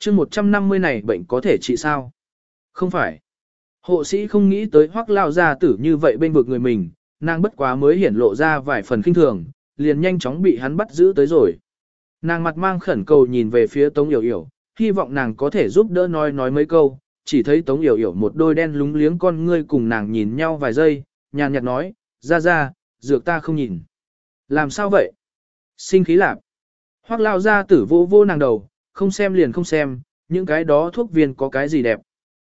chương 150 này bệnh có thể trị sao? Không phải. Hộ sĩ không nghĩ tới hoắc lao gia tử như vậy bên vực người mình, nàng bất quá mới hiển lộ ra vài phần kinh thường, liền nhanh chóng bị hắn bắt giữ tới rồi. Nàng mặt mang khẩn cầu nhìn về phía Tống Yểu Yểu, hy vọng nàng có thể giúp đỡ nói nói mấy câu, chỉ thấy Tống Yểu Yểu một đôi đen lúng liếng con ngươi cùng nàng nhìn nhau vài giây, nhàn nhạt nói, ra ra, dược ta không nhìn. Làm sao vậy? Sinh khí lạc. Hoắc lao ra tử vô vô nàng đầu, không xem liền không xem, những cái đó thuốc viên có cái gì đẹp.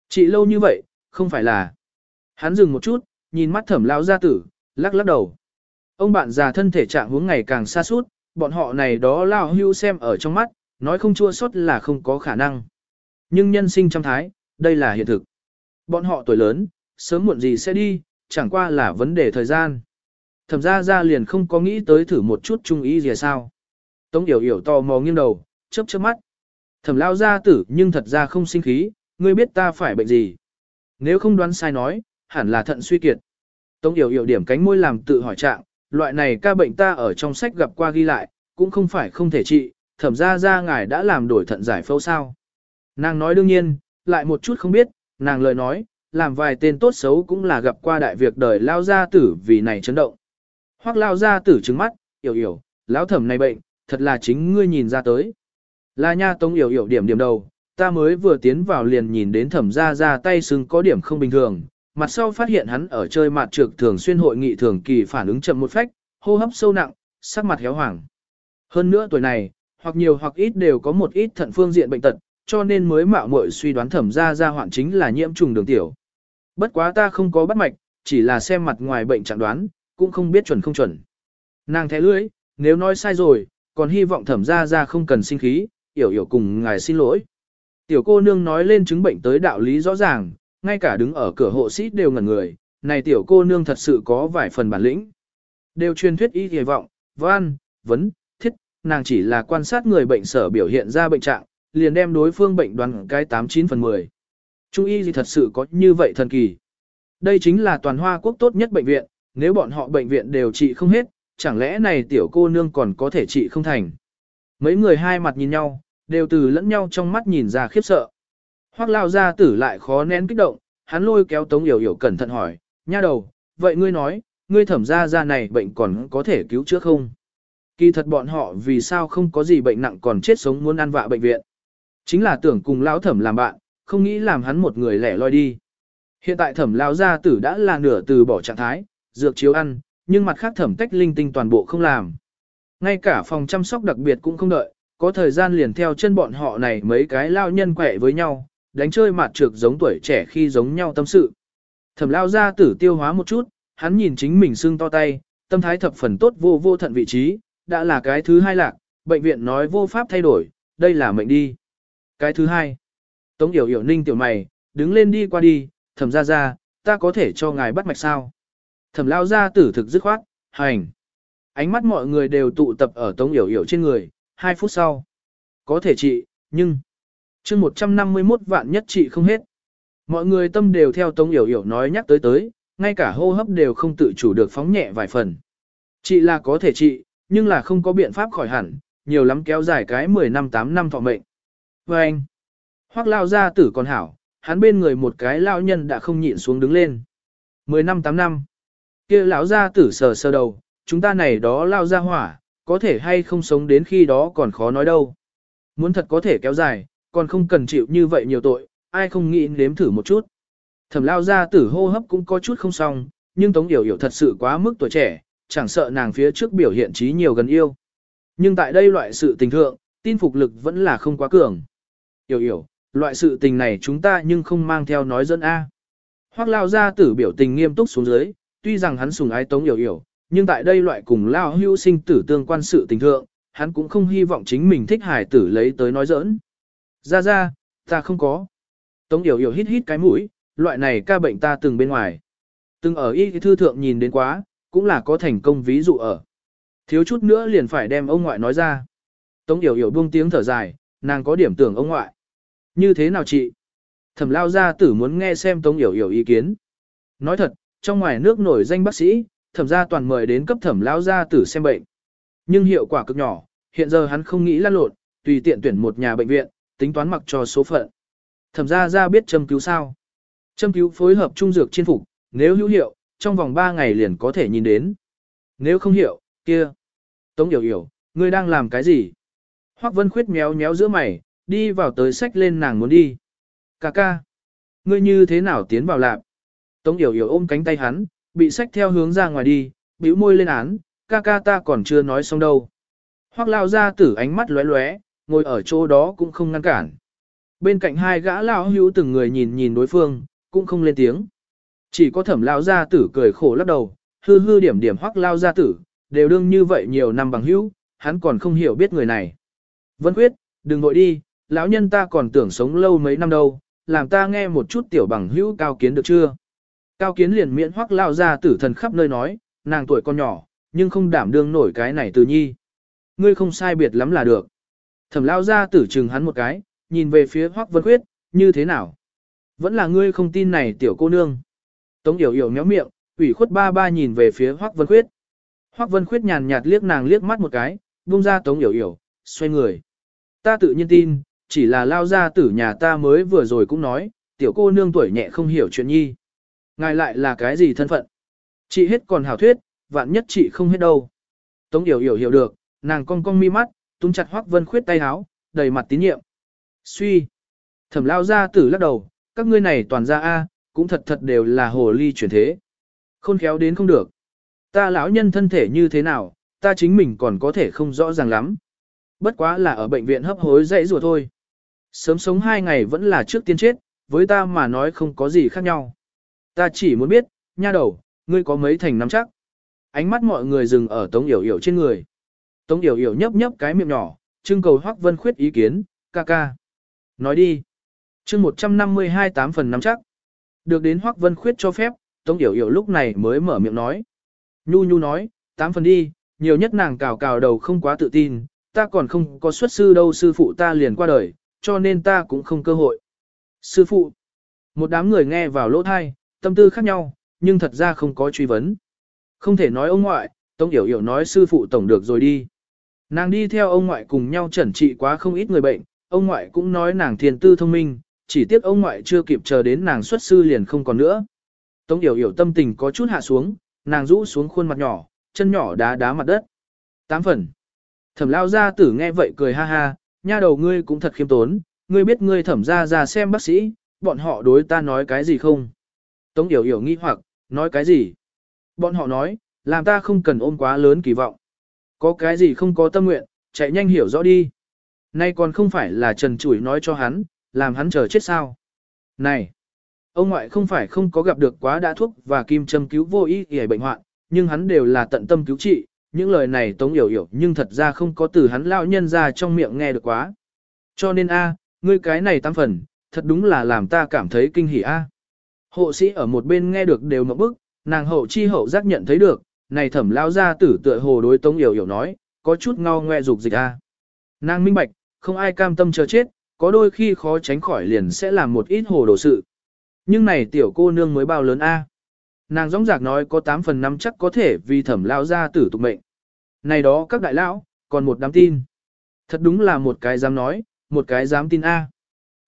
Chị lâu như vậy, không phải là. Hắn dừng một chút, nhìn mắt thẩm lao gia tử, lắc lắc đầu. Ông bạn già thân thể trạng hướng ngày càng xa suốt, bọn họ này đó lao hưu xem ở trong mắt, nói không chua xót là không có khả năng. Nhưng nhân sinh trong thái, đây là hiện thực. Bọn họ tuổi lớn, sớm muộn gì sẽ đi, chẳng qua là vấn đề thời gian. Thẩm ra ra liền không có nghĩ tới thử một chút chung ý gì sao. Tống yểu yểu to mò nghiêng đầu, chớp chớp mắt. Thẩm lao ra tử nhưng thật ra không sinh khí, ngươi biết ta phải bệnh gì. Nếu không đoán sai nói, hẳn là thận suy kiệt. Tống yểu yểu điểm cánh môi làm tự hỏi trạng, loại này ca bệnh ta ở trong sách gặp qua ghi lại, cũng không phải không thể trị, thẩm ra ra ngài đã làm đổi thận giải phẫu sao. Nàng nói đương nhiên, lại một chút không biết, nàng lời nói, làm vài tên tốt xấu cũng là gặp qua đại việc đời lao gia tử vì này chấn động. Hoặc lao gia tử trứng mắt, yểu yểu, lão thẩm này bệnh, thật là chính ngươi nhìn ra tới. Là nha tống yểu yểu điểm điểm đầu, ta mới vừa tiến vào liền nhìn đến thẩm ra ra tay sưng có điểm không bình thường, mặt sau phát hiện hắn ở chơi mặt trược thường xuyên hội nghị thường kỳ phản ứng chậm một phách, hô hấp sâu nặng, sắc mặt héo hoàng. Hơn nữa tuổi này, hoặc nhiều hoặc ít đều có một ít thận phương diện bệnh tật, cho nên mới mạo muội suy đoán thẩm ra ra hoạn chính là nhiễm trùng đường tiểu. Bất quá ta không có bắt mạch, chỉ là xem mặt ngoài bệnh chẳng đoán, cũng không biết chuẩn không chuẩn. Nàng thẻ lưỡi, nếu nói sai rồi, còn hy vọng thẩm ra ra không cần sinh khí, yểu yểu cùng ngài xin lỗi. Tiểu cô nương nói lên chứng bệnh tới đạo lý rõ ràng, ngay cả đứng ở cửa hộ sĩ đều ngẩn người, này tiểu cô nương thật sự có vài phần bản lĩnh. Đều truyền thuyết y kỳ vọng, văn, vấn, thiết, nàng chỉ là quan sát người bệnh sở biểu hiện ra bệnh trạng, liền đem đối phương bệnh đoán cái 89 phần 10. Trung y gì thật sự có như vậy thần kỳ. Đây chính là toàn hoa quốc tốt nhất bệnh viện, nếu bọn họ bệnh viện đều trị không hết, chẳng lẽ này tiểu cô nương còn có thể trị không thành. Mấy người hai mặt nhìn nhau, đều từ lẫn nhau trong mắt nhìn ra khiếp sợ. Hoắc lao ra tử lại khó nén kích động, hắn lôi kéo tống yểu yểu cẩn thận hỏi, nha đầu, vậy ngươi nói, ngươi thẩm ra ra này bệnh còn có thể cứu chữa không? Kỳ thật bọn họ vì sao không có gì bệnh nặng còn chết sống muốn ăn vạ bệnh viện. Chính là tưởng cùng lão thẩm làm bạn, không nghĩ làm hắn một người lẻ loi đi. Hiện tại thẩm lao gia tử đã là nửa từ bỏ trạng thái, dược chiếu ăn, nhưng mặt khác thẩm tách linh tinh toàn bộ không làm. Ngay cả phòng chăm sóc đặc biệt cũng không đợi, có thời gian liền theo chân bọn họ này mấy cái lao nhân quẹ với nhau, đánh chơi mặt trược giống tuổi trẻ khi giống nhau tâm sự. Thẩm lao gia tử tiêu hóa một chút, hắn nhìn chính mình xương to tay, tâm thái thập phần tốt vô vô thận vị trí, đã là cái thứ hai lạc, bệnh viện nói vô pháp thay đổi, đây là mệnh đi. Cái thứ hai, Tống Yểu Yểu ninh tiểu mày, đứng lên đi qua đi, thẩm ra ra, ta có thể cho ngài bắt mạch sao? Thẩm lao ra tử thực dứt khoát, hành. Ánh mắt mọi người đều tụ tập ở Tống Yểu Yểu trên người, hai phút sau. Có thể trị, nhưng... chương 151 vạn nhất trị không hết. Mọi người tâm đều theo Tống Yểu Yểu nói nhắc tới tới, ngay cả hô hấp đều không tự chủ được phóng nhẹ vài phần. Trị là có thể trị, nhưng là không có biện pháp khỏi hẳn, nhiều lắm kéo dài cái 10 năm 8 năm thọ mệnh. Và anh, hoác lao ra tử còn hảo, hắn bên người một cái lao nhân đã không nhịn xuống đứng lên. 10 năm 8 năm, kia lão ra tử sờ sờ đầu, chúng ta này đó lao ra hỏa, có thể hay không sống đến khi đó còn khó nói đâu. Muốn thật có thể kéo dài, còn không cần chịu như vậy nhiều tội, ai không nghĩ nếm thử một chút. Thẩm lao ra tử hô hấp cũng có chút không xong, nhưng Tống Yểu Yểu thật sự quá mức tuổi trẻ, chẳng sợ nàng phía trước biểu hiện trí nhiều gần yêu. Nhưng tại đây loại sự tình thượng, tin phục lực vẫn là không quá cường. Yểu Yểu, loại sự tình này chúng ta nhưng không mang theo nói dẫn A. Hoác lao ra tử biểu tình nghiêm túc xuống dưới, tuy rằng hắn sùng ái Tống Yểu Yểu, nhưng tại đây loại cùng lao hưu sinh tử tương quan sự tình thượng, hắn cũng không hy vọng chính mình thích hải tử lấy tới nói giỡn. Ra ra, ta không có. Tống Yểu Yểu hít hít cái mũi, loại này ca bệnh ta từng bên ngoài. Từng ở y thư thượng nhìn đến quá, cũng là có thành công ví dụ ở. Thiếu chút nữa liền phải đem ông ngoại nói ra. Tống Yểu Yểu buông tiếng thở dài, nàng có điểm tưởng ông ngoại. Như thế nào chị? Thẩm lao gia tử muốn nghe xem Tống Yểu Yểu ý kiến. Nói thật, trong ngoài nước nổi danh bác sĩ, thẩm gia toàn mời đến cấp thẩm lão gia tử xem bệnh. Nhưng hiệu quả cực nhỏ, hiện giờ hắn không nghĩ lăn lộn, tùy tiện tuyển một nhà bệnh viện, tính toán mặc cho số phận. Thẩm gia gia biết châm cứu sao. Châm cứu phối hợp trung dược chiên phục, nếu hữu hiệu, trong vòng 3 ngày liền có thể nhìn đến. Nếu không hiệu, kia. Tống hiểu hiểu, ngươi đang làm cái gì? Hoắc Vân Khuyết méo méo giữa mày, đi vào tới sách lên nàng muốn đi. Cà ca. Ngươi như thế nào tiến vào lạp? Tống hiểu hiểu ôm cánh tay hắn, bị sách theo hướng ra ngoài đi, bĩu môi lên án, ca ca ta còn chưa nói xong đâu. Hoắc lao ra tử ánh mắt lóe lóe, ngồi ở chỗ đó cũng không ngăn cản. Bên cạnh hai gã lão hữu từng người nhìn nhìn đối phương, cũng không lên tiếng. Chỉ có thẩm lao gia tử cười khổ lắc đầu, hư hư điểm điểm hoắc lao gia tử, đều đương như vậy nhiều năm bằng hữu, hắn còn không hiểu biết người này. Vân Quyết, đừng vội đi, lão nhân ta còn tưởng sống lâu mấy năm đâu, làm ta nghe một chút tiểu bằng hữu cao kiến được chưa? Cao kiến liền miễn hoắc lao ra tử thần khắp nơi nói, nàng tuổi còn nhỏ, nhưng không đảm đương nổi cái này từ nhi. Ngươi không sai biệt lắm là được. Thẩm lao gia tử chừng hắn một cái, nhìn về phía hoắc vân quyết, như thế nào? Vẫn là ngươi không tin này tiểu cô nương. Tống yểu yểu méo miệng, ủy khuất ba ba nhìn về phía hoắc vân quyết. Hoắc vân quyết nhàn nhạt liếc nàng liếc mắt một cái, buông ra tống yểu yểu, xoay người. Ta tự nhiên tin, chỉ là lao gia tử nhà ta mới vừa rồi cũng nói, tiểu cô nương tuổi nhẹ không hiểu chuyện nhi. Ngài lại là cái gì thân phận? Chị hết còn hảo thuyết, vạn nhất chị không hết đâu. Tống Yểu Yểu hiểu được, nàng cong cong mi mắt, túm chặt Hoắc Vân Khuyết tay háo, đầy mặt tín nhiệm. Suy. Thẩm lao ra tử lắc đầu, các ngươi này toàn ra A, cũng thật thật đều là hồ ly chuyển thế. Khôn khéo đến không được. Ta lão nhân thân thể như thế nào, ta chính mình còn có thể không rõ ràng lắm. Bất quá là ở bệnh viện hấp hối dậy rùa thôi. Sớm sống hai ngày vẫn là trước tiên chết, với ta mà nói không có gì khác nhau. Ta chỉ muốn biết, nha đầu, ngươi có mấy thành nắm chắc. Ánh mắt mọi người dừng ở Tống Yểu Yểu trên người. Tống Yểu Yểu nhấp nhấp cái miệng nhỏ, trưng cầu Hoắc Vân Khuyết ý kiến, ca ca. Nói đi. chương 152 tám phần nắm chắc. Được đến Hoắc Vân Khuyết cho phép, Tống Yểu Yểu lúc này mới mở miệng nói. Nhu Nhu nói, tám phần đi, nhiều nhất nàng cào cào đầu không quá tự tin, ta còn không có xuất sư đâu sư phụ ta liền qua đời, cho nên ta cũng không cơ hội. Sư phụ. Một đám người nghe vào lỗ thai, tâm tư khác nhau, nhưng thật ra không có truy vấn. Không thể nói ông ngoại, Tống Yểu Yểu nói sư phụ tổng được rồi đi. Nàng đi theo ông ngoại cùng nhau chẩn trị quá không ít người bệnh, ông ngoại cũng nói nàng thiền tư thông minh, chỉ tiếc ông ngoại chưa kịp chờ đến nàng xuất sư liền không còn nữa. Tống Yểu Yểu tâm tình có chút hạ xuống, nàng rũ xuống khuôn mặt nhỏ, chân nhỏ đá đá mặt đất. Tám phần. Thẩm lao gia tử nghe vậy cười ha ha, nha đầu ngươi cũng thật khiêm tốn, ngươi biết ngươi thẩm ra ra xem bác sĩ, bọn họ đối ta nói cái gì không? Tống Yểu Yểu nghi hoặc, nói cái gì? Bọn họ nói, làm ta không cần ôm quá lớn kỳ vọng. Có cái gì không có tâm nguyện, chạy nhanh hiểu rõ đi. Nay còn không phải là Trần Chủi nói cho hắn, làm hắn chờ chết sao. Này, ông ngoại không phải không có gặp được quá đã thuốc và kim châm cứu vô ý hề bệnh hoạn, nhưng hắn đều là tận tâm cứu trị, những lời này tống hiểu hiểu nhưng thật ra không có từ hắn lão nhân ra trong miệng nghe được quá. Cho nên a, ngươi cái này tam phần, thật đúng là làm ta cảm thấy kinh hỉ a. Hộ sĩ ở một bên nghe được đều ngậm bức, nàng hậu chi hậu giác nhận thấy được, này thẩm lao ra tử tựa hồ đối tống yểu yểu nói, có chút ngao ngoe dục dịch a. Nàng minh bạch, không ai cam tâm chờ chết, có đôi khi khó tránh khỏi liền sẽ làm một ít hồ đồ sự. Nhưng này tiểu cô nương mới bao lớn a. Nàng giống rạc nói có 8 phần 5 chắc có thể vì thẩm lao ra tử tục mệnh. Này đó các đại lão, còn một đám tin. Thật đúng là một cái dám nói, một cái dám tin a.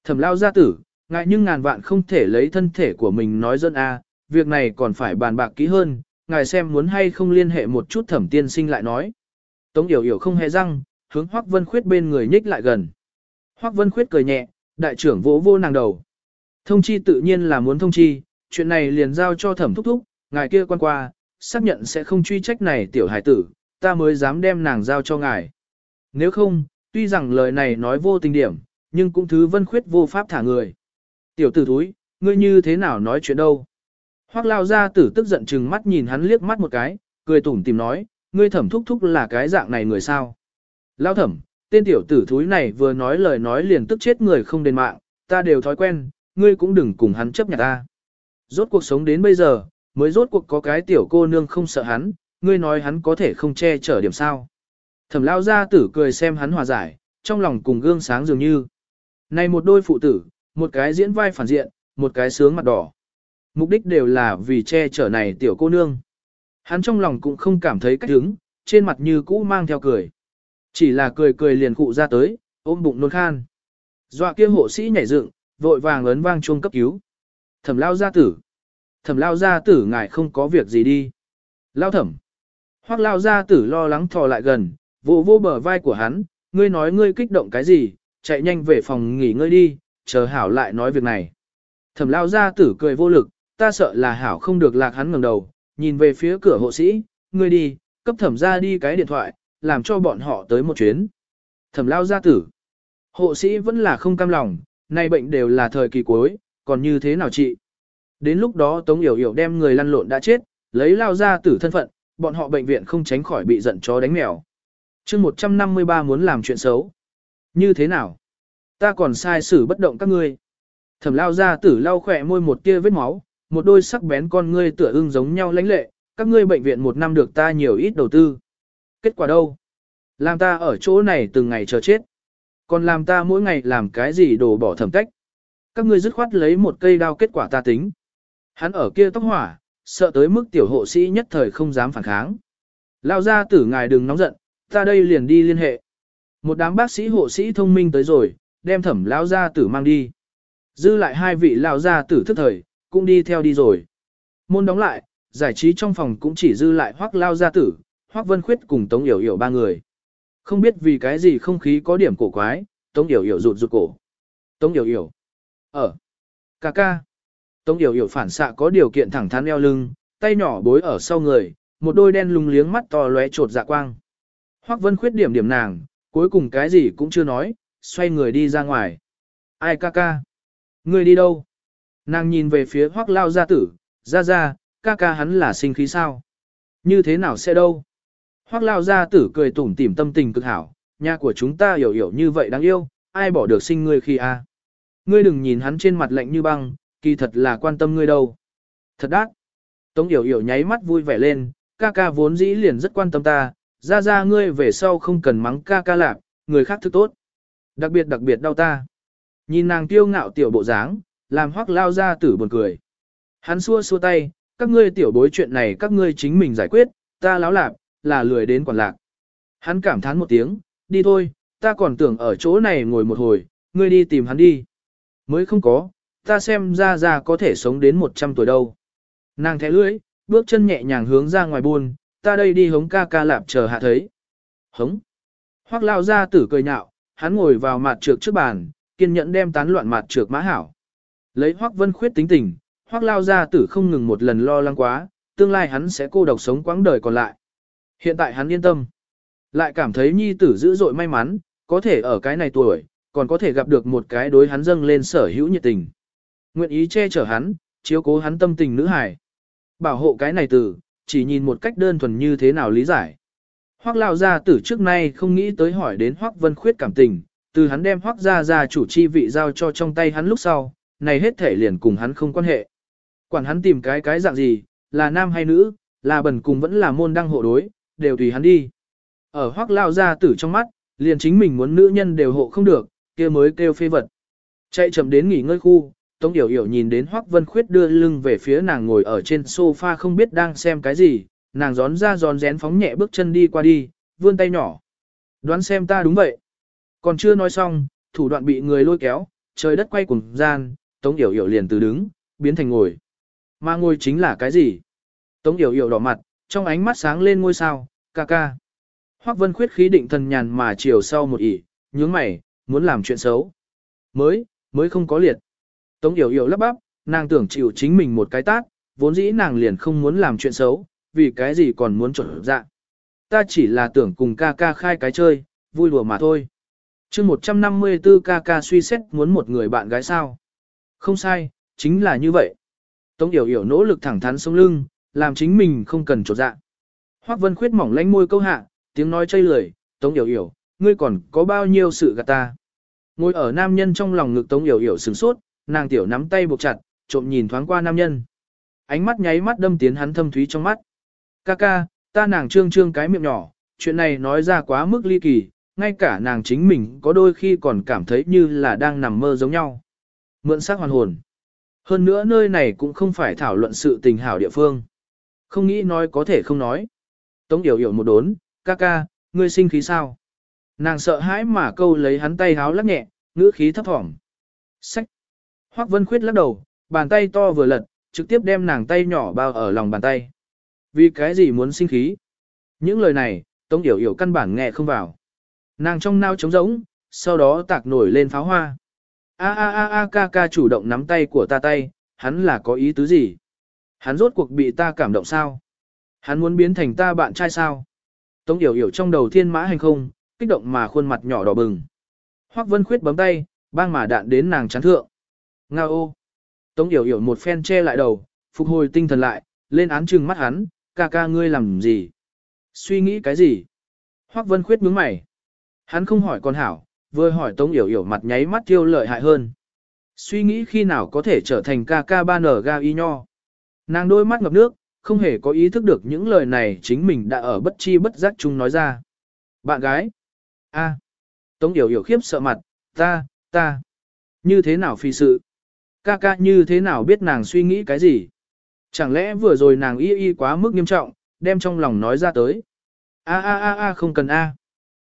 Thẩm lao gia tử, ngại nhưng ngàn vạn không thể lấy thân thể của mình nói dân a, việc này còn phải bàn bạc kỹ hơn, ngài xem muốn hay không liên hệ một chút thẩm tiên sinh lại nói. Tống Yểu Yểu không hề răng, hướng Hoắc Vân Khuyết bên người nhích lại gần. Hoắc Vân Khuyết cười nhẹ, đại trưởng vỗ vô nàng đầu. Thông chi tự nhiên là muốn thông chi, chuyện này liền giao cho thẩm thúc thúc, ngài kia quan qua, xác nhận sẽ không truy trách này tiểu hải tử, ta mới dám đem nàng giao cho ngài. Nếu không, tuy rằng lời này nói vô tình điểm, nhưng cũng thứ Vân Khuyết vô pháp thả người. Tiểu tử thúi, ngươi như thế nào nói chuyện đâu? Hoác lao ra tử tức giận chừng mắt nhìn hắn liếc mắt một cái, cười tủm tìm nói, ngươi thẩm thúc thúc là cái dạng này người sao. Lao thẩm, tên tiểu tử thúi này vừa nói lời nói liền tức chết người không đền mạng, ta đều thói quen, ngươi cũng đừng cùng hắn chấp nhận ta. Rốt cuộc sống đến bây giờ, mới rốt cuộc có cái tiểu cô nương không sợ hắn, ngươi nói hắn có thể không che chở điểm sao. Thẩm lao ra tử cười xem hắn hòa giải, trong lòng cùng gương sáng dường như. Này một đôi phụ tử, một cái diễn vai phản diện, một cái sướng mặt đỏ. Mục đích đều là vì che chở này tiểu cô nương. Hắn trong lòng cũng không cảm thấy cách hứng, trên mặt như cũ mang theo cười. Chỉ là cười cười liền cụ ra tới, ôm bụng nôn khan. Dọa kia hộ sĩ nhảy dựng, vội vàng ấn vang chuông cấp cứu. Thẩm lao gia tử. Thẩm lao gia tử ngài không có việc gì đi. Lao thẩm. Hoắc lao gia tử lo lắng thò lại gần, vô vô bờ vai của hắn, ngươi nói ngươi kích động cái gì, chạy nhanh về phòng nghỉ ngơi đi, chờ hảo lại nói việc này. Thẩm lao gia tử cười vô lực, ta sợ là hảo không được lạc hắn ngẩng đầu, nhìn về phía cửa hộ sĩ, ngươi đi, cấp thẩm ra đi cái điện thoại, làm cho bọn họ tới một chuyến. Thẩm lao gia tử. Hộ sĩ vẫn là không cam lòng, nay bệnh đều là thời kỳ cuối, còn như thế nào chị? Đến lúc đó Tống Yểu Yểu đem người lăn lộn đã chết, lấy lao gia tử thân phận, bọn họ bệnh viện không tránh khỏi bị giận chó đánh mèo. chương 153 muốn làm chuyện xấu. Như thế nào? Ta còn sai xử bất động các ngươi. Thẩm lao gia tử lau khỏe môi một tia vết máu, một đôi sắc bén con ngươi tựa ưng giống nhau lãnh lệ, các ngươi bệnh viện một năm được ta nhiều ít đầu tư. Kết quả đâu? Làm ta ở chỗ này từng ngày chờ chết. Còn làm ta mỗi ngày làm cái gì đổ bỏ thẩm cách. Các ngươi dứt khoát lấy một cây đao kết quả ta tính. Hắn ở kia tóc hỏa, sợ tới mức tiểu hộ sĩ nhất thời không dám phản kháng. Lao ra tử ngài đừng nóng giận, ta đây liền đi liên hệ. Một đám bác sĩ hộ sĩ thông minh tới rồi, đem thẩm lao gia tử mang đi. Dư lại hai vị lao gia tử thức thời, cũng đi theo đi rồi. Môn đóng lại, giải trí trong phòng cũng chỉ dư lại hoác lao gia tử, hoác vân khuyết cùng tống yểu yểu ba người. Không biết vì cái gì không khí có điểm cổ quái, tống yểu yểu rụt rụt cổ. Tống yểu yểu. Ở. Ờ. Cà ca. Tống yểu yểu phản xạ có điều kiện thẳng thắn eo lưng, tay nhỏ bối ở sau người, một đôi đen lùng liếng mắt to lóe trột dạ quang. Hoắc Vân khuyết điểm điểm nàng, cuối cùng cái gì cũng chưa nói, xoay người đi ra ngoài. Ai ca ca? Người đi đâu? Nàng nhìn về phía Hoắc Lao gia tử, ra ra, ca ca hắn là sinh khí sao? Như thế nào sẽ đâu? Hoắc Lao gia tử cười tủm tỉm tâm tình cực hảo, nhà của chúng ta hiểu hiểu như vậy đáng yêu, ai bỏ được sinh ngươi khi a? Ngươi đừng nhìn hắn trên mặt lạnh như băng, kỳ thật là quan tâm ngươi đâu. Thật đắc. Tống Yểu Yểu nháy mắt vui vẻ lên, ca ca vốn dĩ liền rất quan tâm ta, ra ra ngươi về sau không cần mắng ca ca lạc, người khác thức tốt. Đặc biệt đặc biệt đau ta. Nhìn nàng tiêu ngạo tiểu bộ dáng, làm hoắc lao ra tử buồn cười. Hắn xua xua tay, các ngươi tiểu bối chuyện này các ngươi chính mình giải quyết, ta láo lạp, là lười đến quản lạc. Hắn cảm thán một tiếng, đi thôi, ta còn tưởng ở chỗ này ngồi một hồi, ngươi đi tìm hắn đi. Mới không có, ta xem ra ra có thể sống đến 100 tuổi đâu. Nàng thẻ lưỡi, bước chân nhẹ nhàng hướng ra ngoài buôn, ta đây đi hống ca ca lạp chờ hạ thấy. Hống. hoắc lao ra tử cười nhạo, hắn ngồi vào mặt trược trước bàn, kiên nhẫn đem tán loạn mặt trược mã hảo. Lấy hoắc vân khuyết tính tình, hoắc lao gia tử không ngừng một lần lo lắng quá, tương lai hắn sẽ cô độc sống quãng đời còn lại. Hiện tại hắn yên tâm. Lại cảm thấy nhi tử dữ dội may mắn, có thể ở cái này tuổi, còn có thể gặp được một cái đối hắn dâng lên sở hữu nhiệt tình. Nguyện ý che chở hắn, chiếu cố hắn tâm tình nữ hài. Bảo hộ cái này tử, chỉ nhìn một cách đơn thuần như thế nào lý giải. Hoắc Lao gia tử trước nay không nghĩ tới hỏi đến Hoắc Vân Khuyết cảm tình, từ hắn đem Hoắc gia gia chủ chi vị giao cho trong tay hắn lúc sau, này hết thể liền cùng hắn không quan hệ. Quản hắn tìm cái cái dạng gì, là nam hay nữ, là bẩn cùng vẫn là môn đăng hộ đối, đều tùy hắn đi. Ở Hoắc Lao gia tử trong mắt, liền chính mình muốn nữ nhân đều hộ không được, kia mới kêu phê vật. Chạy chậm đến nghỉ ngơi khu, Tống Yểu Yểu nhìn đến Hoắc Vân Khuyết đưa lưng về phía nàng ngồi ở trên sofa không biết đang xem cái gì, nàng gión ra giòn rén phóng nhẹ bước chân đi qua đi, vươn tay nhỏ. Đoán xem ta đúng vậy. Còn chưa nói xong, thủ đoạn bị người lôi kéo, trời đất quay cùng gian, Tống Yểu Yểu liền từ đứng, biến thành ngồi. Mà ngồi chính là cái gì? Tống Yểu Yểu đỏ mặt, trong ánh mắt sáng lên ngôi sao, ca ca. Hoắc Vân Khuyết khí định thần nhàn mà chiều sau một ỉ, nhướng mày, muốn làm chuyện xấu. Mới, mới không có liệt. Tống Yểu Yểu lắp bắp, nàng tưởng chịu chính mình một cái tát, vốn dĩ nàng liền không muốn làm chuyện xấu, vì cái gì còn muốn chuẩn dạ. Ta chỉ là tưởng cùng ca ca khai cái chơi, vui đùa mà thôi. chương 154 ca ca suy xét muốn một người bạn gái sao. Không sai, chính là như vậy. Tống Yểu Yểu nỗ lực thẳng thắn sống lưng, làm chính mình không cần trột dạ. Hoắc Vân Khuyết mỏng lánh môi câu hạ, tiếng nói chây lười, Tống Yểu Yểu, ngươi còn có bao nhiêu sự gạt ta. Ngồi ở nam nhân trong lòng ngực Tống Yểu Yểu sửng sốt, nàng tiểu nắm tay buộc chặt, trộm nhìn thoáng qua nam nhân. Ánh mắt nháy mắt đâm tiến hắn thâm thúy trong mắt. Ca ca, ta nàng trương trương cái miệng nhỏ, chuyện này nói ra quá mức ly kỳ, ngay cả nàng chính mình có đôi khi còn cảm thấy như là đang nằm mơ giống nhau. Mượn sắc hoàn hồn. Hơn nữa nơi này cũng không phải thảo luận sự tình hảo địa phương. Không nghĩ nói có thể không nói. Tống yểu yểu một đốn, ca ca, ngươi sinh khí sao? Nàng sợ hãi mà câu lấy hắn tay háo lắc nhẹ, ngữ khí thấp thỏm. Sách. Hoắc Vân Khuyết lắc đầu, bàn tay to vừa lật, trực tiếp đem nàng tay nhỏ bao ở lòng bàn tay. Vì cái gì muốn sinh khí? Những lời này, Tống Yểu Yểu căn bản nghe không vào. Nàng trong nao trống rỗng, sau đó tạc nổi lên pháo hoa. A a a a ca ca chủ động nắm tay của ta tay, hắn là có ý tứ gì? Hắn rốt cuộc bị ta cảm động sao? Hắn muốn biến thành ta bạn trai sao? Tống Yểu Yểu trong đầu thiên mã hành không, kích động mà khuôn mặt nhỏ đỏ bừng. Hoắc Vân Khuyết bấm tay, bang mà đạn đến nàng chán thượng. Nga ô! Tống Yểu Yểu một phen che lại đầu, phục hồi tinh thần lại, lên án trừng mắt hắn, ca ca ngươi làm gì? Suy nghĩ cái gì? Hoắc Vân Khuyết nhướng mày. Hắn không hỏi con hảo, vừa hỏi Tống Yểu Yểu mặt nháy mắt tiêu lợi hại hơn. Suy nghĩ khi nào có thể trở thành ca ca ba nở ga y nho. Nàng đôi mắt ngập nước, không hề có ý thức được những lời này chính mình đã ở bất chi bất giác chung nói ra. Bạn gái. a Tống Yểu Yểu khiếp sợ mặt, ta, ta. Như thế nào phi sự? Ca ca như thế nào biết nàng suy nghĩ cái gì? Chẳng lẽ vừa rồi nàng y y quá mức nghiêm trọng, đem trong lòng nói ra tới. A a a a không cần a.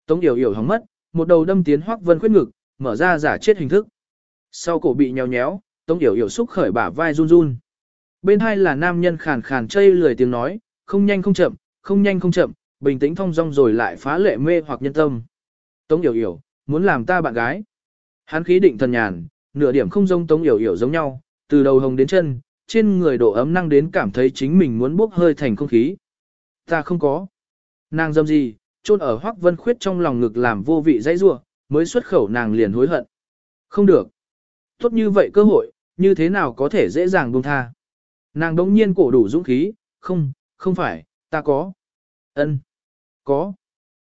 Tống Yểu Yểu hóng mất, một đầu đâm tiến Hoắc Vân khuyết ngực, mở ra giả chết hình thức. Sau cổ bị nhéo nhéo, Tống Yểu Yểu xúc khởi bả vai run run. Bên hai là nam nhân khàn khàn chây lười tiếng nói, không nhanh không chậm, không nhanh không chậm, bình tĩnh thong dong rồi lại phá lệ mê hoặc nhân tâm. Tống Yểu Yểu, muốn làm ta bạn gái. Hắn khí định thần nhàn, nửa điểm không giống Tống Yểu Yểu giống nhau, từ đầu hồng đến chân, trên người độ ấm năng đến cảm thấy chính mình muốn bốc hơi thành không khí. Ta không có. Nàng dâm gì, chôn ở Hoắc Vân Khuyết trong lòng ngực làm vô vị dãy rủa, mới xuất khẩu nàng liền hối hận. Không được. Tốt như vậy cơ hội, như thế nào có thể dễ dàng buông tha. Nàng đống nhiên cổ đủ dũng khí, không, không phải, ta có. ân, Có.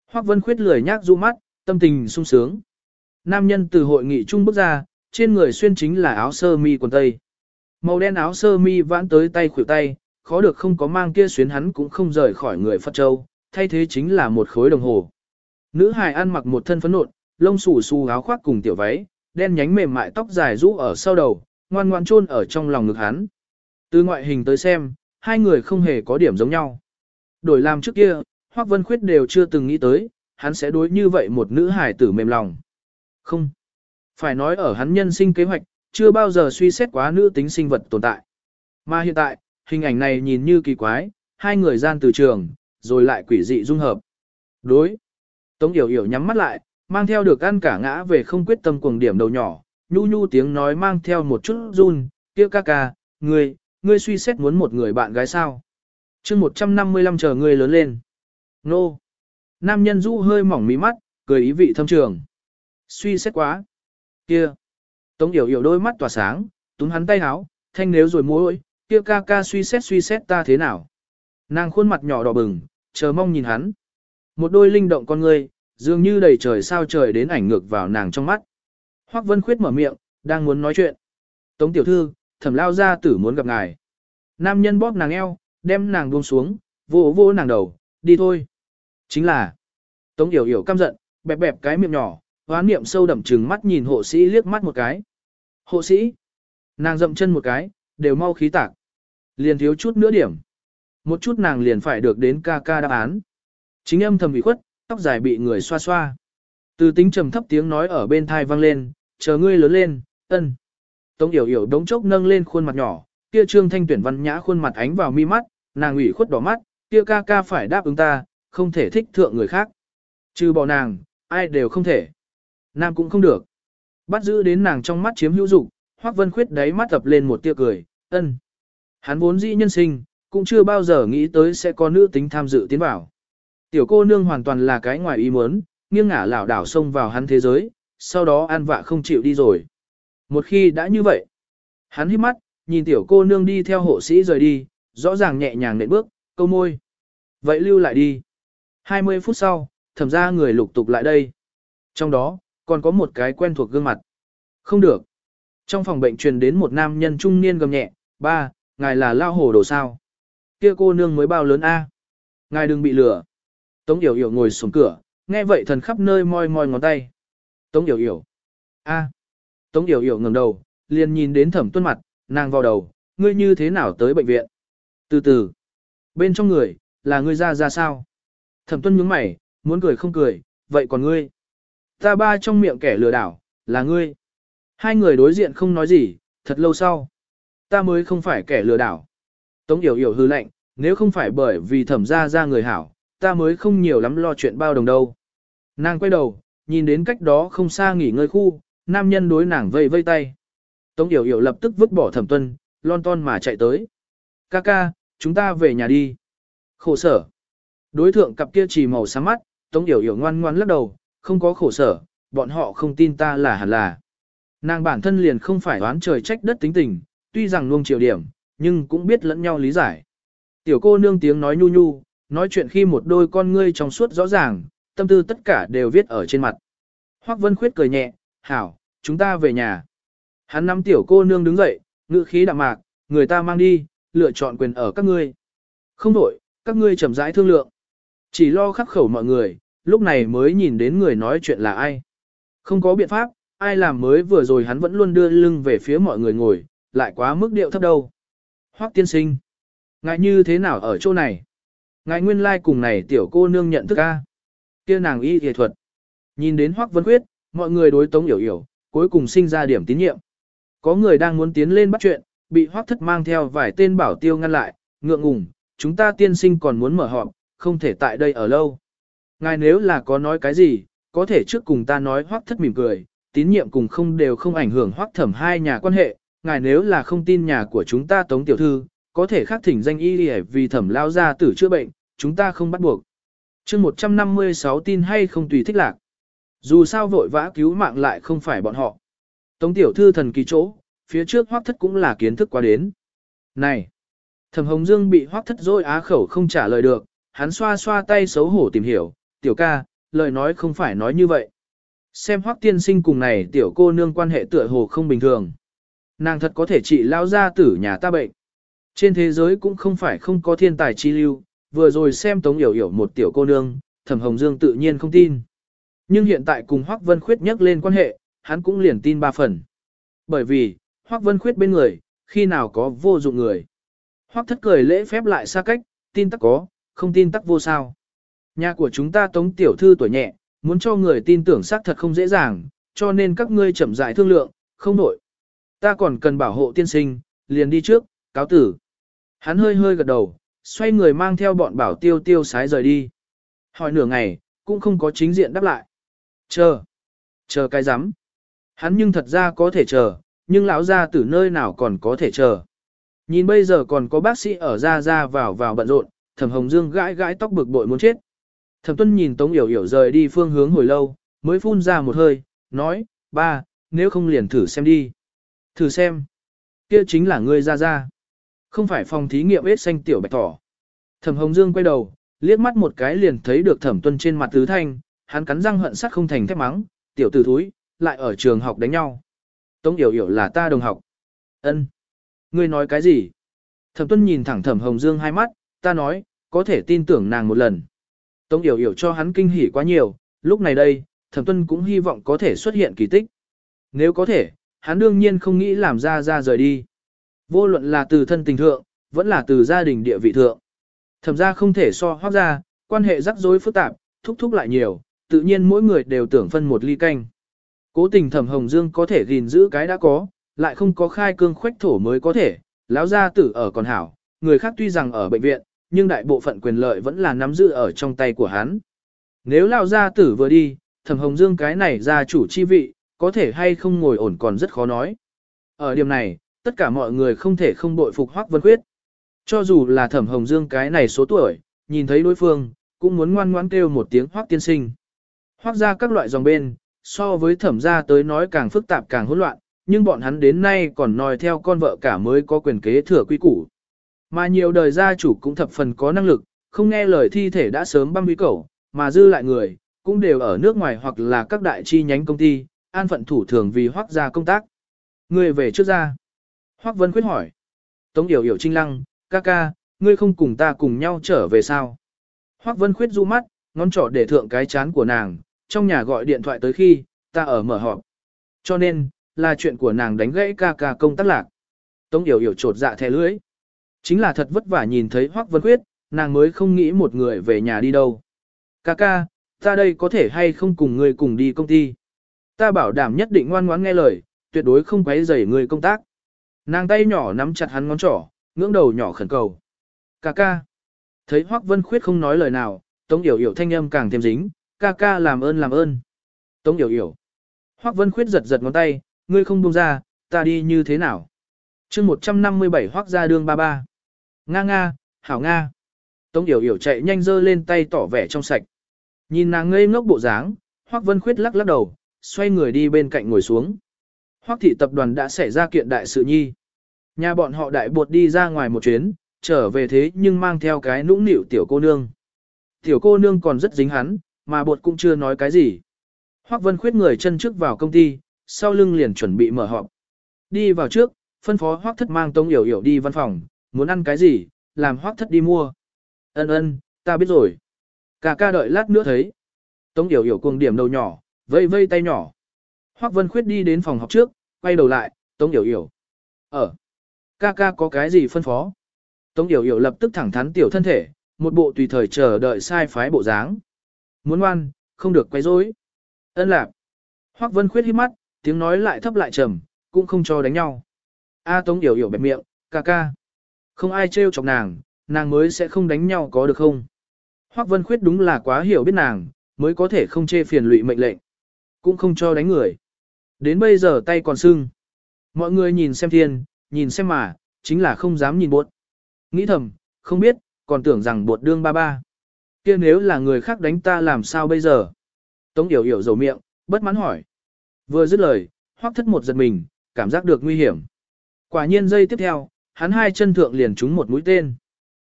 Hoắc Vân Khuyết lười nhác du mắt, tâm tình sung sướng. Nam nhân từ hội nghị trung bước ra, trên người xuyên chính là áo sơ mi quần tây. Màu đen áo sơ mi vãn tới tay khuỷu tay, khó được không có mang kia xuyến hắn cũng không rời khỏi người Phật Châu, thay thế chính là một khối đồng hồ. Nữ hài ăn mặc một thân phấn nộn, lông xù xù áo khoác cùng tiểu váy, đen nhánh mềm mại tóc dài rũ ở sau đầu, ngoan ngoan chôn ở trong lòng ngực hắn. Từ ngoại hình tới xem, hai người không hề có điểm giống nhau. Đổi làm trước kia, Hoắc Vân Khuyết đều chưa từng nghĩ tới, hắn sẽ đối như vậy một nữ hài tử mềm lòng. Không. Phải nói ở hắn nhân sinh kế hoạch, chưa bao giờ suy xét quá nữ tính sinh vật tồn tại. Mà hiện tại, hình ảnh này nhìn như kỳ quái, hai người gian từ trường, rồi lại quỷ dị dung hợp. Đối. Tống Yểu Yểu nhắm mắt lại, mang theo được ăn cả ngã về không quyết tâm cuồng điểm đầu nhỏ, nhu nhu tiếng nói mang theo một chút run, kia ca ca, ngươi, ngươi suy xét muốn một người bạn gái sao. chương 155 chờ ngươi lớn lên. Nô. Nam nhân du hơi mỏng mí mắt, cười ý vị thâm trường. Suy xét quá. Kia. Tống Yểu Yểu đôi mắt tỏa sáng, túm hắn tay háo, thanh nếu rồi mối kia ca ca suy xét suy xét ta thế nào. Nàng khuôn mặt nhỏ đỏ bừng, chờ mong nhìn hắn. Một đôi linh động con ngươi, dường như đầy trời sao trời đến ảnh ngược vào nàng trong mắt. Hoắc Vân Khuyết mở miệng, đang muốn nói chuyện. Tống tiểu thư, thẩm lao gia tử muốn gặp ngài. Nam nhân bóp nàng eo, đem nàng buông xuống, vỗ vỗ nàng đầu, đi thôi. Chính là, Tống Yểu Yểu căm giận, bẹp bẹp cái miệng nhỏ, hoán niệm sâu đậm trừng mắt nhìn hộ sĩ liếc mắt một cái. Hộ sĩ, nàng dậm chân một cái, đều mau khí tạc. Liền thiếu chút nữa điểm. Một chút nàng liền phải được đến ca ca đáp án. Chính âm thầm bị khuất, tóc dài bị người xoa xoa. Từ tính trầm thấp tiếng nói ở bên thai vang lên, chờ ngươi lớn lên, ân. Tống yểu yểu đống chốc nâng lên khuôn mặt nhỏ, kia trương thanh tuyển văn nhã khuôn mặt ánh vào mi mắt, nàng ủy khuất đỏ mắt, kia ca ca phải đáp ứng ta, không thể thích thượng người khác. Trừ bỏ nàng, ai đều không thể. Nam cũng không được. Bắt giữ đến nàng trong mắt chiếm hữu dục, Hoắc Vân Khuyết đáy mắt tập lên một tia cười, ân. Hắn vốn dĩ nhân sinh, cũng chưa bao giờ nghĩ tới sẽ có nữ tính tham dự tiến vào. Tiểu cô nương hoàn toàn là cái ngoài ý muốn, nghiêng ngả lảo đảo xông vào hắn thế giới, sau đó an vạ không chịu đi rồi. Một khi đã như vậy, hắn hít mắt, nhìn tiểu cô nương đi theo hộ sĩ rời đi, rõ ràng nhẹ nhàng nện bước, câu môi. Vậy lưu lại đi. 20 phút sau, thẩm ra người lục tục lại đây. Trong đó, còn có một cái quen thuộc gương mặt. Không được. Trong phòng bệnh truyền đến một nam nhân trung niên gầm nhẹ, ba, ngài là lao hổ đồ sao. Kia cô nương mới bao lớn a Ngài đừng bị lừa. Tống Yểu Yểu ngồi xuống cửa, nghe vậy thần khắp nơi moi moi ngón tay. Tống Yểu Yểu. a Tống Yểu Yểu ngẩng đầu, liền nhìn đến thẩm tuân mặt, nàng vào đầu, ngươi như thế nào tới bệnh viện. Từ từ. Bên trong người, là ngươi ra ra sao? Thẩm tuân nhướng mày, muốn cười không cười, vậy còn ngươi? Ta ba trong miệng kẻ lừa đảo, là ngươi. Hai người đối diện không nói gì, thật lâu sau. Ta mới không phải kẻ lừa đảo. Tống Yểu Yểu hư lệnh, nếu không phải bởi vì thẩm ra ra người hảo, ta mới không nhiều lắm lo chuyện bao đồng đâu. Nàng quay đầu, nhìn đến cách đó không xa nghỉ ngơi khu, nam nhân đối nàng vây vây tay. Tống Yểu Yểu lập tức vứt bỏ thẩm tuân, lon ton mà chạy tới. Ca ca, chúng ta về nhà đi. Khổ sở. Đối thượng cặp kia chỉ màu sáng mắt, Tống Yểu Yểu ngoan ngoan lắc đầu, không có khổ sở, bọn họ không tin ta là hẳn là. Nàng bản thân liền không phải đoán trời trách đất tính tình, tuy rằng nuông chiều điểm, nhưng cũng biết lẫn nhau lý giải. Tiểu cô nương tiếng nói nhu nhu, nói chuyện khi một đôi con ngươi trong suốt rõ ràng, tâm tư tất cả đều viết ở trên mặt. Hoắc Vân Khuyết cười nhẹ, hảo, chúng ta về nhà. Hắn nắm tiểu cô nương đứng dậy, ngữ khí đạm mạc, người ta mang đi, lựa chọn quyền ở các ngươi. Không đổi, các ngươi chậm rãi thương lượng. Chỉ lo khắc khẩu mọi người, lúc này mới nhìn đến người nói chuyện là ai. Không có biện pháp, ai làm mới vừa rồi hắn vẫn luôn đưa lưng về phía mọi người ngồi, lại quá mức điệu thấp đâu. Hoắc tiên sinh, ngài như thế nào ở chỗ này? Ngài nguyên lai like cùng này tiểu cô nương nhận thức a. Kia nàng y y thuật. Nhìn đến Hoắc Vân Quyết, mọi người đối Tống Yểu Yểu, cuối cùng sinh ra điểm tín nhiệm. Có người đang muốn tiến lên bắt chuyện, bị Hoắc Thất mang theo vài tên bảo tiêu ngăn lại, ngượng ngùng, chúng ta tiên sinh còn muốn mở họp, không thể tại đây ở lâu. Ngài nếu là có nói cái gì, có thể trước cùng ta nói Hoắc Thất mỉm cười, tín nhiệm cùng không đều không ảnh hưởng Hoắc Thẩm hai nhà quan hệ, ngài nếu là không tin nhà của chúng ta Tống tiểu thư, có thể khắc thỉnh danh y để vì Thẩm lao ra tử chữa bệnh, chúng ta không bắt buộc. Chương 156 tin hay không tùy thích lạc. Dù sao vội vã cứu mạng lại không phải bọn họ. Tống tiểu thư thần kỳ chỗ, phía trước hoác thất cũng là kiến thức quá đến. Này! Thẩm Hồng Dương bị hoác thất dối á khẩu không trả lời được, hắn xoa xoa tay xấu hổ tìm hiểu, tiểu ca, lời nói không phải nói như vậy. Xem hoác tiên sinh cùng này tiểu cô nương quan hệ tựa hồ không bình thường. Nàng thật có thể trị lao ra tử nhà ta bệnh. Trên thế giới cũng không phải không có thiên tài chi lưu, vừa rồi xem Tống Yểu Yểu một tiểu cô nương, Thẩm Hồng Dương tự nhiên không tin. Nhưng hiện tại cùng Hoắc Vân Khuyết nhắc lên quan hệ, hắn cũng liền tin ba phần. Bởi vì, Hoắc Vân Khuyết bên người, khi nào có vô dụng người. Hoắc thất cười lễ phép lại xa cách, tin tắc có, không tin tắc vô sao. Nhà của chúng ta tống tiểu thư tuổi nhẹ, muốn cho người tin tưởng xác thật không dễ dàng, cho nên các ngươi chậm rãi thương lượng, không nổi. Ta còn cần bảo hộ tiên sinh, liền đi trước, cáo tử. Hắn hơi hơi gật đầu, xoay người mang theo bọn bảo tiêu tiêu sái rời đi. Hỏi nửa ngày, cũng không có chính diện đáp lại. Chờ. Chờ cái rắm Hắn nhưng thật ra có thể chờ, nhưng lão ra từ nơi nào còn có thể chờ. Nhìn bây giờ còn có bác sĩ ở ra ra vào vào bận rộn, thẩm hồng dương gãi gãi tóc bực bội muốn chết. Thẩm tuân nhìn Tống Yểu Yểu rời đi phương hướng hồi lâu, mới phun ra một hơi, nói, ba, nếu không liền thử xem đi. Thử xem. Kia chính là ngươi ra ra. Không phải phòng thí nghiệm ếch xanh tiểu bạch thỏ. Thẩm Hồng Dương quay đầu, liếc mắt một cái liền thấy được Thẩm Tuân trên mặt tứ thanh, hắn cắn răng hận sắt không thành thép mắng, tiểu tử thúi, lại ở trường học đánh nhau. Tống Yểu Yểu là ta đồng học. Ân, Ngươi nói cái gì? Thẩm Tuân nhìn thẳng Thẩm Hồng Dương hai mắt, ta nói, có thể tin tưởng nàng một lần. Tống Yểu Yểu cho hắn kinh hỉ quá nhiều, lúc này đây, Thẩm Tuân cũng hy vọng có thể xuất hiện kỳ tích. Nếu có thể, hắn đương nhiên không nghĩ làm ra ra rời đi. Vô luận là từ thân tình thượng, vẫn là từ gia đình địa vị thượng. Thẩm ra không thể so hoác ra, quan hệ rắc rối phức tạp, thúc thúc lại nhiều, tự nhiên mỗi người đều tưởng phân một ly canh. Cố tình thẩm hồng dương có thể gìn giữ cái đã có, lại không có khai cương khoách thổ mới có thể, lão gia tử ở còn hảo, người khác tuy rằng ở bệnh viện, nhưng đại bộ phận quyền lợi vẫn là nắm giữ ở trong tay của hắn. Nếu lão gia tử vừa đi, thẩm hồng dương cái này gia chủ chi vị, có thể hay không ngồi ổn còn rất khó nói. Ở điểm này, tất cả mọi người không thể không bội phục Hoắc Vân Khuyết. Cho dù là thẩm hồng dương cái này số tuổi, nhìn thấy đối phương, cũng muốn ngoan ngoãn kêu một tiếng Hoắc tiên sinh. Hoắc ra các loại dòng bên, so với thẩm gia tới nói càng phức tạp càng hỗn loạn, nhưng bọn hắn đến nay còn nói theo con vợ cả mới có quyền kế thừa quy củ. Mà nhiều đời gia chủ cũng thập phần có năng lực, không nghe lời thi thể đã sớm băm bí cẩu, mà dư lại người, cũng đều ở nước ngoài hoặc là các đại chi nhánh công ty, an phận thủ thường vì hoác gia công tác. Người về trước ra. Hoác Vân Khuyết hỏi. Tống Yểu Yểu trinh lăng, ca ca, ngươi không cùng ta cùng nhau trở về sao? Hoác Vân Khuyết du mắt, ngón trỏ để thượng cái chán của nàng, trong nhà gọi điện thoại tới khi, ta ở mở họp. Cho nên, là chuyện của nàng đánh gãy ca ca công tác lạc. Tống Yểu Yểu trột dạ thẻ lưỡi. Chính là thật vất vả nhìn thấy Hoắc Vân Khuyết, nàng mới không nghĩ một người về nhà đi đâu. Ca ca, ta đây có thể hay không cùng ngươi cùng đi công ty? Ta bảo đảm nhất định ngoan ngoãn nghe lời, tuyệt đối không quấy rầy người công tác. Nàng tay nhỏ nắm chặt hắn ngón trỏ, ngưỡng đầu nhỏ khẩn cầu. Ca ca. Thấy Hoắc Vân Khuyết không nói lời nào, Tống Yểu Yểu thanh âm càng thêm dính, ca ca làm ơn làm ơn. Tống Yểu Yểu. Hoắc Vân Khuyết giật giật ngón tay, ngươi không buông ra, ta đi như thế nào? chương 157 Hoắc ra đường ba ba. Nga nga, hảo nga. Tống Yểu Yểu chạy nhanh dơ lên tay tỏ vẻ trong sạch. Nhìn nàng ngây ngốc bộ dáng, Hoắc Vân Khuyết lắc lắc đầu, xoay người đi bên cạnh ngồi xuống. Hoắc thị tập đoàn đã xảy ra kiện đại sự nhi. Nhà bọn họ đại buộc đi ra ngoài một chuyến, trở về thế nhưng mang theo cái nũng nịu tiểu cô nương. Tiểu cô nương còn rất dính hắn, mà buột cũng chưa nói cái gì. Hoắc Vân Khuyết người chân trước vào công ty, sau lưng liền chuẩn bị mở họp. Đi vào trước, phân phó Hoắc Thất mang Tống Yểu Yểu đi văn phòng, muốn ăn cái gì, làm hoác Thất đi mua. Ân ân, ta biết rồi. Cà ca đợi lát nữa thấy. Tống Yểu Yểu cuồng điểm đầu nhỏ, vây vây tay nhỏ. Hoắc Vân Khuyết đi đến phòng học trước, quay đầu lại, Tống Yểu Yểu. Ở. Ca ca có cái gì phân phó? Tống Yểu Yểu lập tức thẳng thắn tiểu thân thể, một bộ tùy thời chờ đợi sai phái bộ dáng. Muốn ngoan, không được quấy rối. Ân lạp. Hoắc Vân Khuyết hít mắt, tiếng nói lại thấp lại trầm, cũng không cho đánh nhau. A Tống Yểu Yểu bẹp miệng, ca ca. Không ai trêu chọc nàng, nàng mới sẽ không đánh nhau có được không? Hoắc Vân Khuyết đúng là quá hiểu biết nàng, mới có thể không chê phiền lụy mệnh lệnh. Cũng không cho đánh người. Đến bây giờ tay còn sưng. Mọi người nhìn xem thiên, nhìn xem mà, chính là không dám nhìn bột. Nghĩ thầm, không biết, còn tưởng rằng bột đương ba ba. kia nếu là người khác đánh ta làm sao bây giờ? Tống Yểu Yểu dầu miệng, bất mãn hỏi. Vừa dứt lời, hoắc thất một giật mình, cảm giác được nguy hiểm. Quả nhiên giây tiếp theo, hắn hai chân thượng liền trúng một mũi tên.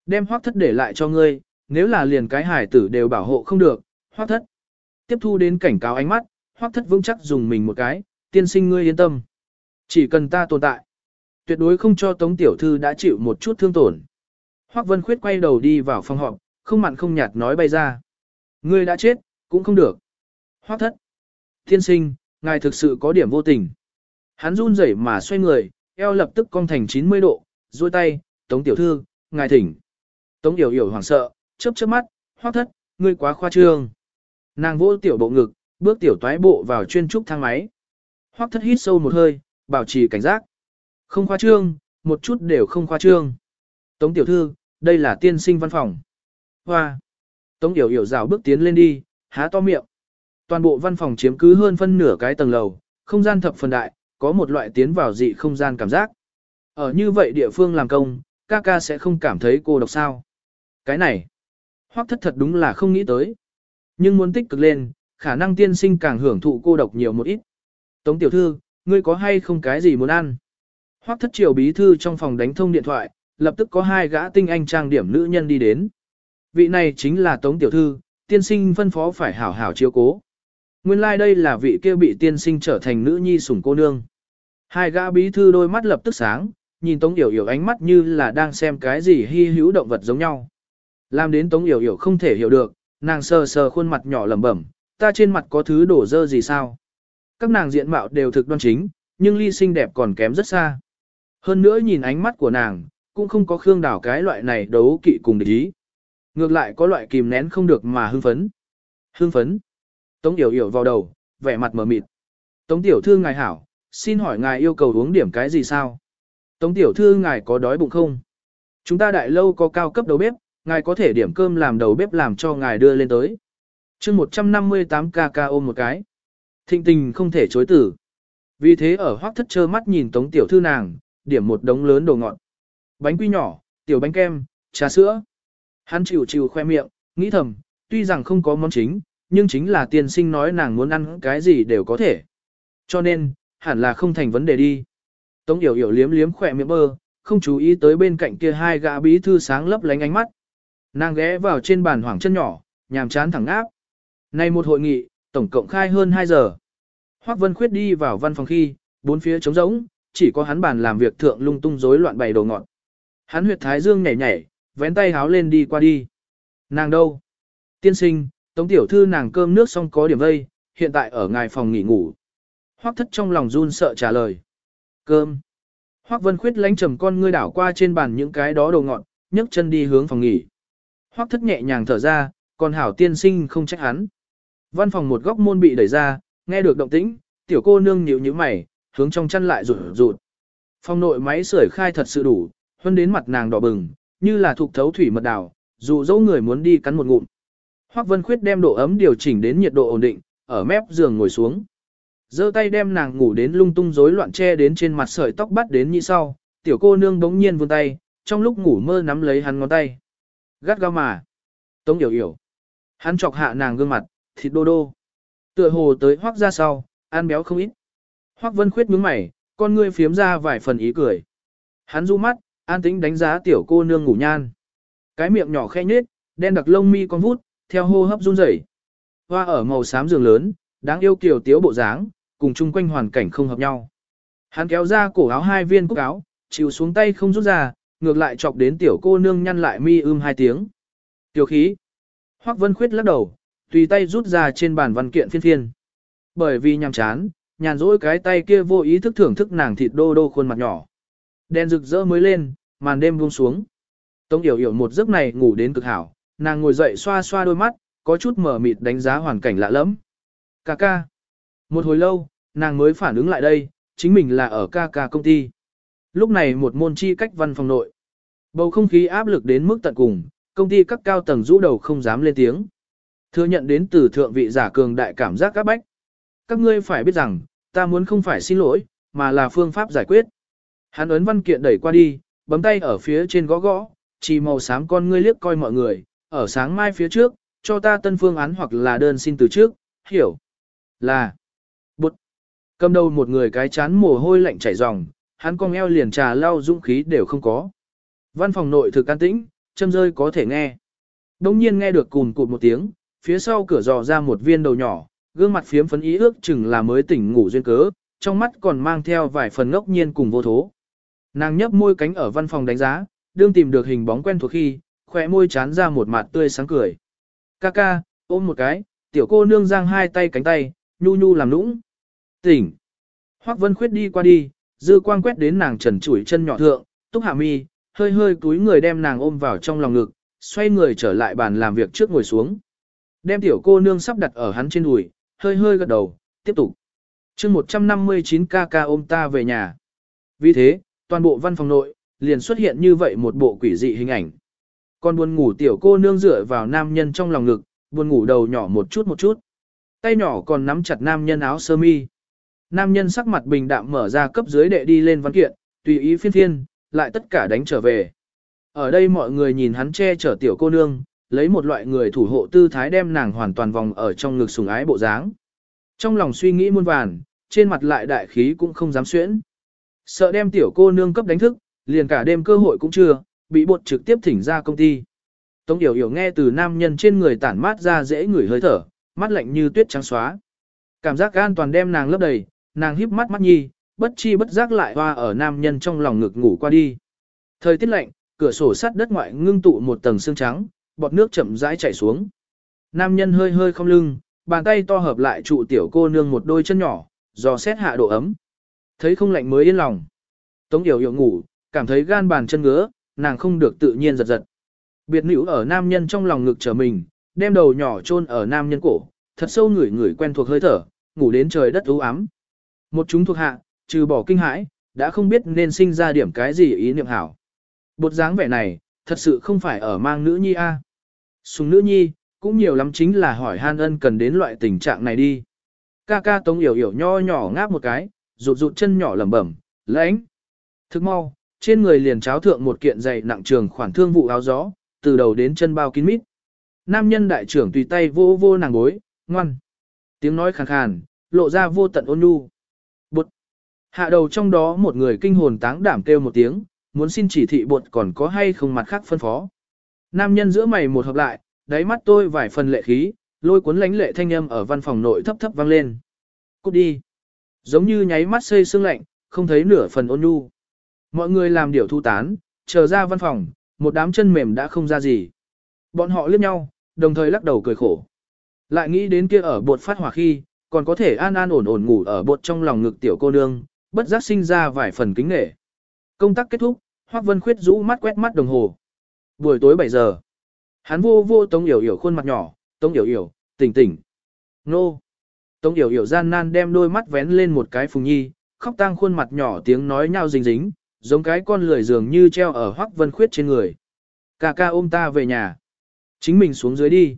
Đem hoắc thất để lại cho ngươi, nếu là liền cái hải tử đều bảo hộ không được, hoắc thất. Tiếp thu đến cảnh cáo ánh mắt, hoắc thất vững chắc dùng mình một cái, tiên sinh ngươi yên tâm. Chỉ cần ta tồn tại, tuyệt đối không cho Tống Tiểu Thư đã chịu một chút thương tổn. Hoắc Vân Khuyết quay đầu đi vào phòng họp, không mặn không nhạt nói bay ra. Ngươi đã chết, cũng không được. Hoắc thất. Tiên sinh, ngài thực sự có điểm vô tình. Hắn run rẩy mà xoay người, eo lập tức cong thành 90 độ, duỗi tay, Tống Tiểu Thư, ngài thỉnh. Tống Yểu Yểu hoảng sợ, chớp chớp mắt, Hoắc thất, ngươi quá khoa trương. Nàng vỗ tiểu bộ ngực, bước tiểu toái bộ vào chuyên trúc thang máy. Hoắc thất hít sâu một hơi, bảo trì cảnh giác. Không khoa trương, một chút đều không khoa trương. Tống tiểu thư, đây là tiên sinh văn phòng. Hoa. Tống Yểu Yểu rào bước tiến lên đi, há to miệng. Toàn bộ văn phòng chiếm cứ hơn phân nửa cái tầng lầu, không gian thập phần đại, có một loại tiến vào dị không gian cảm giác. Ở như vậy địa phương làm công, ca ca sẽ không cảm thấy cô độc sao. Cái này, hoắc thất thật đúng là không nghĩ tới. Nhưng muốn tích cực lên, khả năng tiên sinh càng hưởng thụ cô độc nhiều một ít. Tống tiểu thư, ngươi có hay không cái gì muốn ăn? Hoắc thất triều bí thư trong phòng đánh thông điện thoại, lập tức có hai gã tinh anh trang điểm nữ nhân đi đến. Vị này chính là Tống tiểu thư, tiên sinh phân phó phải hảo hảo chiếu cố. Nguyên lai like đây là vị kia bị tiên sinh trở thành nữ nhi sủng cô nương. Hai gã bí thư đôi mắt lập tức sáng, nhìn Tống Yểu Yểu ánh mắt như là đang xem cái gì hy hữu động vật giống nhau. Làm đến Tống Yểu Yểu không thể hiểu được, nàng sờ sờ khuôn mặt nhỏ lẩm bẩm, ta trên mặt có thứ đổ dơ gì sao? Các nàng diện mạo đều thực đoan chính, nhưng ly xinh đẹp còn kém rất xa. Hơn nữa nhìn ánh mắt của nàng, cũng không có khương đảo cái loại này đấu kỵ cùng địch ý. Ngược lại có loại kìm nén không được mà hưng phấn. Hưng phấn. Tống Yểu Yểu vào đầu, vẻ mặt mở mịt. Tống Tiểu Thư ngài hảo, xin hỏi ngài yêu cầu uống điểm cái gì sao? Tống Tiểu Thư ngài có đói bụng không? Chúng ta đại lâu có cao cấp đầu bếp, ngài có thể điểm cơm làm đầu bếp làm cho ngài đưa lên tới. chương 158 kk ôm một cái. Thịnh tình không thể chối tử. Vì thế ở hoác thất trơ mắt nhìn Tống Tiểu Thư nàng, điểm một đống lớn đồ ngọt. Bánh quy nhỏ, tiểu bánh kem, trà sữa. Hắn chịu chịu khoe miệng, nghĩ thầm, tuy rằng không có món chính, nhưng chính là tiên sinh nói nàng muốn ăn cái gì đều có thể. Cho nên, hẳn là không thành vấn đề đi. Tống yểu yểu liếm liếm khỏe miệng bơ, không chú ý tới bên cạnh kia hai gã bí thư sáng lấp lánh ánh mắt. Nàng ghé vào trên bàn hoảng chân nhỏ, nhàm chán thẳng áp. Nay một hội nghị, tổng cộng khai hơn 2 giờ. Hoắc Vân Khuyết đi vào văn phòng khi, bốn phía trống rỗng, chỉ có hắn bàn làm việc thượng lung tung rối loạn bày đồ ngọn. Hắn huyệt thái dương nhảy nhảy, vén tay háo lên đi qua đi. Nàng đâu? Tiên sinh, Tống tiểu thư nàng cơm nước xong có điểm vây, hiện tại ở ngài phòng nghỉ ngủ. Hoắc thất trong lòng run sợ trả lời. Cơm. Hoắc Vân Khuyết lánh trầm con ngươi đảo qua trên bàn những cái đó đồ ngọn, nhấc chân đi hướng phòng nghỉ. Hoắc thất nhẹ nhàng thở ra, còn hảo tiên sinh không trách hắn. Văn phòng một góc môn bị đẩy ra, nghe được động tĩnh, tiểu cô nương nhíu nhíu mày, hướng trong chăn lại rụt rụt. Phong nội máy sưởi khai thật sự đủ, hơn đến mặt nàng đỏ bừng, như là thuộc thấu thủy mật đảo, dù dẫu người muốn đi cắn một ngụm. Hoắc Vân Khuyết đem độ ấm điều chỉnh đến nhiệt độ ổn định, ở mép giường ngồi xuống giơ tay đem nàng ngủ đến lung tung rối loạn che đến trên mặt sợi tóc bắt đến như sau, tiểu cô nương bỗng nhiên vươn tay, trong lúc ngủ mơ nắm lấy hắn ngón tay. Gắt gao mà. Tống yểu yểu. Hắn chọc hạ nàng gương mặt, thịt đô đô. Tựa hồ tới hoác ra sau, ăn béo không ít. Hoác vân khuyết nhướng mày, con ngươi phiếm ra vài phần ý cười. Hắn du mắt, an tĩnh đánh giá tiểu cô nương ngủ nhan. Cái miệng nhỏ khẽ nhếch, đen đặc lông mi con vút, theo hô hấp run rẩy. Hoa ở màu xám giường lớn, đáng yêu kiểu tiếu bộ dáng, cùng chung quanh hoàn cảnh không hợp nhau. Hắn kéo ra cổ áo hai viên cúc áo, chịu xuống tay không rút ra, ngược lại chọc đến tiểu cô nương nhăn lại mi ưm hai tiếng. Tiểu khí. Hoắc Vân Khuyết lắc đầu, tùy tay rút ra trên bàn văn kiện phiên phiên. Bởi vì nhằm chán, nhàn rỗi cái tay kia vô ý thức thưởng thức nàng thịt đô đô khuôn mặt nhỏ. Đèn rực rỡ mới lên, màn đêm buông xuống. Tống Yểu Yểu một giấc này ngủ đến cực hảo, nàng ngồi dậy xoa xoa đôi mắt, có chút mở mịt đánh giá hoàn cảnh lạ lẫm. Ca ca. Một hồi lâu, nàng mới phản ứng lại đây, chính mình là ở ca ca công ty. Lúc này một môn chi cách văn phòng nội. Bầu không khí áp lực đến mức tận cùng, công ty các cao tầng rũ đầu không dám lên tiếng. Thừa nhận đến từ thượng vị giả cường đại cảm giác các bách. Các ngươi phải biết rằng, ta muốn không phải xin lỗi, mà là phương pháp giải quyết. Hắn ấn văn kiện đẩy qua đi, bấm tay ở phía trên gõ gõ, chỉ màu xám con ngươi liếc coi mọi người, ở sáng mai phía trước, cho ta tân phương án hoặc là đơn xin từ trước, hiểu. Là, cầm đầu một người cái chán mồ hôi lạnh chảy ròng, hắn cong eo liền trà lau dũng khí đều không có. Văn phòng nội thực an tĩnh, châm rơi có thể nghe. Đông nhiên nghe được cùn cụt một tiếng, phía sau cửa dò ra một viên đầu nhỏ, gương mặt phiếm phấn ý ước chừng là mới tỉnh ngủ duyên cớ, trong mắt còn mang theo vài phần ngốc nhiên cùng vô thố. Nàng nhấp môi cánh ở văn phòng đánh giá, đương tìm được hình bóng quen thuộc khi, khỏe môi chán ra một mặt tươi sáng cười. Ca ca, ôm một cái, tiểu cô nương giang hai tay cánh tay, nhu nhu làm nũng. Tỉnh. Hoắc Vân Khuyết đi qua đi, dư quang quét đến nàng trần trụi chân nhỏ thượng, túc hạ mi, hơi hơi túi người đem nàng ôm vào trong lòng ngực, xoay người trở lại bàn làm việc trước ngồi xuống. Đem tiểu cô nương sắp đặt ở hắn trên đùi, hơi hơi gật đầu, tiếp tục. chương 159 ca ca ôm ta về nhà. Vì thế, toàn bộ văn phòng nội, liền xuất hiện như vậy một bộ quỷ dị hình ảnh. Còn buồn ngủ tiểu cô nương dựa vào nam nhân trong lòng ngực, buồn ngủ đầu nhỏ một chút một chút. Tay nhỏ còn nắm chặt nam nhân áo sơ mi. Nam nhân sắc mặt bình đạm mở ra cấp dưới đệ đi lên văn kiện, tùy ý phiên thiên lại tất cả đánh trở về. Ở đây mọi người nhìn hắn che chở tiểu cô nương, lấy một loại người thủ hộ tư thái đem nàng hoàn toàn vòng ở trong ngực sùng ái bộ dáng. Trong lòng suy nghĩ muôn vàn, trên mặt lại đại khí cũng không dám xuyễn. Sợ đem tiểu cô nương cấp đánh thức, liền cả đêm cơ hội cũng chưa, bị bột trực tiếp thỉnh ra công ty. Tống Yểu Yểu nghe từ nam nhân trên người tản mát ra dễ ngửi hơi thở, mắt lạnh như tuyết trắng xóa. Cảm giác an toàn đem nàng lấp đầy, nàng híp mắt mắt nhi, bất chi bất giác lại hoa ở nam nhân trong lòng ngực ngủ qua đi. Thời tiết lạnh, cửa sổ sắt đất ngoại ngưng tụ một tầng xương trắng, bọt nước chậm rãi chảy xuống. Nam nhân hơi hơi không lưng, bàn tay to hợp lại trụ tiểu cô nương một đôi chân nhỏ, dò xét hạ độ ấm. Thấy không lạnh mới yên lòng. Tống Yểu Yểu ngủ, cảm thấy gan bàn chân ngứa, nàng không được tự nhiên giật giật. Biệt nữ ở nam nhân trong lòng ngực trở mình, đem đầu nhỏ chôn ở nam nhân cổ, thật sâu ngửi ngửi quen thuộc hơi thở, ngủ đến trời đất u ám. Một chúng thuộc hạ, trừ bỏ kinh hãi, đã không biết nên sinh ra điểm cái gì ý niệm hảo. Bột dáng vẻ này, thật sự không phải ở mang nữ nhi a. Sùng nữ nhi, cũng nhiều lắm chính là hỏi han ân cần đến loại tình trạng này đi. Ca ca tống yểu yểu nho nhỏ ngáp một cái, rụt rụt chân nhỏ lẩm bẩm, lãnh. Thức mau, trên người liền cháo thượng một kiện dày nặng trường khoản thương vụ áo gió, từ đầu đến chân bao kín mít. Nam nhân đại trưởng tùy tay vô vô nàng bối, ngoan. Tiếng nói khàn khàn, lộ ra vô tận ôn nhu. Hạ đầu trong đó một người kinh hồn táng đảm kêu một tiếng, muốn xin chỉ thị bột còn có hay không mặt khác phân phó. Nam nhân giữa mày một hợp lại, đáy mắt tôi vài phần lệ khí, lôi cuốn lánh lệ thanh âm ở văn phòng nội thấp thấp vang lên. Cút đi. Giống như nháy mắt xây xương lạnh, không thấy nửa phần ôn nhu. Mọi người làm điều thu tán, chờ ra văn phòng, một đám chân mềm đã không ra gì. Bọn họ liếc nhau, đồng thời lắc đầu cười khổ. Lại nghĩ đến kia ở bột phát hỏa khi, còn có thể an an ổn ổn ngủ ở bột trong lòng ngực tiểu cô nương, bất giác sinh ra vài phần kính nghệ. Công tác kết thúc, Hoắc Vân Khuyết rũ mắt quét mắt đồng hồ. Buổi tối 7 giờ. Hắn vô vô Tống Yểu Yểu khuôn mặt nhỏ, Tống Yểu Yểu, tỉnh tỉnh. Nô. Tống Yểu Yểu gian nan đem đôi mắt vén lên một cái phùng nhi, khóc tang khuôn mặt nhỏ tiếng nói nhau dính dính, giống cái con lười dường như treo ở Hoắc Vân Khuyết trên người. Cà ca ôm ta về nhà. Chính mình xuống dưới đi.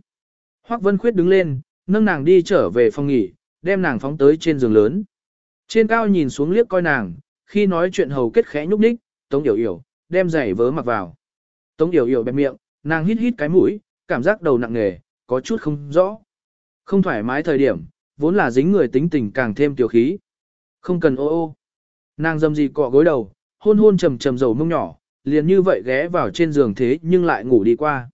Hoắc Vân Khuyết đứng lên, nâng nàng đi trở về phòng nghỉ, đem nàng phóng tới trên giường lớn. Trên cao nhìn xuống liếc coi nàng, khi nói chuyện hầu kết khẽ nhúc nhích, Tống Yểu Yểu, đem giày vớ mặc vào. Tống Yểu Yểu bẹp miệng, nàng hít hít cái mũi, cảm giác đầu nặng nề, có chút không rõ. Không thoải mái thời điểm, vốn là dính người tính tình càng thêm tiểu khí. Không cần ô ô. Nàng dâm gì cọ gối đầu, hôn hôn trầm trầm dầu mông nhỏ, liền như vậy ghé vào trên giường thế nhưng lại ngủ đi qua.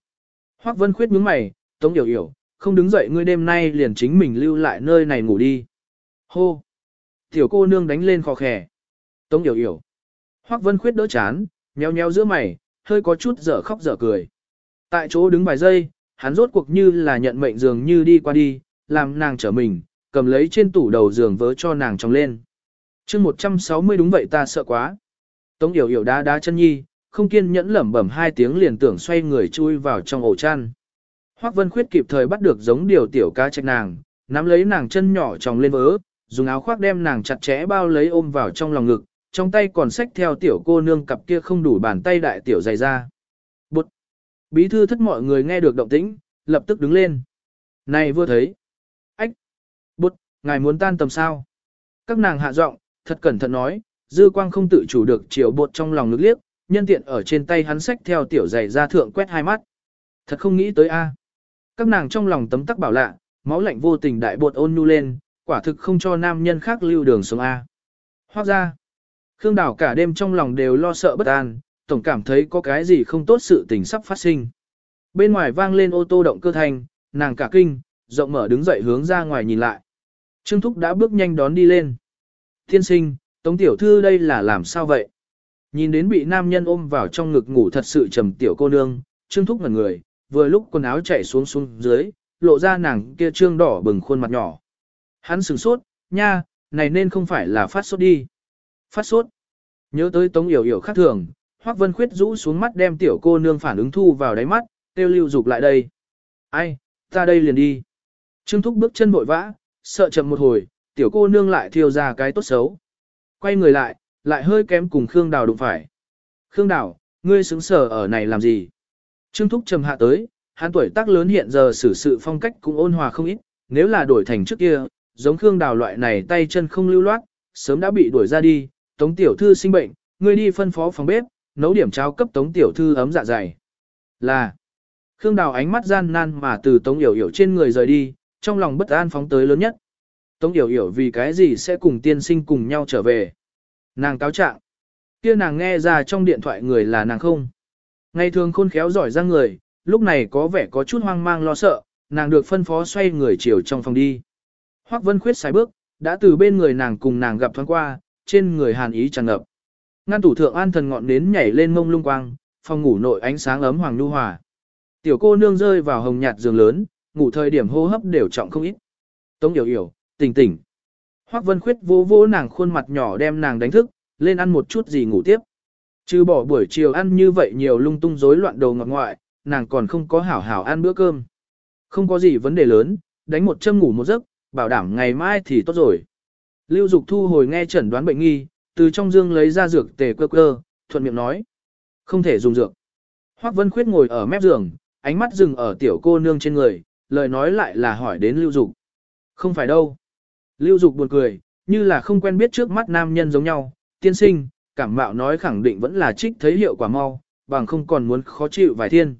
Hoắc Vân Khuyết nhướng mày, Tống Yểu Yểu, không đứng dậy ngươi đêm nay liền chính mình lưu lại nơi này ngủ đi. Hô. Tiểu cô nương đánh lên khó khè. Tống Yểu Yểu. Hoắc Vân Khuyết đỡ chán, nheo nheo giữa mày, hơi có chút dở khóc dở cười. Tại chỗ đứng vài giây, hắn rốt cuộc như là nhận mệnh dường như đi qua đi, làm nàng trở mình, cầm lấy trên tủ đầu giường vớ cho nàng trong lên. chương 160 đúng vậy ta sợ quá. Tống yểu yểu đá đá chân nhi, không kiên nhẫn lẩm bẩm hai tiếng liền tưởng xoay người chui vào trong ổ chăn. Hoắc Vân Khuyết kịp thời bắt được giống điều tiểu cá trách nàng, nắm lấy nàng chân nhỏ tròng lên vớ, dùng áo khoác đem nàng chặt chẽ bao lấy ôm vào trong lòng ngực, trong tay còn xách theo tiểu cô nương cặp kia không đủ bàn tay đại tiểu dày ra. Bụt! Bí thư thất mọi người nghe được động tĩnh, lập tức đứng lên. Này vừa thấy! Ách! Bụt! Ngài muốn tan tầm sao? Các nàng hạ giọng, thật cẩn thận nói, dư quang không tự chủ được chiều bột trong lòng nước liếc, nhân tiện ở trên tay hắn xách theo tiểu dày ra thượng quét hai mắt. Thật không nghĩ tới a. Các nàng trong lòng tấm tắc bảo lạ, máu lạnh vô tình đại bột ôn nhu lên, quả thực không cho nam nhân khác lưu đường sống a. Hoác ra, Khương Đào cả đêm trong lòng đều lo sợ bất an, tổng cảm thấy có cái gì không tốt sự tình sắp phát sinh. Bên ngoài vang lên ô tô động cơ thanh, nàng cả kinh, rộng mở đứng dậy hướng ra ngoài nhìn lại. Trương Thúc đã bước nhanh đón đi lên. Thiên sinh, Tống Tiểu Thư đây là làm sao vậy? Nhìn đến bị nam nhân ôm vào trong ngực ngủ thật sự trầm tiểu cô nương, Trương Thúc ngẩn người, vừa lúc quần áo chạy xuống xuống dưới, lộ ra nàng kia trương đỏ bừng khuôn mặt nhỏ. Hắn sửng sốt, nha, này nên không phải là phát sốt đi. Phát sốt. Nhớ tới Tống Yểu Yểu khác thường, Hoắc Vân Khuyết rũ xuống mắt đem tiểu cô nương phản ứng thu vào đáy mắt, tiêu lưu dục lại đây. Ai, ta đây liền đi. Trương Thúc bước chân vội vã, sợ chậm một hồi, tiểu cô nương lại thiêu ra cái tốt xấu. Quay người lại, lại hơi kém cùng Khương Đào đụng phải. Khương Đào, ngươi xứng sở ở này làm gì? Trương Thúc trầm hạ tới, hắn tuổi tác lớn hiện giờ xử sự phong cách cũng ôn hòa không ít, nếu là đổi thành trước kia, giống Khương Đào loại này tay chân không lưu loát, sớm đã bị đuổi ra đi, Tống tiểu thư sinh bệnh, ngươi đi phân phó phòng bếp, nấu điểm cháo cấp Tống tiểu thư ấm dạ dày. Là. Khương Đào ánh mắt gian nan mà từ Tống Yểu Yểu trên người rời đi, trong lòng bất an phóng tới lớn nhất. Tống Yểu Yểu vì cái gì sẽ cùng tiên sinh cùng nhau trở về. Nàng cáo trạng. Kia nàng nghe ra trong điện thoại người là nàng không. Ngày thường khôn khéo giỏi ra người, lúc này có vẻ có chút hoang mang lo sợ, nàng được phân phó xoay người chiều trong phòng đi. Hoắc Vân Khuyết sai bước, đã từ bên người nàng cùng nàng gặp thoáng qua, trên người hàn ý tràn ngập. Ngăn tủ thượng an thần ngọn nến nhảy lên mông lung quang, phòng ngủ nội ánh sáng ấm hoàng nhu hòa. Tiểu cô nương rơi vào hồng nhạt giường lớn, ngủ thời điểm hô hấp đều trọng không ít. Tống Yểu Yểu, tỉnh tỉnh. Hoắc Vân Khuyết vô vô nàng khuôn mặt nhỏ đem nàng đánh thức, lên ăn một chút gì ngủ tiếp. Trừ bỏ buổi chiều ăn như vậy nhiều lung tung rối loạn đầu ngọt ngoại, nàng còn không có hảo hảo ăn bữa cơm. Không có gì vấn đề lớn, đánh một châm ngủ một giấc, bảo đảm ngày mai thì tốt rồi. Lưu Dục thu hồi nghe chẩn đoán bệnh nghi, từ trong dương lấy ra dược tề cơ cơ, thuận miệng nói. Không thể dùng dược. Hoắc Vân Khuyết ngồi ở mép giường, ánh mắt dừng ở tiểu cô nương trên người, lời nói lại là hỏi đến Lưu Dục. Không phải đâu. Lưu Dục buồn cười, như là không quen biết trước mắt nam nhân giống nhau, tiên sinh, cảm mạo nói khẳng định vẫn là trích thấy hiệu quả mau, bằng không còn muốn khó chịu vài thiên.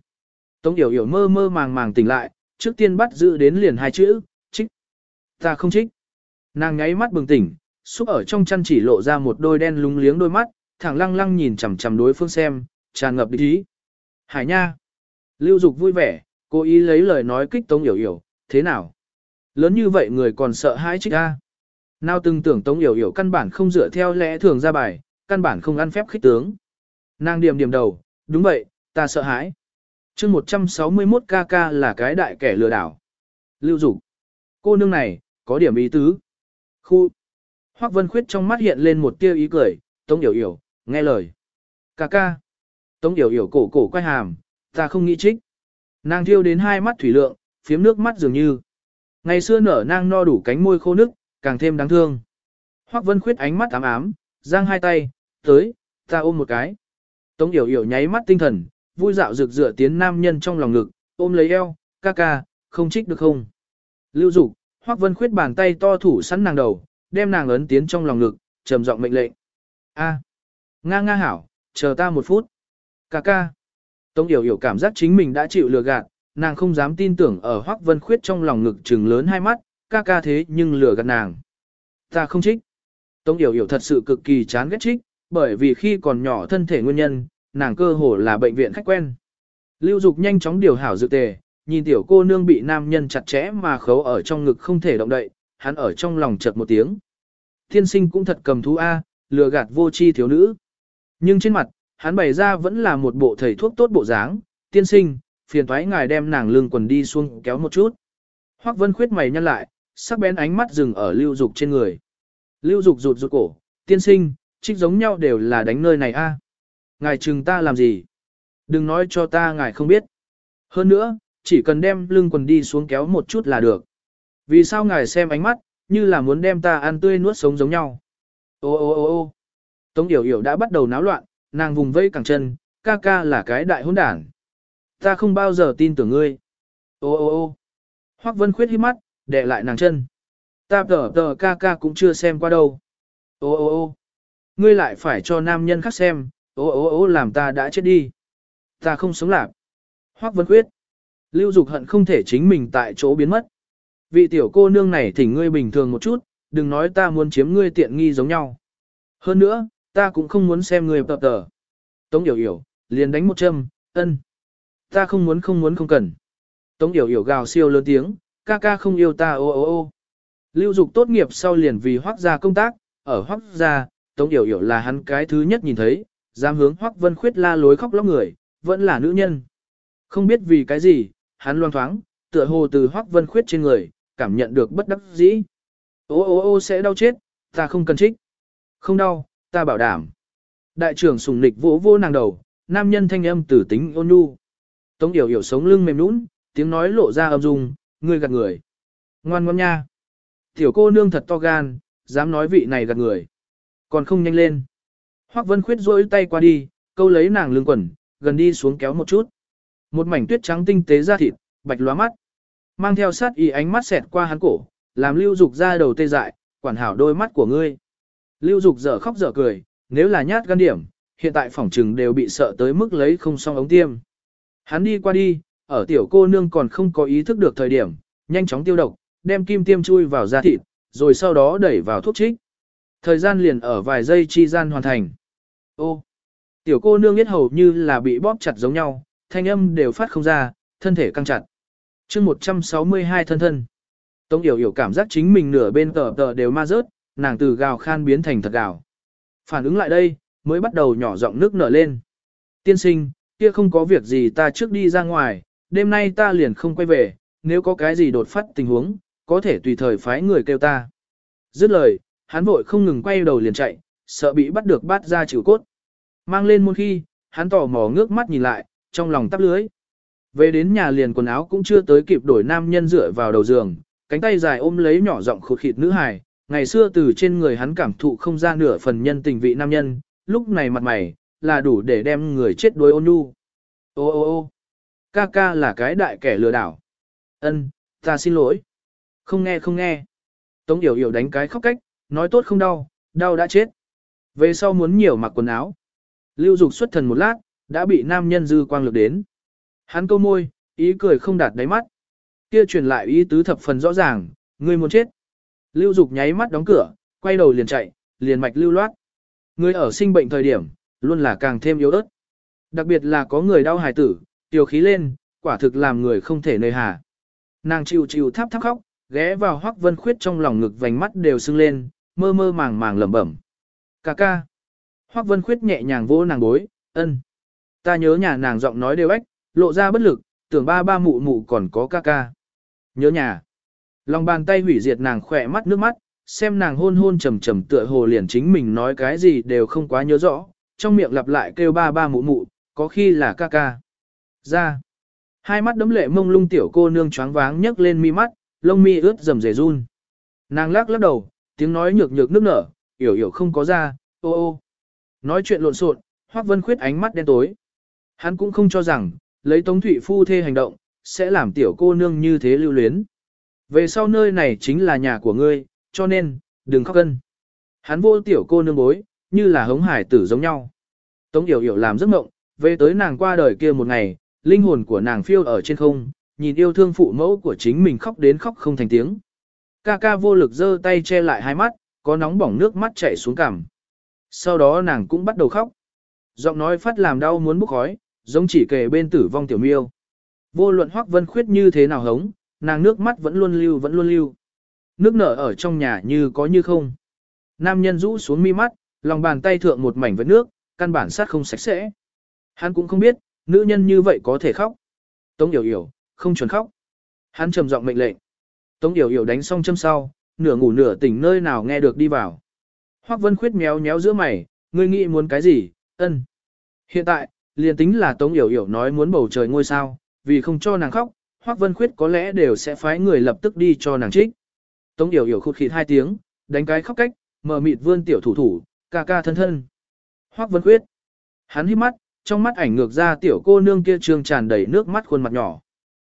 Tống Yểu Yểu mơ mơ màng màng tỉnh lại, trước tiên bắt giữ đến liền hai chữ. Ta không trích. Nàng nháy mắt bừng tỉnh, xúc ở trong chăn chỉ lộ ra một đôi đen lúng liếng đôi mắt, thẳng lăng lăng nhìn chằm chằm đối phương xem, tràn ngập địch ý. Hải nha. Lưu Dục vui vẻ, cố ý lấy lời nói kích Tống Yểu Yểu, thế nào? Lớn như vậy người còn sợ hãi trích a? Nào từng tưởng Tống Yểu Yểu căn bản không dựa theo lẽ thường ra bài, căn bản không ăn phép khích tướng. Nàng điểm điểm đầu, đúng vậy, ta sợ hãi. chương 161 ca ca là cái đại kẻ lừa đảo. Lưu Dục Cô nương này, có điểm ý tứ. Khu. Hoắc Vân Khuyết trong mắt hiện lên một tia ý cười, Tống Yểu Yểu, nghe lời. Cà ca. Tống Yểu Yểu cổ cổ quay hàm, ta không nghĩ trích. Nàng thiêu đến hai mắt thủy lượng, phiếm nước mắt dường như. Ngày xưa nở nang no đủ cánh môi khô nức, càng thêm đáng thương. Hoắc Vân Khuyết ánh mắt ám ám, giang hai tay, tới, ta ôm một cái. Tống Yểu Yểu nháy mắt tinh thần, vui dạo rực rửa tiến nam nhân trong lòng ngực, ôm lấy eo, ca ca, không trích được không? Lưu Dục, Hoắc Vân Khuyết bàn tay to thủ sẵn nàng đầu, đem nàng ấn tiến trong lòng ngực, trầm giọng mệnh lệnh. A, nga nga hảo, chờ ta một phút. Ca ca. Tống Yểu Yểu cảm giác chính mình đã chịu lừa gạt, nàng không dám tin tưởng ở Hoắc Vân Khuyết trong lòng ngực trừng lớn hai mắt, ca ca thế nhưng lừa gạt nàng. Ta không trích. Tống Yểu Yểu thật sự cực kỳ chán ghét trích, bởi vì khi còn nhỏ thân thể nguyên nhân, nàng cơ hồ là bệnh viện khách quen. Lưu Dục nhanh chóng điều hảo dự tề, nhìn tiểu cô nương bị nam nhân chặt chẽ mà khấu ở trong ngực không thể động đậy, hắn ở trong lòng chợt một tiếng. Thiên sinh cũng thật cầm thú A, lừa gạt vô chi thiếu nữ. Nhưng trên mặt, hắn bày ra vẫn là một bộ thầy thuốc tốt bộ dáng, tiên sinh, phiền thoái ngài đem nàng lưng quần đi xuống kéo một chút. Hoắc Vân khuyết mày nhăn lại, sắc bén ánh mắt dừng ở lưu dục trên người. Lưu dục rụt rụt cổ, tiên sinh, trích giống nhau đều là đánh nơi này a. Ngài chừng ta làm gì? Đừng nói cho ta ngài không biết. Hơn nữa, chỉ cần đem lưng quần đi xuống kéo một chút là được. Vì sao ngài xem ánh mắt, như là muốn đem ta ăn tươi nuốt sống giống nhau. Ô ô ô ô Tống Yểu Yểu đã bắt đầu náo loạn, nàng vùng vây cẳng chân, ca ca là cái đại hỗn đản. Ta không bao giờ tin tưởng ngươi. Ô ô ô Hoắc Vân Khuyết hít mắt, đè lại nàng chân. Ta tờ tờ ca ca cũng chưa xem qua đâu. Ô ô ô Ngươi lại phải cho nam nhân khác xem, ô ô ô làm ta đã chết đi. Ta không sống lạc. Hoắc Vân Khuyết. Lưu Dục hận không thể chính mình tại chỗ biến mất. Vị tiểu cô nương này thỉnh ngươi bình thường một chút, đừng nói ta muốn chiếm ngươi tiện nghi giống nhau. Hơn nữa, ta cũng không muốn xem ngươi tập tờ. Tống Yểu Yểu, liền đánh một châm, ân. Ta không muốn không muốn không cần. Tống Yểu Yểu gào siêu lớn tiếng, ca ca không yêu ta ô ô ô. Lưu Dục tốt nghiệp sau liền vì hoác gia công tác, ở hoác gia, Tống Yểu Yểu là hắn cái thứ nhất nhìn thấy, dám hướng hoác vân khuyết la lối khóc lóc người, vẫn là nữ nhân. Không biết vì cái gì, hắn loang thoáng, tựa hồ từ hoác vân khuyết trên người, cảm nhận được bất đắc dĩ. Ô ô ô sẽ đau chết, ta không cần trích. Không đau, ta bảo đảm. Đại trưởng sùng nịch vỗ vô nàng đầu, nam nhân thanh âm tử tính ôn nhu. Tống yểu yểu sống lưng mềm nũng, tiếng nói lộ ra âm dung, ngươi gạt người. Ngoan ngoan nha. Tiểu cô nương thật to gan, dám nói vị này gạt người. Còn không nhanh lên. Hoắc Vân Khuyết rỗi tay qua đi, câu lấy nàng lưng quần, gần đi xuống kéo một chút. Một mảnh tuyết trắng tinh tế ra thịt, bạch lóa mắt. Mang theo sát ý ánh mắt xẹt qua hắn cổ, làm lưu dục ra đầu tê dại, quản hảo đôi mắt của ngươi. Lưu dục dở khóc dở cười, nếu là nhát gan điểm, hiện tại phỏng trừng đều bị sợ tới mức lấy không xong ống tiêm. Hắn đi qua đi, ở tiểu cô nương còn không có ý thức được thời điểm, nhanh chóng tiêu độc, đem kim tiêm chui vào da thịt, rồi sau đó đẩy vào thuốc trích. Thời gian liền ở vài giây chi gian hoàn thành. Ô, tiểu cô nương biết hầu như là bị bóp chặt giống nhau, thanh âm đều phát không ra, thân thể căng chặt. chương 162 thân thân. Tống Yểu Yểu cảm giác chính mình nửa bên tờ tờ đều ma rớt, nàng từ gào khan biến thành thật gào. Phản ứng lại đây, mới bắt đầu nhỏ giọng nước nở lên. Tiên sinh, kia không có việc gì ta trước đi ra ngoài, đêm nay ta liền không quay về, nếu có cái gì đột phát tình huống, có thể tùy thời phái người kêu ta. Dứt lời, hắn vội không ngừng quay đầu liền chạy, sợ bị bắt được bắt ra chịu cốt. Mang lên môn khi, hắn tò mò ngước mắt nhìn lại, trong lòng tắp lưới. Về đến nhà liền quần áo cũng chưa tới kịp đổi nam nhân dựa vào đầu giường, cánh tay dài ôm lấy nhỏ giọng khụt khịt nữ hài, ngày xưa từ trên người hắn cảm thụ không ra nửa phần nhân tình vị nam nhân, lúc này mặt mày, là đủ để đem người chết đuối ôn nhu. Ô ô ô ca ca là cái đại kẻ lừa đảo. Ân, ta xin lỗi. Không nghe không nghe. Tống Yểu Yểu đánh cái khóc cách, nói tốt không đau, đau đã chết. Về sau muốn nhiều mặc quần áo. Lưu Dục xuất thần một lát, đã bị nam nhân dư quang lực đến. Hắn câu môi, ý cười không đạt đáy mắt. Kia truyền lại ý tứ thập phần rõ ràng, ngươi muốn chết. Lưu Dục nháy mắt đóng cửa, quay đầu liền chạy, liền mạch lưu loát. Người ở sinh bệnh thời điểm, luôn là càng thêm yếu ớt. Đặc biệt là có người đau hài tử, tiểu khí lên, quả thực làm người không thể nơi hà. Nàng chịu chịu tháp tháp khóc, ghé vào Hoắc Vân Khuyết trong lòng ngực vành mắt đều sưng lên, mơ mơ màng màng lẩm bẩm. Ca ca. Hoắc Vân Khuyết nhẹ nhàng vỗ nàng bối, ân. Ta nhớ nhà nàng giọng nói đều ếch, lộ ra bất lực, tưởng ba ba mụ mụ còn có ca ca. Nhớ nhà. Lòng bàn tay hủy diệt nàng khỏe mắt nước mắt, xem nàng hôn hôn trầm trầm tựa hồ liền chính mình nói cái gì đều không quá nhớ rõ, trong miệng lặp lại kêu ba ba mụ mụ, có khi là ca ca. Ra. Hai mắt đấm lệ mông lung tiểu cô nương choáng váng nhấc lên mi mắt, lông mi ướt dầm rề run. Nàng lắc lắc đầu, tiếng nói nhược nhược nước nở, yểu yểu không có ra, ô ô. Nói chuyện lộn xộn, Hoắc Vân Khuyết ánh mắt đen tối. Hắn cũng không cho rằng, lấy Tống Thụy Phu thê hành động, sẽ làm tiểu cô nương như thế lưu luyến. Về sau nơi này chính là nhà của ngươi, cho nên, đừng khóc cân. Hắn vô tiểu cô nương bối, như là hống hải tử giống nhau. Tống Yểu Yểu làm giấc mộng, về tới nàng qua đời kia một ngày, linh hồn của nàng phiêu ở trên không, nhìn yêu thương phụ mẫu của chính mình khóc đến khóc không thành tiếng. Ca ca vô lực giơ tay che lại hai mắt, có nóng bỏng nước mắt chảy xuống cằm. Sau đó nàng cũng bắt đầu khóc. Giọng nói phát làm đau muốn bốc khói, giống chỉ kề bên tử vong tiểu miêu. Vô luận Hoắc Vân Khuyết như thế nào hống, nàng nước mắt vẫn luôn lưu vẫn luôn lưu. Nước nở ở trong nhà như có như không. Nam nhân rũ xuống mi mắt, lòng bàn tay thượng một mảnh vết nước, căn bản sát không sạch sẽ. Hắn cũng không biết, nữ nhân như vậy có thể khóc. Tống Yểu Yểu, không chuẩn khóc. Hắn trầm giọng mệnh lệnh. Tống Yểu Yểu đánh xong châm sau, nửa ngủ nửa tỉnh nơi nào nghe được đi vào. Hoắc Vân Khuyết méo méo giữa mày, ngươi nghĩ muốn cái gì, ân. Hiện tại, liền tính là Tống Yểu Yểu nói muốn bầu trời ngôi sao, vì không cho nàng khóc, Hoắc Vân Khuyết có lẽ đều sẽ phái người lập tức đi cho nàng trích. Tống Yểu Yểu khụt khịt hai tiếng, đánh cái khóc cách, mở mịt vươn tiểu thủ thủ, ca ca thân thân. Hoắc Vân Khuyết. Hắn hít mắt, trong mắt ảnh ngược ra tiểu cô nương kia trương tràn đầy nước mắt khuôn mặt nhỏ.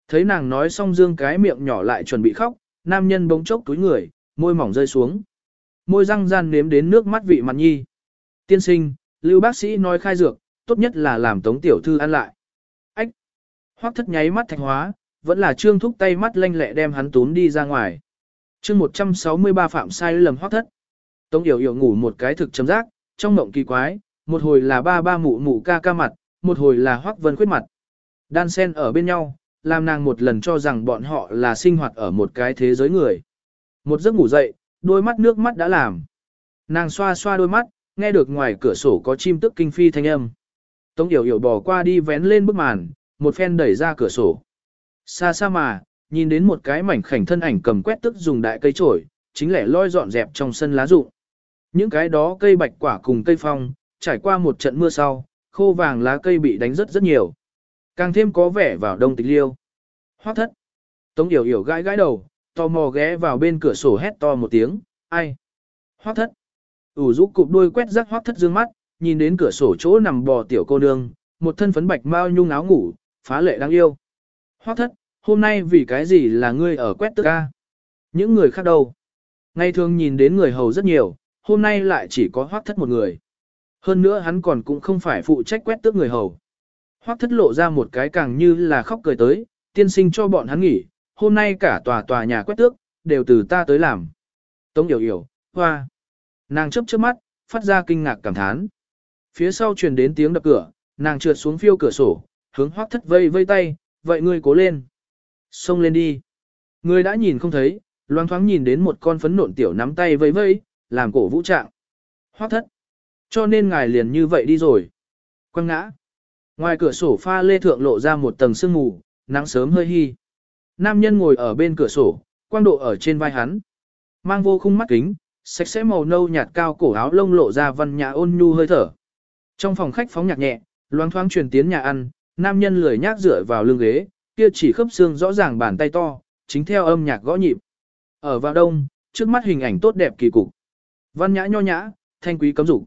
Thấy nàng nói xong dương cái miệng nhỏ lại chuẩn bị khóc, nam nhân bỗng chốc túi người, môi mỏng rơi xuống. Môi răng gian nếm đến nước mắt vị mặt nhi. Tiên sinh, lưu bác sĩ nói khai dược, tốt nhất là làm tống tiểu thư ăn lại. Ách! Hoắc thất nháy mắt thạch hóa, vẫn là trương thúc tay mắt lanh lẹ đem hắn tún đi ra ngoài. chương 163 phạm sai lầm hoắc thất. Tống yểu yểu ngủ một cái thực chấm giác, trong mộng kỳ quái, một hồi là ba ba mụ mụ ca ca mặt, một hồi là hoắc vân khuyết mặt. Đan sen ở bên nhau, làm nàng một lần cho rằng bọn họ là sinh hoạt ở một cái thế giới người. Một giấc ngủ dậy, đôi mắt nước mắt đã làm. Nàng xoa xoa đôi mắt, nghe được ngoài cửa sổ có chim tức kinh phi thanh âm. Tống Yểu Yểu bỏ qua đi vén lên bức màn, một phen đẩy ra cửa sổ. Xa xa mà, nhìn đến một cái mảnh khảnh thân ảnh cầm quét tức dùng đại cây trổi, chính lẻ loi dọn dẹp trong sân lá rụng. Những cái đó cây bạch quả cùng cây phong, trải qua một trận mưa sau, khô vàng lá cây bị đánh rất rất nhiều. Càng thêm có vẻ vào đông tịch liêu. Hoác thất. Tống Yểu Yểu gãi gãi đầu, tò mò ghé vào bên cửa sổ hét to một tiếng, ai? Hoác thất. ủ rũ cụp đuôi quét rắc hoác thất dương mắt, nhìn đến cửa sổ chỗ nằm bò tiểu cô nương, một thân phấn bạch mao nhung áo ngủ, phá lệ đáng yêu. Hoắc thất, hôm nay vì cái gì là ngươi ở quét tức ca? Những người khác đâu? Ngày thường nhìn đến người hầu rất nhiều, hôm nay lại chỉ có Hoắc thất một người. Hơn nữa hắn còn cũng không phải phụ trách quét tước người hầu. Hoắc thất lộ ra một cái càng như là khóc cười tới, tiên sinh cho bọn hắn nghỉ, hôm nay cả tòa tòa nhà quét tước, đều từ ta tới làm. Tống yểu yểu, hoa. Nàng chấp chớp mắt, phát ra kinh ngạc cảm thán. Phía sau truyền đến tiếng đập cửa, nàng trượt xuống phiêu cửa sổ, hướng hoác thất vây vây tay, vậy ngươi cố lên. Xông lên đi. Ngươi đã nhìn không thấy, loang thoáng nhìn đến một con phấn nộn tiểu nắm tay vây vây, làm cổ vũ trạng. Hoác thất. Cho nên ngài liền như vậy đi rồi. Quăng ngã. Ngoài cửa sổ pha lê thượng lộ ra một tầng sương mù, nắng sớm hơi hi. Nam nhân ngồi ở bên cửa sổ, quang độ ở trên vai hắn. Mang vô khung mắt kính, sạch sẽ màu nâu nhạt cao cổ áo lông lộ ra văn nhã ôn nhu hơi thở. Trong phòng khách phóng nhạc nhẹ, loang thoáng truyền tiến nhà ăn, nam nhân lười nhác dựa vào lưng ghế, kia chỉ khớp xương rõ ràng bàn tay to, chính theo âm nhạc gõ nhịp. Ở vào đông, trước mắt hình ảnh tốt đẹp kỳ cục. Văn nhã nho nhã, thanh quý cấm dục.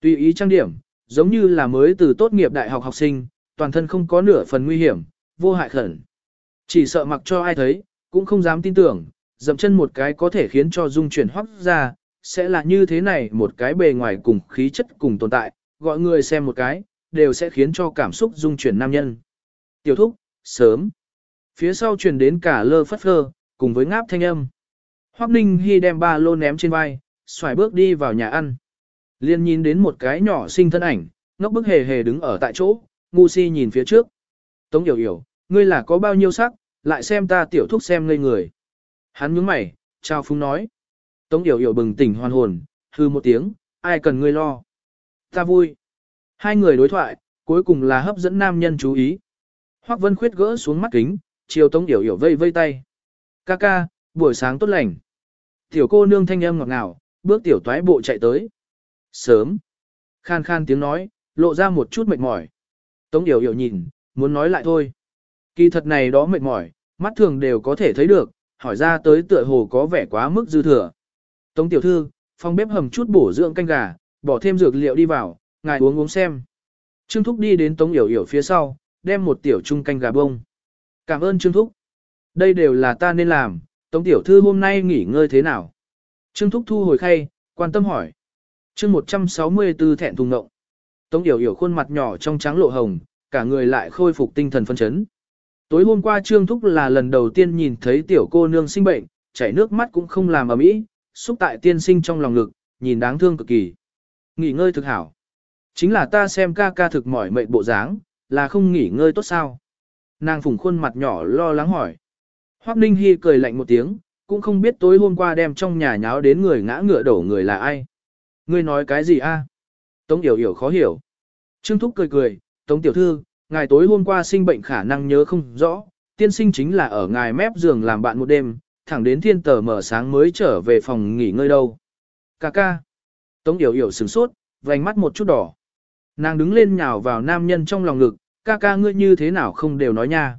Tùy ý trang điểm, giống như là mới từ tốt nghiệp đại học học sinh, toàn thân không có nửa phần nguy hiểm, vô hại khẩn. Chỉ sợ mặc cho ai thấy, cũng không dám tin tưởng, dậm chân một cái có thể khiến cho dung chuyển hoắc ra, sẽ là như thế này một cái bề ngoài cùng khí chất cùng tồn tại, gọi người xem một cái, đều sẽ khiến cho cảm xúc dung chuyển nam nhân. Tiểu thúc, sớm. Phía sau truyền đến cả lơ phất phơ, cùng với ngáp thanh âm. Hoắc Ninh Hi đem ba lô ném trên vai, xoài bước đi vào nhà ăn. Liên nhìn đến một cái nhỏ sinh thân ảnh, ngốc bức hề hề đứng ở tại chỗ, ngu si nhìn phía trước. Tống Yểu Yểu, ngươi là có bao nhiêu sắc, lại xem ta tiểu thúc xem ngây người. Hắn nhướng mày, trao phúng nói. Tống Yểu Yểu bừng tỉnh hoàn hồn, hư một tiếng, ai cần ngươi lo. Ta vui. Hai người đối thoại, cuối cùng là hấp dẫn nam nhân chú ý. Hoắc Vân Khuyết gỡ xuống mắt kính, chiều Tống Yểu Yểu vây vây tay. Ca ca, buổi sáng tốt lành. Tiểu cô nương thanh âm ngọt ngào, bước tiểu toái bộ chạy tới. Sớm. Khan khan tiếng nói, lộ ra một chút mệt mỏi. Tống Yểu Yểu nhìn, muốn nói lại thôi. Kỳ thật này đó mệt mỏi, mắt thường đều có thể thấy được, hỏi ra tới tựa hồ có vẻ quá mức dư thừa. Tống tiểu thư, phòng bếp hầm chút bổ dưỡng canh gà, bỏ thêm dược liệu đi vào, ngài uống uống xem. Trương Thúc đi đến Tống Yểu Yểu phía sau, đem một tiểu chung canh gà bông. Cảm ơn Trương Thúc. Đây đều là ta nên làm, Tống tiểu thư hôm nay nghỉ ngơi thế nào? Trương Thúc thu hồi khay, quan tâm hỏi. chương 164 thẹn thùng ngộng. Tống Yểu Yểu khuôn mặt nhỏ trong trắng lộ hồng, cả người lại khôi phục tinh thần phân chấn. Tối hôm qua Trương Thúc là lần đầu tiên nhìn thấy tiểu cô nương sinh bệnh, chảy nước mắt cũng không làm ầm mỹ, xúc tại tiên sinh trong lòng ngực, nhìn đáng thương cực kỳ. Nghỉ ngơi thực hảo. Chính là ta xem ca ca thực mỏi mệt bộ dáng, là không nghỉ ngơi tốt sao. Nàng phùng khuôn mặt nhỏ lo lắng hỏi. Hoắc Ninh Hi cười lạnh một tiếng, cũng không biết tối hôm qua đem trong nhà nháo đến người ngã ngựa đổ người là ai. Ngươi nói cái gì a? Tống Yểu Yểu khó hiểu. Trương Thúc cười cười, Tống Tiểu Thư, ngài tối hôm qua sinh bệnh khả năng nhớ không rõ, tiên sinh chính là ở ngài mép giường làm bạn một đêm, thẳng đến thiên tờ mở sáng mới trở về phòng nghỉ ngơi đâu. Cà ca. Tống Yểu Yểu sửng sốt, vành mắt một chút đỏ. Nàng đứng lên nhào vào nam nhân trong lòng ngực, ca ca ngươi như thế nào không đều nói nha.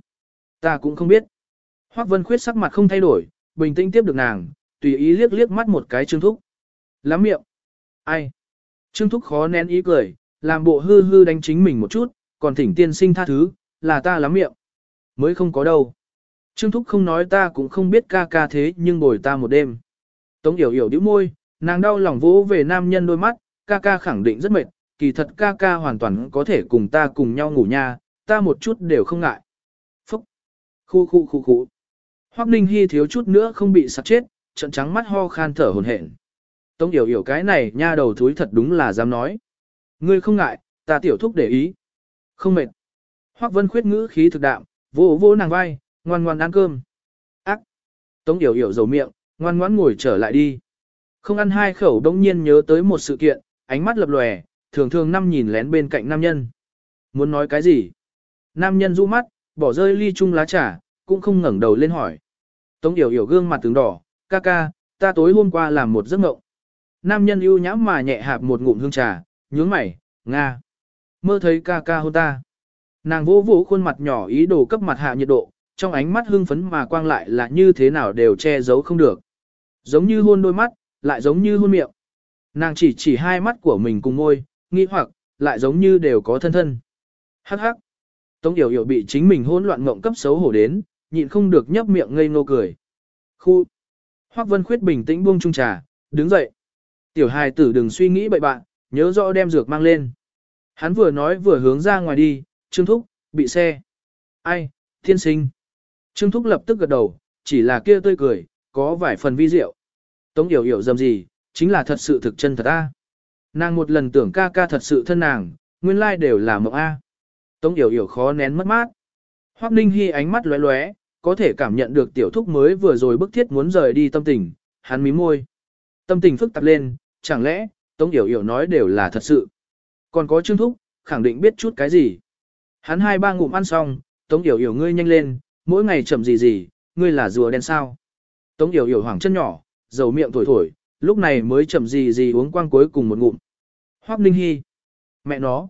Ta cũng không biết. Hoác Vân Khuyết sắc mặt không thay đổi, bình tĩnh tiếp được nàng, tùy ý liếc liếc mắt một cái Trương Thúc. Lắm miệng. Ai? Trương Thúc khó nén ý cười, làm bộ hư hư đánh chính mình một chút, còn thỉnh tiên sinh tha thứ, là ta lắm miệng. Mới không có đâu. Trương Thúc không nói ta cũng không biết ca ca thế nhưng bồi ta một đêm. Tống Yểu Yểu đĩu môi, nàng đau lòng vỗ về nam nhân đôi mắt, ca ca khẳng định rất mệt, kỳ thật ca ca hoàn toàn có thể cùng ta cùng nhau ngủ nha, ta một chút đều không ngại. Phúc! Khu khu khu khu. Hoắc Ninh Hi thiếu chút nữa không bị sặc chết, trận trắng mắt ho khan thở hổn hển. Tống Yểu Yểu cái này nha đầu thúi thật đúng là dám nói. Ngươi không ngại, ta tiểu thúc để ý. Không mệt. Hoắc Vân khuyết ngữ khí thực đạm, vỗ vỗ nàng vai, ngoan ngoan ăn cơm. Ác. Tống Yểu Yểu dầu miệng, ngoan ngoãn ngồi trở lại đi. Không ăn hai khẩu đông nhiên nhớ tới một sự kiện, ánh mắt lập lòe, thường thường năm nhìn lén bên cạnh nam nhân. Muốn nói cái gì? Nam nhân du mắt, bỏ rơi ly chung lá trà, cũng không ngẩng đầu lên hỏi. Tống Yểu Yểu gương mặt tướng đỏ, ca ca, ta tối hôm qua làm một giấc mộng. Nam nhân ưu nhãm mà nhẹ hạp một ngụm hương trà, nhướng mày, nga. Mơ thấy ca ca hôn ta. Nàng vỗ vỗ khuôn mặt nhỏ ý đồ cấp mặt hạ nhiệt độ, trong ánh mắt hưng phấn mà quang lại là như thế nào đều che giấu không được. Giống như hôn đôi mắt, lại giống như hôn miệng. Nàng chỉ chỉ hai mắt của mình cùng ngôi, nghi hoặc, lại giống như đều có thân thân. Hắc hắc. Tống Yểu Yểu bị chính mình hỗn loạn ngộng cấp xấu hổ đến, nhịn không được nhấp miệng ngây ngô cười. Khu. Hoắc Vân Khuyết bình tĩnh buông chung trà, đứng dậy. Tiểu hài tử đừng suy nghĩ bậy bạn, nhớ rõ đem dược mang lên. Hắn vừa nói vừa hướng ra ngoài đi, Trương Thúc, bị xe. Ai, thiên sinh. Trương Thúc lập tức gật đầu, chỉ là kia tươi cười, có vài phần vi diệu. Tống Yểu Yểu dầm gì, chính là thật sự thực chân thật a. Nàng một lần tưởng ca ca thật sự thân nàng, nguyên lai đều là mộng A. Tống Yểu Yểu khó nén mất mát. Hoắc Ninh Hi ánh mắt lóe lóe, có thể cảm nhận được tiểu thúc mới vừa rồi bức thiết muốn rời đi tâm tình, hắn mím môi. Tâm tình phức tạp lên, chẳng lẽ, Tống Yểu Yểu nói đều là thật sự. Còn có Trương Thúc, khẳng định biết chút cái gì. Hắn hai ba ngụm ăn xong, Tống Yểu Yểu ngươi nhanh lên, mỗi ngày chậm gì gì, ngươi là rùa đen sao. Tống Yểu Yểu hoảng chân nhỏ, dầu miệng thổi thổi, lúc này mới chậm gì gì uống quang cuối cùng một ngụm. Hoắc Ninh Hi. Mẹ nó.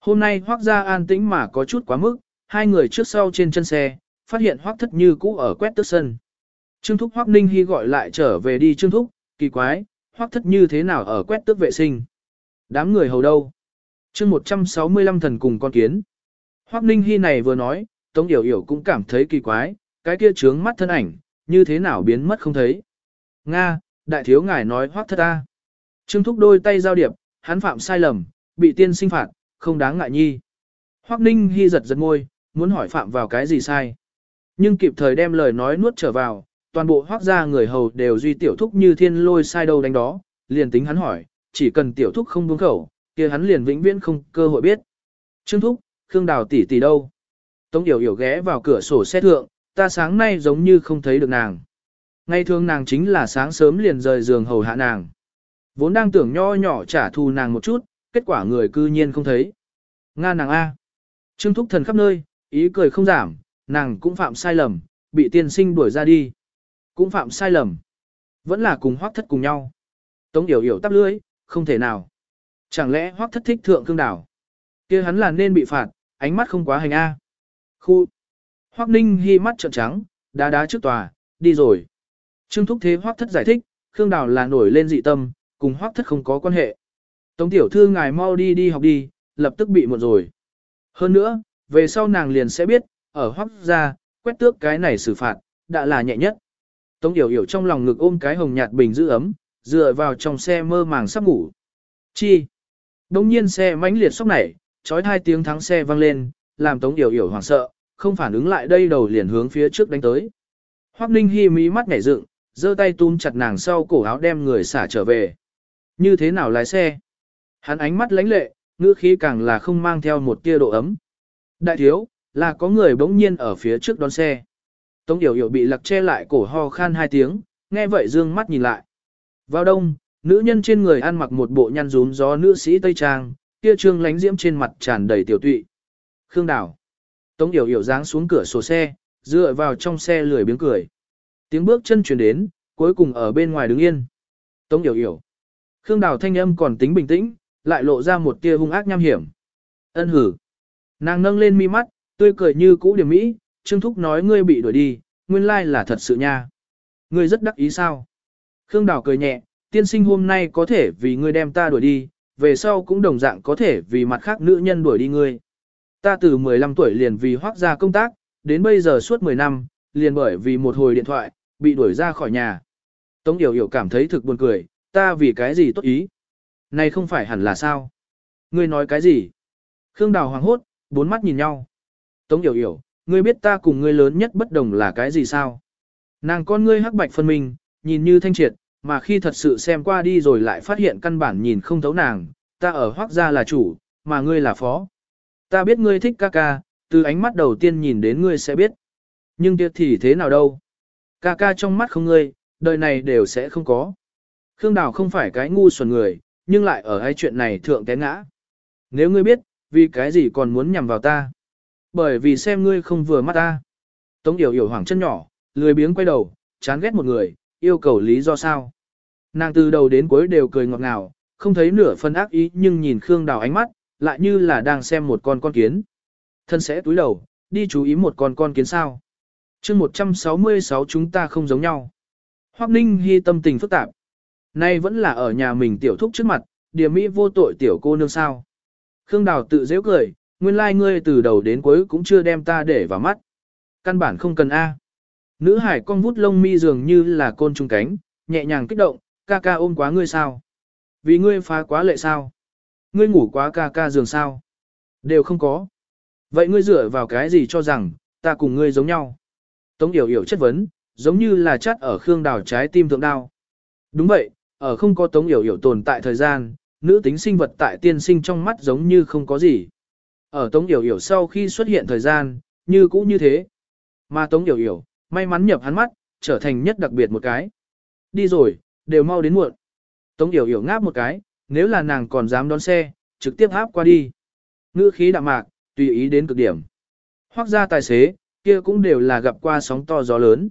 Hôm nay Hoắc gia an tĩnh mà có chút quá mức, hai người trước sau trên chân xe, phát hiện Hoắc thất như cũ ở quét tước sân. Trương Thúc Hoắc Ninh Hi gọi lại trở về đi Trương Thúc, kỳ quái, Hoắc thất như thế nào ở quét tước vệ sinh. Đám người hầu đâu? chương 165 thần cùng con kiến. Hoắc Ninh Hi này vừa nói, Tống Yểu Yểu cũng cảm thấy kỳ quái, cái kia trướng mắt thân ảnh, như thế nào biến mất không thấy. Nga, đại thiếu ngài nói Hoắc thật ta. Trương Thúc đôi tay giao điệp, hắn phạm sai lầm, bị tiên sinh phạt, không đáng ngại nhi. Hoắc Ninh Hy giật giật môi, muốn hỏi phạm vào cái gì sai. Nhưng kịp thời đem lời nói nuốt trở vào, toàn bộ hoác gia người hầu đều duy tiểu thúc như thiên lôi sai đâu đánh đó, liền tính hắn hỏi, chỉ cần tiểu thúc không buông khẩu, kia hắn liền vĩnh viễn không cơ hội biết. Trương thúc, Khương Đào tỷ tỷ đâu? Tống Yểu Yểu ghé vào cửa sổ xe thượng, ta sáng nay giống như không thấy được nàng. Ngày thường nàng chính là sáng sớm liền rời giường hầu hạ nàng. Vốn đang tưởng nho nhỏ trả thù nàng một chút, kết quả người cư nhiên không thấy. Nga nàng A. Trương thúc thần khắp nơi, ý cười không giảm, nàng cũng phạm sai lầm, bị tiên sinh đuổi ra đi. Cũng phạm sai lầm. Vẫn là cùng hoác thất cùng nhau. Tống yểu yểu tắp lưỡi, không thể nào. Chẳng lẽ hoác thất thích thượng cương đảo? kia hắn là nên bị phạt, ánh mắt không quá hành A. Khu. Hoác ninh hy mắt trợn trắng, đá đá trước tòa, đi rồi. Trương Thúc Thế Hoắc Thất giải thích, Khương Đào là nổi lên dị tâm, cùng Hoắc Thất không có quan hệ. Tống tiểu thư ngài mau đi đi học đi, lập tức bị muộn rồi. Hơn nữa, về sau nàng liền sẽ biết, ở Hoắc gia, quét tước cái này xử phạt, đã là nhẹ nhất. Tống Yểu Yểu trong lòng ngực ôm cái hồng nhạt bình giữ ấm, dựa vào trong xe mơ màng sắp ngủ. Chi? Đông nhiên xe mãnh liệt sốc nảy, trói hai tiếng thắng xe vang lên, làm Tống Yểu Yểu hoảng sợ, không phản ứng lại đây đầu liền hướng phía trước đánh tới. Hoắc Ninh Hi mí mắt nhảy dựng, giơ tay túm chặt nàng sau cổ áo đem người xả trở về. Như thế nào lái xe? Hắn ánh mắt lãnh lệ, ngữ khí càng là không mang theo một tia độ ấm. Đại thiếu, là có người bỗng nhiên ở phía trước đón xe. Tống Yểu Yểu bị lặc che lại cổ ho khan hai tiếng, nghe vậy dương mắt nhìn lại. Vào đông, nữ nhân trên người ăn mặc một bộ nhăn rún gió nữ sĩ Tây Trang, kia trương lánh diễm trên mặt tràn đầy tiểu tụy. Khương đảo Tống Yểu Yểu dáng xuống cửa sổ xe, dựa vào trong xe lười biếng cười. Tiếng bước chân chuyển đến, cuối cùng ở bên ngoài đứng yên. Tống Yểu Yểu. Khương Đào thanh âm còn tính bình tĩnh, lại lộ ra một tia hung ác nham hiểm. Ân hử. Nàng nâng lên mi mắt, tươi cười như cũ điểm mỹ, Trương Thúc nói ngươi bị đuổi đi, nguyên lai là thật sự nha. Ngươi rất đắc ý sao? Khương Đào cười nhẹ, tiên sinh hôm nay có thể vì ngươi đem ta đuổi đi, về sau cũng đồng dạng có thể vì mặt khác nữ nhân đuổi đi ngươi. Ta từ 15 tuổi liền vì hoác ra công tác, đến bây giờ suốt 10 năm, liền bởi vì một hồi điện thoại, bị đuổi ra khỏi nhà. Tống Yểu Yểu cảm thấy thực buồn cười, ta vì cái gì tốt ý? Này không phải hẳn là sao? Ngươi nói cái gì? Khương Đào hoàng hốt, bốn mắt nhìn nhau. Tống Yểu Yểu, ngươi biết ta cùng ngươi lớn nhất bất đồng là cái gì sao? Nàng con ngươi hắc bạch phân minh, nhìn như thanh triệt, mà khi thật sự xem qua đi rồi lại phát hiện căn bản nhìn không thấu nàng, ta ở hoác gia là chủ, mà ngươi là phó. Ta biết ngươi thích ca ca, từ ánh mắt đầu tiên nhìn đến ngươi sẽ biết. Nhưng tiếc thì thế nào đâu? Ca ca trong mắt không ngươi, đời này đều sẽ không có. Khương Đào không phải cái ngu xuẩn người, nhưng lại ở hai chuyện này thượng té ngã. Nếu ngươi biết, vì cái gì còn muốn nhằm vào ta? Bởi vì xem ngươi không vừa mắt ta. Tống Yểu Yểu hoảng chân nhỏ, lười biếng quay đầu, chán ghét một người, yêu cầu lý do sao. Nàng từ đầu đến cuối đều cười ngọt ngào, không thấy nửa phân ác ý nhưng nhìn Khương Đào ánh mắt, lại như là đang xem một con con kiến. Thân sẽ túi đầu, đi chú ý một con con kiến sao chương 166 chúng ta không giống nhau. Hoắc Ninh Hy tâm tình phức tạp. Nay vẫn là ở nhà mình tiểu thúc trước mặt, điểm mỹ vô tội tiểu cô nương sao. Khương Đào tự dễ cười, nguyên lai like ngươi từ đầu đến cuối cũng chưa đem ta để vào mắt. Căn bản không cần A. Nữ hải con vút lông mi dường như là côn trùng cánh, nhẹ nhàng kích động, ca ca ôm quá ngươi sao? Vì ngươi phá quá lệ sao? Ngươi ngủ quá ca ca giường sao? Đều không có. Vậy ngươi dựa vào cái gì cho rằng, ta cùng ngươi giống nhau? Tống Yểu Yểu chất vấn, giống như là chắt ở Khương Đào trái tim thượng đao. Đúng vậy, ở không có Tống Yểu Yểu tồn tại thời gian, nữ tính sinh vật tại tiên sinh trong mắt giống như không có gì. Ở Tống Yểu Yểu sau khi xuất hiện thời gian, như cũ như thế. Mà Tống Yểu Yểu, may mắn nhập hắn mắt, trở thành nhất đặc biệt một cái. Đi rồi, đều mau đến muộn. Tống Yểu Yểu ngáp một cái, nếu là nàng còn dám đón xe, trực tiếp áp qua đi. Ngữ khí đạm mạc, tùy ý đến cực điểm. Hoác ra tài xế, kia cũng đều là gặp qua sóng to gió lớn.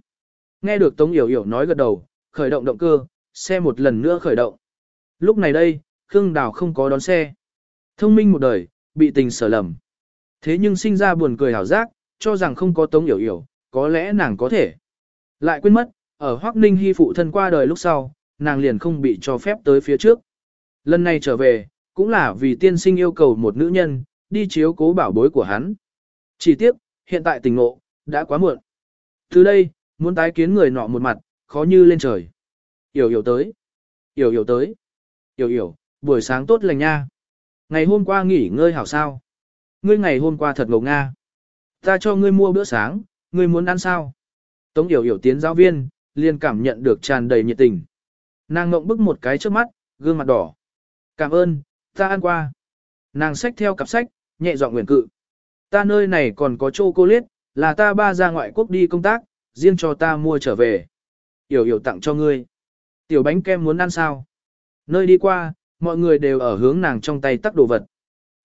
Nghe được Tống Yểu Yểu nói gật đầu, khởi động động cơ, xe một lần nữa khởi động. Lúc này đây, Khương Đào không có đón xe. Thông minh một đời, bị tình sở lầm. Thế nhưng sinh ra buồn cười hảo giác, cho rằng không có Tống Yểu Yểu, có lẽ nàng có thể. Lại quên mất, ở Hoắc Ninh Hy phụ thân qua đời lúc sau, nàng liền không bị cho phép tới phía trước. Lần này trở về, cũng là vì tiên sinh yêu cầu một nữ nhân, đi chiếu cố bảo bối của hắn. Chỉ tiếc, hiện tại tình ngộ, đã quá muộn. Từ đây, muốn tái kiến người nọ một mặt, khó như lên trời. Yểu yểu tới. Yểu yểu tới. Yểu yểu, buổi sáng tốt lành nha. Ngày hôm qua nghỉ ngơi hảo sao. Ngươi ngày hôm qua thật ngầu nga. Ta cho ngươi mua bữa sáng, ngươi muốn ăn sao? Tống yểu yểu tiến giáo viên, liền cảm nhận được tràn đầy nhiệt tình. Nàng ngộng bức một cái trước mắt, gương mặt đỏ. Cảm ơn, ta ăn qua. Nàng xách theo cặp sách, nhẹ dọn nguyện cự. Ta nơi này còn có chocolate, là ta ba ra ngoại quốc đi công tác, riêng cho ta mua trở về. Yểu yểu tặng cho ngươi. Tiểu bánh kem muốn ăn sao? Nơi đi qua, mọi người đều ở hướng nàng trong tay tắc đồ vật.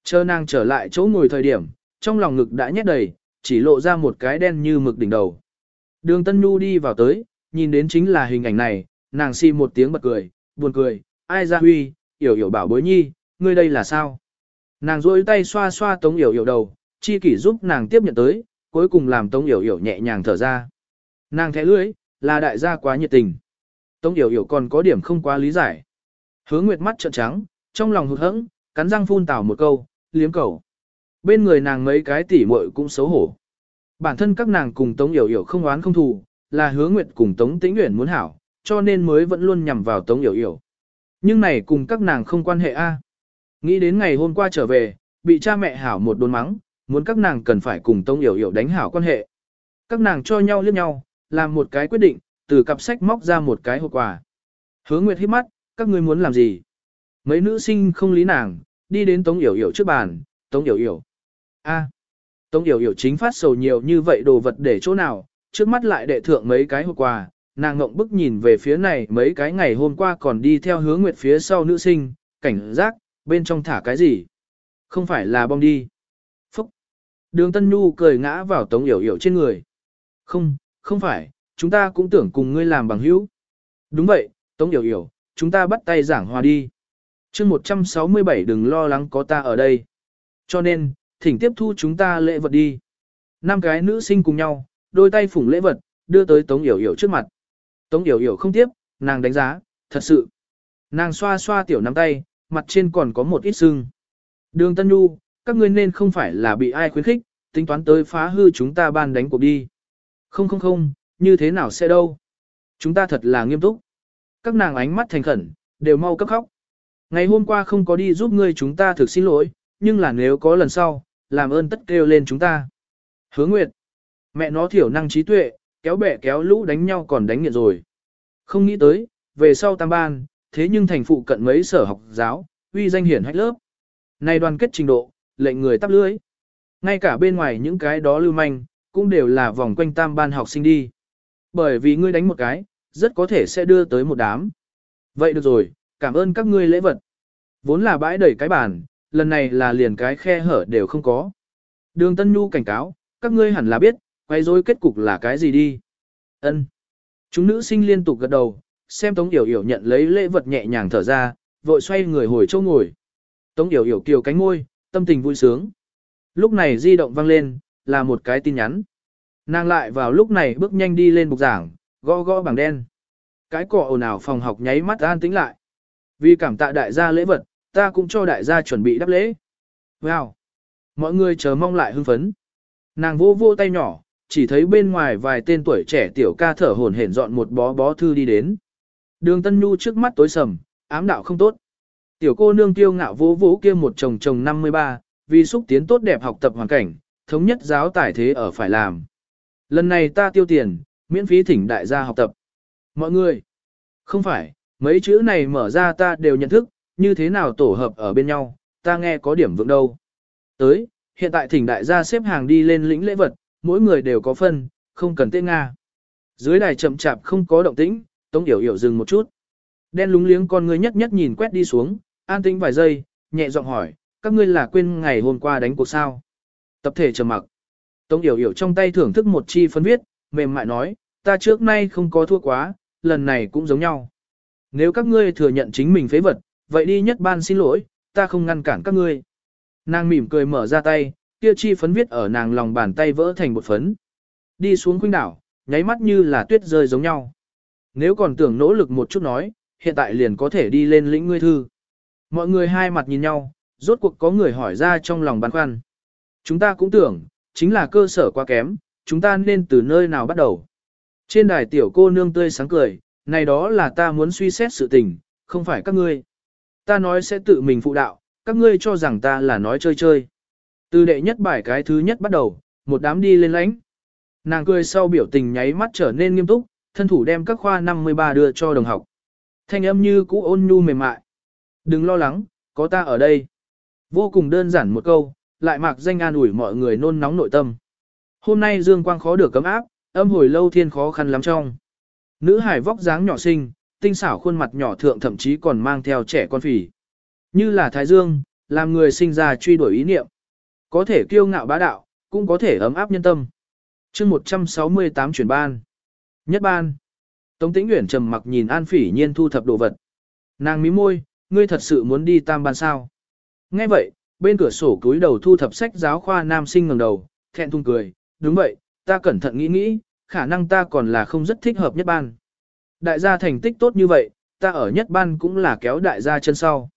Chờ nàng trở lại chỗ ngồi thời điểm, trong lòng ngực đã nhét đầy, chỉ lộ ra một cái đen như mực đỉnh đầu. Đường Tân Nhu đi vào tới, nhìn đến chính là hình ảnh này, nàng si một tiếng bật cười, buồn cười, ai ra huy, yểu yểu bảo bối nhi, ngươi đây là sao? Nàng duỗi tay xoa xoa tống yểu yểu đầu, chi kỷ giúp nàng tiếp nhận tới, cuối cùng làm tống yểu yểu nhẹ nhàng thở ra. Nàng thẻ lưỡi, là đại gia quá nhiệt tình. Tống Yểu Yểu còn có điểm không quá lý giải. Hứa Nguyệt mắt trợn trắng, trong lòng hụt hẫng, cắn răng phun tảo một câu, liếm cầu. Bên người nàng mấy cái tỉ muội cũng xấu hổ. Bản thân các nàng cùng Tống Yểu Yểu không oán không thù, là Hứa Nguyệt cùng Tống Tĩnh Uyển muốn hảo, cho nên mới vẫn luôn nhằm vào Tống Yểu Yểu. Nhưng này cùng các nàng không quan hệ a. Nghĩ đến ngày hôm qua trở về, bị cha mẹ hảo một đốn mắng, muốn các nàng cần phải cùng Tống Yểu Yểu đánh hảo quan hệ. Các nàng cho nhau liếc nhau, làm một cái quyết định, từ cặp sách móc ra một cái hộp quà. Hứa Nguyệt hít mắt, các ngươi muốn làm gì? Mấy nữ sinh không lý nàng, đi đến Tống Yểu Yểu trước bàn, Tống Yểu Yểu. A, Tống Yểu Yểu chính phát sầu nhiều như vậy đồ vật để chỗ nào, trước mắt lại đệ thượng mấy cái hộp quà, nàng ngộng bức nhìn về phía này mấy cái ngày hôm qua còn đi theo hướng nguyệt phía sau nữ sinh, cảnh giác, bên trong thả cái gì? Không phải là bom đi. Đường Tân Nhu cười ngã vào Tống Yểu Yểu trên người. Không, không phải, chúng ta cũng tưởng cùng ngươi làm bằng hữu. Đúng vậy, Tống Yểu Yểu, chúng ta bắt tay giảng hòa đi. chương 167 đừng lo lắng có ta ở đây. Cho nên, thỉnh tiếp thu chúng ta lễ vật đi. Năm cái nữ sinh cùng nhau, đôi tay phủng lễ vật, đưa tới Tống Yểu Yểu trước mặt. Tống Yểu Yểu không tiếp, nàng đánh giá, thật sự. Nàng xoa xoa tiểu nắm tay, mặt trên còn có một ít sưng. Đường Tân Nhu, các ngươi nên không phải là bị ai khuyến khích, tính toán tới phá hư chúng ta ban đánh cuộc đi. Không không không, như thế nào sẽ đâu. Chúng ta thật là nghiêm túc. Các nàng ánh mắt thành khẩn, đều mau cấp khóc. Ngày hôm qua không có đi giúp ngươi chúng ta thực xin lỗi, nhưng là nếu có lần sau, làm ơn tất kêu lên chúng ta. Hứa Nguyệt, mẹ nó thiểu năng trí tuệ, kéo bẻ kéo lũ đánh nhau còn đánh nghiện rồi. Không nghĩ tới, về sau tam ban, thế nhưng thành phụ cận mấy sở học giáo, uy danh hiển hách lớp. Này đoàn kết trình độ, lệnh người tắp lưới. Ngay cả bên ngoài những cái đó lưu manh, cũng đều là vòng quanh tam ban học sinh đi. Bởi vì ngươi đánh một cái, rất có thể sẽ đưa tới một đám. Vậy được rồi, cảm ơn các ngươi lễ vật. Vốn là bãi đẩy cái bàn, lần này là liền cái khe hở đều không có. Đường Tân Nhu cảnh cáo, các ngươi hẳn là biết, quay rối kết cục là cái gì đi. Ân. Chúng nữ sinh liên tục gật đầu, xem Tống Yểu Yểu nhận lấy lễ vật nhẹ nhàng thở ra, vội xoay người hồi chỗ ngồi. Tống Yểu Yểu kiều cánh môi, tâm tình vui sướng. Lúc này di động vang lên, là một cái tin nhắn. Nàng lại vào lúc này bước nhanh đi lên bục giảng, gõ gõ bảng đen. Cái cọ ồn ào phòng học nháy mắt an tĩnh lại. Vì cảm tạ đại gia lễ vật, ta cũng cho đại gia chuẩn bị đáp lễ. Wow! Mọi người chờ mong lại hưng phấn. Nàng vô vô tay nhỏ, chỉ thấy bên ngoài vài tên tuổi trẻ tiểu ca thở hổn hển dọn một bó bó thư đi đến. Đường Tân Nhu trước mắt tối sầm, ám đạo không tốt. Tiểu cô nương tiêu ngạo vỗ vỗ kia một chồng chồng 53, vì xúc tiến tốt đẹp học tập hoàn cảnh, thống nhất giáo tải thế ở phải làm. Lần này ta tiêu tiền, miễn phí thỉnh đại gia học tập. Mọi người, không phải, mấy chữ này mở ra ta đều nhận thức, như thế nào tổ hợp ở bên nhau, ta nghe có điểm vững đâu. Tới, hiện tại thỉnh đại gia xếp hàng đi lên lĩnh lễ vật, mỗi người đều có phân, không cần tên Nga. Dưới đài chậm chạp không có động tĩnh, Tống Yểu Yểu dừng một chút. Đen lúng liếng con người nhất nhất nhìn quét đi xuống, an tĩnh vài giây, nhẹ giọng hỏi, các ngươi là quên ngày hôm qua đánh cuộc sao? Tập thể trầm mặc. Tống Yểu Yểu trong tay thưởng thức một chi phân viết, mềm mại nói, ta trước nay không có thua quá, lần này cũng giống nhau. Nếu các ngươi thừa nhận chính mình phế vật, vậy đi nhất ban xin lỗi, ta không ngăn cản các ngươi. Nàng mỉm cười mở ra tay, kia chi phấn viết ở nàng lòng bàn tay vỡ thành một phấn. Đi xuống khuynh đảo, nháy mắt như là tuyết rơi giống nhau. Nếu còn tưởng nỗ lực một chút nói, hiện tại liền có thể đi lên lĩnh ngươi thư. Mọi người hai mặt nhìn nhau, rốt cuộc có người hỏi ra trong lòng băn khoăn. Chúng ta cũng tưởng, chính là cơ sở quá kém, chúng ta nên từ nơi nào bắt đầu. Trên đài tiểu cô nương tươi sáng cười, này đó là ta muốn suy xét sự tình, không phải các ngươi. Ta nói sẽ tự mình phụ đạo, các ngươi cho rằng ta là nói chơi chơi. Từ đệ nhất bài cái thứ nhất bắt đầu, một đám đi lên lãnh. Nàng cười sau biểu tình nháy mắt trở nên nghiêm túc, thân thủ đem các khoa 53 đưa cho đồng học. Thanh âm như cũ ôn nhu mềm mại. Đừng lo lắng, có ta ở đây. Vô cùng đơn giản một câu, lại mặc danh an ủi mọi người nôn nóng nội tâm. Hôm nay dương quang khó được cấm áp, âm hồi lâu thiên khó khăn lắm trong. Nữ hải vóc dáng nhỏ xinh, tinh xảo khuôn mặt nhỏ thượng thậm chí còn mang theo trẻ con phỉ. Như là thái dương, làm người sinh ra truy đuổi ý niệm. Có thể kiêu ngạo bá đạo, cũng có thể ấm áp nhân tâm. chương 168 chuyển ban. Nhất ban. Tống tĩnh nguyện trầm mặc nhìn An Phỉ Nhiên thu thập đồ vật. Nàng mí môi, ngươi thật sự muốn đi tam ban sao? Nghe vậy, bên cửa sổ cúi đầu thu thập sách giáo khoa nam sinh ngẩng đầu, thẹn thùng cười, đúng vậy, ta cẩn thận nghĩ nghĩ, khả năng ta còn là không rất thích hợp nhất ban. Đại gia thành tích tốt như vậy, ta ở nhất ban cũng là kéo đại gia chân sau.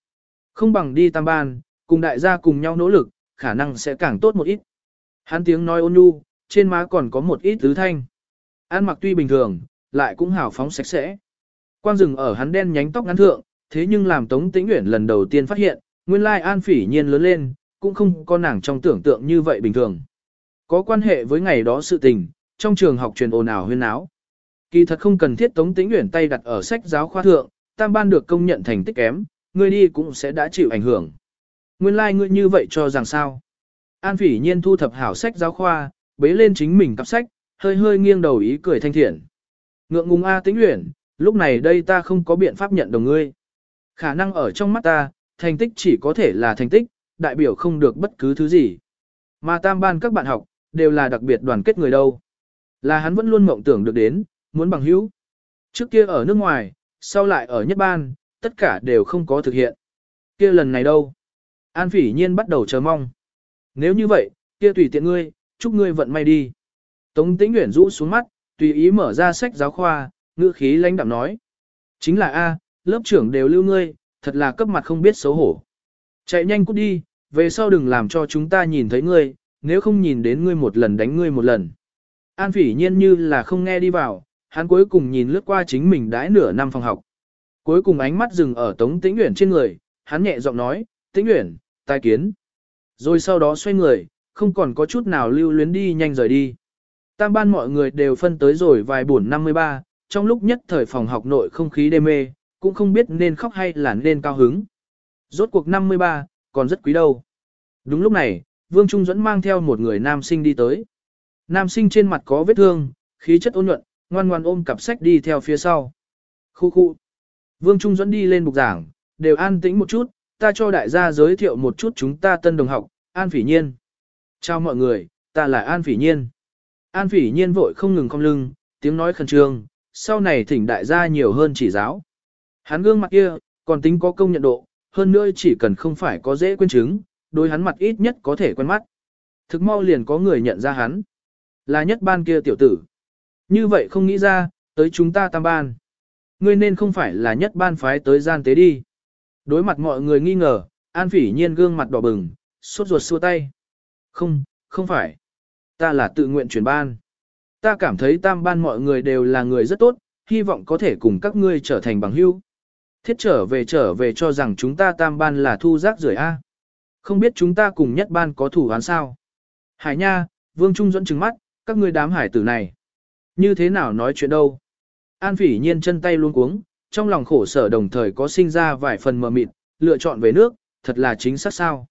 Không bằng đi tam ban, cùng đại gia cùng nhau nỗ lực, khả năng sẽ càng tốt một ít. Hắn tiếng nói ôn nhu, trên má còn có một ít tứ thanh. An mặc tuy bình thường, lại cũng hào phóng sạch sẽ. Quang rừng ở hắn đen nhánh tóc ngắn thượng, thế nhưng làm Tống Tĩnh Uyển lần đầu tiên phát hiện, nguyên lai An Phỉ Nhiên lớn lên, cũng không có nàng trong tưởng tượng như vậy bình thường. Có quan hệ với ngày đó sự tình, trong trường học truyền ồn ào huyên áo. Kỳ thật không cần thiết Tống Tĩnh Uyển tay đặt ở sách giáo khoa thượng, tam ban được công nhận thành tích kém, người đi cũng sẽ đã chịu ảnh hưởng. Nguyên lai like ngươi như vậy cho rằng sao? An Phỉ Nhiên thu thập hảo sách giáo khoa, bế lên chính mình cặp sách, hơi hơi nghiêng đầu ý cười thanh thiện. Ngượng ngùng A Tĩnh Uyển, lúc này đây ta không có biện pháp nhận đồng ngươi. Khả năng ở trong mắt ta, thành tích chỉ có thể là thành tích, đại biểu không được bất cứ thứ gì. Mà tam ban các bạn học, đều là đặc biệt đoàn kết người đâu. Là hắn vẫn luôn mộng tưởng được đến, muốn bằng hữu. Trước kia ở nước ngoài, sau lại ở nhất ban, tất cả đều không có thực hiện. Kia lần này đâu? An phỉ nhiên bắt đầu chờ mong. Nếu như vậy, kia tùy tiện ngươi, chúc ngươi vận may đi. Tống tĩnh nguyện rũ xuống mắt, tùy ý mở ra sách giáo khoa, ngữ khí lãnh đạm nói. Chính là A, lớp trưởng đều lưu ngươi, thật là cấp mặt không biết xấu hổ. Chạy nhanh cút đi, về sau đừng làm cho chúng ta nhìn thấy ngươi, nếu không nhìn đến ngươi một lần đánh ngươi một lần. An phỉ nhiên như là không nghe đi vào, hắn cuối cùng nhìn lướt qua chính mình đãi nửa năm phòng học. Cuối cùng ánh mắt dừng ở Tống Tĩnh Uyển trên người, hắn nhẹ giọng nói, Tĩnh Uyển, tai kiến. Rồi sau đó xoay người, không còn có chút nào lưu luyến đi nhanh rời đi. Tam ban mọi người đều phân tới rồi vài buồn 53, trong lúc nhất thời phòng học nội không khí đê mê, cũng không biết nên khóc hay là nên cao hứng. Rốt cuộc 53, còn rất quý đâu. Đúng lúc này, Vương Trung Duẫn mang theo một người nam sinh đi tới. Nam sinh trên mặt có vết thương, khí chất ôn nhuận, ngoan ngoan ôm cặp sách đi theo phía sau. Khu khu. Vương Trung Duẫn đi lên bục giảng, đều an tĩnh một chút, ta cho đại gia giới thiệu một chút chúng ta tân đồng học, An Phỉ Nhiên. Chào mọi người, ta là An Phỉ Nhiên. An Phỉ Nhiên vội không ngừng cong lưng, tiếng nói khẩn trương, sau này thỉnh đại gia nhiều hơn chỉ giáo. Hắn gương mặt kia, còn tính có công nhận độ, hơn nữa chỉ cần không phải có dễ quên chứng, đối hắn mặt ít nhất có thể quen mắt. Thực mau liền có người nhận ra hắn. Là nhất ban kia tiểu tử. Như vậy không nghĩ ra, tới chúng ta tam ban. Ngươi nên không phải là nhất ban phái tới gian tế đi. Đối mặt mọi người nghi ngờ, An Phỉ Nhiên gương mặt đỏ bừng, sốt ruột xua tay. Không, không phải. Ta là tự nguyện chuyển ban. Ta cảm thấy tam ban mọi người đều là người rất tốt, hy vọng có thể cùng các ngươi trở thành bằng hữu. Thiết trở về trở về cho rằng chúng ta tam ban là thu rác rưởi A. Không biết chúng ta cùng nhất ban có thủ án sao. Hải nha, Vương Trung dẫn trừng mắt, các ngươi đám hải tử này. Như thế nào nói chuyện đâu? An phỉ nhiên chân tay luôn cuống, trong lòng khổ sở đồng thời có sinh ra vài phần mờ mịt, lựa chọn về nước, thật là chính xác sao.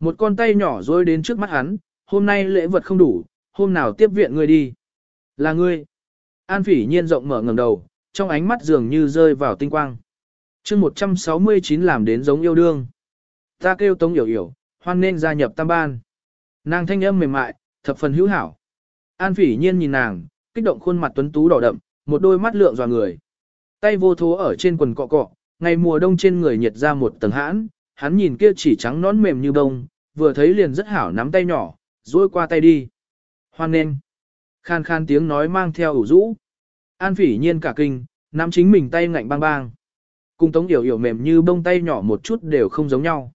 Một con tay nhỏ rôi đến trước mắt hắn, hôm nay lễ vật không đủ, hôm nào tiếp viện ngươi đi. Là ngươi. An phỉ nhiên rộng mở ngẩng đầu, trong ánh mắt dường như rơi vào tinh quang chương 169 làm đến giống yêu đương. Ta kêu Tống Yểu Yểu, hoan nên gia nhập tam ban. Nàng thanh âm mềm mại, thập phần hữu hảo. An phỉ nhiên nhìn nàng, kích động khuôn mặt tuấn tú đỏ đậm, một đôi mắt lượng dò người. Tay vô thố ở trên quần cọ cọ, ngày mùa đông trên người nhiệt ra một tầng hãn, hắn nhìn kia chỉ trắng nón mềm như bông, vừa thấy liền rất hảo nắm tay nhỏ, duỗi qua tay đi. Hoan nên. Khan khan tiếng nói mang theo ủ rũ. An phỉ nhiên cả kinh, nắm chính mình tay ngạnh bang bang. Cùng tống yểu yểu mềm như bông tay nhỏ một chút đều không giống nhau.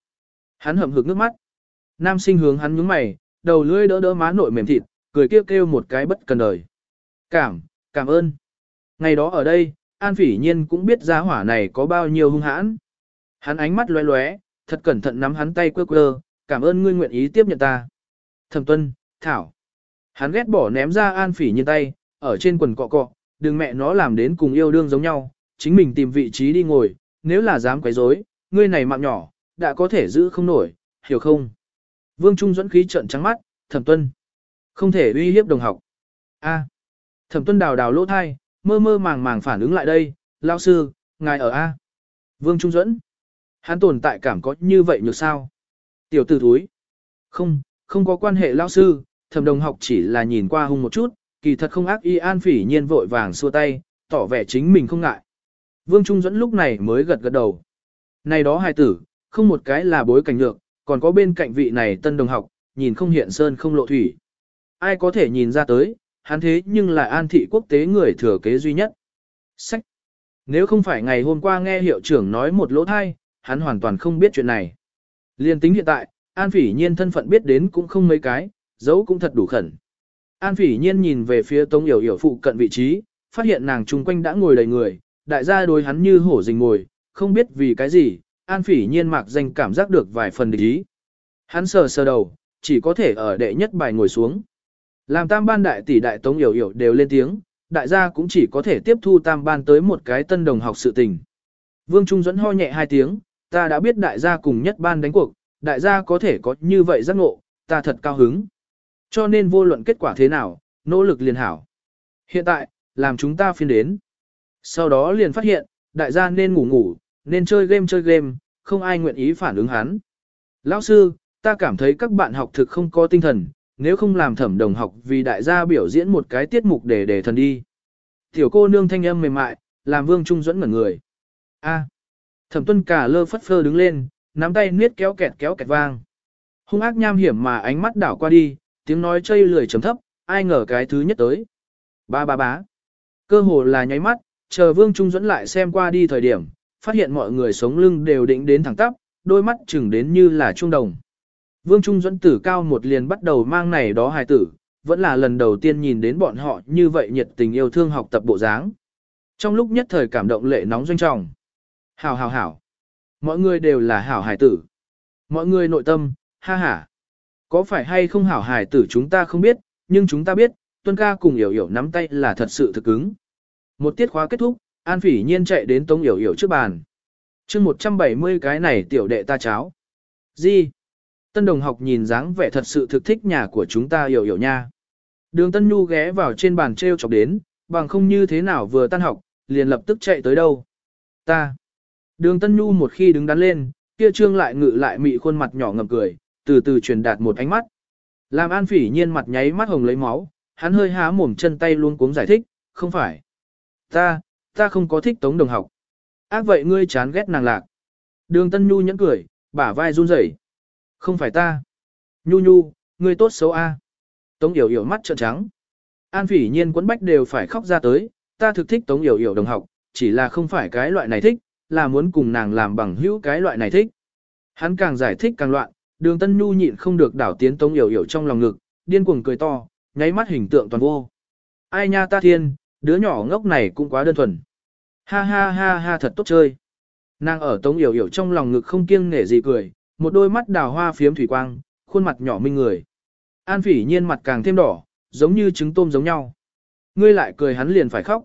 Hắn hậm hực nước mắt. Nam sinh hướng hắn nhướng mày, đầu lưỡi đỡ đỡ má nội mềm thịt, cười kêu kêu một cái bất cần đời. Cảm, cảm ơn. Ngày đó ở đây, An Phỉ Nhiên cũng biết giá hỏa này có bao nhiêu hung hãn. Hắn ánh mắt lóe lóe, thật cẩn thận nắm hắn tay quơ quơ, cảm ơn ngươi nguyện ý tiếp nhận ta. Thẩm Tuân, Thảo. Hắn ghét bỏ ném ra An Phỉ Nhiên tay, ở trên quần cọ cọ, đừng mẹ nó làm đến cùng yêu đương giống nhau, chính mình tìm vị trí đi ngồi, nếu là dám quấy rối, ngươi này mạng nhỏ, đã có thể giữ không nổi, hiểu không? Vương Trung dẫn khí trận trắng mắt, Thẩm Tuân. Không thể uy hiếp đồng học. A. Thẩm Tuân đào đào lỗ thai, mơ mơ màng màng phản ứng lại đây, lão sư, ngài ở A. Vương Trung dẫn. Hắn tồn tại cảm có như vậy nhược sao? Tiểu tử thúi. Không, không có quan hệ lão sư, thẩm đồng học chỉ là nhìn qua hung một chút, kỳ thật không ác y an phỉ nhiên vội vàng xua tay, tỏ vẻ chính mình không ngại. Vương Trung dẫn lúc này mới gật gật đầu. Này đó hài tử, không một cái là bối cảnh nhược, còn có bên cạnh vị này tân đồng học, nhìn không hiện sơn không lộ thủy. Ai có thể nhìn ra tới, hắn thế nhưng là an thị quốc tế người thừa kế duy nhất. Sách! Nếu không phải ngày hôm qua nghe hiệu trưởng nói một lỗ thai, hắn hoàn toàn không biết chuyện này. Liên tính hiện tại, An Phỉ Nhiên thân phận biết đến cũng không mấy cái, dấu cũng thật đủ khẩn. An Phỉ Nhiên nhìn về phía Tống Yểu Yểu phụ cận vị trí, phát hiện nàng chung quanh đã ngồi đầy người, đại gia đối hắn như hổ rình ngồi, không biết vì cái gì, An Phỉ Nhiên mạc danh cảm giác được vài phần địch ý. Hắn sờ sờ đầu, chỉ có thể ở đệ nhất bài ngồi xuống. Làm tam ban đại tỷ đại Tống Yểu Yểu đều lên tiếng, đại gia cũng chỉ có thể tiếp thu tam ban tới một cái tân đồng học sự tình. Vương Trung dẫn ho nhẹ hai tiếng, ta đã biết đại gia cùng nhất ban đánh cuộc, đại gia có thể có như vậy giác ngộ, ta thật cao hứng. Cho nên vô luận kết quả thế nào, nỗ lực liền hảo. Hiện tại, làm chúng ta phiên đến. Sau đó liền phát hiện, đại gia nên ngủ ngủ, nên chơi game chơi game, không ai nguyện ý phản ứng hắn. Lão sư, ta cảm thấy các bạn học thực không có tinh thần, nếu không làm thẩm đồng học vì đại gia biểu diễn một cái tiết mục để để thần đi. Tiểu cô nương thanh âm mềm mại, làm vương trung dẫn ngẩn người. A. Thẩm tuân cả lơ phất phơ đứng lên, nắm tay niết kéo kẹt kéo kẹt vang. Hung ác nham hiểm mà ánh mắt đảo qua đi, tiếng nói chây lười chấm thấp, ai ngờ cái thứ nhất tới. Ba ba bá. Cơ hồ là nháy mắt, chờ vương trung dẫn lại xem qua đi thời điểm, phát hiện mọi người sống lưng đều định đến thẳng tắp, đôi mắt chừng đến như là trung đồng. Vương Trung dẫn tử cao một liền bắt đầu mang này đó hài tử, vẫn là lần đầu tiên nhìn đến bọn họ như vậy nhiệt tình yêu thương học tập bộ dáng. Trong lúc nhất thời cảm động lệ nóng doanh trọng. Hảo hảo hảo. Mọi người đều là hảo hài tử. Mọi người nội tâm, ha ha. Có phải hay không hảo hài tử chúng ta không biết, nhưng chúng ta biết, tuân ca cùng hiểu hiểu nắm tay là thật sự thực ứng. Một tiết khóa kết thúc, An Phỉ Nhiên chạy đến Tống Yểu Yểu trước bàn. chương 170 cái này tiểu đệ ta cháo. Gì? Tân đồng học nhìn dáng vẻ thật sự thực thích nhà của chúng ta Yểu Yểu nha. Đường Tân Nhu ghé vào trên bàn treo chọc đến, bằng không như thế nào vừa tan học, liền lập tức chạy tới đâu. Ta. Đường Tân Nhu một khi đứng đắn lên, kia trương lại ngự lại mị khuôn mặt nhỏ ngầm cười, từ từ truyền đạt một ánh mắt. Làm An Phỉ Nhiên mặt nháy mắt hồng lấy máu, hắn hơi há mồm chân tay luôn cuống giải thích, không phải. Ta, ta không có thích tống đồng học. Ác vậy ngươi chán ghét nàng lạc. Đường Tân Nhu nhẫn cười, bả vai run rẩy. Không phải ta. Nhu Nhu, ngươi tốt xấu a. Tống Yểu Yểu mắt trợn trắng. An Phỉ Nhiên quấn bách đều phải khóc ra tới, ta thực thích Tống Yểu Yểu đồng học, chỉ là không phải cái loại này thích, là muốn cùng nàng làm bằng hữu cái loại này thích. Hắn càng giải thích càng loạn, đường Tân Nhu nhịn không được đảo tiến Tống Yểu Yểu trong lòng ngực, điên cuồng cười to, nháy mắt hình tượng toàn vô. Ai nha ta thiên, đứa nhỏ ngốc này cũng quá đơn thuần. Ha ha ha ha thật tốt chơi. Nàng ở tống yểu yểu trong lòng ngực không kiêng nể gì cười, một đôi mắt đào hoa phiếm thủy quang, khuôn mặt nhỏ minh người. An phỉ nhiên mặt càng thêm đỏ, giống như trứng tôm giống nhau. Ngươi lại cười hắn liền phải khóc.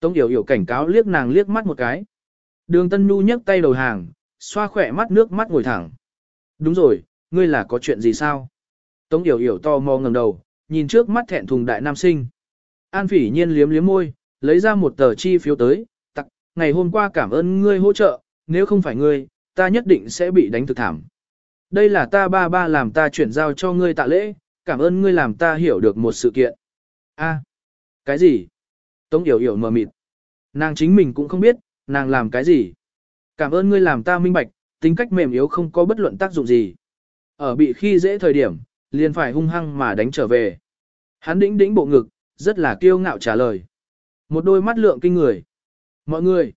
Tống yểu yểu cảnh cáo liếc nàng liếc mắt một cái. Đường Tân Nhu nhấc tay đầu hàng, xoa khỏe mắt nước mắt ngồi thẳng. Đúng rồi, ngươi là có chuyện gì sao? Tống yểu yểu to mò ngẩng đầu, nhìn trước mắt thẹn thùng đại nam sinh. An phỉ nhiên liếm liếm môi, lấy ra một tờ chi phiếu tới, tặng, ngày hôm qua cảm ơn ngươi hỗ trợ, nếu không phải ngươi, ta nhất định sẽ bị đánh thực thảm. Đây là ta ba ba làm ta chuyển giao cho ngươi tạ lễ, cảm ơn ngươi làm ta hiểu được một sự kiện. A, cái gì? Tống Yểu Yểu mờ mịt. Nàng chính mình cũng không biết, nàng làm cái gì. Cảm ơn ngươi làm ta minh bạch, tính cách mềm yếu không có bất luận tác dụng gì. Ở bị khi dễ thời điểm, liền phải hung hăng mà đánh trở về. Hắn đĩnh đĩnh bộ ngực, rất là kiêu ngạo trả lời. Một đôi mắt lượng kinh người. Mọi người,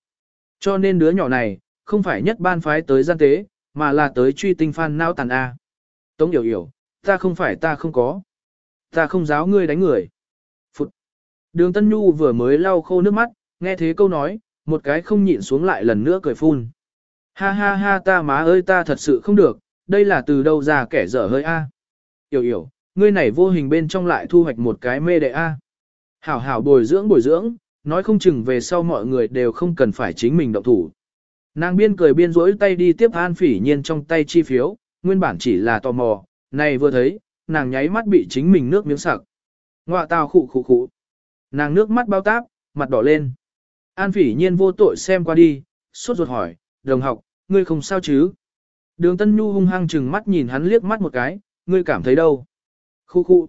cho nên đứa nhỏ này, không phải nhất ban phái tới gian tế, mà là tới truy tinh phan nao tàn A. Tống hiểu hiểu, ta không phải ta không có. Ta không giáo ngươi đánh người. Phụt. Đường Tân Nhu vừa mới lau khô nước mắt, nghe thế câu nói, một cái không nhịn xuống lại lần nữa cười phun. Ha ha ha ta má ơi ta thật sự không được, đây là từ đâu ra kẻ dở hơi A. Hiểu hiểu, ngươi này vô hình bên trong lại thu hoạch một cái mê đệ A. Hảo hảo bồi dưỡng bồi dưỡng, nói không chừng về sau mọi người đều không cần phải chính mình động thủ. Nàng biên cười biên rỗi tay đi tiếp An Phỉ Nhiên trong tay chi phiếu, nguyên bản chỉ là tò mò, này vừa thấy, nàng nháy mắt bị chính mình nước miếng sặc. Ngoạ tào khụ khụ khụ. Nàng nước mắt bao táp, mặt đỏ lên. An Phỉ Nhiên vô tội xem qua đi, sốt ruột hỏi, đồng học, ngươi không sao chứ? Đường Tân Nhu hung hăng chừng mắt nhìn hắn liếc mắt một cái, ngươi cảm thấy đâu? Khu khu.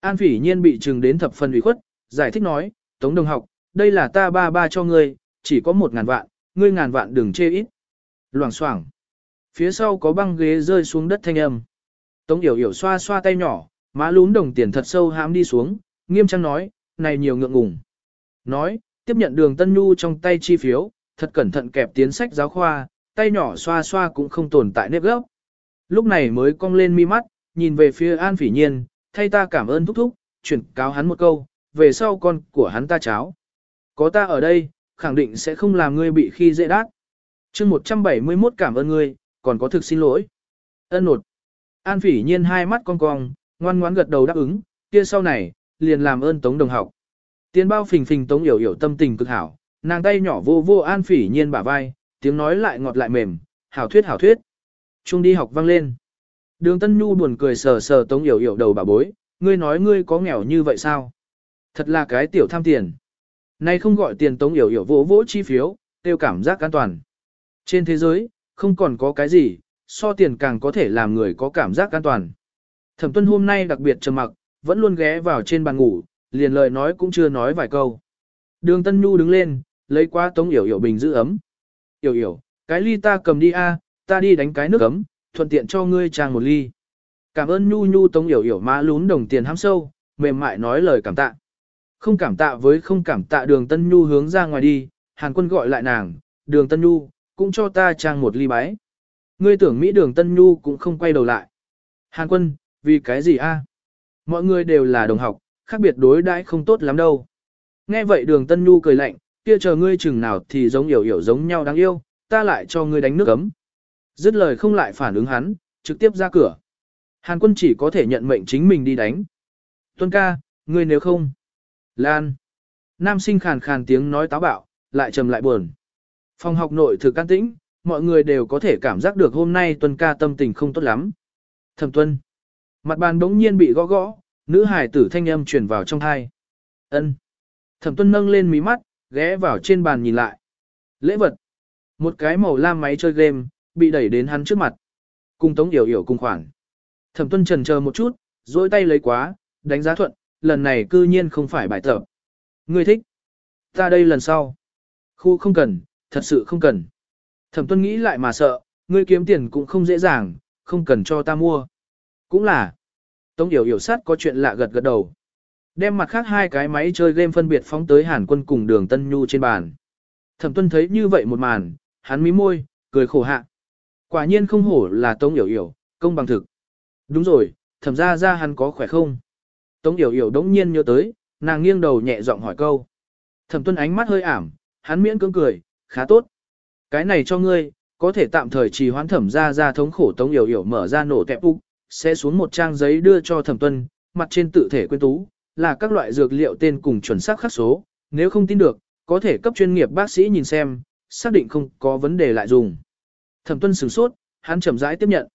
An Phỉ Nhiên bị chừng đến thập phần ủy khuất, giải thích nói, Tống đồng học, đây là ta ba ba cho ngươi, chỉ có một ngàn vạn, ngươi ngàn vạn đừng chê ít. Loảng xoảng. Phía sau có băng ghế rơi xuống đất thanh âm. Tống Yểu Yểu xoa xoa tay nhỏ, má lún đồng tiền thật sâu hãm đi xuống, nghiêm trang nói, này nhiều ngượng ngùng. Nói, tiếp nhận đường Tân Nhu trong tay chi phiếu, thật cẩn thận kẹp tiến sách giáo khoa, tay nhỏ xoa xoa cũng không tồn tại nếp gốc. Lúc này mới cong lên mi mắt, nhìn về phía An Phỉ Nhiên, thay ta cảm ơn thúc thúc, chuyển cáo hắn một câu, về sau con của hắn ta cháo. Có ta ở đây, khẳng định sẽ không làm ngươi bị khi dễ đát. chương 171 cảm ơn ngươi, còn có thực xin lỗi. Ân nột. An Phỉ Nhiên hai mắt cong cong, ngoan ngoãn gật đầu đáp ứng, kia sau này, liền làm ơn Tống đồng học. Tiến bao phình phình Tống hiểu hiểu tâm tình cực hảo, nàng tay nhỏ vô vô An Phỉ Nhiên bả vai, tiếng nói lại ngọt lại mềm, hảo thuyết hảo thuyết. Trung đi học vang lên. Đường Tân Nhu buồn cười sờ sờ Tống Yểu Yểu đầu bà bối, ngươi nói ngươi có nghèo như vậy sao? Thật là cái tiểu tham tiền. Nay không gọi tiền Tống Yểu Yểu vỗ vỗ chi phiếu, tiêu cảm giác an toàn. Trên thế giới, không còn có cái gì, so tiền càng có thể làm người có cảm giác an toàn. Thẩm Tuân hôm nay đặc biệt trầm mặc, vẫn luôn ghé vào trên bàn ngủ, liền lời nói cũng chưa nói vài câu. Đường Tân Nhu đứng lên, lấy qua Tống Yểu Yểu bình giữ ấm. Yểu Yểu, cái ly ta cầm đi a, ta đi đánh cái nước ấm, thuận tiện cho ngươi trang một ly. Cảm ơn Nhu Nhu Tống Yểu Yểu má lún đồng tiền hám sâu, mềm mại nói lời cảm tạ. Không cảm tạ với không cảm tạ đường Tân Nhu hướng ra ngoài đi, Hàn quân gọi lại nàng, đường Tân Nhu, cũng cho ta trang một ly bái. Ngươi tưởng Mỹ đường Tân Nhu cũng không quay đầu lại. Hàn quân, vì cái gì a? Mọi người đều là đồng học, khác biệt đối đãi không tốt lắm đâu. Nghe vậy đường Tân Nhu cười lạnh, kia chờ ngươi chừng nào thì giống hiểu hiểu giống nhau đáng yêu, ta lại cho ngươi đánh nước cấm. Dứt lời không lại phản ứng hắn, trực tiếp ra cửa. Hàn quân chỉ có thể nhận mệnh chính mình đi đánh. Tuân ca, ngươi nếu không. Lan. Nam sinh khàn khàn tiếng nói táo bạo, lại trầm lại buồn. Phòng học nội thực can tĩnh, mọi người đều có thể cảm giác được hôm nay Tuân ca tâm tình không tốt lắm. Thẩm Tuân. Mặt bàn đống nhiên bị gõ gõ, nữ hải tử thanh âm truyền vào trong thai. Ân. Thẩm Tuân nâng lên mí mắt, ghé vào trên bàn nhìn lại. Lễ vật. Một cái màu lam máy chơi game, bị đẩy đến hắn trước mặt. Cùng Tống Yểu Yểu cùng khoảng. Thẩm Tuân trần chờ một chút, dối tay lấy quá, đánh giá thuận, lần này cư nhiên không phải bài tập. Ngươi thích. Ta đây lần sau. Khu không cần, thật sự không cần. Thẩm Tuân nghĩ lại mà sợ, ngươi kiếm tiền cũng không dễ dàng, không cần cho ta mua. Cũng là. Tống Yểu Yểu sát có chuyện lạ gật gật đầu. Đem mặt khác hai cái máy chơi game phân biệt phóng tới Hàn Quân cùng đường Tân Nhu trên bàn. Thẩm Tuân thấy như vậy một màn, hắn mí môi, cười khổ hạ. Quả nhiên không hổ là Tống Yểu Yểu, công bằng thực. Đúng rồi, thẩm ra ra hắn có khỏe không? Tống Yểu Yểu đống nhiên nhớ tới, nàng nghiêng đầu nhẹ giọng hỏi câu. Thẩm tuân ánh mắt hơi ảm, hắn miễn cưỡng cười, khá tốt. Cái này cho ngươi, có thể tạm thời trì hoãn thẩm ra ra thống khổ Tống Yểu Yểu mở ra nổ tẹp úc, sẽ xuống một trang giấy đưa cho thẩm tuân, mặt trên tự thể quyên tú, là các loại dược liệu tên cùng chuẩn xác khắc số, nếu không tin được, có thể cấp chuyên nghiệp bác sĩ nhìn xem, xác định không có vấn đề lại dùng. Thẩm tuân sửng sốt, hắn chậm rãi tiếp nhận.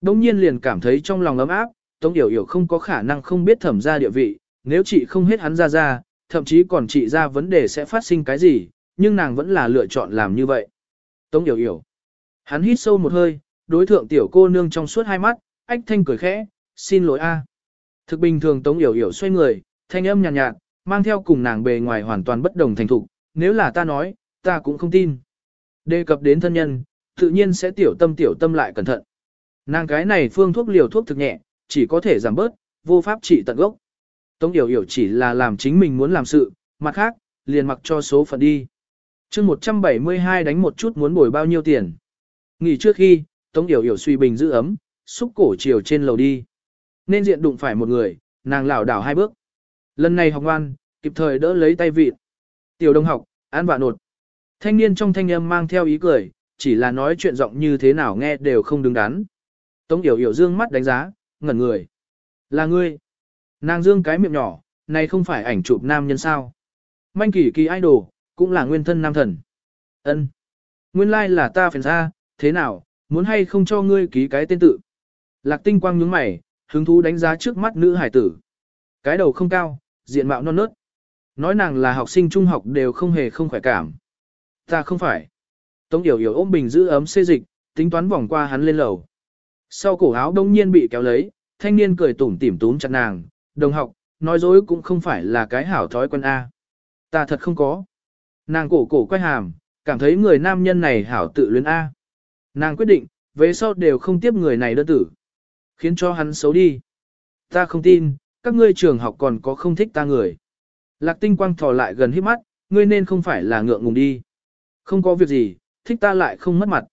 Đông nhiên liền cảm thấy trong lòng ấm áp, Tống Yểu Yểu không có khả năng không biết thẩm ra địa vị, nếu chị không hết hắn ra ra, thậm chí còn chị ra vấn đề sẽ phát sinh cái gì, nhưng nàng vẫn là lựa chọn làm như vậy. Tống Yểu Yểu. Hắn hít sâu một hơi, đối thượng tiểu cô nương trong suốt hai mắt, ách thanh cười khẽ, xin lỗi a. Thực bình thường Tống Yểu Yểu xoay người, thanh âm nhàn nhạt, nhạt, mang theo cùng nàng bề ngoài hoàn toàn bất đồng thành thục, nếu là ta nói, ta cũng không tin. Đề cập đến thân nhân, tự nhiên sẽ tiểu tâm tiểu tâm lại cẩn thận. Nàng cái này phương thuốc liều thuốc thực nhẹ, chỉ có thể giảm bớt, vô pháp trị tận gốc. Tống Yểu Yểu chỉ là làm chính mình muốn làm sự, mặt khác, liền mặc cho số phận đi. chương 172 đánh một chút muốn bồi bao nhiêu tiền. Nghỉ trước khi, Tống Yểu Yểu suy bình giữ ấm, xúc cổ chiều trên lầu đi. Nên diện đụng phải một người, nàng lảo đảo hai bước. Lần này học ngoan, kịp thời đỡ lấy tay vịt. Tiểu đồng học, an vạ nột. Thanh niên trong thanh âm mang theo ý cười, chỉ là nói chuyện giọng như thế nào nghe đều không đứng đắn. Tống Yểu Yểu dương mắt đánh giá, ngẩn người. Là ngươi. Nàng dương cái miệng nhỏ, này không phải ảnh chụp nam nhân sao. Manh kỳ kỳ idol, cũng là nguyên thân nam thần. ân Nguyên lai like là ta phèn ra, thế nào, muốn hay không cho ngươi ký cái tên tự. Lạc tinh quang nhướng mày, hứng thú đánh giá trước mắt nữ hải tử. Cái đầu không cao, diện mạo non nớt. Nói nàng là học sinh trung học đều không hề không khỏe cảm. Ta không phải. Tống Yểu Yểu ôm bình giữ ấm xê dịch, tính toán vòng qua hắn lên lầu. Sau cổ áo đông nhiên bị kéo lấy, thanh niên cười tủm tỉm túm chặt nàng, đồng học, nói dối cũng không phải là cái hảo thói quen A. Ta thật không có. Nàng cổ cổ quay hàm, cảm thấy người nam nhân này hảo tự luyến A. Nàng quyết định, về sau đều không tiếp người này đơn tử. Khiến cho hắn xấu đi. Ta không tin, các ngươi trường học còn có không thích ta người. Lạc tinh quang thò lại gần hít mắt, ngươi nên không phải là ngượng ngùng đi. Không có việc gì, thích ta lại không mất mặt.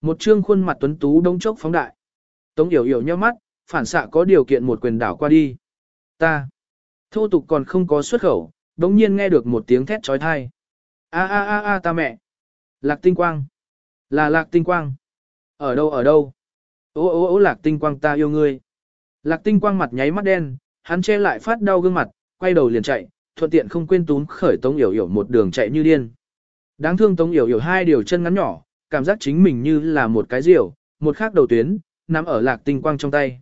Một trương khuôn mặt tuấn tú đông chốc phóng đại. Tống yểu yểu nhíu mắt, phản xạ có điều kiện một quyền đảo qua đi. Ta. Thô tục còn không có xuất khẩu, đống nhiên nghe được một tiếng thét trói thai. A a a a ta mẹ. Lạc tinh quang. Là lạc tinh quang. Ở đâu ở đâu? Ô ô ô lạc tinh quang ta yêu ngươi. Lạc tinh quang mặt nháy mắt đen, hắn che lại phát đau gương mặt, quay đầu liền chạy, thuận tiện không quên túm khởi tống yểu yểu một đường chạy như điên. Đáng thương tống yểu yểu hai điều chân ngắn nhỏ, cảm giác chính mình như là một cái diều, một khác đầu tuyến, nằm ở lạc tinh quang trong tay.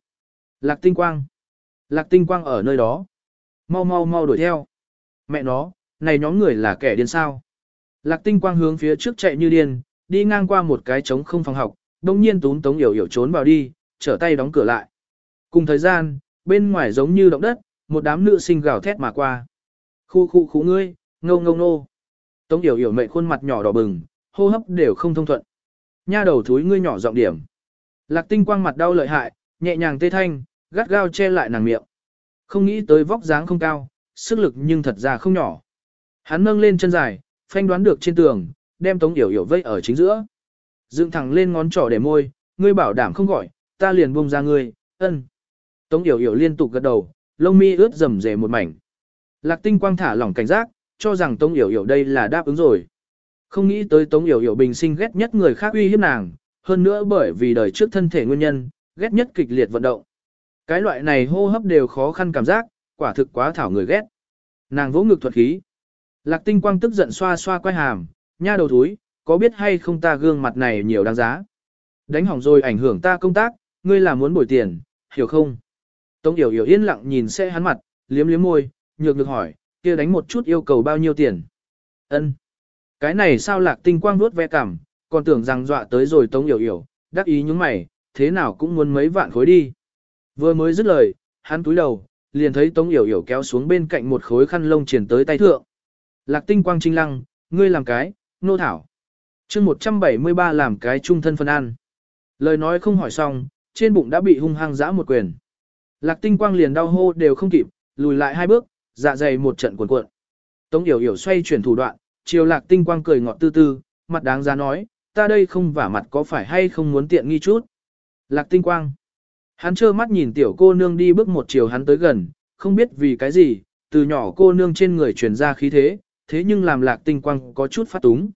Lạc tinh quang. Lạc tinh quang ở nơi đó. Mau mau mau đuổi theo. Mẹ nó, này nhóm người là kẻ điên sao. Lạc tinh quang hướng phía trước chạy như điên, đi ngang qua một cái trống không phòng học, đông nhiên tún tống yểu yểu trốn vào đi, trở tay đóng cửa lại. Cùng thời gian, bên ngoài giống như động đất, một đám nữ sinh gào thét mà qua. Khu khu khu ngươi, ngâu ngâu nô. Tống yểu yểu mệnh khuôn mặt nhỏ đỏ bừng, hô hấp đều không thông thuận. Nha đầu thúi ngươi nhỏ giọng điểm. Lạc tinh quang mặt đau lợi hại, nhẹ nhàng tê thanh, gắt gao che lại nàng miệng. Không nghĩ tới vóc dáng không cao, sức lực nhưng thật ra không nhỏ. Hắn nâng lên chân dài, phanh đoán được trên tường, đem Tống Yểu Yểu vây ở chính giữa. Dựng thẳng lên ngón trỏ để môi, ngươi bảo đảm không gọi, ta liền buông ra ngươi, ân. Tống Yểu Yểu liên tục gật đầu, lông mi ướt rầm rề một mảnh. Lạc Tinh Quang thả lỏng cảnh giác, cho rằng Tống Yểu Yểu đây là đáp ứng rồi. Không nghĩ tới Tống Yểu Yểu bình sinh ghét nhất người khác uy hiếp nàng, hơn nữa bởi vì đời trước thân thể nguyên nhân, ghét nhất kịch liệt vận động. Cái loại này hô hấp đều khó khăn cảm giác, quả thực quá thảo người ghét. Nàng vỗ ngực thuật khí. Lạc tinh quang tức giận xoa xoa quay hàm, nha đầu thúi, có biết hay không ta gương mặt này nhiều đáng giá. Đánh hỏng rồi ảnh hưởng ta công tác, ngươi là muốn bồi tiền, hiểu không? Tống Yểu Yểu yên lặng nhìn xe hắn mặt, liếm liếm môi, nhược được hỏi, kia đánh một chút yêu cầu bao nhiêu tiền? Ân. Cái này sao lạc tinh quang nuốt ve cảm, còn tưởng rằng dọa tới rồi Tống Yểu Yểu, đắc ý những mày, thế nào cũng muốn mấy vạn khối đi. Vừa mới dứt lời, hắn túi đầu, liền thấy Tống Yểu Yểu kéo xuống bên cạnh một khối khăn lông triển tới tay thượng. Lạc tinh quang trinh lăng, ngươi làm cái, nô thảo. chương 173 làm cái trung thân phân ăn. Lời nói không hỏi xong, trên bụng đã bị hung hăng giã một quyền. Lạc tinh quang liền đau hô đều không kịp, lùi lại hai bước, dạ dày một trận cuộn cuộn. Tống Yểu Yểu xoay chuyển thủ đoạn, chiều lạc tinh quang cười ngọt tư tư, mặt đáng giá nói, ta đây không vả mặt có phải hay không muốn tiện nghi chút. Lạc tinh quang. Hắn trơ mắt nhìn tiểu cô nương đi bước một chiều hắn tới gần, không biết vì cái gì, từ nhỏ cô nương trên người truyền ra khí thế, thế nhưng làm lạc tinh quang có chút phát túng.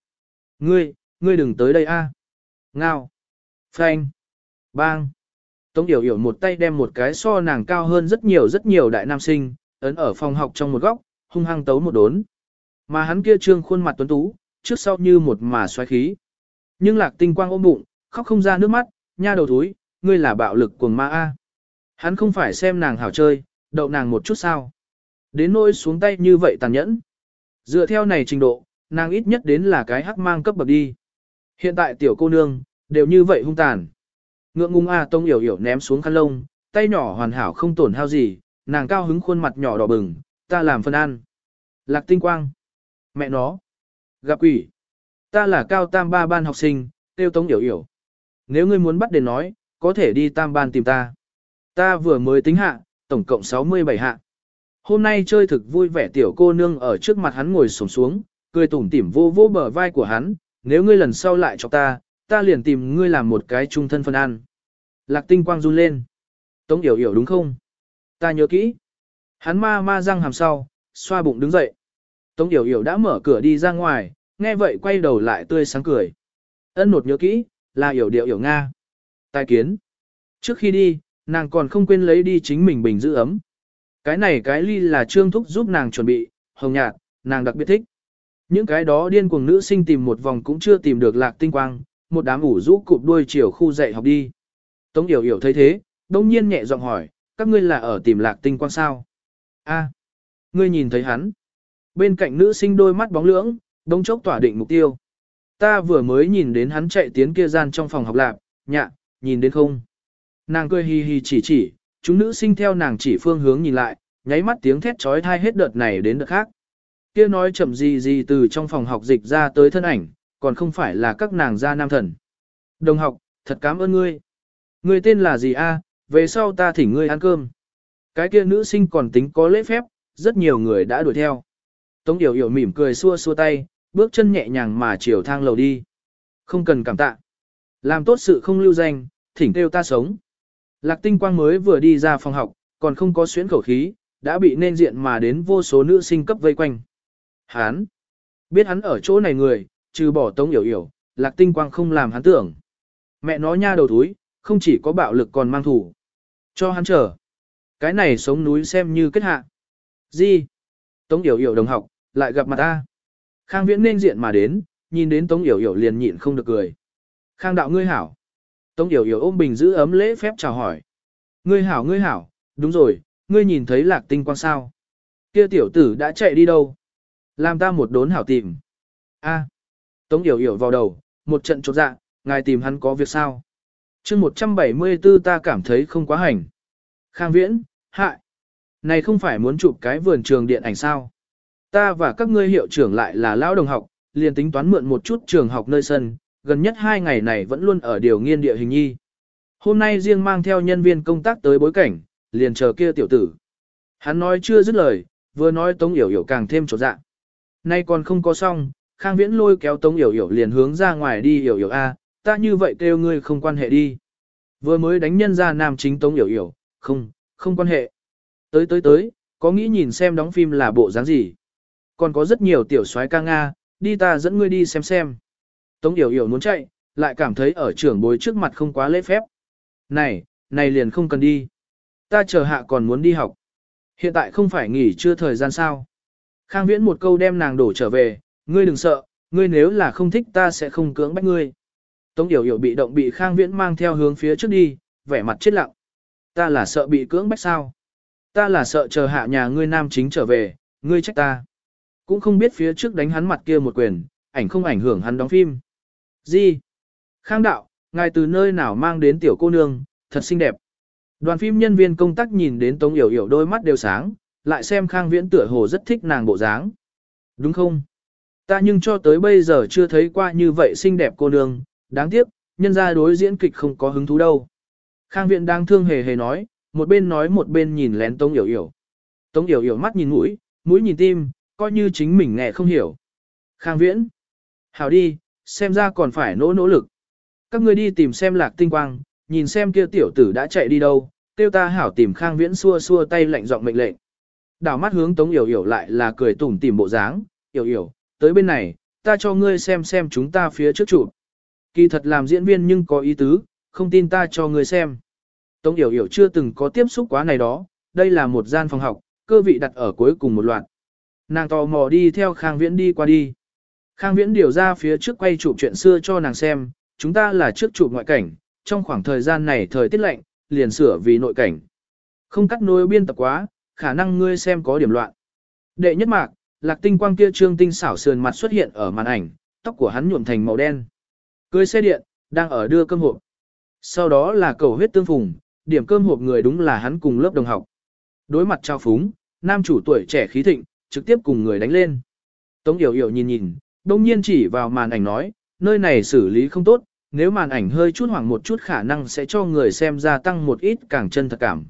Ngươi, ngươi đừng tới đây a. Ngao. Phanh. Bang. Tống Yểu Yểu một tay đem một cái so nàng cao hơn rất nhiều rất nhiều đại nam sinh, ấn ở phòng học trong một góc, hung hăng tấu một đốn. Mà hắn kia trương khuôn mặt tuấn tú, trước sau như một mà xoáy khí. Nhưng lạc tinh quang ôm bụng, khóc không ra nước mắt, nha đầu thúi, ngươi là bạo lực cuồng ma A. Hắn không phải xem nàng hảo chơi, đậu nàng một chút sao. Đến nỗi xuống tay như vậy tàn nhẫn. Dựa theo này trình độ, nàng ít nhất đến là cái hắc mang cấp bậc đi. Hiện tại tiểu cô nương, đều như vậy hung tàn. Ngượng ngung A tông hiểu hiểu ném xuống khăn lông, tay nhỏ hoàn hảo không tổn hao gì, nàng cao hứng khuôn mặt nhỏ đỏ bừng, ta làm phân ăn. Lạc tinh quang. Mẹ nó. Gặp quỷ. Ta là cao tam ba ban học sinh, tiêu tống hiểu hiểu. Nếu ngươi muốn bắt đền nói, có thể đi tam ban tìm ta. Ta vừa mới tính hạ, tổng cộng 67 hạ. Hôm nay chơi thực vui vẻ tiểu cô nương ở trước mặt hắn ngồi sổng xuống, cười tủm tỉm vô vô bờ vai của hắn, nếu ngươi lần sau lại cho ta, ta liền tìm ngươi làm một cái trung thân phân ăn. Lạc tinh quang run lên. Tống yểu yểu đúng không? Ta nhớ kỹ. Hắn ma ma răng hàm sau, xoa bụng đứng dậy. Tống yểu yểu đã mở cửa đi ra ngoài, nghe vậy quay đầu lại tươi sáng cười. Ân nột nhớ kỹ, là hiểu điệu hiểu Nga. Tài kiến. Trước khi đi, nàng còn không quên lấy đi chính mình bình giữ ấm. Cái này cái ly là trương thúc giúp nàng chuẩn bị, hồng nhạt, nàng đặc biệt thích. Những cái đó điên cuồng nữ sinh tìm một vòng cũng chưa tìm được lạc tinh quang, một đám ủ rũ cụp đuôi chiều khu dạy học đi. Tống Yểu Yểu thấy thế, đông nhiên nhẹ giọng hỏi, các ngươi là ở tìm lạc tinh quang sao? A, ngươi nhìn thấy hắn. Bên cạnh nữ sinh đôi mắt bóng lưỡng, đông chốc tỏa định mục tiêu. Ta vừa mới nhìn đến hắn chạy tiến kia gian trong phòng học lạp, nhạ, nhìn đến không? Nàng cười hì hì chỉ chỉ, chúng nữ sinh theo nàng chỉ phương hướng nhìn lại, nháy mắt tiếng thét trói thai hết đợt này đến đợt khác. Kia nói chậm gì gì từ trong phòng học dịch ra tới thân ảnh, còn không phải là các nàng gia nam thần. Đồng học, thật cảm ơn ngươi. Ngươi tên là gì a? về sau ta thỉnh ngươi ăn cơm. Cái kia nữ sinh còn tính có lễ phép, rất nhiều người đã đuổi theo. Tống Yểu Yểu mỉm cười xua xua tay, bước chân nhẹ nhàng mà chiều thang lầu đi. Không cần cảm tạ. Làm tốt sự không lưu danh, thỉnh kêu ta sống. Lạc tinh quang mới vừa đi ra phòng học, còn không có xuyến khẩu khí, đã bị nên diện mà đến vô số nữ sinh cấp vây quanh. Hán! Biết hắn ở chỗ này người, trừ bỏ tống yểu yểu, lạc tinh quang không làm hắn tưởng. Mẹ nó nha đầu túi, không chỉ có bạo lực còn mang thủ. Cho hắn chờ. Cái này sống núi xem như kết hạ. Gì? Tống yểu yểu đồng học, lại gặp mặt ta. Khang viễn nên diện mà đến, nhìn đến tống yểu yểu liền nhịn không được cười. Khang đạo ngươi hảo. Tống yểu yểu ôm bình giữ ấm lễ phép chào hỏi. Ngươi hảo ngươi hảo, đúng rồi, ngươi nhìn thấy lạc tinh quang sao. Kia tiểu tử đã chạy đi đâu? Làm ta một đốn hảo tìm. A. Tống yểu yểu vào đầu, một trận chột dạ, ngài tìm hắn có việc sao? chương 174 ta cảm thấy không quá hành. Khang viễn, hại. Này không phải muốn chụp cái vườn trường điện ảnh sao? Ta và các ngươi hiệu trưởng lại là lão đồng học, liền tính toán mượn một chút trường học nơi sân, gần nhất hai ngày này vẫn luôn ở điều nghiên địa hình nhi. Hôm nay riêng mang theo nhân viên công tác tới bối cảnh, liền chờ kia tiểu tử. Hắn nói chưa dứt lời, vừa nói Tống Yểu Yểu càng thêm trột dạ. Nay còn không có xong, Khang Viễn lôi kéo Tống Yểu Yểu liền hướng ra ngoài đi Yểu Yểu A, ta như vậy kêu ngươi không quan hệ đi. Vừa mới đánh nhân ra nam chính Tống Yểu Yểu, không, không quan hệ. Tới tới tới, có nghĩ nhìn xem đóng phim là bộ dáng gì. Còn có rất nhiều tiểu soái ca Nga, đi ta dẫn ngươi đi xem xem. Tống Yểu Yểu muốn chạy, lại cảm thấy ở trưởng bối trước mặt không quá lễ phép. Này, này liền không cần đi. Ta chờ hạ còn muốn đi học. Hiện tại không phải nghỉ chưa thời gian sao. Khang Viễn một câu đem nàng đổ trở về, ngươi đừng sợ, ngươi nếu là không thích ta sẽ không cưỡng bách ngươi. Tống Yểu Yểu bị động bị Khang Viễn mang theo hướng phía trước đi, vẻ mặt chết lặng. Ta là sợ bị cưỡng bách sao? Ta là sợ chờ hạ nhà ngươi nam chính trở về, ngươi trách ta. Cũng không biết phía trước đánh hắn mặt kia một quyền, ảnh không ảnh hưởng hắn đóng phim. Gì? Khang đạo, ngài từ nơi nào mang đến tiểu cô nương, thật xinh đẹp. Đoàn phim nhân viên công tác nhìn đến Tống Yểu Yểu đôi mắt đều sáng, lại xem Khang Viễn tựa hồ rất thích nàng bộ dáng. Đúng không? Ta nhưng cho tới bây giờ chưa thấy qua như vậy xinh đẹp cô nương, đáng tiếc, nhân ra đối diễn kịch không có hứng thú đâu. Khang Viễn đang thương hề hề nói, một bên nói một bên nhìn lén Tống Yểu Yểu. Tống Yểu Yểu mắt nhìn mũi, mũi nhìn tim, coi như chính mình nghe không hiểu. Khang Viễn. Hảo đi, xem ra còn phải nỗ nỗ lực. Các ngươi đi tìm xem lạc tinh quang, nhìn xem kia tiểu tử đã chạy đi đâu, tiêu ta hảo tìm Khang Viễn xua xua tay lạnh giọng mệnh lệnh. Đảo mắt hướng Tống Yểu Yểu lại là cười tủm tỉm bộ dáng, Yểu Yểu, tới bên này, ta cho ngươi xem xem chúng ta phía trước chụp. Kỳ thật làm diễn viên nhưng có ý tứ, không tin ta cho ngươi xem. Tống Yểu Yểu chưa từng có tiếp xúc quá này đó, đây là một gian phòng học, cơ vị đặt ở cuối cùng một loạt. Nàng tò mò đi theo Khang Viễn đi qua đi. Khang Viễn điều ra phía trước quay chụp chuyện xưa cho nàng xem, chúng ta là trước chụp ngoại cảnh, trong khoảng thời gian này thời tiết lạnh, liền sửa vì nội cảnh. Không cắt nối biên tập quá, khả năng ngươi xem có điểm loạn. Đệ nhất mạc, lạc tinh quang kia trương tinh xảo sườn mặt xuất hiện ở màn ảnh, tóc của hắn nhuộm thành màu đen. Cưới xe điện, đang ở đưa cơm hộp. Sau đó là cầu huyết tương phùng, điểm cơm hộp người đúng là hắn cùng lớp đồng học. Đối mặt trao phúng, nam chủ tuổi trẻ khí thịnh, trực tiếp cùng người đánh lên. Tống Yểu Yểu nhìn nhìn, đông nhiên chỉ vào màn ảnh nói, nơi này xử lý không tốt, nếu màn ảnh hơi chút hoảng một chút khả năng sẽ cho người xem gia tăng một ít càng chân thật cảm.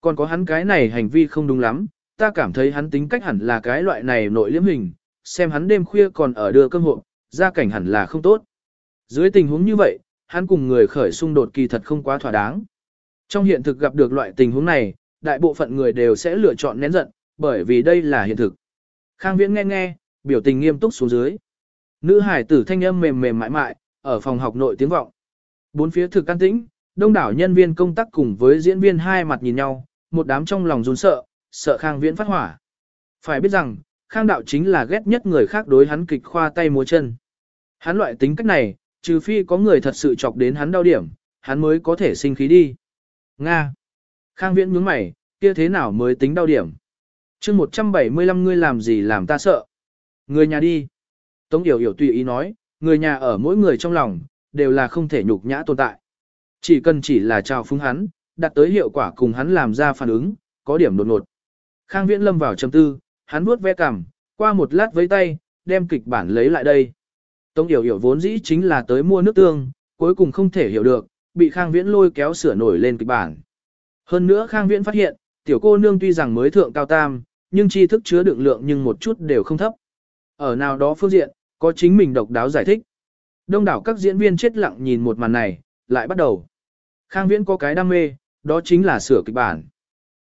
Còn có hắn cái này hành vi không đúng lắm, ta cảm thấy hắn tính cách hẳn là cái loại này nội liễm hình, xem hắn đêm khuya còn ở đưa cơm hộ, gia cảnh hẳn là không tốt. Dưới tình huống như vậy, hắn cùng người khởi xung đột kỳ thật không quá thỏa đáng. Trong hiện thực gặp được loại tình huống này, đại bộ phận người đều sẽ lựa chọn nén giận, bởi vì đây là hiện thực. Khang Viễn nghe nghe, biểu tình nghiêm túc xuống dưới. Nữ hải tử thanh âm mềm mềm mại mại, ở phòng học nội tiếng vọng. Bốn phía thực can tĩnh, đông đảo nhân viên công tác cùng với diễn viên hai mặt nhìn nhau, một đám trong lòng run sợ, sợ Khang Viễn phát hỏa. Phải biết rằng, Khang đạo chính là ghét nhất người khác đối hắn kịch khoa tay múa chân. Hắn loại tính cách này, trừ phi có người thật sự chọc đến hắn đau điểm, hắn mới có thể sinh khí đi. Nga. Khang Viễn nhướng mày, kia thế nào mới tính đau điểm? Chương 175 ngươi làm gì làm ta sợ? Người nhà đi. Tống Yểu Yểu tùy ý nói, người nhà ở mỗi người trong lòng, đều là không thể nhục nhã tồn tại. Chỉ cần chỉ là chào phúng hắn, đạt tới hiệu quả cùng hắn làm ra phản ứng, có điểm đột ngột. Khang Viễn lâm vào trầm tư, hắn vuốt ve cằm, qua một lát với tay, đem kịch bản lấy lại đây. Tống Yểu Yểu vốn dĩ chính là tới mua nước tương, cuối cùng không thể hiểu được, bị Khang Viễn lôi kéo sửa nổi lên kịch bản. Hơn nữa Khang Viễn phát hiện, tiểu cô nương tuy rằng mới thượng cao tam, nhưng tri thức chứa đựng lượng nhưng một chút đều không thấp. Ở nào đó phương diện, có chính mình độc đáo giải thích. Đông đảo các diễn viên chết lặng nhìn một màn này, lại bắt đầu. Khang Viễn có cái đam mê, đó chính là sửa kịch bản.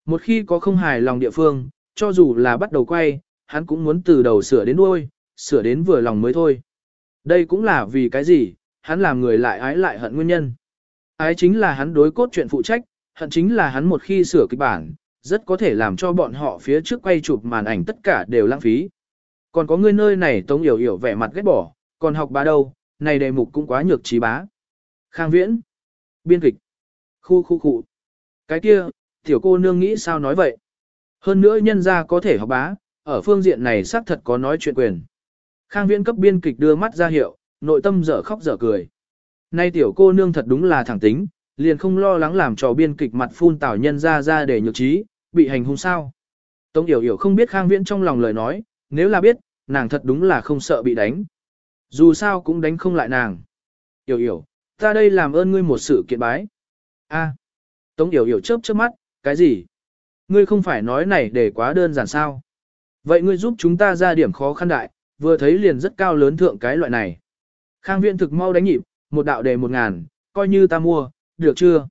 Một khi có không hài lòng địa phương, cho dù là bắt đầu quay, hắn cũng muốn từ đầu sửa đến đuôi, sửa đến vừa lòng mới thôi. Đây cũng là vì cái gì, hắn làm người lại ái lại hận nguyên nhân. Ái chính là hắn đối cốt chuyện phụ trách, hận chính là hắn một khi sửa kịch bản, rất có thể làm cho bọn họ phía trước quay chụp màn ảnh tất cả đều lãng phí. Còn có người nơi này tống hiểu hiểu vẻ mặt ghét bỏ, còn học bá đâu, này đề mục cũng quá nhược trí bá. Khang Viễn, biên kịch, khu khu khu. Cái kia, tiểu cô nương nghĩ sao nói vậy? Hơn nữa nhân ra có thể học bá, ở phương diện này xác thật có nói chuyện quyền. Khang Viễn cấp biên kịch đưa mắt ra hiệu, nội tâm dở khóc dở cười. Nay tiểu cô nương thật đúng là thẳng tính, liền không lo lắng làm cho biên kịch mặt phun tảo nhân ra ra để nhược trí, bị hành hung sao. Tống Yểu Yểu không biết Khang Viễn trong lòng lời nói, nếu là biết, nàng thật đúng là không sợ bị đánh. Dù sao cũng đánh không lại nàng. Yểu Yểu, ta đây làm ơn ngươi một sự kiện bái. A. Tống Yểu Yểu chớp chớp mắt, cái gì? Ngươi không phải nói này để quá đơn giản sao? Vậy ngươi giúp chúng ta ra điểm khó khăn đại, vừa thấy liền rất cao lớn thượng cái loại này. Khang Viễn thực mau đánh nhịp, một đạo đề một ngàn, coi như ta mua, được chưa?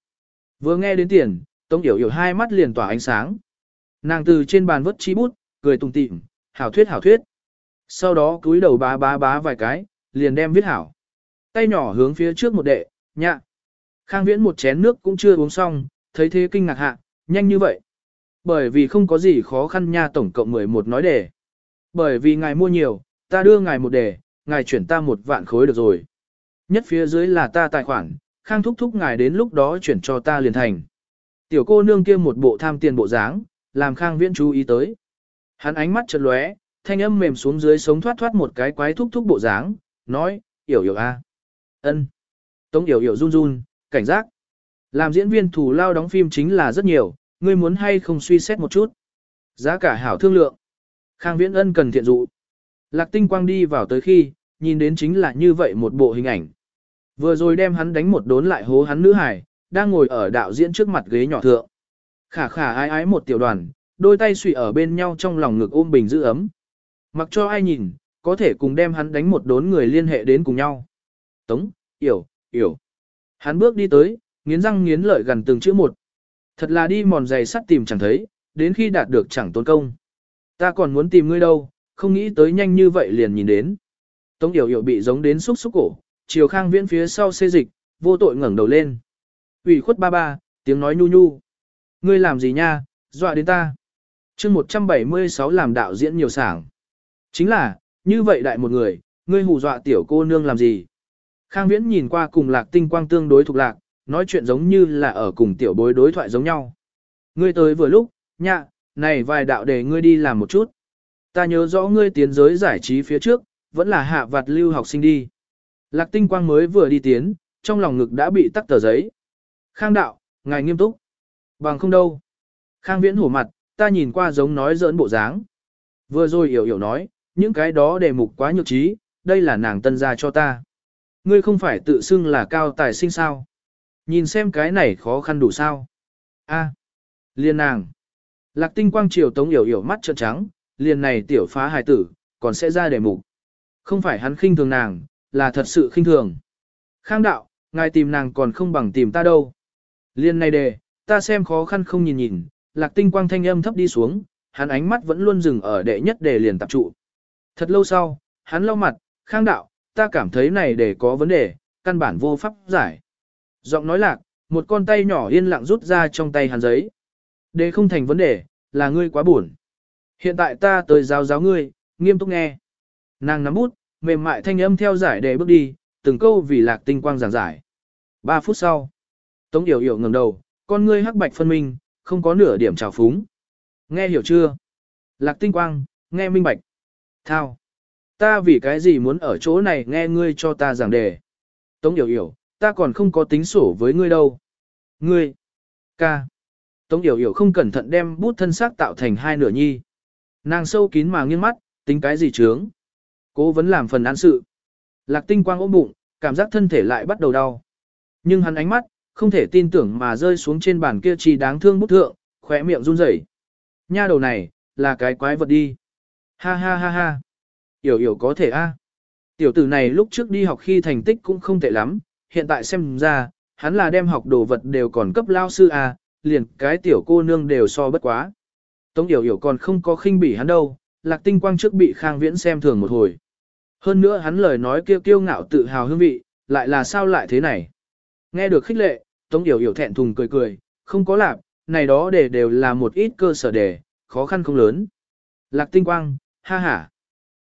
Vừa nghe đến tiền, Tống Yểu Yểu hai mắt liền tỏa ánh sáng. Nàng từ trên bàn vứt chi bút, cười tùng tịm, hảo thuyết hảo thuyết. Sau đó cúi đầu bá bá bá vài cái, liền đem viết hảo. Tay nhỏ hướng phía trước một đệ, nhạ. Khang Viễn một chén nước cũng chưa uống xong, thấy thế kinh ngạc hạ, nhanh như vậy. Bởi vì không có gì khó khăn nha tổng cộng 11 nói đề. Bởi vì ngài mua nhiều, ta đưa ngài một đề, ngài chuyển ta một vạn khối được rồi. Nhất phía dưới là ta tài khoản, khang thúc thúc ngài đến lúc đó chuyển cho ta liền thành. Tiểu cô nương kia một bộ tham tiền bộ dáng, làm khang viễn chú ý tới. Hắn ánh mắt chợt lóe, thanh âm mềm xuống dưới sống thoát thoát một cái quái thúc thúc bộ dáng, nói, yểu yểu a, ân, tống yểu yểu run run, cảnh giác. Làm diễn viên thủ lao đóng phim chính là rất nhiều, ngươi muốn hay không suy xét một chút. Giá cả hảo thương lượng. Khang viễn ân cần thiện dụ. Lạc tinh quang đi vào tới khi, nhìn đến chính là như vậy một bộ hình ảnh. Vừa rồi đem hắn đánh một đốn lại hố hắn nữ hải, đang ngồi ở đạo diễn trước mặt ghế nhỏ thượng. Khả khả ái ái một tiểu đoàn, đôi tay suy ở bên nhau trong lòng ngực ôm bình giữ ấm. Mặc cho ai nhìn, có thể cùng đem hắn đánh một đốn người liên hệ đến cùng nhau. Tống, yểu, yểu. Hắn bước đi tới, nghiến răng nghiến lợi gần từng chữ một. Thật là đi mòn giày sắt tìm chẳng thấy, đến khi đạt được chẳng tốn công. Ta còn muốn tìm ngươi đâu, không nghĩ tới nhanh như vậy liền nhìn đến. Tống Yểu Yểu bị giống đến xúc xúc cổ, chiều khang viễn phía sau xê dịch, vô tội ngẩng đầu lên ủy khuất ba ba, tiếng nói nhu nhu. Ngươi làm gì nha, dọa đến ta. chương 176 làm đạo diễn nhiều sảng. Chính là, như vậy đại một người, ngươi hù dọa tiểu cô nương làm gì. Khang viễn nhìn qua cùng lạc tinh quang tương đối thuộc lạc, nói chuyện giống như là ở cùng tiểu bối đối thoại giống nhau. Ngươi tới vừa lúc, nhạ, này vài đạo để ngươi đi làm một chút. Ta nhớ rõ ngươi tiến giới giải trí phía trước, vẫn là hạ vặt lưu học sinh đi. Lạc tinh quang mới vừa đi tiến, trong lòng ngực đã bị tắc tờ giấy. Khang đạo, ngài nghiêm túc. Bằng không đâu. Khang viễn hổ mặt, ta nhìn qua giống nói giỡn bộ dáng. Vừa rồi hiểu hiểu nói, những cái đó đề mục quá nhược trí, đây là nàng tân gia cho ta. Ngươi không phải tự xưng là cao tài sinh sao. Nhìn xem cái này khó khăn đủ sao. A, liền nàng. Lạc tinh quang triều tống hiểu hiểu mắt trợn trắng, liền này tiểu phá hài tử, còn sẽ ra đề mục. Không phải hắn khinh thường nàng, là thật sự khinh thường. Khang đạo, ngài tìm nàng còn không bằng tìm ta đâu. Liên này đề, ta xem khó khăn không nhìn nhìn, lạc tinh quang thanh âm thấp đi xuống, hắn ánh mắt vẫn luôn dừng ở đệ nhất đề liền tập trụ. Thật lâu sau, hắn lau mặt, khang đạo, ta cảm thấy này đề có vấn đề, căn bản vô pháp giải. Giọng nói lạc, một con tay nhỏ yên lặng rút ra trong tay hắn giấy. Đề không thành vấn đề, là ngươi quá buồn. Hiện tại ta tới giáo giáo ngươi, nghiêm túc nghe. Nàng nắm bút, mềm mại thanh âm theo giải đề bước đi, từng câu vì lạc tinh quang giảng giải. Ba phút sau, Tống Yểu Yểu ngẩng đầu, con ngươi hắc bạch phân minh, không có nửa điểm trào phúng. Nghe hiểu chưa? Lạc tinh quang, nghe minh bạch. Thao. Ta vì cái gì muốn ở chỗ này nghe ngươi cho ta giảng đề. Tống Yểu Yểu, ta còn không có tính sổ với ngươi đâu. Ngươi. Ca. Tống Yểu Yểu không cẩn thận đem bút thân xác tạo thành hai nửa nhi. Nàng sâu kín mà nghiêng mắt, tính cái gì trướng. Cố vấn làm phần án sự. Lạc tinh quang ôm bụng, cảm giác thân thể lại bắt đầu đau. Nhưng hắn ánh mắt, không thể tin tưởng mà rơi xuống trên bàn kia chỉ đáng thương bút thượng, khóe miệng run rẩy. Nha đầu này, là cái quái vật đi. Ha ha ha ha. Yểu yểu có thể a. Tiểu tử này lúc trước đi học khi thành tích cũng không tệ lắm, hiện tại xem ra, hắn là đem học đồ vật đều còn cấp lao sư a, liền cái tiểu cô nương đều so bất quá. Tống Yểu Yểu còn không có khinh bỉ hắn đâu, Lạc Tinh Quang trước bị Khang Viễn xem thường một hồi. Hơn nữa hắn lời nói kêu kiêu ngạo tự hào hương vị, lại là sao lại thế này. Nghe được khích lệ, Tống Yểu Yểu thẹn thùng cười cười, không có lạc, này đó để đều là một ít cơ sở đề, khó khăn không lớn. Lạc Tinh Quang, ha ha.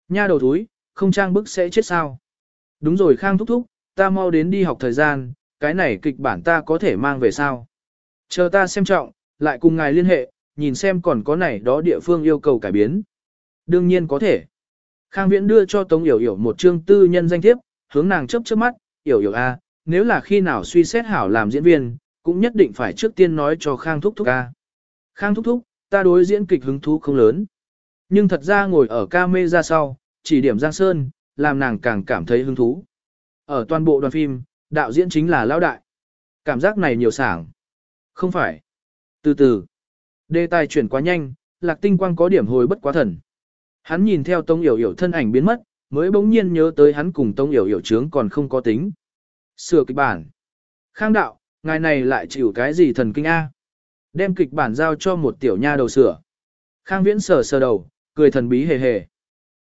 Nha đầu thúi, không trang bức sẽ chết sao. Đúng rồi Khang thúc thúc, ta mau đến đi học thời gian, cái này kịch bản ta có thể mang về sao. Chờ ta xem trọng, lại cùng ngài liên hệ, nhìn xem còn có này đó địa phương yêu cầu cải biến. Đương nhiên có thể. Khang Viễn đưa cho Tống Yểu Yểu một chương tư nhân danh thiếp, hướng nàng chớp chớp mắt, Yểu Yểu A, à, nếu là khi nào suy xét hảo làm diễn viên, cũng nhất định phải trước tiên nói cho Khang Thúc Thúc ca. Khang Thúc Thúc, ta đối diễn kịch hứng thú không lớn. Nhưng thật ra ngồi ở ca mê ra sau, chỉ điểm Giang Sơn, làm nàng càng cảm thấy hứng thú. Ở toàn bộ đoàn phim, đạo diễn chính là lão đại. Cảm giác này nhiều sảng. Không phải. Từ từ. Đề tài chuyển quá nhanh, lạc tinh quang có điểm hồi bất quá thần. Hắn nhìn theo Tông Yểu Yểu thân ảnh biến mất, mới bỗng nhiên nhớ tới hắn cùng Tông Yểu Yểu trướng còn không có tính. Sửa kịch bản. Khang đạo, ngài này lại chịu cái gì thần kinh A. Đem kịch bản giao cho một tiểu nha đầu sửa. Khang viễn sờ sờ đầu, cười thần bí hề hề.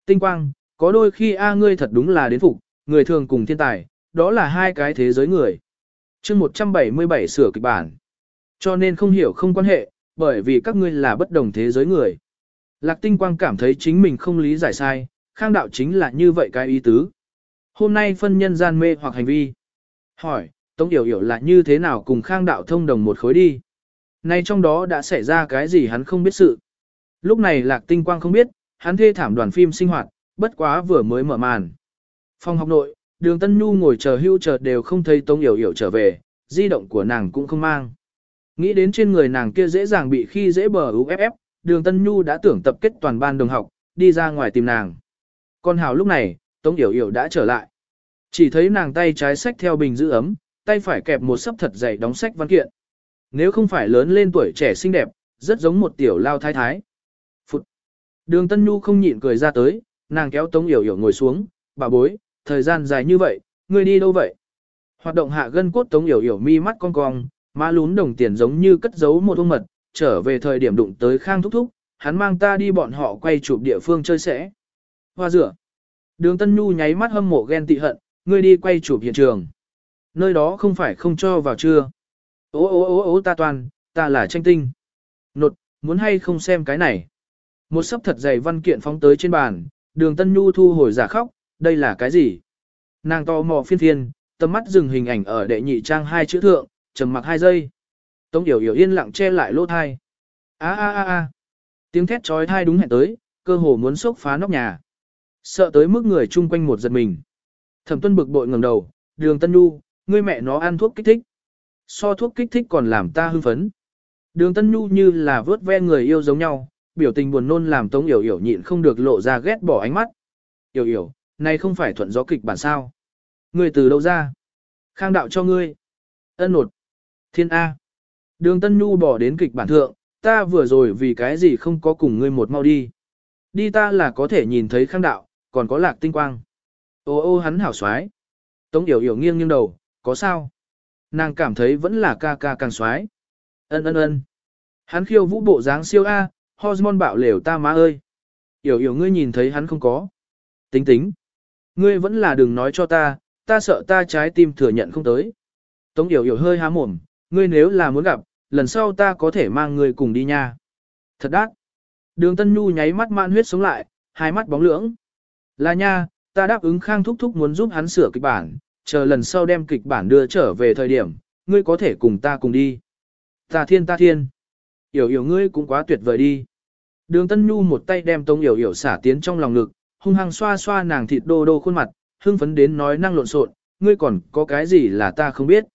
Tinh quang, có đôi khi A ngươi thật đúng là đến phục, người thường cùng thiên tài, đó là hai cái thế giới người. chương 177 sửa kịch bản. Cho nên không hiểu không quan hệ, bởi vì các ngươi là bất đồng thế giới người. Lạc tinh quang cảm thấy chính mình không lý giải sai, khang đạo chính là như vậy cái ý tứ. Hôm nay phân nhân gian mê hoặc hành vi. Hỏi, Tống Yểu Yểu là như thế nào cùng khang đạo thông đồng một khối đi? Nay trong đó đã xảy ra cái gì hắn không biết sự. Lúc này lạc tinh quang không biết, hắn thê thảm đoàn phim sinh hoạt, bất quá vừa mới mở màn. Phòng học nội, đường Tân Nhu ngồi chờ hưu chờ đều không thấy Tống Yểu Yểu trở về, di động của nàng cũng không mang. Nghĩ đến trên người nàng kia dễ dàng bị khi dễ bờ UFF, đường Tân Nhu đã tưởng tập kết toàn ban đồng học, đi ra ngoài tìm nàng. Con Hào lúc này, Tống Yểu Yểu đã trở lại. Chỉ thấy nàng tay trái sách theo bình giữ ấm, tay phải kẹp một sấp thật dày đóng sách văn kiện. Nếu không phải lớn lên tuổi trẻ xinh đẹp, rất giống một tiểu lao thái thái. Phụt. Đường Tân Nhu không nhịn cười ra tới, nàng kéo Tống Yểu Yểu ngồi xuống, bà bối, thời gian dài như vậy, ngươi đi đâu vậy? Hoạt động hạ gân cốt Tống Yểu Yểu mi mắt cong cong, má lún đồng tiền giống như cất giấu một ông mật, trở về thời điểm đụng tới Khang Thúc Thúc, hắn mang ta đi bọn họ quay chụp địa phương chơi sẽ. Hoa rửa. Đường Tân Nhu nháy mắt hâm mộ ghen tị hận, ngươi đi quay chụp hiện trường. Nơi đó không phải không cho vào chưa. Ô ô ô ô ta toàn, ta là tranh tinh. Nột, muốn hay không xem cái này. Một sấp thật dày văn kiện phóng tới trên bàn, đường Tân Nhu thu hồi giả khóc, đây là cái gì? Nàng to mò phiên phiên, tầm mắt dừng hình ảnh ở đệ nhị trang hai chữ thượng, trầm mặc hai giây. Tống Yểu Yểu yên lặng che lại lỗ thai. A a a a. Tiếng thét trói thai đúng hẹn tới, cơ hồ muốn sốc phá nóc nhà. Sợ tới mức người chung quanh một giật mình. Thẩm Tuân bực bội ngẩng đầu, "Đường Tân Nhu, ngươi mẹ nó ăn thuốc kích thích. So thuốc kích thích còn làm ta hưng phấn." Đường Tân Nhu như là vớt ve người yêu giống nhau, biểu tình buồn nôn làm Tống Yểu Yểu nhịn không được lộ ra ghét bỏ ánh mắt. "Yểu Yểu, này không phải thuận gió kịch bản sao? Ngươi từ đâu ra?" "Khang đạo cho ngươi." Ân nột. Thiên A. Đường Tân Nhu bỏ đến kịch bản thượng, ta vừa rồi vì cái gì không có cùng ngươi một mau đi. Đi ta là có thể nhìn thấy khang đạo, còn có lạc tinh quang. Ô ô hắn hảo xoái. Tống Yểu Yểu nghiêng nghiêng đầu, có sao? Nàng cảm thấy vẫn là ca ca càng xoái. Ân ân ân. Hắn khiêu vũ bộ dáng siêu A, hormone bạo lều ta má ơi. Yểu Yểu ngươi nhìn thấy hắn không có. Tính tính. Ngươi vẫn là đừng nói cho ta, ta sợ ta trái tim thừa nhận không tới. Tống Yểu Yểu hơi há mồm, ngươi nếu là muốn gặp, lần sau ta có thể mang ngươi cùng đi nha. Thật đắt. Đường Tân Nhu nháy mắt man huyết sống lại, hai mắt bóng lưỡng. Là nha, ta đáp ứng Khang Thúc Thúc muốn giúp hắn sửa kịch bản, chờ lần sau đem kịch bản đưa trở về thời điểm, ngươi có thể cùng ta cùng đi. Ta thiên ta thiên. Yểu yểu ngươi cũng quá tuyệt vời đi. Đường Tân Nhu một tay đem Tống Yểu yểu xả tiến trong lòng ngực, hung hăng xoa xoa nàng thịt đô đô khuôn mặt, hưng phấn đến nói năng lộn xộn, ngươi còn có cái gì là ta không biết.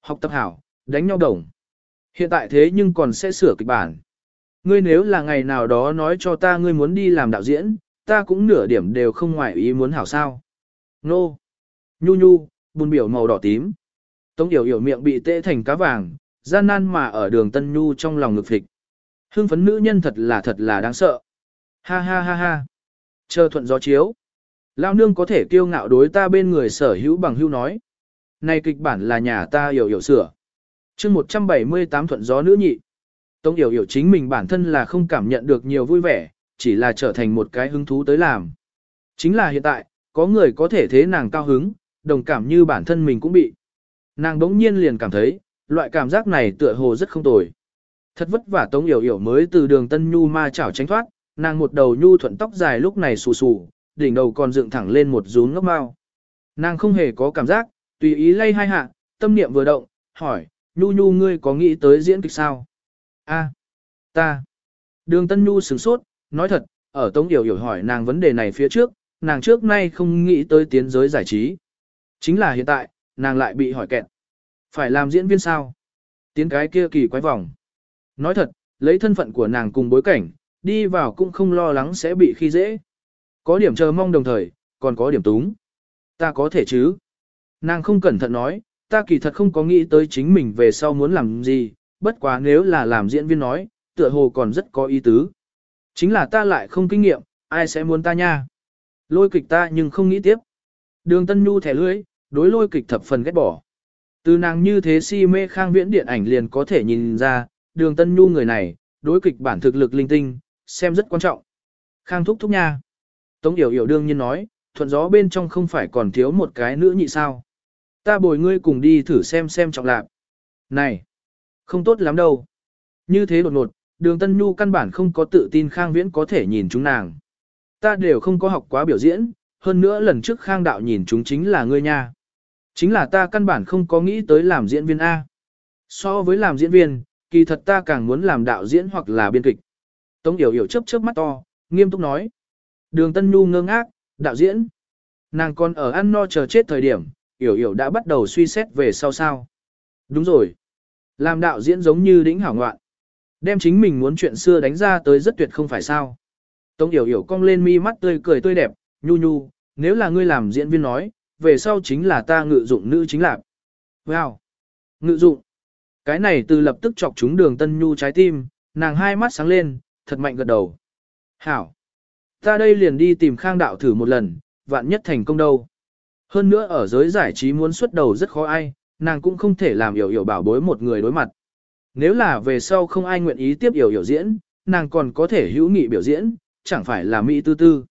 Học tập hảo, đánh nhau đồng. Hiện tại thế nhưng còn sẽ sửa kịch bản. Ngươi nếu là ngày nào đó nói cho ta ngươi muốn đi làm đạo diễn, ta cũng nửa điểm đều không ngoại ý muốn hảo sao. Nô. Nhu nhu, buồn biểu màu đỏ tím. Tống yểu yểu miệng bị tê thành cá vàng, gian nan mà ở đường Tân Nhu trong lòng ngực thịt, hương phấn nữ nhân thật là thật là đáng sợ. Ha ha ha ha. Chờ thuận gió chiếu. Lao nương có thể kiêu ngạo đối ta bên người sở hữu bằng hữu nói. Này kịch bản là nhà ta hiểu hiểu sửa. chương 178 thuận gió nữ nhị. Tống hiểu hiểu chính mình bản thân là không cảm nhận được nhiều vui vẻ, chỉ là trở thành một cái hứng thú tới làm. Chính là hiện tại, có người có thể thế nàng cao hứng, đồng cảm như bản thân mình cũng bị. Nàng đống nhiên liền cảm thấy, loại cảm giác này tựa hồ rất không tồi. Thật vất vả Tống Yểu Yểu mới từ đường Tân Nhu ma chảo tránh thoát, nàng một đầu nhu thuận tóc dài lúc này xù xù, đỉnh đầu còn dựng thẳng lên một rún ngốc mao. Nàng không hề có cảm giác, tùy ý lay hai hạ, tâm niệm vừa động, hỏi, Nhu Nhu ngươi có nghĩ tới diễn kịch sao? A, ta. Đường Tân Nhu sửng sốt, nói thật, ở Tống Yểu Yểu hỏi nàng vấn đề này phía trước, nàng trước nay không nghĩ tới tiến giới giải trí. Chính là hiện tại, nàng lại bị hỏi kẹt. Phải làm diễn viên sao? Tiến cái kia kỳ quái vòng. Nói thật, lấy thân phận của nàng cùng bối cảnh, đi vào cũng không lo lắng sẽ bị khi dễ. Có điểm chờ mong đồng thời, còn có điểm túng. Ta có thể chứ? Nàng không cẩn thận nói, ta kỳ thật không có nghĩ tới chính mình về sau muốn làm gì, bất quá nếu là làm diễn viên nói, tựa hồ còn rất có ý tứ. Chính là ta lại không kinh nghiệm, ai sẽ muốn ta nha? Lôi kịch ta nhưng không nghĩ tiếp. Đường Tân Nhu thẻ lưỡi đối lôi kịch thập phần ghét bỏ. Từ nàng như thế si mê khang viễn điện ảnh liền có thể nhìn ra, đường Tân Nhu người này, đối kịch bản thực lực linh tinh, xem rất quan trọng. Khang thúc thúc nha. Tống Yểu Yểu đương nhiên nói, thuận gió bên trong không phải còn thiếu một cái nữa nhị sao. Ta bồi ngươi cùng đi thử xem xem trọng lạc. Này, không tốt lắm đâu. Như thế đột ngột, đường Tân Nhu căn bản không có tự tin Khang Viễn có thể nhìn chúng nàng. Ta đều không có học quá biểu diễn, hơn nữa lần trước Khang Đạo nhìn chúng chính là ngươi nha. Chính là ta căn bản không có nghĩ tới làm diễn viên A. So với làm diễn viên, kỳ thật ta càng muốn làm đạo diễn hoặc là biên kịch. Tống Yểu Yểu chớp chớp mắt to, nghiêm túc nói. Đường Tân Nhu ngơ ngác, đạo diễn. Nàng còn ở ăn no chờ chết thời điểm, Yểu Yểu đã bắt đầu suy xét về sau sao. Đúng rồi. Làm đạo diễn giống như đỉnh hảo ngoạn. Đem chính mình muốn chuyện xưa đánh ra tới rất tuyệt không phải sao. Tống Yểu Yểu cong lên mi mắt tươi cười tươi đẹp, nhu nhu, nếu là ngươi làm diễn viên nói, về sau chính là ta ngự dụng nữ chính lạc. Wow! Ngự dụng! Cái này từ lập tức chọc trúng đường tân nhu trái tim, nàng hai mắt sáng lên, thật mạnh gật đầu. Hảo! Ta đây liền đi tìm khang đạo thử một lần, vạn nhất thành công đâu. Hơn nữa ở giới giải trí muốn xuất đầu rất khó ai, nàng cũng không thể làm Yểu hiểu bảo bối một người đối mặt. Nếu là về sau không ai nguyện ý tiếp hiểu hiểu diễn, nàng còn có thể hữu nghị biểu diễn, chẳng phải là mỹ tư tư.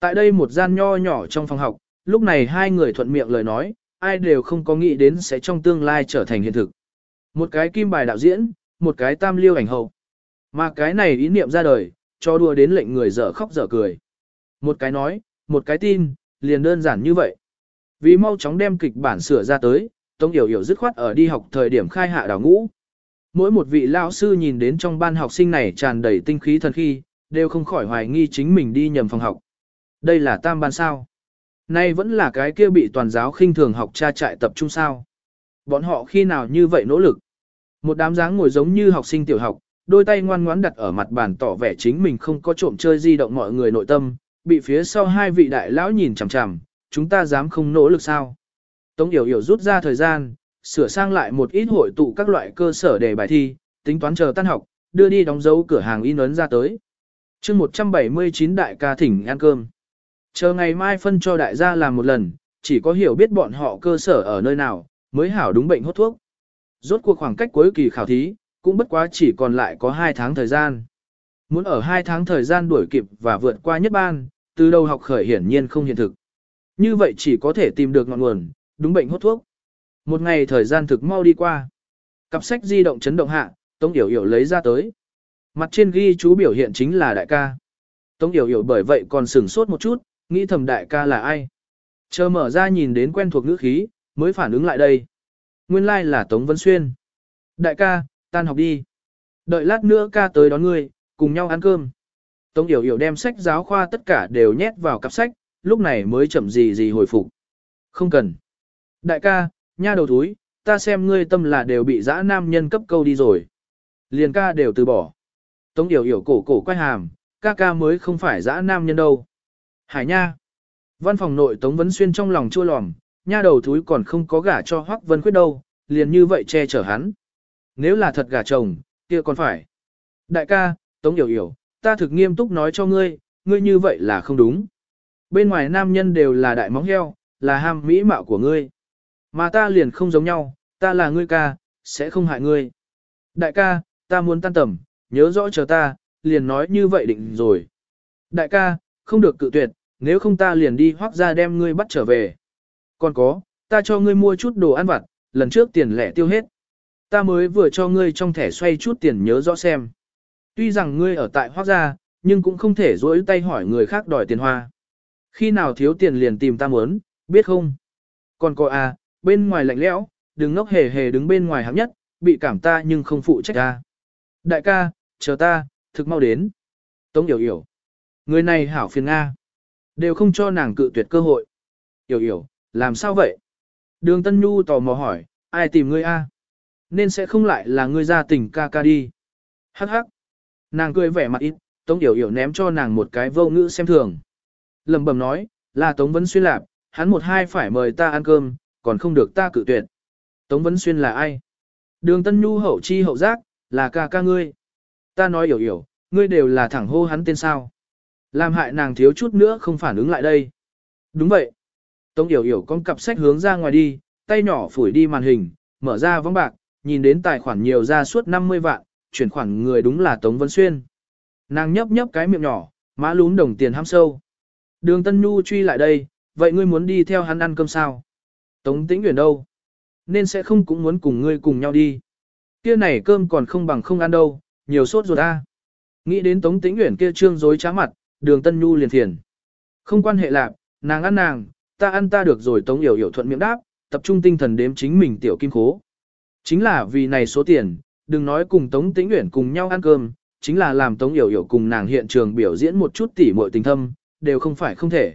Tại đây một gian nho nhỏ trong phòng học, lúc này hai người thuận miệng lời nói, ai đều không có nghĩ đến sẽ trong tương lai trở thành hiện thực. Một cái kim bài đạo diễn, một cái tam liêu ảnh hậu. Mà cái này ý niệm ra đời, cho đùa đến lệnh người dở khóc dở cười. Một cái nói, một cái tin, liền đơn giản như vậy. Vì mau chóng đem kịch bản sửa ra tới, Tống Yểu Yểu dứt khoát ở đi học thời điểm khai hạ đào ngũ. Mỗi một vị lao sư nhìn đến trong ban học sinh này tràn đầy tinh khí thần khi, đều không khỏi hoài nghi chính mình đi nhầm phòng học. Đây là tam ban sao. Nay vẫn là cái kia bị toàn giáo khinh thường học tra trại tập trung sao. Bọn họ khi nào như vậy nỗ lực. Một đám dáng ngồi giống như học sinh tiểu học, đôi tay ngoan ngoãn đặt ở mặt bàn tỏ vẻ chính mình không có trộm chơi di động mọi người nội tâm, bị phía sau hai vị đại lão nhìn chằm chằm, chúng ta dám không nỗ lực sao. Tống Yểu Yểu rút ra thời gian, sửa sang lại một ít hội tụ các loại cơ sở để bài thi, tính toán chờ tan học, đưa đi đóng dấu cửa hàng in ấn ra tới. chương 179 đại ca thỉnh ăn cơm. Chờ ngày mai phân cho đại gia làm một lần, chỉ có hiểu biết bọn họ cơ sở ở nơi nào, mới hảo đúng bệnh hốt thuốc. Rốt cuộc khoảng cách cuối kỳ khảo thí, cũng bất quá chỉ còn lại có 2 tháng thời gian. Muốn ở 2 tháng thời gian đuổi kịp và vượt qua nhất ban, từ đầu học khởi hiển nhiên không hiện thực. Như vậy chỉ có thể tìm được ngọn nguồn, đúng bệnh hốt thuốc. Một ngày thời gian thực mau đi qua. Cặp sách di động chấn động hạ, Tống Yểu Yểu lấy ra tới. Mặt trên ghi chú biểu hiện chính là đại ca. Tống Yểu Yểu bởi vậy còn sửng sốt một chút, nghĩ thầm đại ca là ai. Chờ mở ra nhìn đến quen thuộc ngữ khí, mới phản ứng lại đây. Nguyên lai like là Tống Vân Xuyên. Đại ca, tan học đi. Đợi lát nữa ca tới đón ngươi, cùng nhau ăn cơm. Tống Yểu Yểu đem sách giáo khoa tất cả đều nhét vào cặp sách, lúc này mới chậm gì gì hồi phục. Không cần. Đại ca, nha đầu túi, ta xem ngươi tâm là đều bị dã nam nhân cấp câu đi rồi. Liền ca đều từ bỏ. Tống Yểu Yểu cổ cổ quay hàm, ca ca mới không phải dã nam nhân đâu. Hải nha. Văn phòng nội Tống Vấn Xuyên trong lòng chua lòm, nha đầu thúi còn không có gả cho Hoắc Vân Khuyết đâu, liền như vậy che chở hắn. Nếu là thật gả chồng, kia còn phải. Đại ca, Tống Yểu Yểu, ta thực nghiêm túc nói cho ngươi, ngươi như vậy là không đúng. Bên ngoài nam nhân đều là đại móng heo, là ham mỹ mạo của ngươi. Mà ta liền không giống nhau, ta là ngươi ca, sẽ không hại ngươi. Đại ca, ta muốn tan tầm, nhớ rõ chờ ta, liền nói như vậy định rồi. Đại ca, không được cự tuyệt, nếu không ta liền đi hoác ra đem ngươi bắt trở về. Còn có, ta cho ngươi mua chút đồ ăn vặt, lần trước tiền lẻ tiêu hết. Ta mới vừa cho ngươi trong thẻ xoay chút tiền nhớ rõ xem. Tuy rằng ngươi ở tại hoác gia, nhưng cũng không thể dỗi tay hỏi người khác đòi tiền hoa. Khi nào thiếu tiền liền tìm ta muốn, biết không? Còn có à, bên ngoài lạnh lẽo, đừng ngốc hề hề đứng bên ngoài hạng nhất, bị cảm ta nhưng không phụ trách ta. Đại ca, chờ ta, thực mau đến. Tống Yểu Yểu. Người này hảo phiền Nga. Đều không cho nàng cự tuyệt cơ hội. Yểu Yểu, làm sao vậy? Đường Tân Nhu tò mò hỏi, ai tìm ngươi a? Nên sẽ không lại là ngươi ra tỉnh ca ca đi. Hắc hắc. Nàng cười vẻ mặt ít, Tống Yểu Yểu ném cho nàng một cái vô ngữ xem thường. Lầm bầm nói, là Tống Vấn Xuyên lạp, hắn một hai phải mời ta ăn cơm, còn không được ta cự tuyệt. Tống Vấn Xuyên là ai? Đường Tân Nhu hậu chi hậu giác, là ca ca ngươi. Ta nói hiểu hiểu ngươi đều là thẳng hô hắn tên sao. Làm hại nàng thiếu chút nữa không phản ứng lại đây. Đúng vậy. Tống Yểu Yểu con cặp sách hướng ra ngoài đi, tay nhỏ phủi đi màn hình, mở ra vong bạc, nhìn đến tài khoản nhiều ra suốt 50 vạn, chuyển khoản người đúng là Tống Vân Xuyên. Nàng nhấp nhấp cái miệng nhỏ, má lún đồng tiền ham sâu. Đường Tân Nhu truy lại đây, vậy ngươi muốn đi theo hắn ăn cơm sao? Tống Tĩnh Uyển đâu? Nên sẽ không cũng muốn cùng ngươi cùng nhau đi. Kia này cơm còn không bằng không ăn đâu, nhiều sốt ruột a. Nghĩ đến Tống Tĩnh Uyển kia trương dối trá mặt, Đường Tân Nhu liền thiền. Không quan hệ lạc, nàng ăn nàng, ta ăn ta được rồi Tống Yểu Yểu thuận miệng đáp, tập trung tinh thần đếm chính mình tiểu kim khố. Chính là vì này số tiền, đừng nói cùng Tống Tĩnh Uyển cùng nhau ăn cơm, chính là làm Tống Yểu Yểu cùng nàng hiện trường biểu diễn một chút tỉ muội tình thâm, đều không phải không thể.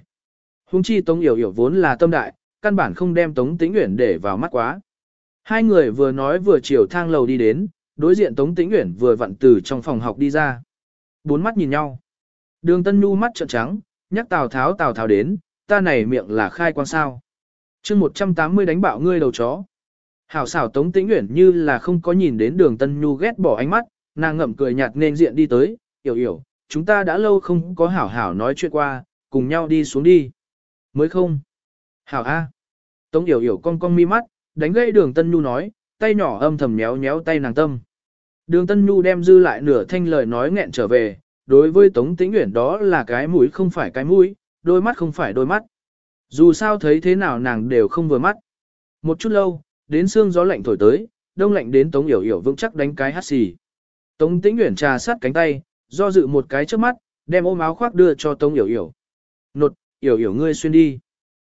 Hùng chi Tống Yểu Yểu vốn là tâm đại, căn bản không đem Tống Tĩnh Uyển để vào mắt quá. Hai người vừa nói vừa chiều thang lầu đi đến, đối diện Tống Tĩnh Uyển vừa vặn từ trong phòng học đi ra. Bốn mắt nhìn nhau. Đường Tân Nhu mắt trợn trắng, nhắc Tào Tháo Tào Tháo đến, ta này miệng là khai quan sao. chương 180 đánh bạo ngươi đầu chó. Hảo xảo Tống Tĩnh Uyển như là không có nhìn đến đường Tân Nhu ghét bỏ ánh mắt, nàng ngậm cười nhạt nên diện đi tới, hiểu hiểu, chúng ta đã lâu không có hảo hảo nói chuyện qua, cùng nhau đi xuống đi. Mới không? Hảo A. Tống hiểu hiểu con con mi mắt, đánh gây đường Tân Nhu nói, tay nhỏ âm thầm méo méo tay nàng tâm. Đường Tân Nhu đem dư lại nửa thanh lời nói nghẹn trở về, đối với Tống Tĩnh Uyển đó là cái mũi không phải cái mũi, đôi mắt không phải đôi mắt. Dù sao thấy thế nào nàng đều không vừa mắt. Một chút lâu, đến xương gió lạnh thổi tới, đông lạnh đến Tống Yểu Yểu vững chắc đánh cái hát xì. Tống Tĩnh Uyển trà sát cánh tay, do dự một cái trước mắt, đem ôm áo khoác đưa cho Tống Yểu Yểu. Nột, Yểu Yểu ngươi xuyên đi.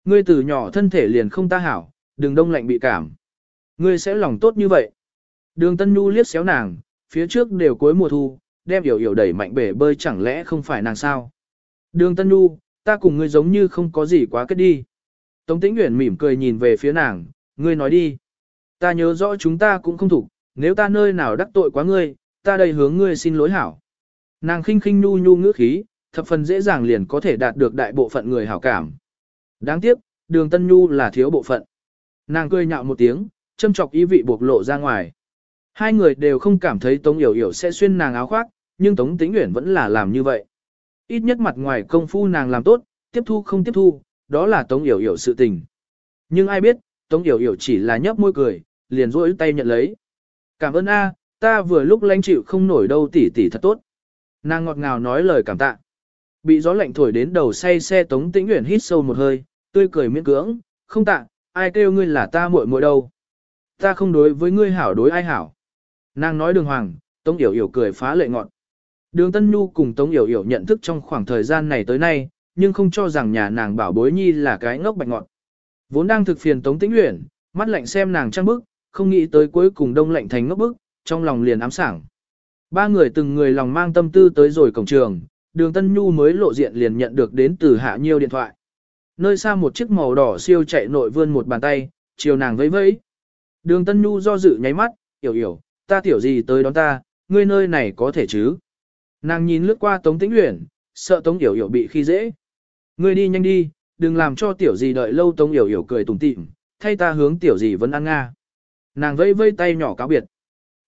Ngươi từ nhỏ thân thể liền không ta hảo, đừng đông lạnh bị cảm. Ngươi sẽ lòng tốt như vậy. Đường Tân Nhu liếc xéo nàng, phía trước đều cuối mùa thu, đem hiểu hiểu đẩy mạnh bể bơi chẳng lẽ không phải nàng sao. Đường Tân Nhu, ta cùng ngươi giống như không có gì quá kết đi. Tống Tĩnh Uyển mỉm cười nhìn về phía nàng, ngươi nói đi. Ta nhớ rõ chúng ta cũng không thủ, nếu ta nơi nào đắc tội quá ngươi, ta đây hướng ngươi xin lỗi hảo. Nàng khinh khinh nhu nhu ngữ khí, thập phần dễ dàng liền có thể đạt được đại bộ phận người hảo cảm. Đáng tiếc, đường tân nhu là thiếu bộ phận. Nàng cười nhạo một tiếng, châm chọc ý vị buộc lộ ra ngoài. Hai người đều không cảm thấy Tống Yểu Yểu sẽ xuyên nàng áo khoác, nhưng Tống Tĩnh Uyển vẫn là làm như vậy. Ít nhất mặt ngoài công phu nàng làm tốt, tiếp thu không tiếp thu, đó là Tống Yểu Yểu sự tình. Nhưng ai biết, Tống Yểu Yểu chỉ là nhấp môi cười, liền rỗi tay nhận lấy. Cảm ơn A, ta vừa lúc lãnh chịu không nổi đâu tỷ tỷ thật tốt. Nàng ngọt ngào nói lời cảm tạ. Bị gió lạnh thổi đến đầu say xe Tống Tĩnh Uyển hít sâu một hơi, tươi cười miễn cưỡng, không tạ, ai kêu ngươi là ta muội muội đâu. Ta không đối với ngươi hảo đối ai hảo. Nàng nói đường hoàng, Tống Yểu Yểu cười phá lệ ngọn. Đường Tân Nhu cùng Tống Yểu Yểu nhận thức trong khoảng thời gian này tới nay, nhưng không cho rằng nhà nàng bảo bối nhi là cái ngốc bạch ngọn. Vốn đang thực phiền Tống Tĩnh Uyển, mắt lạnh xem nàng trăng bức, không nghĩ tới cuối cùng đông lạnh thành ngốc bức, trong lòng liền ám sảng. Ba người từng người lòng mang tâm tư tới rồi cổng trường, đường Tân Nhu mới lộ diện liền nhận được đến từ Hạ Nhiêu điện thoại. Nơi xa một chiếc màu đỏ siêu chạy nội vươn một bàn tay, chiều nàng vẫy vẫy. Đường Tân Nhu do dự nháy mắt, hiểu hiểu, ta tiểu gì tới đón ta, ngươi nơi này có thể chứ. Nàng nhìn lướt qua Tống Tĩnh Uyển, sợ Tống Yểu Yểu bị khi dễ. Ngươi đi nhanh đi, đừng làm cho tiểu gì đợi lâu Tống Yểu Yểu cười tủm tỉm, thay ta hướng tiểu gì vẫn ăn nga. Nàng vẫy vây tay nhỏ cáo biệt.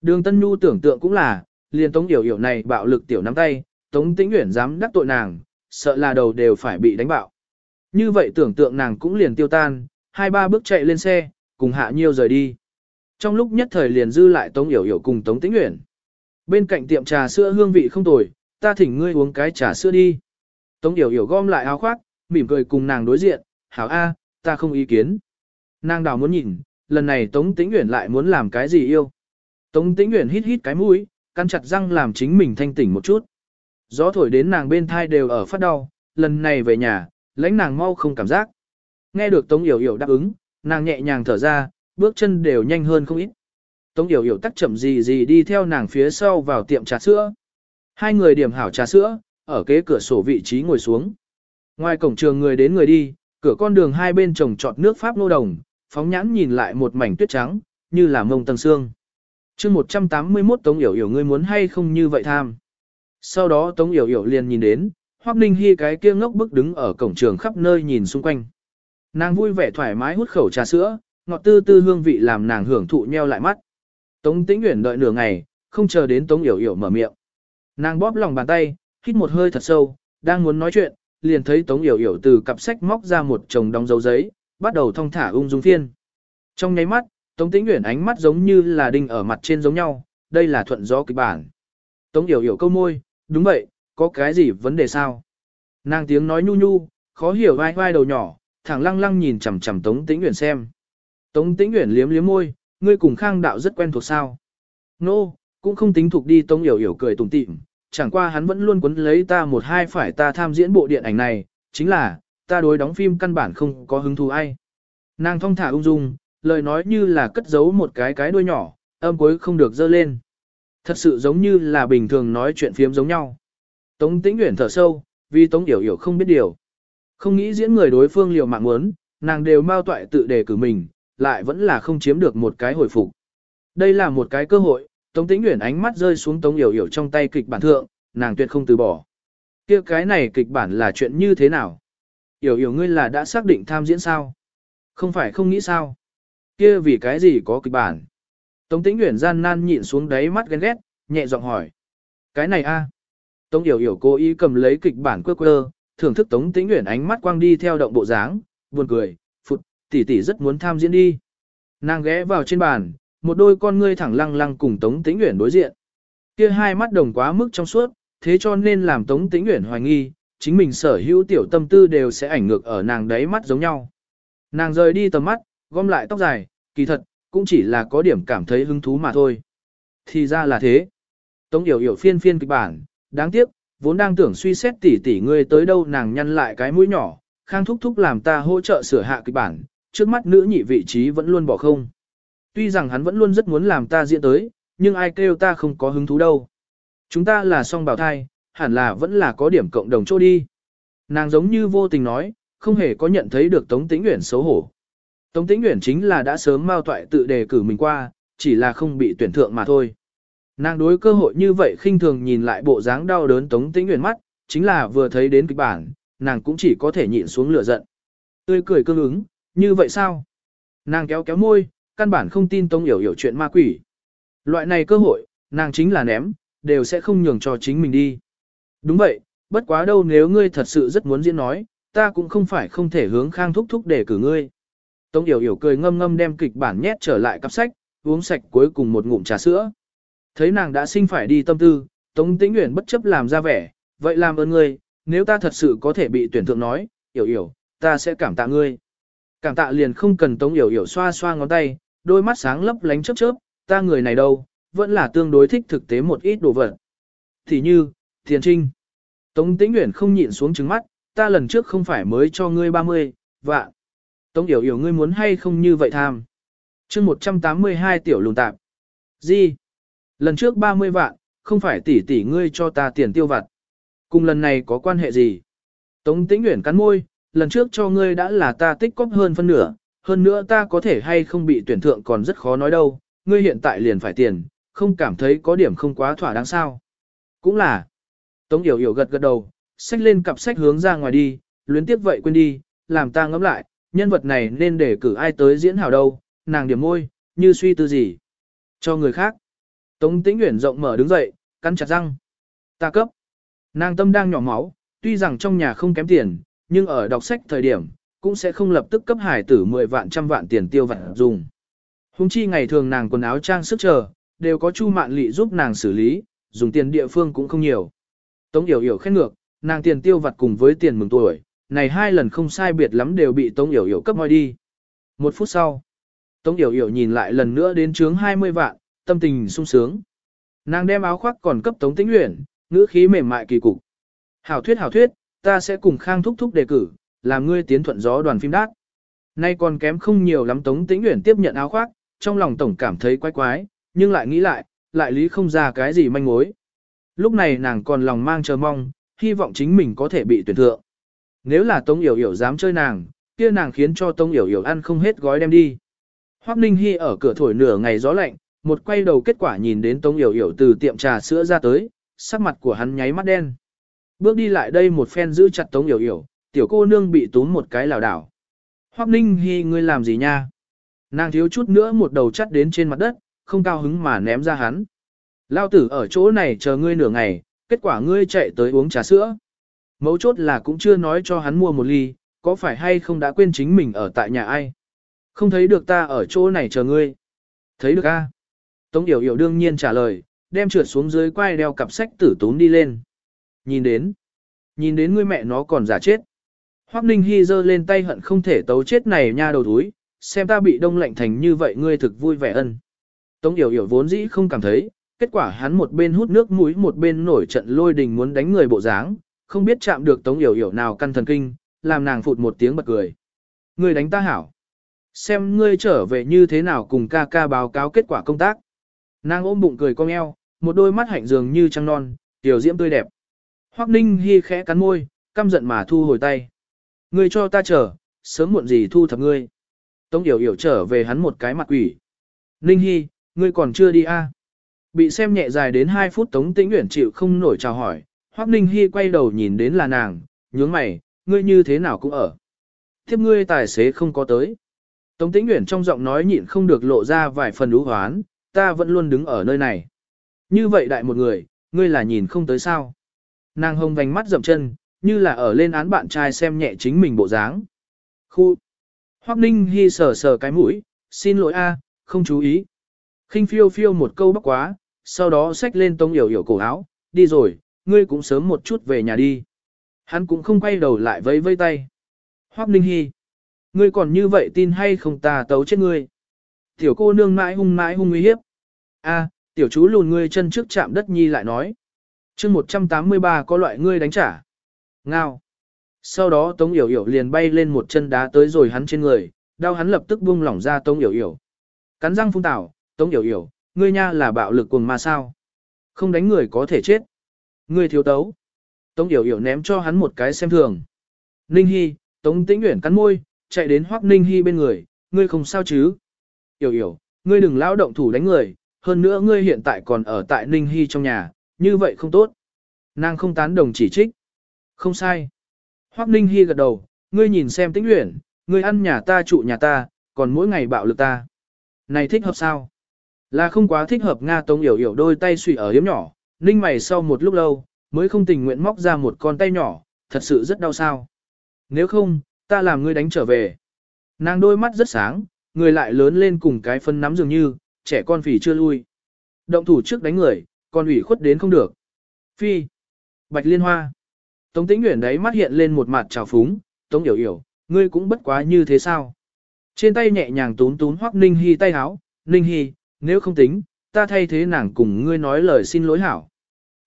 Đường Tân Nhu tưởng tượng cũng là, liền Tống Yểu Yểu này bạo lực tiểu nắm tay, Tống Tĩnh Uyển dám đắc tội nàng, sợ là đầu đều phải bị đánh bạo. Như vậy tưởng tượng nàng cũng liền tiêu tan, hai ba bước chạy lên xe, cùng Hạ Nhiêu rời đi. Trong lúc nhất thời liền dư lại Tống Yểu Yểu cùng Tống Tĩnh Uyển. Bên cạnh tiệm trà sữa hương vị không tồi, ta thỉnh ngươi uống cái trà sữa đi. Tống Yểu Yểu gom lại áo khoác, mỉm cười cùng nàng đối diện, hảo A, ta không ý kiến. Nàng đào muốn nhìn, lần này Tống Tĩnh Uyển lại muốn làm cái gì yêu. Tống Tĩnh Uyển hít hít cái mũi, cắn chặt răng làm chính mình thanh tỉnh một chút. Gió thổi đến nàng bên thai đều ở phát đau, lần này về nhà, lãnh nàng mau không cảm giác. Nghe được Tống Yểu Yểu đáp ứng, nàng nhẹ nhàng thở ra, bước chân đều nhanh hơn không ít. Tống Yểu Yểu tắc chậm gì gì đi theo nàng phía sau vào tiệm trà sữa. Hai người điểm hảo trà sữa, ở kế cửa sổ vị trí ngồi xuống. Ngoài cổng trường người đến người đi, cửa con đường hai bên trồng trọt nước Pháp nô đồng, phóng nhãn nhìn lại một mảnh tuyết trắng, như là mông tầng xương. chương 181 Tống Yểu Yểu ngươi muốn hay không như vậy tham. Sau đó Tống Yểu Yểu liền nhìn đến, Hoắc Ninh Hi cái kia ngốc bức đứng ở cổng trường khắp nơi nhìn xung quanh. Nàng vui vẻ thoải mái hút khẩu trà sữa, ngọt tư tư hương vị làm nàng hưởng thụ nheo lại mắt. Tống Tĩnh Uyển đợi nửa ngày, không chờ đến Tống Yểu Yểu mở miệng. Nàng bóp lòng bàn tay, hít một hơi thật sâu, đang muốn nói chuyện, liền thấy Tống Yểu Yểu từ cặp sách móc ra một chồng đóng dấu giấy, bắt đầu thong thả ung dung phiên. Trong nháy mắt, Tống Tĩnh Uyển ánh mắt giống như là đinh ở mặt trên giống nhau, đây là thuận gió kịch bản. Tống Yểu Yểu câu môi, đúng vậy, có cái gì vấn đề sao? Nàng tiếng nói nhu nhu, khó hiểu vai vai đầu nhỏ, thẳng lăng lăng nhìn chằm chằm Tống Tĩnh Uyển xem. Tống Tĩnh Uyển liếm liếm môi, ngươi cùng Khang đạo rất quen thuộc sao? Nô, no, cũng không tính thuộc đi Tống Yểu Yểu cười tủm tỉm, chẳng qua hắn vẫn luôn quấn lấy ta một hai phải ta tham diễn bộ điện ảnh này, chính là, ta đối đóng phim căn bản không có hứng thú ai. Nàng thong thả ung dung, lời nói như là cất giấu một cái cái đuôi nhỏ, âm cuối không được dơ lên. Thật sự giống như là bình thường nói chuyện phiếm giống nhau. Tống tĩnh Uyển thở sâu, vì Tống Yểu Yểu không biết điều. Không nghĩ diễn người đối phương liều mạng muốn, nàng đều mau toại tự đề cử mình, lại vẫn là không chiếm được một cái hồi phục. Đây là một cái cơ hội, Tống Tĩnh Uyển ánh mắt rơi xuống Tống Yểu Yểu trong tay kịch bản thượng, nàng tuyệt không từ bỏ. Kia cái này kịch bản là chuyện như thế nào? Yểu Yểu ngươi là đã xác định tham diễn sao? Không phải không nghĩ sao? Kia vì cái gì có kịch bản? Tống Tĩnh Uyển gian nan nhịn xuống đáy mắt ghen ghét, nhẹ giọng hỏi. Cái này a? Tống Yểu Yểu cố ý cầm lấy kịch bản quơ quơ, thưởng thức Tống Tĩnh Uyển ánh mắt quang đi theo động bộ dáng, buồn cười, phụt, tỷ tỷ rất muốn tham diễn đi. Nàng ghé vào trên bàn, một đôi con ngươi thẳng lăng lăng cùng Tống Tĩnh Uyển đối diện. Kia hai mắt đồng quá mức trong suốt, thế cho nên làm Tống Tĩnh Uyển hoài nghi, chính mình sở hữu tiểu tâm tư đều sẽ ảnh ngược ở nàng đáy mắt giống nhau. Nàng rời đi tầm mắt, gom lại tóc dài, kỳ thật, cũng chỉ là có điểm cảm thấy hứng thú mà thôi. Thì ra là thế. Tống Yểu Yểu phiên phiên kịch bản, đáng tiếc, vốn đang tưởng suy xét tỉ tỉ ngươi tới đâu nàng nhăn lại cái mũi nhỏ, khang thúc thúc làm ta hỗ trợ sửa hạ kịch bản, trước mắt nữ nhị vị trí vẫn luôn bỏ không. Tuy rằng hắn vẫn luôn rất muốn làm ta diễn tới, nhưng ai kêu ta không có hứng thú đâu. Chúng ta là song bào thai, hẳn là vẫn là có điểm cộng đồng chỗ đi. Nàng giống như vô tình nói, không hề có nhận thấy được Tống Tĩnh Uyển xấu hổ. Tống Tĩnh Uyển chính là đã sớm mao toại tự đề cử mình qua, chỉ là không bị tuyển thượng mà thôi. Nàng đối cơ hội như vậy khinh thường nhìn lại bộ dáng đau đớn Tống Tĩnh Uyển mắt, chính là vừa thấy đến kịch bản, nàng cũng chỉ có thể nhịn xuống lửa giận. Tươi cười cương ứng, như vậy sao? Nàng kéo kéo môi, căn bản không tin Tống Yểu Yểu chuyện ma quỷ. Loại này cơ hội, nàng chính là ném, đều sẽ không nhường cho chính mình đi. Đúng vậy, bất quá đâu nếu ngươi thật sự rất muốn diễn nói, ta cũng không phải không thể hướng khang thúc thúc để cử ngươi. Tống Yểu Yểu cười ngâm ngâm đem kịch bản nhét trở lại cặp sách, uống sạch cuối cùng một ngụm trà sữa. Thấy nàng đã sinh phải đi tâm tư, Tống Tĩnh Uyển bất chấp làm ra vẻ, vậy làm ơn ngươi, nếu ta thật sự có thể bị tuyển thượng nói, hiểu hiểu, ta sẽ cảm tạ ngươi. Cảm tạ liền không cần Tống hiểu hiểu xoa xoa ngón tay, đôi mắt sáng lấp lánh chớp chớp, ta người này đâu, vẫn là tương đối thích thực tế một ít đồ vật. Thì như, Tiền Trinh. Tống Tĩnh Uyển không nhịn xuống trứng mắt, ta lần trước không phải mới cho ngươi 30, vạn. Tống Yểu Yểu ngươi muốn hay không như vậy tham. chương 182 tiểu lùng tạp. Gì? Lần trước 30 vạn, không phải tỷ tỷ ngươi cho ta tiền tiêu vặt. Cùng lần này có quan hệ gì? Tống Tĩnh nguyễn cắn môi, lần trước cho ngươi đã là ta tích cóp hơn phân nửa, hơn nữa ta có thể hay không bị tuyển thượng còn rất khó nói đâu, ngươi hiện tại liền phải tiền, không cảm thấy có điểm không quá thỏa đáng sao. Cũng là, Tống Yểu Yểu gật gật đầu, xách lên cặp sách hướng ra ngoài đi, luyến tiếp vậy quên đi, làm ta ngẫm lại, nhân vật này nên để cử ai tới diễn hảo đâu, nàng điểm môi, như suy tư gì. Cho người khác. Tống Tĩnh Uyển rộng mở đứng dậy, cắn chặt răng. Ta cấp. Nàng tâm đang nhỏ máu, tuy rằng trong nhà không kém tiền, nhưng ở đọc sách thời điểm, cũng sẽ không lập tức cấp hải tử 10 vạn trăm vạn tiền tiêu vặt dùng. Hùng chi ngày thường nàng quần áo trang sức chờ, đều có chu mạn lị giúp nàng xử lý, dùng tiền địa phương cũng không nhiều. Tống Yểu Yểu khen ngược, nàng tiền tiêu vặt cùng với tiền mừng tuổi, này hai lần không sai biệt lắm đều bị Tống Yểu Yểu cấp moi đi. Một phút sau, Tống Yểu Yểu nhìn lại lần nữa đến chướng 20 vạn, tâm tình sung sướng. Nàng đem áo khoác còn cấp Tống Tĩnh Uyển, ngữ khí mềm mại kỳ cục. Hảo thuyết hảo thuyết, ta sẽ cùng Khang thúc thúc đề cử, làm ngươi tiến thuận gió đoàn phim đát. Nay còn kém không nhiều lắm Tống Tĩnh Uyển tiếp nhận áo khoác, trong lòng tổng cảm thấy quái quái, nhưng lại nghĩ lại, lại lý không ra cái gì manh mối. Lúc này nàng còn lòng mang chờ mong, hy vọng chính mình có thể bị tuyển thượng. Nếu là Tống Yểu Yểu dám chơi nàng, kia nàng khiến cho Tống Yểu Yểu ăn không hết gói đem đi. Hoắc Ninh Hi ở cửa thổi nửa ngày gió lạnh, một quay đầu kết quả nhìn đến Tống Yểu Yểu từ tiệm trà sữa ra tới, sắc mặt của hắn nháy mắt đen. Bước đi lại đây một phen giữ chặt Tống Yểu Yểu, tiểu cô nương bị túm một cái lảo đảo. Hoắc Ninh Hi ngươi làm gì nha? Nàng thiếu chút nữa một đầu chắt đến trên mặt đất, không cao hứng mà ném ra hắn. Lao tử ở chỗ này chờ ngươi nửa ngày, kết quả ngươi chạy tới uống trà sữa. Mấu chốt là cũng chưa nói cho hắn mua một ly, có phải hay không đã quên chính mình ở tại nhà ai. Không thấy được ta ở chỗ này chờ ngươi. Thấy được a? Tống Yểu Yểu đương nhiên trả lời, đem trượt xuống dưới quay đeo cặp sách tử tốn đi lên. Nhìn đến. Nhìn đến ngươi mẹ nó còn giả chết. Hoắc Ninh Hi giơ lên tay hận không thể tấu chết này nha đầu thúi, xem ta bị đông lạnh thành như vậy ngươi thực vui vẻ ân. Tống Yểu Yểu vốn dĩ không cảm thấy, kết quả hắn một bên hút nước mũi một bên nổi trận lôi đình muốn đánh người bộ dáng, không biết chạm được Tống Yểu Yểu nào căn thần kinh, làm nàng phụt một tiếng bật cười. Ngươi đánh ta hảo. Xem ngươi trở về như thế nào cùng ca ca báo cáo kết quả công tác. Nàng ôm bụng cười cong eo, một đôi mắt hạnh dường như trăng non, tiểu diễm tươi đẹp. Hoắc Ninh Hi khẽ cắn môi, căm giận mà thu hồi tay. Ngươi cho ta chờ, sớm muộn gì thu thập ngươi. Tống Yểu Yểu trở về hắn một cái mặt quỷ. Ninh Hi, ngươi còn chưa đi a? À? Bị xem nhẹ dài đến 2 phút Tống Tĩnh Uyển chịu không nổi chào hỏi, Hoắc Ninh Hi quay đầu nhìn đến là nàng, nhướng mày, ngươi như thế nào cũng ở. Tiếp ngươi tài xế không có tới. Tống Tĩnh Uyển trong giọng nói nhịn không được lộ ra vài phần lũ hoán, ta vẫn luôn đứng ở nơi này. Như vậy đại một người, ngươi là nhìn không tới sao. Nàng hông vành mắt dậm chân, như là ở lên án bạn trai xem nhẹ chính mình bộ dáng. Khu. Hoắc Ninh Hi sờ sờ cái mũi, xin lỗi a, không chú ý. khinh phiêu phiêu một câu bắc quá, sau đó xách lên tông yểu yểu cổ áo, đi rồi, ngươi cũng sớm một chút về nhà đi. Hắn cũng không quay đầu lại vẫy vây tay. Hoắc Ninh Hi, ngươi còn như vậy tin hay không ta tấu chết ngươi. Tiểu cô nương mãi hung mãi hung uy hiếp. A, tiểu chú lùn ngươi chân trước chạm đất nhi lại nói. chương 183 có loại ngươi đánh trả. Ngao. Sau đó Tống Yểu Yểu liền bay lên một chân đá tới rồi hắn trên người, đau hắn lập tức buông lỏng ra Tống Yểu Yểu. Cắn răng phun tảo, Tống Yểu Yểu, ngươi nha là bạo lực cuồng ma sao. Không đánh người có thể chết. Ngươi thiếu tấu. Tống Yểu Yểu ném cho hắn một cái xem thường. Ninh Hy, Tống Tĩnh Uyển cắn môi, chạy đến Hoắc Ninh Hy bên người, ngươi không sao chứ? Yểu Yểu, ngươi đừng lao động thủ đánh người, hơn nữa ngươi hiện tại còn ở tại Ninh Hy trong nhà, như vậy không tốt. Nàng không tán đồng chỉ trích. Không sai. Hoắc Ninh Hi gật đầu, ngươi nhìn xem Tĩnh luyện, ngươi ăn nhà ta trụ nhà ta, còn mỗi ngày bạo lực ta. Này thích hợp sao? Là không quá thích hợp Nga Tống Yểu Yểu đôi tay suy ở hiếm nhỏ, ninh mày sau một lúc lâu, mới không tình nguyện móc ra một con tay nhỏ, thật sự rất đau sao. Nếu không, ta làm ngươi đánh trở về. Nàng đôi mắt rất sáng, người lại lớn lên cùng cái phân nắm dường như, trẻ con phỉ chưa lui. Động thủ trước đánh người, còn ủy khuất đến không được. Phi. Bạch liên hoa. Tống tĩnh nguyện đấy mắt hiện lên một mặt trào phúng, Tống yểu yểu, ngươi cũng bất quá như thế sao. Trên tay nhẹ nhàng tún tún hoắc Ninh Hy tay háo, Ninh Hy, nếu không tính, ta thay thế nàng cùng ngươi nói lời xin lỗi hảo.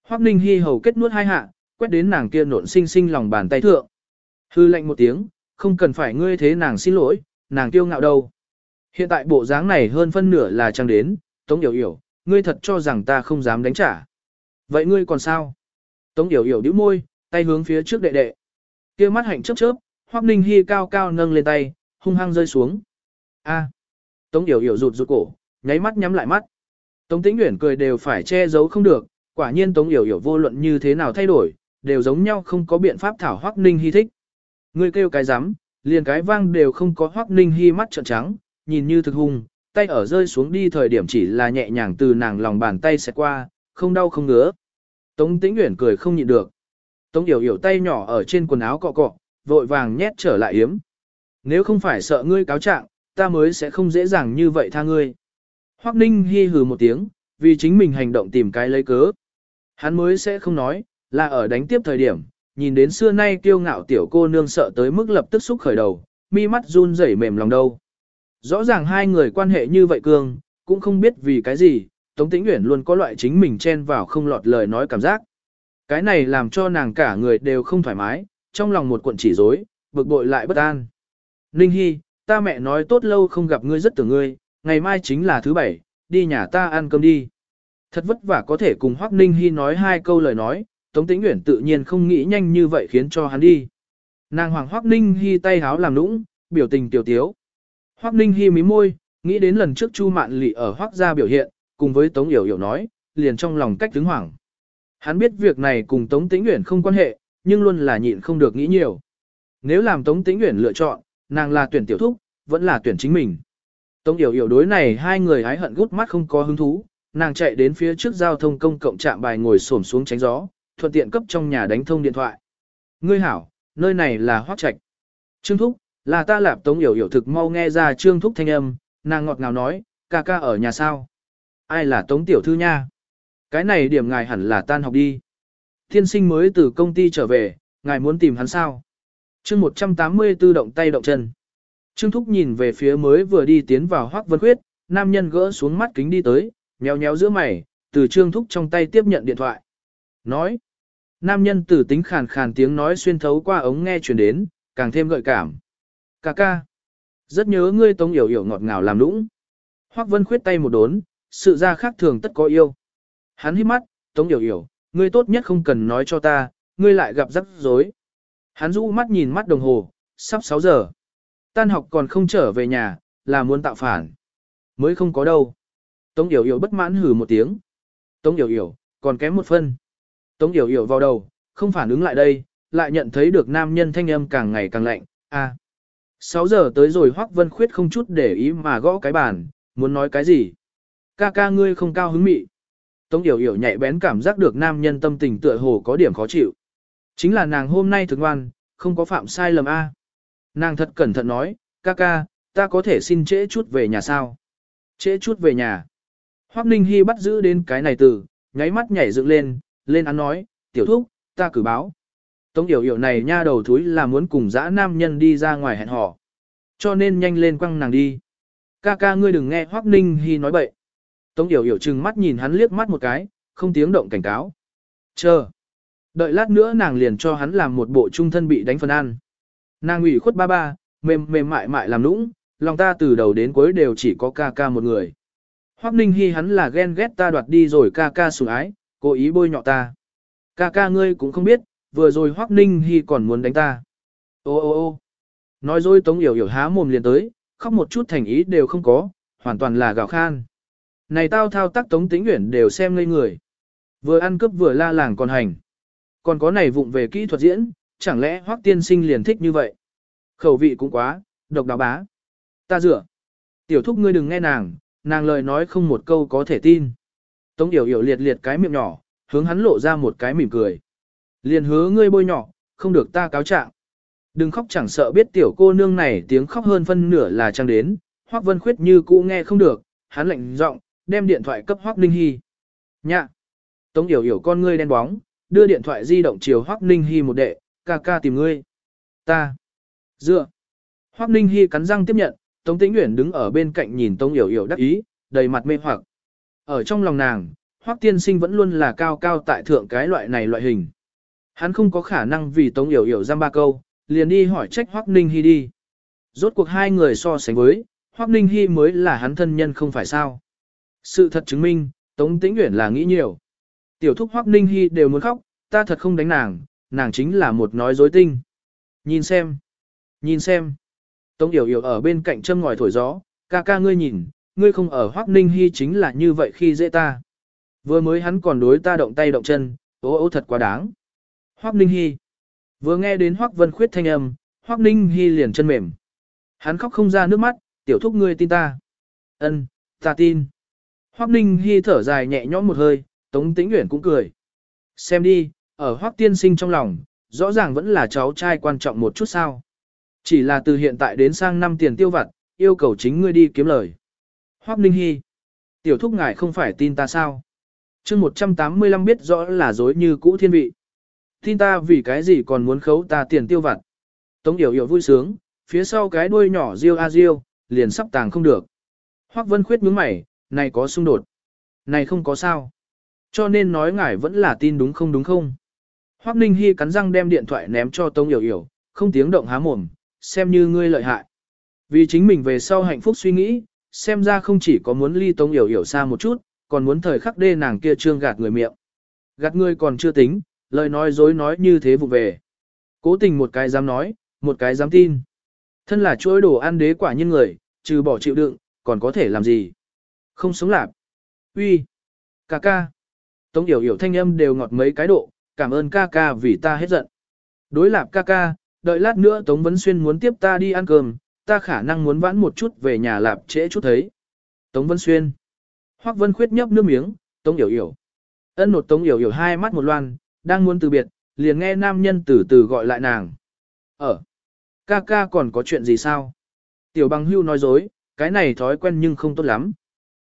Hoắc Ninh Hi hầu kết nuốt hai hạ, quét đến nàng kia nộn xinh xinh lòng bàn tay thượng. Hư lệnh một tiếng, không cần phải ngươi thế nàng xin lỗi, nàng kiêu ngạo đâu. Hiện tại bộ dáng này hơn phân nửa là trang đến, Tống Yểu Yểu, ngươi thật cho rằng ta không dám đánh trả. Vậy ngươi còn sao? Tống Yểu Yểu nhíu môi, tay hướng phía trước đệ đệ. Kia mắt hạnh chớp chớp, Hoắc Ninh Hi cao cao nâng lên tay, hung hăng rơi xuống. A. Tống Yểu Yểu rụt rụt cổ, nháy mắt nhắm lại mắt. Tống Tĩnh Uyển cười đều phải che giấu không được, quả nhiên Tống Yểu Yểu vô luận như thế nào thay đổi, đều giống nhau không có biện pháp thảo Hoắc Ninh Hi thích. ngươi kêu cái rắm, liền cái vang đều không có Hoắc Ninh Hi mắt trợn trắng, nhìn như thực hung, tay ở rơi xuống đi thời điểm chỉ là nhẹ nhàng từ nàng lòng bàn tay sẽ qua, không đau không ngứa, Tống Tĩnh Uyển cười không nhịn được. Tống Điểu Điểu tay nhỏ ở trên quần áo cọ cọ, vội vàng nhét trở lại yếm. Nếu không phải sợ ngươi cáo trạng, ta mới sẽ không dễ dàng như vậy tha ngươi. Hoắc Ninh hi hừ một tiếng, vì chính mình hành động tìm cái lấy cớ. Hắn mới sẽ không nói, là ở đánh tiếp thời điểm, nhìn đến xưa nay kiêu ngạo tiểu cô nương sợ tới mức lập tức xúc khởi đầu, mi mắt run rẩy mềm lòng đâu. Rõ ràng hai người quan hệ như vậy cương, cũng không biết vì cái gì, Tống Tĩnh Uyển luôn có loại chính mình chen vào không lọt lời nói cảm giác. Cái này làm cho nàng cả người đều không thoải mái, trong lòng một cuộn chỉ rối, bực bội lại bất an. Ninh Hy, ta mẹ nói tốt lâu không gặp ngươi rất tưởng ngươi, ngày mai chính là thứ bảy, đi nhà ta ăn cơm đi. Thật vất vả có thể cùng Hoắc Ninh Hy nói hai câu lời nói, Tống Tĩnh Uyển tự nhiên không nghĩ nhanh như vậy khiến cho hắn đi. Nàng hoàng Hoắc Ninh Hy tay háo làm nũng, biểu tình tiểu tiếu. Hoắc Ninh Hy mí môi, nghĩ đến lần trước Chu Mạn Lệ ở Hoắc gia biểu hiện, cùng với Tống Yểu Yểu nói, liền trong lòng cách đứng hoảng. Hắn biết việc này cùng Tống Tĩnh Uyển không quan hệ, nhưng luôn là nhịn không được nghĩ nhiều. Nếu làm Tống Tĩnh Uyển lựa chọn, nàng là tuyển tiểu thúc, vẫn là tuyển chính mình. Tống Yểu Yểu đối này hai người hái hận gút mắt không có hứng thú, nàng chạy đến phía trước giao thông công cộng trạm bài ngồi xổm xuống tránh gió, thuận tiện cấp trong nhà đánh thông điện thoại. Ngươi hảo, nơi này là Hoắc Trạch. Trương Thúc, là ta lạp Tống Yểu Yểu thực mau nghe ra Trương Thúc thanh âm, nàng ngọt ngào nói, ca ca ở nhà sao? Ai là Tống Tiểu Thư nha? Cái này điểm ngài hẳn là tan học đi. Thiên sinh mới từ công ty trở về, ngài muốn tìm hắn sao? chương 184 động tay động chân. Trương Thúc nhìn về phía mới vừa đi tiến vào Hoắc Vân Khuyết, nam nhân gỡ xuống mắt kính đi tới, nhéo nhéo giữa mày, từ Trương Thúc trong tay tiếp nhận điện thoại. Nói, nam nhân từ tính khàn khàn tiếng nói xuyên thấu qua ống nghe truyền đến, càng thêm gợi cảm. Cà ca, rất nhớ ngươi tống yểu yểu ngọt ngào làm nũng. Hoắc Vân Khuyết tay một đốn, sự ra khác thường tất có yêu. Hắn hít mắt, tống yểu yểu, ngươi tốt nhất không cần nói cho ta, ngươi lại gặp rắc rối. Hắn rũ mắt nhìn mắt đồng hồ, sắp 6 giờ. Tan học còn không trở về nhà, là muốn tạo phản. Mới không có đâu. Tống Yểu Yểu bất mãn hừ một tiếng. Tống Yểu Yểu, còn kém một phân. Tống Yểu Yểu vào đầu, không phản ứng lại đây, lại nhận thấy được nam nhân thanh âm càng ngày càng lạnh. À. 6 giờ tới rồi Hoắc Vân Khuyết không chút để ý mà gõ cái bàn, muốn nói cái gì. Ca ca ngươi không cao hứng mị. Tống Yểu Yểu nhạy bén cảm giác được nam nhân tâm tình tựa hồ có điểm khó chịu. Chính là nàng hôm nay thực ngoan, không có phạm sai lầm A. Nàng thật cẩn thận nói, ca ca, ta có thể xin trễ chút về nhà sao? Trễ chút về nhà. Hoắc Ninh Hy bắt giữ đến cái này từ, nháy mắt nhảy dựng lên, lên án nói, tiểu thúc, ta cử báo. Tống yểu yểu này nha đầu thúi là muốn cùng dã nam nhân đi ra ngoài hẹn hò. Cho nên nhanh lên quăng nàng đi. Ca ca ngươi đừng nghe Hoắc Ninh Hy nói bậy. Tống yểu yểu trừng mắt nhìn hắn liếc mắt một cái, không tiếng động cảnh cáo. Chờ. Đợi lát nữa nàng liền cho hắn làm một bộ trung thân bị đánh phân ăn. Nàng ủy khuất ba ba, mềm mềm mại mại làm nũng, lòng ta từ đầu đến cuối đều chỉ có ca ca một người. Hoắc Ninh Hi hắn là ghen ghét ta đoạt đi rồi ca ca sủng ái, cố ý bôi nhọ ta. Ca ca ngươi cũng không biết, vừa rồi Hoắc Ninh hy còn muốn đánh ta. Ô ô ô nói rồi Tống Yểu Yểu há mồm liền tới, khóc một chút thành ý đều không có, hoàn toàn là gào khan. Này tao thao tác Tống Tĩnh Uyển đều xem ngây người. Vừa ăn cướp vừa la làng còn hành. Còn có này vụng về kỹ thuật diễn, chẳng lẽ Hoắc tiên sinh liền thích như vậy? Khẩu vị cũng quá, độc đáo bá. Ta dựa. Tiểu thúc ngươi đừng nghe nàng, nàng lời nói không một câu có thể tin. Tống Yểu Yểu liệt liệt cái miệng nhỏ, hướng hắn lộ ra một cái mỉm cười. Liền hứa ngươi bôi nhỏ, không được ta cáo trạng. Đừng khóc chẳng sợ biết tiểu cô nương này tiếng khóc hơn phân nửa là trang đến, Hoắc Vân Khuyết như cũ nghe không được, hắn lạnh giọng, đem điện thoại cấp Hoắc Ninh Hi. Nhạ. Tống Điểu Điểu con ngươi đen bóng, đưa điện thoại di động chiều Hoắc Ninh Hi một đệ, ca ca tìm ngươi. Ta. Dựa. Hoắc Ninh Hi cắn răng tiếp nhận, Tống Tĩnh Uyển đứng ở bên cạnh nhìn Tống Điểu Điểu đắc ý, đầy mặt mê hoặc. Ở trong lòng nàng, Hoắc Tiên Sinh vẫn luôn là cao cao tại thượng cái loại này loại hình. Hắn không có khả năng vì Tống Yểu Yểu giam ba câu, liền đi hỏi trách Hoắc Ninh Hi đi. Rốt cuộc hai người so sánh với, Hoắc Ninh Hi mới là hắn thân nhân không phải sao. Sự thật chứng minh, Tống Tĩnh Uyển là nghĩ nhiều. Tiểu thúc Hoắc Ninh Hi đều muốn khóc, ta thật không đánh nàng, nàng chính là một nói dối tinh. Nhìn xem, nhìn xem. Tống Yểu Yểu ở bên cạnh châm ngòi thổi gió, ca ca ngươi nhìn, ngươi không ở Hoắc Ninh Hi chính là như vậy khi dễ ta. Vừa mới hắn còn đối ta động tay động chân, ô ô thật quá đáng. Hoắc Ninh Hi. Vừa nghe đến Hoắc Vân Khuyết thanh âm, Hoắc Ninh Hi liền chân mềm. Hắn khóc không ra nước mắt, tiểu thúc ngươi tin ta. Ân, ta tin. Hoắc Ninh Hi thở dài nhẹ nhõm một hơi, Tống Tĩnh Uyển cũng cười. Xem đi, ở Hoắc tiên sinh trong lòng, rõ ràng vẫn là cháu trai quan trọng một chút sao. Chỉ là từ hiện tại đến sang năm tiền tiêu vặt, yêu cầu chính ngươi đi kiếm lời. Hoắc Ninh Hy. Tiểu thúc ngài không phải tin ta sao? chương 185 biết rõ là dối như cũ thiên vị. Tin ta vì cái gì còn muốn khấu ta tiền tiêu vặt. Tống Yểu Yểu vui sướng, phía sau cái đuôi nhỏ riêu a riêu, liền sắp tàng không được. Hoắc Vân Khuyết nhướng mày, này có xung đột. Này không có sao. Cho nên nói ngài vẫn là tin đúng không đúng không? Hoắc Ninh Hi cắn răng đem điện thoại ném cho Tống Yểu Yểu, không tiếng động há mồm, xem như ngươi lợi hại. Vì chính mình về sau hạnh phúc suy nghĩ, xem ra không chỉ có muốn ly Tống Yểu Yểu xa một chút, còn muốn thời khắc đê nàng kia trương gạt người miệng. Gạt người còn chưa tính, lời nói dối nói như thế vụ về. Cố tình một cái dám nói, một cái dám tin. Thân là chuỗi đồ ăn đế quả nhân người, trừ bỏ chịu đựng, còn có thể làm gì? Không sống lạc. Uy, ca ca. Tống yểu yểu thanh âm đều ngọt mấy cái độ, cảm ơn ca ca vì ta hết giận. Đối lạp ca ca, đợi lát nữa Tống Vấn Xuyên muốn tiếp ta đi ăn cơm, ta khả năng muốn vãn một chút về nhà lạp trễ chút thấy. Tống Vân Xuyên. Hoắc Vân Khuyết nhấp nước miếng, Tống Yểu Yểu. Ân nột Tống Yểu Yểu hai mắt một loan, đang muốn từ biệt, liền nghe nam nhân từ từ gọi lại nàng. Ở. Ca ca còn có chuyện gì sao? Tiểu bằng hưu nói dối, cái này thói quen nhưng không tốt lắm.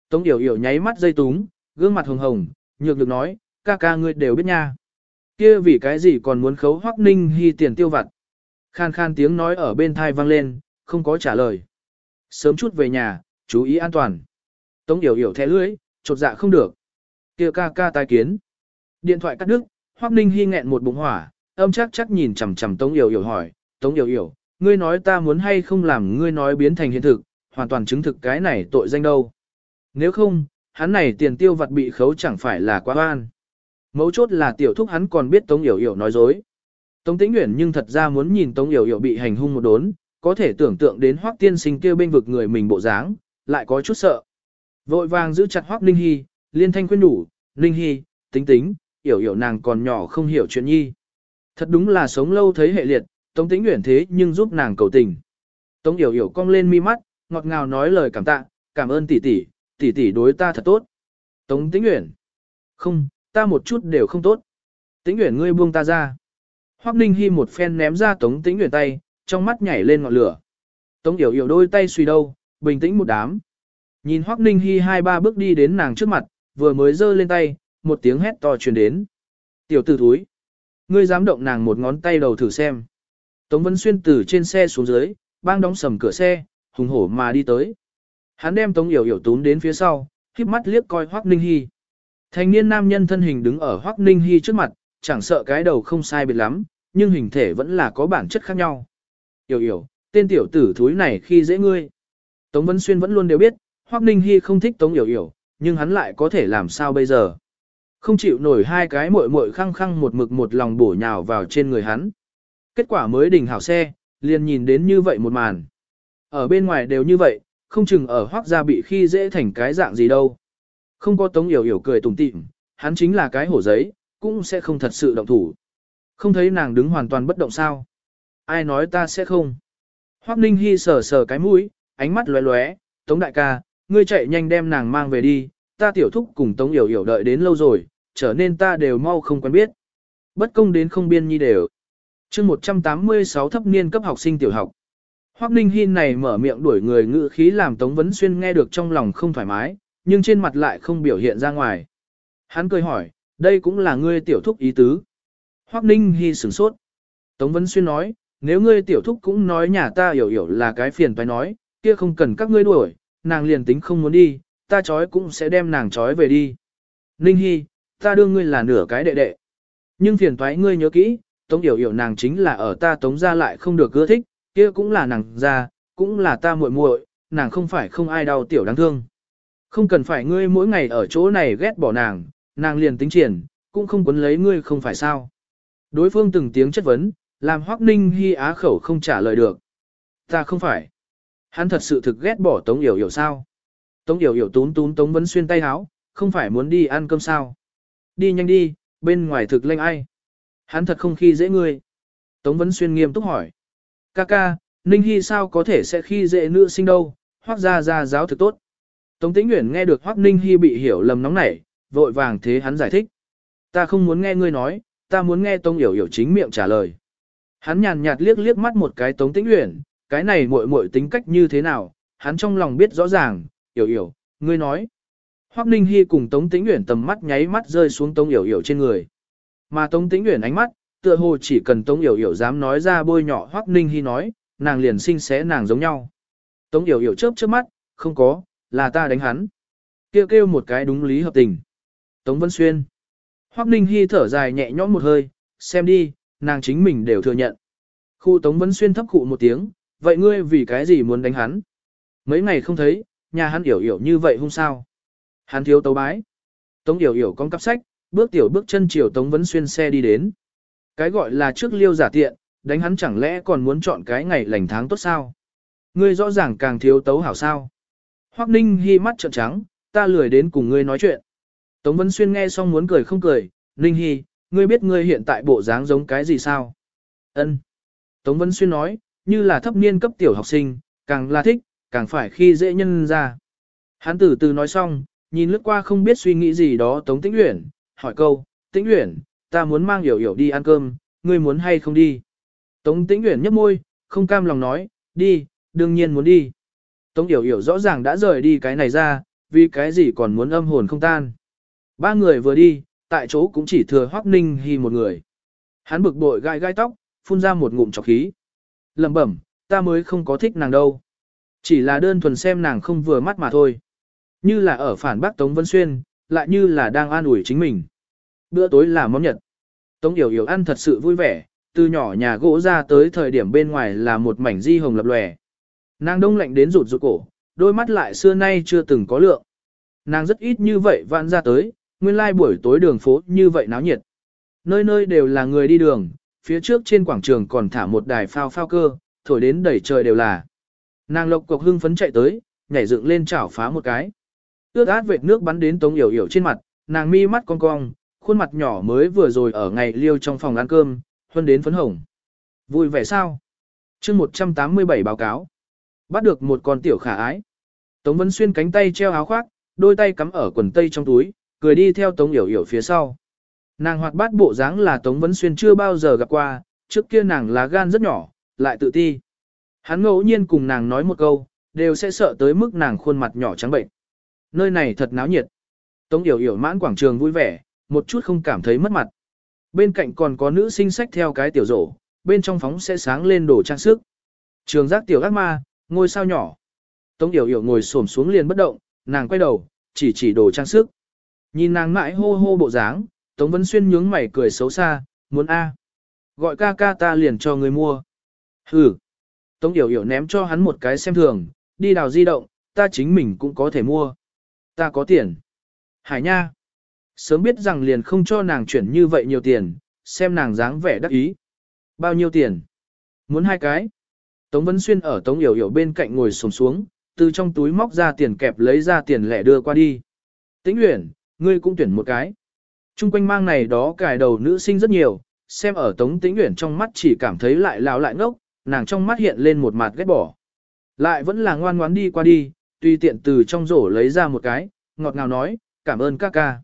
Tống Yểu Yểu nháy mắt dây túng, gương mặt hồng hồng, nhược được nói, ca ca ngươi đều biết nha. Kia vì cái gì còn muốn khấu Hoắc Ninh hy tiền tiêu vặt. Khan khan tiếng nói ở bên thai vang lên, không có trả lời. Sớm chút về nhà, chú ý an toàn. Tống Yểu Yểu thẻ lưỡi, chột dạ không được. Kia ca ca tai kiến. Điện thoại cắt đứt, Hoắc Ninh Hi nghẹn một bụng hỏa, âm chắc chắc nhìn chằm chằm Tống Yểu Yểu hỏi, Tống Yểu Yểu, ngươi nói ta muốn hay không làm ngươi nói biến thành hiện thực, hoàn toàn chứng thực cái này tội danh đâu. Nếu không, hắn này tiền tiêu vặt bị khấu chẳng phải là quá oan. Mấu chốt là tiểu thúc hắn còn biết Tống Yểu Yểu nói dối. Tống Tĩnh Uyển nhưng thật ra muốn nhìn Tống Yểu Yểu bị hành hung một đốn, có thể tưởng tượng đến Hoắc Tiên Sinh kia bên vực người mình bộ dáng, lại có chút sợ. Vội vàng giữ chặt Hoắc Ninh Hi, liên thanh khuyên nhủ, "Ninh Hi, tính tính, Yểu Yểu nàng còn nhỏ không hiểu chuyện nhi." Thật đúng là sống lâu thấy hệ liệt, Tống Tĩnh Uyển thế nhưng giúp nàng cầu tình. Tống Yểu Yểu cong lên mi mắt, ngọt ngào nói lời cảm tạ, "Cảm ơn tỷ tỷ, tỷ tỷ đối ta thật tốt." Tống Tĩnh Uyển, "Không, ta một chút đều không tốt." Tĩnh Uyển ngươi buông ta ra. Hoắc Ninh Hi một phen ném ra Tống Tĩnh Uyển tay, trong mắt nhảy lên ngọn lửa. Tống Yểu Yểu đôi tay suy đâu, bình tĩnh một đám. Nhìn Hoắc Ninh Hi hai ba bước đi đến nàng trước mặt, vừa mới giơ lên tay, một tiếng hét to truyền đến. Tiểu tử thúi, ngươi dám động nàng một ngón tay đầu thử xem. Tống Vân Xuyên từ trên xe xuống dưới, bang đóng sầm cửa xe, hùng hổ mà đi tới. Hắn đem Tống Yểu Yểu túm đến phía sau, khiếp mắt liếc coi Hoắc Ninh Hi. Thanh niên nam nhân thân hình đứng ở Hoắc Ninh Hi trước mặt, chẳng sợ cái đầu không sai biệt lắm, nhưng hình thể vẫn là có bản chất khác nhau. Yểu yểu, tên tiểu tử thúi này khi dễ ngươi. Tống Vân Xuyên vẫn luôn đều biết, Hoắc Ninh Hi không thích Tống Yểu yểu, nhưng hắn lại có thể làm sao bây giờ. Không chịu nổi hai cái muội muội khăng khăng một mực một lòng bổ nhào vào trên người hắn. Kết quả mới đình hảo xe, liền nhìn đến như vậy một màn. Ở bên ngoài đều như vậy, không chừng ở hoác gia bị khi dễ thành cái dạng gì đâu. Không có Tống Yểu yểu cười tủm tỉm, hắn chính là cái hổ giấy, cũng sẽ không thật sự động thủ. Không thấy nàng đứng hoàn toàn bất động sao. Ai nói ta sẽ không. Hoác Ninh Hi sờ sờ cái mũi, ánh mắt lóe lóe, Tống đại ca, ngươi chạy nhanh đem nàng mang về đi, ta tiểu thúc cùng Tống Yểu Yểu đợi đến lâu rồi, trở nên ta đều mau không quen biết. Bất công đến không biên nhi đều. chương 186 thấp niên cấp học sinh tiểu học. Hoắc Ninh Hi này mở miệng đuổi người ngữ khí làm Tống Vấn Xuyên nghe được trong lòng không thoải mái, nhưng trên mặt lại không biểu hiện ra ngoài. Hắn cười hỏi, đây cũng là ngươi tiểu thúc ý tứ. Hoắc Ninh Hi sửng sốt. Tống Vấn Xuyên nói, nếu ngươi tiểu thúc cũng nói nhà ta hiểu hiểu là cái phiền phải nói, kia không cần các ngươi đuổi, nàng liền tính không muốn đi, ta chói cũng sẽ đem nàng chói về đi. Ninh Hi, ta đương ngươi là nửa cái đệ đệ. Nhưng phiền thoái ngươi nhớ kỹ, Tống Yểu Yểu nàng chính là ở ta Tống ra lại không được ưa thích, kia cũng là nàng ra, cũng là ta muội muội, nàng không phải không ai đau tiểu đáng thương. Không cần phải ngươi mỗi ngày ở chỗ này ghét bỏ nàng, nàng liền tính triển, cũng không quấn lấy ngươi không phải sao. Đối phương từng tiếng chất vấn, làm Hoắc Ninh Hi á khẩu không trả lời được. Ta không phải. Hắn thật sự thực ghét bỏ Tống Yểu Yểu sao? Tống Yểu Yểu tún tún Tống Vấn Xuyên tay háo, không phải muốn đi ăn cơm sao? Đi nhanh đi, bên ngoài thực lênh ai? Hắn thật không khi dễ ngươi. Tống Vấn Xuyên nghiêm túc hỏi. Ca ca, Ninh Hi sao có thể sẽ khi dễ nữ sinh đâu, hoác gia gia giáo thực tốt. Tống Tĩnh Nguyễn nghe được hoác Ninh Hi bị hiểu lầm nóng nảy, vội vàng thế hắn giải thích. Ta không muốn nghe ngươi nói, ta muốn nghe Tống Yểu Yểu chính miệng trả lời. Hắn nhàn nhạt liếc liếc mắt một cái Tống Tĩnh Uyển, cái này muội muội tính cách như thế nào, hắn trong lòng biết rõ ràng, Yểu Yểu, ngươi nói. Hoắc Ninh Hi cùng Tống Tĩnh Uyển tầm mắt nháy mắt rơi xuống Tống Yểu Yểu trên người. Mà Tống Tĩnh Uyển ánh mắt, tựa hồ chỉ cần Tống Yểu Yểu dám nói ra bôi nhỏ Hoắc Ninh Hi nói, nàng liền sinh xé nàng giống nhau. Tống Yểu Yểu chớp chớp mắt, không có, là ta đánh hắn. Kêu kêu một cái đúng lý hợp tình. Tống Vân Xuyên. Hoắc Ninh Hi thở dài nhẹ nhõm một hơi, xem đi, nàng chính mình đều thừa nhận. Khu Tống Vân Xuyên thấp khụ một tiếng, vậy ngươi vì cái gì muốn đánh hắn? Mấy ngày không thấy, nhà hắn yểu yểu như vậy không sao? Hắn thiếu tấu bái. Tống yểu yểu con cắp sách, bước tiểu bước chân chiều Tống Vấn Xuyên xe đi đến. Cái gọi là trước liêu giả tiện, đánh hắn chẳng lẽ còn muốn chọn cái ngày lành tháng tốt sao? Ngươi rõ ràng càng thiếu tấu hảo sao? Hoắc Ninh Hi mắt trợn trắng, ta lười đến cùng ngươi nói chuyện. Tống Vân Xuyên nghe xong muốn cười không cười, Ninh Hi, ngươi biết ngươi hiện tại bộ dáng giống cái gì sao? Ân. Tống Vân Xuyên nói, như là thấp niên cấp tiểu học sinh, càng là thích, càng phải khi dễ nhân ra. Hắn từ từ nói xong, nhìn lướt qua không biết suy nghĩ gì đó Tống Tĩnh Uyển, hỏi câu, Tĩnh Uyển, ta muốn mang hiểu hiểu đi ăn cơm, ngươi muốn hay không đi? Tống Tĩnh Uyển nhếch môi, không cam lòng nói, đi, đương nhiên muốn đi. Tống Yểu Yểu rõ ràng đã rời đi cái này ra, vì cái gì còn muốn âm hồn không tan. Ba người vừa đi, tại chỗ cũng chỉ thừa Hoắc Ninh Hi một người. Hắn bực bội gai gai tóc, phun ra một ngụm trọc khí. Lẩm bẩm, ta mới không có thích nàng đâu. Chỉ là đơn thuần xem nàng không vừa mắt mà thôi. Như là ở phản bác Tống Vân Xuyên, lại như là đang an ủi chính mình. Bữa tối là món nhật. Tống Yểu Yểu ăn thật sự vui vẻ, từ nhỏ nhà gỗ ra tới thời điểm bên ngoài là một mảnh di hồng lập lòe. Nàng đông lạnh đến rụt rụt cổ, đôi mắt lại xưa nay chưa từng có lượng. Nàng rất ít như vậy vạn ra tới, nguyên lai buổi tối đường phố như vậy náo nhiệt. Nơi nơi đều là người đi đường, phía trước trên quảng trường còn thả một đài phao phao cơ, thổi đến đẩy trời đều là. Nàng lộc cục hưng phấn chạy tới, nhảy dựng lên chảo phá một cái. Ước át vệt nước bắn đến tống yểu yểu trên mặt, nàng mi mắt cong cong, khuôn mặt nhỏ mới vừa rồi ở ngày liêu trong phòng ăn cơm, huân đến phấn hồng. Vui vẻ sao? chương 187 báo cáo. Bắt được một con tiểu khả ái. Tống Vân Xuyên cánh tay treo áo khoác, đôi tay cắm ở quần tây trong túi, cười đi theo Tống Yểu Yểu phía sau. Nàng hoạt bát bộ dáng là Tống Vân Xuyên chưa bao giờ gặp qua, trước kia nàng là gan rất nhỏ, lại tự ti. Hắn ngẫu nhiên cùng nàng nói một câu, đều sẽ sợ tới mức nàng khuôn mặt nhỏ trắng bệnh. Nơi này thật náo nhiệt. Tống Yểu Yểu mãn quảng trường vui vẻ, một chút không cảm thấy mất mặt. Bên cạnh còn có nữ sinh sách theo cái tiểu rổ, bên trong phóng sẽ sáng lên đồ trang sức. Trường giác tiểu ác ma, ngôi sao nhỏ. Tống Yểu Yểu ngồi xổm xuống liền bất động, nàng quay đầu, chỉ chỉ đồ trang sức. Nhìn nàng mãi hô hô bộ dáng, Tống Vân Xuyên nhướng mày cười xấu xa, muốn A. Gọi ca ca ta liền cho người mua. Hừ. Tống Yểu Yểu ném cho hắn một cái xem thường, đi đào di động, ta chính mình cũng có thể mua. Ta có tiền. Hải nha. Sớm biết rằng liền không cho nàng chuyển như vậy nhiều tiền, xem nàng dáng vẻ đắc ý. Bao nhiêu tiền? Muốn hai cái. Tống Vân Xuyên ở Tống Yểu Yểu bên cạnh ngồi sồm xuống, từ trong túi móc ra tiền kẹp lấy ra tiền lẻ đưa qua đi. Tĩnh Uyển, ngươi cũng tuyển một cái. Trung quanh mang này đó cài đầu nữ sinh rất nhiều, xem ở Tống Tĩnh Uyển trong mắt chỉ cảm thấy lại lão lại ngốc, nàng trong mắt hiện lên một mặt ghét bỏ. Lại vẫn là ngoan ngoãn đi qua đi, tùy tiện từ trong rổ lấy ra một cái, ngọt ngào nói, cảm ơn ca ca.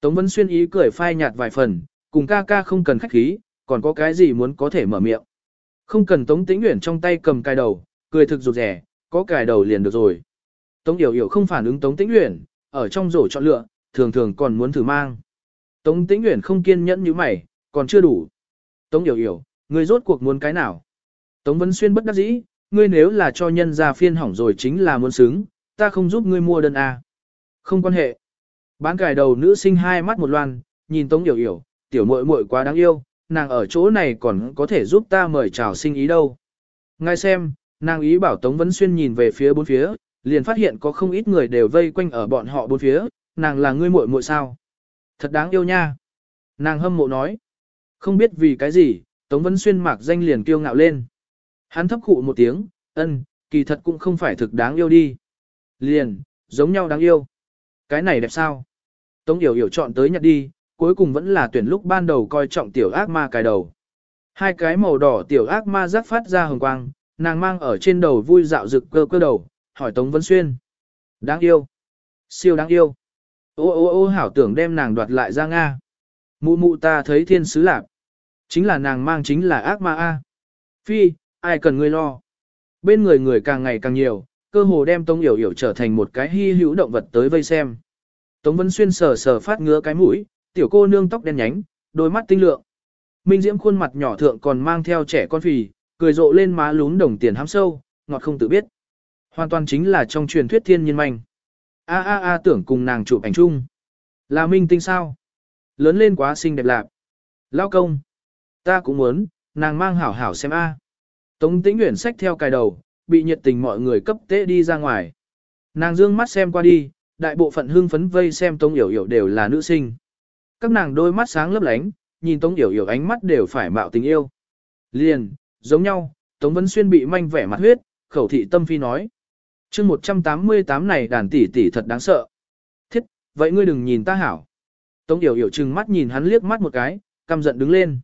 Tống Vân Xuyên ý cười phai nhạt vài phần, cùng ca ca không cần khách khí, còn có cái gì muốn có thể mở miệng. Không cần Tống Tĩnh Uyển trong tay cầm cài đầu, cười thực rụt rẻ, có cài đầu liền được rồi. Tống Yểu Yểu không phản ứng Tống Tĩnh Uyển, ở trong rổ chọn lựa, thường thường còn muốn thử mang. Tống Tĩnh Uyển không kiên nhẫn như mày, còn chưa đủ. Tống Yểu Yểu, người rốt cuộc muốn cái nào? Tống Vân Xuyên bất đắc dĩ, ngươi nếu là cho nhân ra phiên hỏng rồi chính là muốn xứng, ta không giúp ngươi mua đơn A. Không quan hệ. Bán cải đầu nữ sinh hai mắt một loan, nhìn Tống Yểu Yểu, tiểu muội muội quá đáng yêu, nàng ở chỗ này còn có thể giúp ta mời chào sinh ý đâu. Ngay xem, nàng ý bảo Tống Vân Xuyên nhìn về phía bốn phía, liền phát hiện có không ít người đều vây quanh ở bọn họ bốn phía, nàng là ngươi muội muội sao. Thật đáng yêu nha. Nàng hâm mộ nói. Không biết vì cái gì, Tống Vân Xuyên mặc danh liền kiêu ngạo lên. Hắn thấp khụ một tiếng, ân, kỳ thật cũng không phải thực đáng yêu đi. Liền, giống nhau đáng yêu. Cái này đẹp sao? Tống Yểu Yểu chọn tới nhặt đi, cuối cùng vẫn là tuyển lúc ban đầu coi trọng tiểu ác ma cài đầu. Hai cái màu đỏ tiểu ác ma rắc phát ra hồng quang, nàng mang ở trên đầu vui dạo rực cơ cơ đầu, hỏi Tống Vân Xuyên. Đáng yêu. Siêu đáng yêu. Ô ô ô hảo tưởng đem nàng đoạt lại ra Nga. Mụ mụ ta thấy thiên sứ lạp. Chính là nàng mang chính là ác ma A. Phi, ai cần ngươi lo. Bên người người càng ngày càng nhiều, cơ hồ đem Tống Yểu Yểu trở thành một cái hy hữu động vật tới vây xem. Tống Vân Xuyên sờ sờ phát ngứa cái mũi, tiểu cô nương tóc đen nhánh, đôi mắt tinh lượng. Minh Diễm khuôn mặt nhỏ thượng còn mang theo trẻ con phì, cười rộ lên má lún đồng tiền hám sâu, ngọt không tự biết. Hoàn toàn chính là trong truyền thuyết thiên nhiên manh. A a a tưởng cùng nàng chụp ảnh chung. Là minh tinh sao? Lớn lên quá xinh đẹp lạc. Lao công. Ta cũng muốn, nàng mang hảo hảo xem a. Tống tĩnh nguyện sách theo cài đầu, bị nhiệt tình mọi người cấp tế đi ra ngoài. Nàng dương mắt xem qua đi, đại bộ phận hương phấn vây xem Tống Yểu Yểu đều là nữ sinh. Các nàng đôi mắt sáng lấp lánh, nhìn Tống Yểu Yểu ánh mắt đều phải mạo tình yêu. Liền, giống nhau, Tống Vân Xuyên bị manh vẻ mặt huyết, khẩu thị tâm phi nói. chương 188 này đàn tỷ tỷ thật đáng sợ. Thiết, vậy ngươi đừng nhìn ta hảo. Tống Yểu Yểu trừng mắt nhìn hắn liếc mắt một cái, căm giận đứng lên.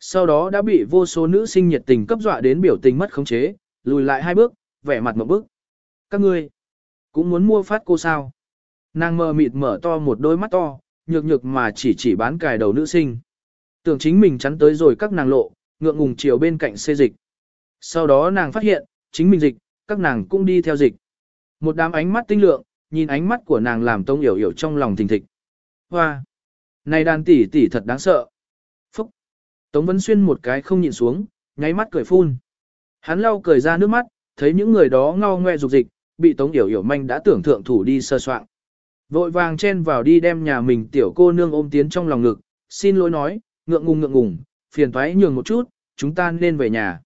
Sau đó đã bị vô số nữ sinh nhiệt tình cấp dọa đến biểu tình mất khống chế, lùi lại hai bước, vẻ mặt một bước. Các ngươi, cũng muốn mua phát cô sao? Nàng mờ mịt mở to một đôi mắt to, nhược nhược mà chỉ chỉ bán cài đầu nữ sinh. Tưởng chính mình chắn tới rồi các nàng lộ, ngượng ngùng chiều bên cạnh xê dịch. Sau đó nàng phát hiện, chính mình dịch, các nàng cũng đi theo dịch. Một đám ánh mắt tinh lượng, nhìn ánh mắt của nàng làm tông hiểu hiểu trong lòng thình thịch. Hoa! Này đàn tỷ tỷ thật đáng sợ. Tống Vân Xuyên một cái không nhịn xuống, nháy mắt cười phun. Hắn lau cười ra nước mắt, thấy những người đó ngao ngoe dục dịch, bị Tống Yểu Yểu manh đã tưởng thượng thủ đi sơ soạn. Vội vàng chen vào đi đem nhà mình tiểu cô nương ôm tiến trong lòng ngực, xin lỗi nói, ngượng ngùng ngượng ngùng, phiền thoái nhường một chút, chúng ta nên về nhà.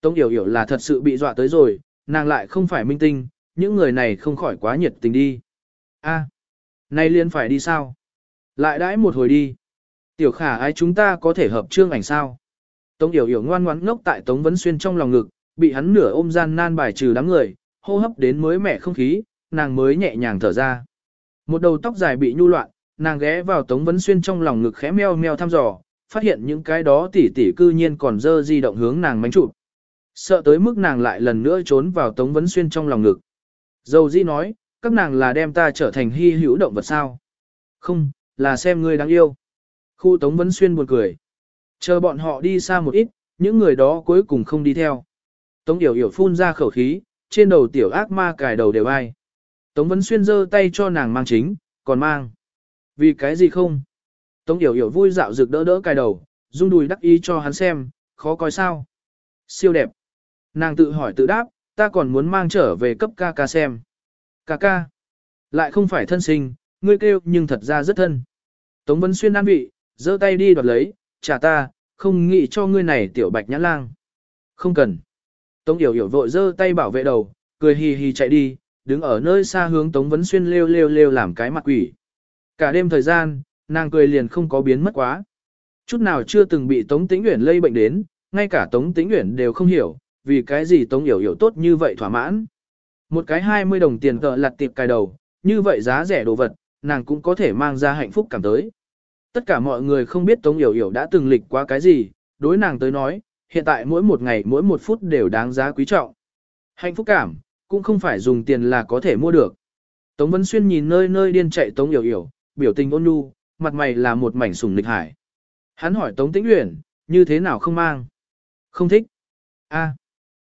Tống Yểu Yểu là thật sự bị dọa tới rồi, nàng lại không phải minh tinh, những người này không khỏi quá nhiệt tình đi. A, nay liên phải đi sao? Lại đãi một hồi đi. Tiểu khả ai chúng ta có thể hợp trương ảnh sao? Tống Yểu Yểu ngoan ngoãn ngốc tại Tống Vấn Xuyên trong lòng ngực, bị hắn nửa ôm gian nan bài trừ đám người, hô hấp đến mới mẻ không khí, nàng mới nhẹ nhàng thở ra. Một đầu tóc dài bị nhu loạn, nàng ghé vào Tống Vấn Xuyên trong lòng ngực khẽ meo meo thăm dò, phát hiện những cái đó tỉ tỉ cư nhiên còn dơ di động hướng nàng mánh chụp. Sợ tới mức nàng lại lần nữa trốn vào Tống Vấn Xuyên trong lòng ngực. Dầu di nói, các nàng là đem ta trở thành hy hữu động vật sao? Không, là xem ngươi đáng yêu. Khu Tống Vấn Xuyên buồn cười. Chờ bọn họ đi xa một ít, những người đó cuối cùng không đi theo. Tống Yểu Yểu phun ra khẩu khí, trên đầu tiểu ác ma cài đầu đều ai. Tống Vấn Xuyên giơ tay cho nàng mang chính, còn mang. Vì cái gì không? Tống Yểu Yểu vui dạo rực đỡ đỡ cài đầu, rung đùi đắc ý cho hắn xem, khó coi sao. Siêu đẹp. Nàng tự hỏi tự đáp, ta còn muốn mang trở về cấp ca ca xem. Ca ca. Lại không phải thân sinh, ngươi kêu nhưng thật ra rất thân. Tống Vân Xuyên an vị, giơ tay đi đoạt lấy, trả ta, không nghĩ cho ngươi này tiểu bạch nhãn lang. Không cần. Tống Yểu Yểu vội giơ tay bảo vệ đầu, cười hì hì chạy đi, đứng ở nơi xa hướng Tống Vấn Xuyên lêu lêu lêu làm cái mặt quỷ. Cả đêm thời gian, nàng cười liền không có biến mất quá. Chút nào chưa từng bị Tống Tĩnh Uyển lây bệnh đến, ngay cả Tống Tĩnh Uyển đều không hiểu, vì cái gì Tống Yểu Yểu tốt như vậy thỏa mãn. Một cái 20 đồng tiền tợ lặt tiệp cài đầu, như vậy giá rẻ đồ vật, nàng cũng có thể mang ra hạnh phúc cảm tới. Tất cả mọi người không biết Tống Yểu Yểu đã từng lịch qua cái gì, đối nàng tới nói, hiện tại mỗi một ngày mỗi một phút đều đáng giá quý trọng. Hạnh phúc cảm, cũng không phải dùng tiền là có thể mua được. Tống Vân Xuyên nhìn nơi nơi điên chạy Tống Yểu Yểu, biểu tình ôn nhu, mặt mày là một mảnh sùng lịch hải. Hắn hỏi Tống Tĩnh Uyển, như thế nào không mang? Không thích. A.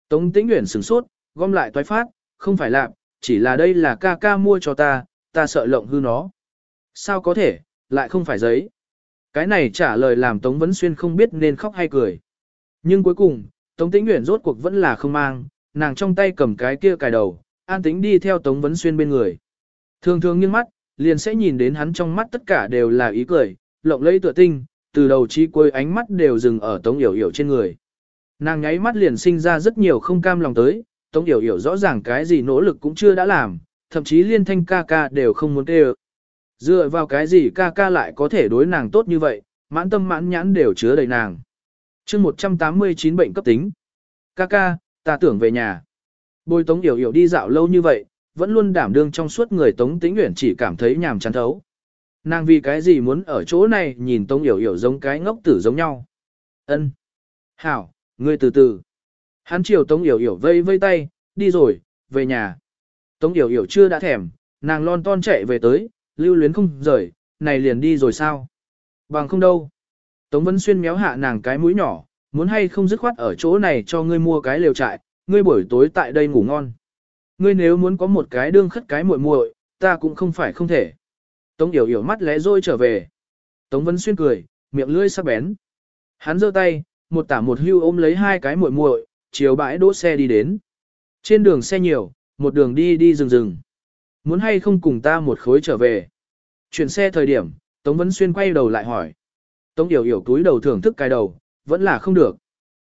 Tống Tĩnh Uyển sửng sốt, gom lại toái phát, không phải làm, chỉ là đây là ca ca mua cho ta, ta sợ lộng hư nó. Sao có thể, lại không phải giấy. Cái này trả lời làm Tống Vấn Xuyên không biết nên khóc hay cười. Nhưng cuối cùng, Tống Tĩnh Nguyễn rốt cuộc vẫn là không mang, nàng trong tay cầm cái kia cài đầu, an tính đi theo Tống Vấn Xuyên bên người. Thường thường nghiêng mắt, liền sẽ nhìn đến hắn trong mắt tất cả đều là ý cười, lộng lẫy tựa tinh, từ đầu chí cuối ánh mắt đều dừng ở Tống Yểu Yểu trên người. Nàng nháy mắt liền sinh ra rất nhiều không cam lòng tới, Tống Yểu Yểu rõ ràng cái gì nỗ lực cũng chưa đã làm, thậm chí liên thanh ca ca đều không muốn kêu. Dựa vào cái gì ca ca lại có thể đối nàng tốt như vậy, mãn tâm mãn nhãn đều chứa đầy nàng. chương 189 bệnh cấp tính. Ca ca, ta tưởng về nhà. Bồi Tống Yểu Yểu đi dạo lâu như vậy, vẫn luôn đảm đương trong suốt người Tống Tĩnh Uyển chỉ cảm thấy nhàm chán thấu. Nàng vì cái gì muốn ở chỗ này nhìn Tống Yểu Yểu giống cái ngốc tử giống nhau. Ân, Hảo, ngươi từ từ. Hắn chiều Tống Yểu Yểu vây vây tay, đi rồi, về nhà. Tống Yểu Yểu chưa đã thèm, nàng lon ton chạy về tới, lưu luyến không rời, này liền đi rồi sao? Bằng không đâu. Tống Vân Xuyên méo hạ nàng cái mũi nhỏ, muốn hay không dứt khoát ở chỗ này cho ngươi mua cái lều trại, ngươi buổi tối tại đây ngủ ngon. Ngươi nếu muốn có một cái đương khất cái muội muội, ta cũng không phải không thể. Tống Yểu Yểu mắt lẽ rôi trở về. Tống Vân Xuyên cười, miệng lưỡi sắc bén. Hắn giơ tay, một tả một hưu ôm lấy hai cái muội muội, chiều bãi đỗ xe đi đến. Trên đường xe nhiều, một đường đi đi rừng rừng. Muốn hay không cùng ta một khối trở về. Chuyển xe thời điểm, Tống Vân Xuyên quay đầu lại hỏi. Tống Yểu Yểu túi đầu thưởng thức cái đầu, vẫn là không được.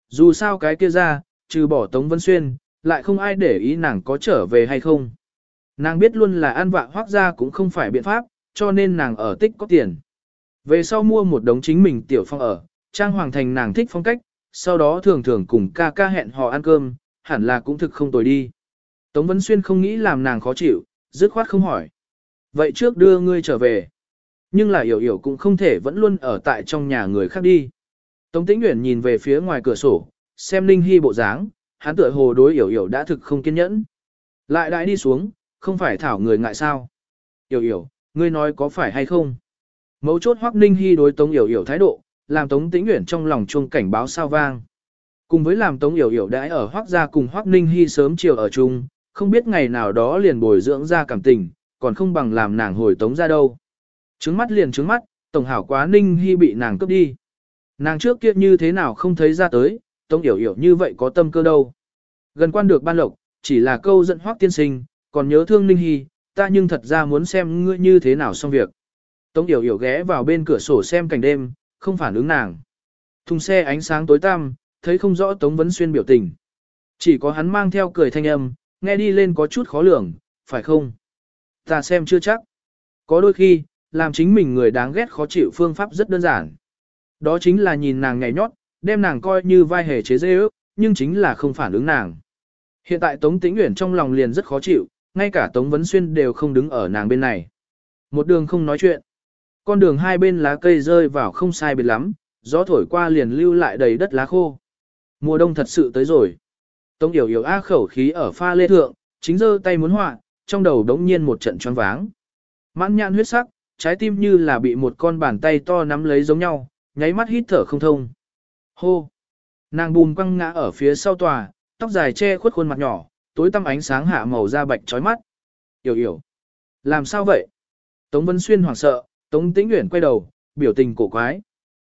Dù sao cái kia ra, trừ bỏ Tống Vân Xuyên, lại không ai để ý nàng có trở về hay không. Nàng biết luôn là ăn vạ hoác ra cũng không phải biện pháp, cho nên nàng ở tích có tiền. Về sau mua một đống chính mình tiểu phong ở, trang hoàng thành nàng thích phong cách, sau đó thường thường cùng ca ca hẹn họ ăn cơm, hẳn là cũng thực không tồi đi. Tống Vân Xuyên không nghĩ làm nàng khó chịu, dứt khoát không hỏi. Vậy trước đưa ngươi trở về. Nhưng là hiểu hiểu cũng không thể vẫn luôn ở tại trong nhà người khác đi. Tống Tĩnh Uyển nhìn về phía ngoài cửa sổ, xem Ninh Hy bộ dáng, hắn tựa hồ đối hiểu hiểu đã thực không kiên nhẫn. Lại đại đi xuống, không phải thảo người ngại sao. Hiểu hiểu, ngươi nói có phải hay không? Mấu chốt Hoắc Ninh Hy đối Tống hiểu hiểu thái độ, làm Tống Tĩnh Uyển trong lòng chuông cảnh báo sao vang. Cùng với làm Tống hiểu hiểu đãi ở Hoắc gia cùng Hoắc Ninh Hy sớm chiều ở chung, không biết ngày nào đó liền bồi dưỡng ra cảm tình, còn không bằng làm nàng hồi Tống ra đâu. Trứng mắt liền trứng mắt, Tổng hảo quá Ninh Hy bị nàng cướp đi. Nàng trước kia như thế nào không thấy ra tới, Tống Yểu Yểu như vậy có tâm cơ đâu. Gần quan được ban lộc, chỉ là câu giận Hoắc tiên sinh, còn nhớ thương Ninh Hy, ta nhưng thật ra muốn xem ngươi như thế nào xong việc. Tống Yểu Yểu ghé vào bên cửa sổ xem cảnh đêm, không phản ứng nàng. Thùng xe ánh sáng tối tăm, thấy không rõ Tống Vấn Xuyên biểu tình. Chỉ có hắn mang theo cười thanh âm, nghe đi lên có chút khó lường, phải không? Ta xem chưa chắc. Có đôi khi, làm chính mình người đáng ghét khó chịu phương pháp rất đơn giản. Đó chính là nhìn nàng nhảy nhót, đem nàng coi như vai hề chế dễ ước, nhưng chính là không phản ứng nàng. Hiện tại Tống Tĩnh Uyển trong lòng liền rất khó chịu, ngay cả Tống Vấn Xuyên đều không đứng ở nàng bên này. Một đường không nói chuyện. Con đường hai bên lá cây rơi vào không sai biệt lắm, gió thổi qua liền lưu lại đầy đất lá khô. Mùa đông thật sự tới rồi. Tống Yểu Yểu A khẩu khí ở pha lê thượng, chính giơ tay muốn họa, trong đầu đống nhiên một trận choáng váng. Mãn nhãn huyết sắc, trái tim như là bị một con bàn tay to nắm lấy giống nhau, nháy mắt hít thở không thông. Hô! Nàng bùn quăng ngã ở phía sau tòa, tóc dài che khuất khuôn mặt nhỏ, tối tăm ánh sáng hạ màu da bạch chói mắt. Yểu Yểu! Làm sao vậy? Tống Vân Xuyên hoảng sợ, Tống Tĩnh Uyển quay đầu, biểu tình cổ quái.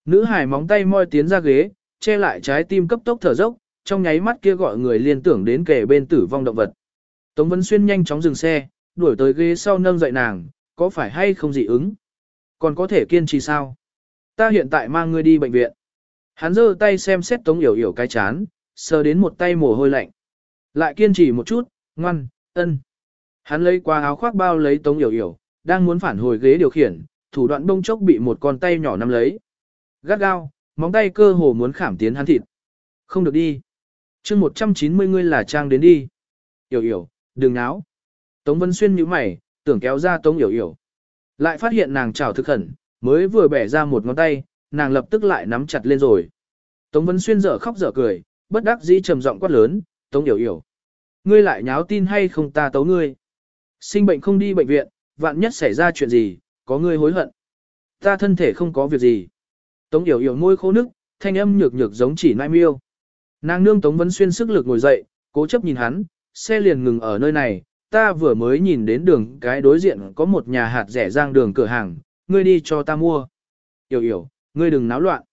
Nữ hải móng tay moi tiến ra ghế, che lại trái tim cấp tốc thở dốc, trong nháy mắt kia gọi người liên tưởng đến kề bên tử vong động vật. Tống Vân Xuyên nhanh chóng dừng xe, đuổi tới ghế sau nâng dậy nàng, có phải hay không dị ứng? Còn có thể kiên trì sao? Ta hiện tại mang ngươi đi bệnh viện. Hắn giơ tay xem xét Tống Yểu Yểu cái chán, sờ đến một tay mồ hôi lạnh. Lại kiên trì một chút, ngoan, ân. Hắn lấy qua áo khoác bao lấy Tống Yểu Yểu, đang muốn phản hồi ghế điều khiển, thủ đoạn bông chốc bị một con tay nhỏ nắm lấy. Gắt gao, móng tay cơ hồ muốn khảm tiến hắn thịt. Không được đi chương 190 ngươi là trang đến đi. Yểu yểu, đừng náo. Tống Vân Xuyên nhíu mày, tưởng kéo ra Tống Yểu yểu. Lại phát hiện nàng trào thực khẩn, mới vừa bẻ ra một ngón tay, nàng lập tức lại nắm chặt lên rồi. Tống Vân Xuyên dở khóc dở cười, bất đắc dĩ trầm giọng quát lớn, Tống Yểu yểu. Ngươi lại nháo tin hay không ta tấu ngươi. Sinh bệnh không đi bệnh viện, vạn nhất xảy ra chuyện gì, có ngươi hối hận. Ta thân thể không có việc gì. Tống Yểu Yểu môi khô nức, thanh âm nhược nhược giống chỉ nai miêu. Nàng nương Tống Vân Xuyên sức lực ngồi dậy, cố chấp nhìn hắn, xe liền ngừng ở nơi này, ta vừa mới nhìn đến đường cái đối diện có một nhà hạt rẻ rang đường cửa hàng, ngươi đi cho ta mua. Yểu Yểu, ngươi đừng náo loạn.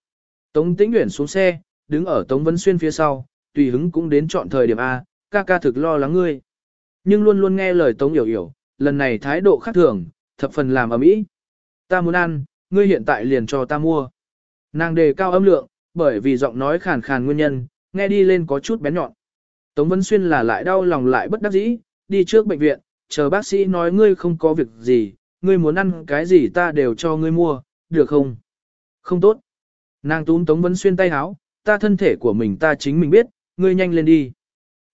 Tống Tĩnh Uyển xuống xe, đứng ở Tống Vân Xuyên phía sau, tùy hứng cũng đến chọn thời điểm A, ca ca thực lo lắng ngươi. Nhưng luôn luôn nghe lời Tống Yểu Yểu, lần này thái độ khác thường, thập phần làm ở mỹ. Ta muốn ăn, ngươi hiện tại liền cho ta mua. Nàng đề cao âm lượng, bởi vì giọng nói khàn khàn nguyên nhân, nghe đi lên có chút bén nhọn. Tống Vân Xuyên là lại đau lòng lại bất đắc dĩ, đi trước bệnh viện, chờ bác sĩ nói ngươi không có việc gì, ngươi muốn ăn cái gì ta đều cho ngươi mua, được không? Không tốt. Nàng túm Tống Vân Xuyên tay háo, ta thân thể của mình ta chính mình biết, ngươi nhanh lên đi.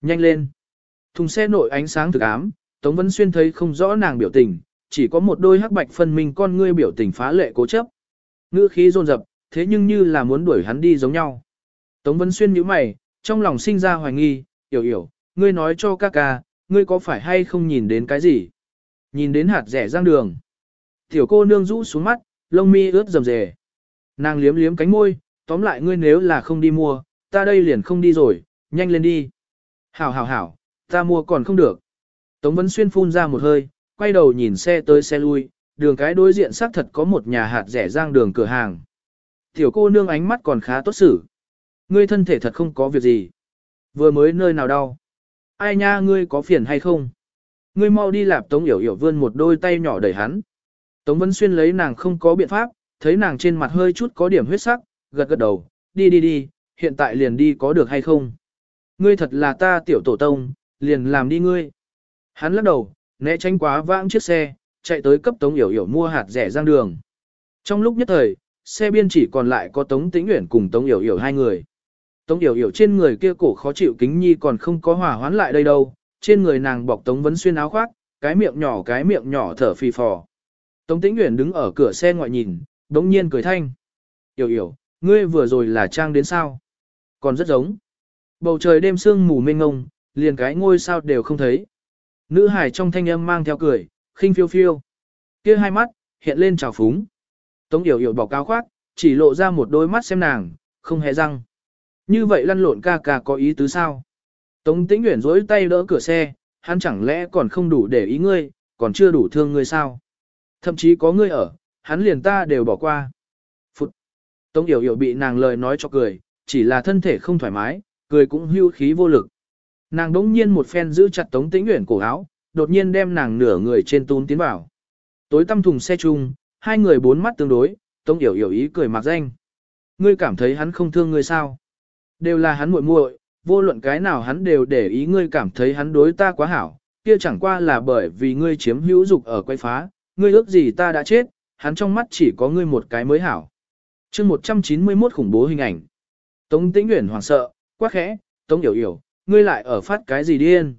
Nhanh lên. Thùng xe nội ánh sáng thực ám, Tống Vân Xuyên thấy không rõ nàng biểu tình, chỉ có một đôi hắc bạch phân minh con ngươi biểu tình phá lệ cố chấp. Ngữ khí rôn rập, thế nhưng như là muốn đuổi hắn đi giống nhau. Tống Vân Xuyên nhíu mày, trong lòng sinh ra hoài nghi, "Yểu Yểu, ngươi nói cho ca ca, ngươi có phải hay không nhìn đến cái gì?" Nhìn đến hạt rẻ răng đường. Tiểu cô nương rũ xuống mắt, lông mi ướt rầm rề. Nàng liếm liếm cánh môi, tóm lại ngươi nếu là không đi mua, ta đây liền không đi rồi, nhanh lên đi. Hảo hảo hảo, ta mua còn không được. Tống Vân Xuyên phun ra một hơi, quay đầu nhìn xe tới xe lui, đường cái đối diện xác thật có một nhà hạt rẻ rang đường cửa hàng. Tiểu cô nương ánh mắt còn khá tốt xử. Ngươi thân thể thật không có việc gì. Vừa mới nơi nào đau. Ai nha ngươi có phiền hay không? Ngươi mau đi lạp Tống Yểu Yểu vươn một đôi tay nhỏ đẩy hắn. Tống Vân Xuyên lấy nàng không có biện pháp, thấy nàng trên mặt hơi chút có điểm huyết sắc, gật gật đầu, đi đi đi, hiện tại liền đi có được hay không? Ngươi thật là ta tiểu tổ tông, liền làm đi ngươi. Hắn lắc đầu, né tránh quá vãng chiếc xe, chạy tới cấp Tống Yểu Yểu mua hạt rẻ giang đường. Trong lúc nhất thời, xe biên chỉ còn lại có Tống Tĩnh Uyển cùng Tống Yểu Yểu hai người. Tống Yểu Yểu trên người kia cổ khó chịu kính nhi còn không có hỏa hoán lại đây đâu, trên người nàng bọc Tống Vấn Xuyên áo khoác, cái miệng nhỏ cái miệng nhỏ thở phì phò. Tống Tĩnh Uyển đứng ở cửa xe ngoại nhìn, đống nhiên cười thanh. Yểu Yểu, ngươi vừa rồi là trang đến sao? Còn rất giống. Bầu trời đêm sương mù mênh ngông, liền cái ngôi sao đều không thấy. Nữ hải trong thanh âm mang theo cười, khinh phiêu phiêu. kia hai mắt, hiện lên trào phúng. Tống Yểu Yểu bọc áo khoác, chỉ lộ ra một đôi mắt xem nàng, không hề răng. Như vậy lăn lộn ca ca có ý tứ sao? Tống Tĩnh Uyển dối tay đỡ cửa xe, hắn chẳng lẽ còn không đủ để ý ngươi, còn chưa đủ thương ngươi sao? Thậm chí có ngươi ở, hắn liền ta đều bỏ qua. Phụt! Tống Yểu Yểu bị nàng lời nói cho cười, chỉ là thân thể không thoải mái, cười cũng hưu khí vô lực. Nàng đống nhiên một phen giữ chặt Tống Tĩnh Uyển cổ áo, đột nhiên đem nàng nửa người trên tún tiến vào. Tối tăm thùng xe chung, hai người bốn mắt tương đối, Tống Yểu Yểu ý cười mặc danh. Ngươi cảm thấy hắn không thương ngươi sao? Đều là hắn muội muội, vô luận cái nào hắn đều để ý ngươi cảm thấy hắn đối ta quá hảo, kia chẳng qua là bởi vì ngươi chiếm hữu dục ở quay phá, ngươi ước gì ta đã chết, hắn trong mắt chỉ có ngươi một cái mới hảo. chương 191 khủng bố hình ảnh. Tống Tĩnh Uyển hoảng sợ, quá khẽ, Tống Yểu Yểu, ngươi lại ở phát cái gì điên?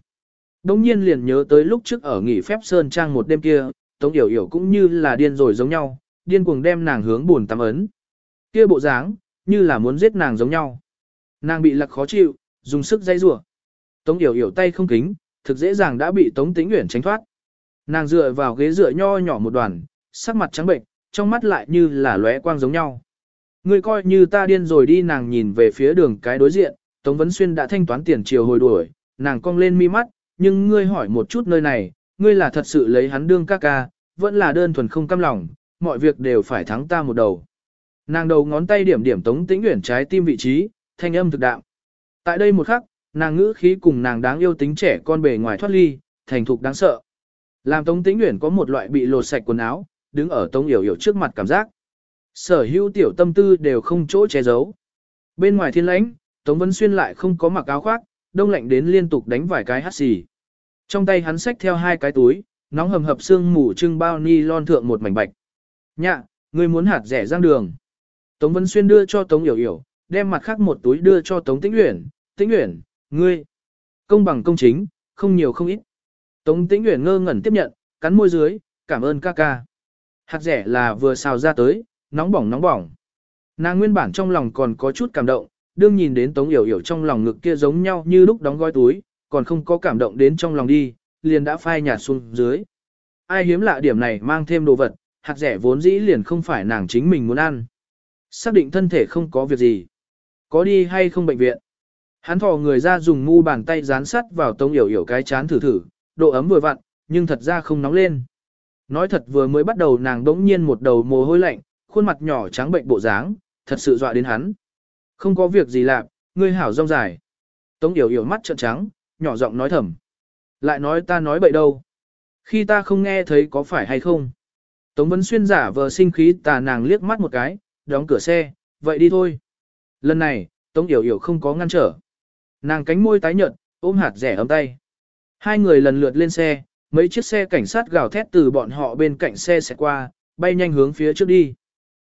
Đông nhiên liền nhớ tới lúc trước ở nghỉ phép Sơn Trang một đêm kia, Tống Yểu Yểu cũng như là điên rồi giống nhau, điên cuồng đem nàng hướng buồn tắm ấn. Kia bộ dáng, như là muốn giết nàng giống nhau. Nàng bị lạc khó chịu, dùng sức dây rủa. Tống Yểu Yểu tay không kính, thực dễ dàng đã bị Tống Tĩnh Uyển tránh thoát. Nàng dựa vào ghế dựa nho nhỏ một đoàn, sắc mặt trắng bệnh, trong mắt lại như là lóe quang giống nhau. người coi như ta điên rồi đi nàng nhìn về phía đường cái đối diện, Tống Vấn Xuyên đã thanh toán tiền chiều hồi đuổi, nàng cong lên mi mắt, nhưng ngươi hỏi một chút nơi này, ngươi là thật sự lấy hắn đương ca ca, vẫn là đơn thuần không cam lòng, mọi việc đều phải thắng ta một đầu. Nàng đầu ngón tay điểm điểm Tống Tĩnh Uyển trái tim vị trí, thanh âm thực đạo. Tại đây một khắc, nàng ngữ khí cùng nàng đáng yêu tính trẻ con bề ngoài thoát ly, thành thục đáng sợ. Làm Tống Tĩnh Uyển có một loại bị lột sạch quần áo, đứng ở Tống Yểu Yểu trước mặt cảm giác. Sở hữu tiểu tâm tư đều không chỗ che giấu. Bên ngoài thiên lãnh, Tống Vân Xuyên lại không có mặc áo khoác, đông lạnh đến liên tục đánh vài cái hắt xì. Trong tay hắn xách theo hai cái túi, nóng hầm hập xương mù trưng bao ni lon thượng một mảnh bạch. Nhạ, ngươi muốn hạt rẻ rang đường. Tống Vân Xuyên đưa cho Tống Yểu Yểu, đem mặt khác một túi đưa cho Tống Tĩnh Uyển, Tĩnh Uyển, ngươi, công bằng công chính, không nhiều không ít. Tống Tĩnh Uyển ngơ ngẩn tiếp nhận, cắn môi dưới, cảm ơn ca ca. Hạt rẻ là vừa xào ra tới, nóng bỏng nóng bỏng. Nàng nguyên bản trong lòng còn có chút cảm động, đương nhìn đến Tống Yểu Yểu trong lòng ngực kia giống nhau như lúc đóng gói túi, còn không có cảm động đến trong lòng đi, liền đã phai nhạt xuống dưới. Ai hiếm lạ điểm này mang thêm đồ vật, hạt rẻ vốn dĩ liền không phải nàng chính mình muốn ăn. Xác định thân thể không có việc gì. Có đi hay không bệnh viện? Hắn thò người ra dùng ngu bàn tay dán sắt vào tông yểu yểu cái chán thử thử, độ ấm vừa vặn, nhưng thật ra không nóng lên. Nói thật vừa mới bắt đầu nàng đống nhiên một đầu mồ hôi lạnh, khuôn mặt nhỏ trắng bệnh bộ dáng, thật sự dọa đến hắn. Không có việc gì làm, ngươi hảo rong dài. Tống yểu yểu mắt trợn trắng, nhỏ giọng nói thầm. Lại nói ta nói bậy đâu. Khi ta không nghe thấy có phải hay không. Tống vấn Xuyên giả vờ sinh khí tà nàng liếc mắt một cái, đóng cửa xe, vậy đi thôi. Lần này, Tống Yểu Yểu không có ngăn trở. Nàng cánh môi tái nhợt, ôm hạt rẻ ấm tay. Hai người lần lượt lên xe, mấy chiếc xe cảnh sát gào thét từ bọn họ bên cạnh xe sẽ qua, bay nhanh hướng phía trước đi.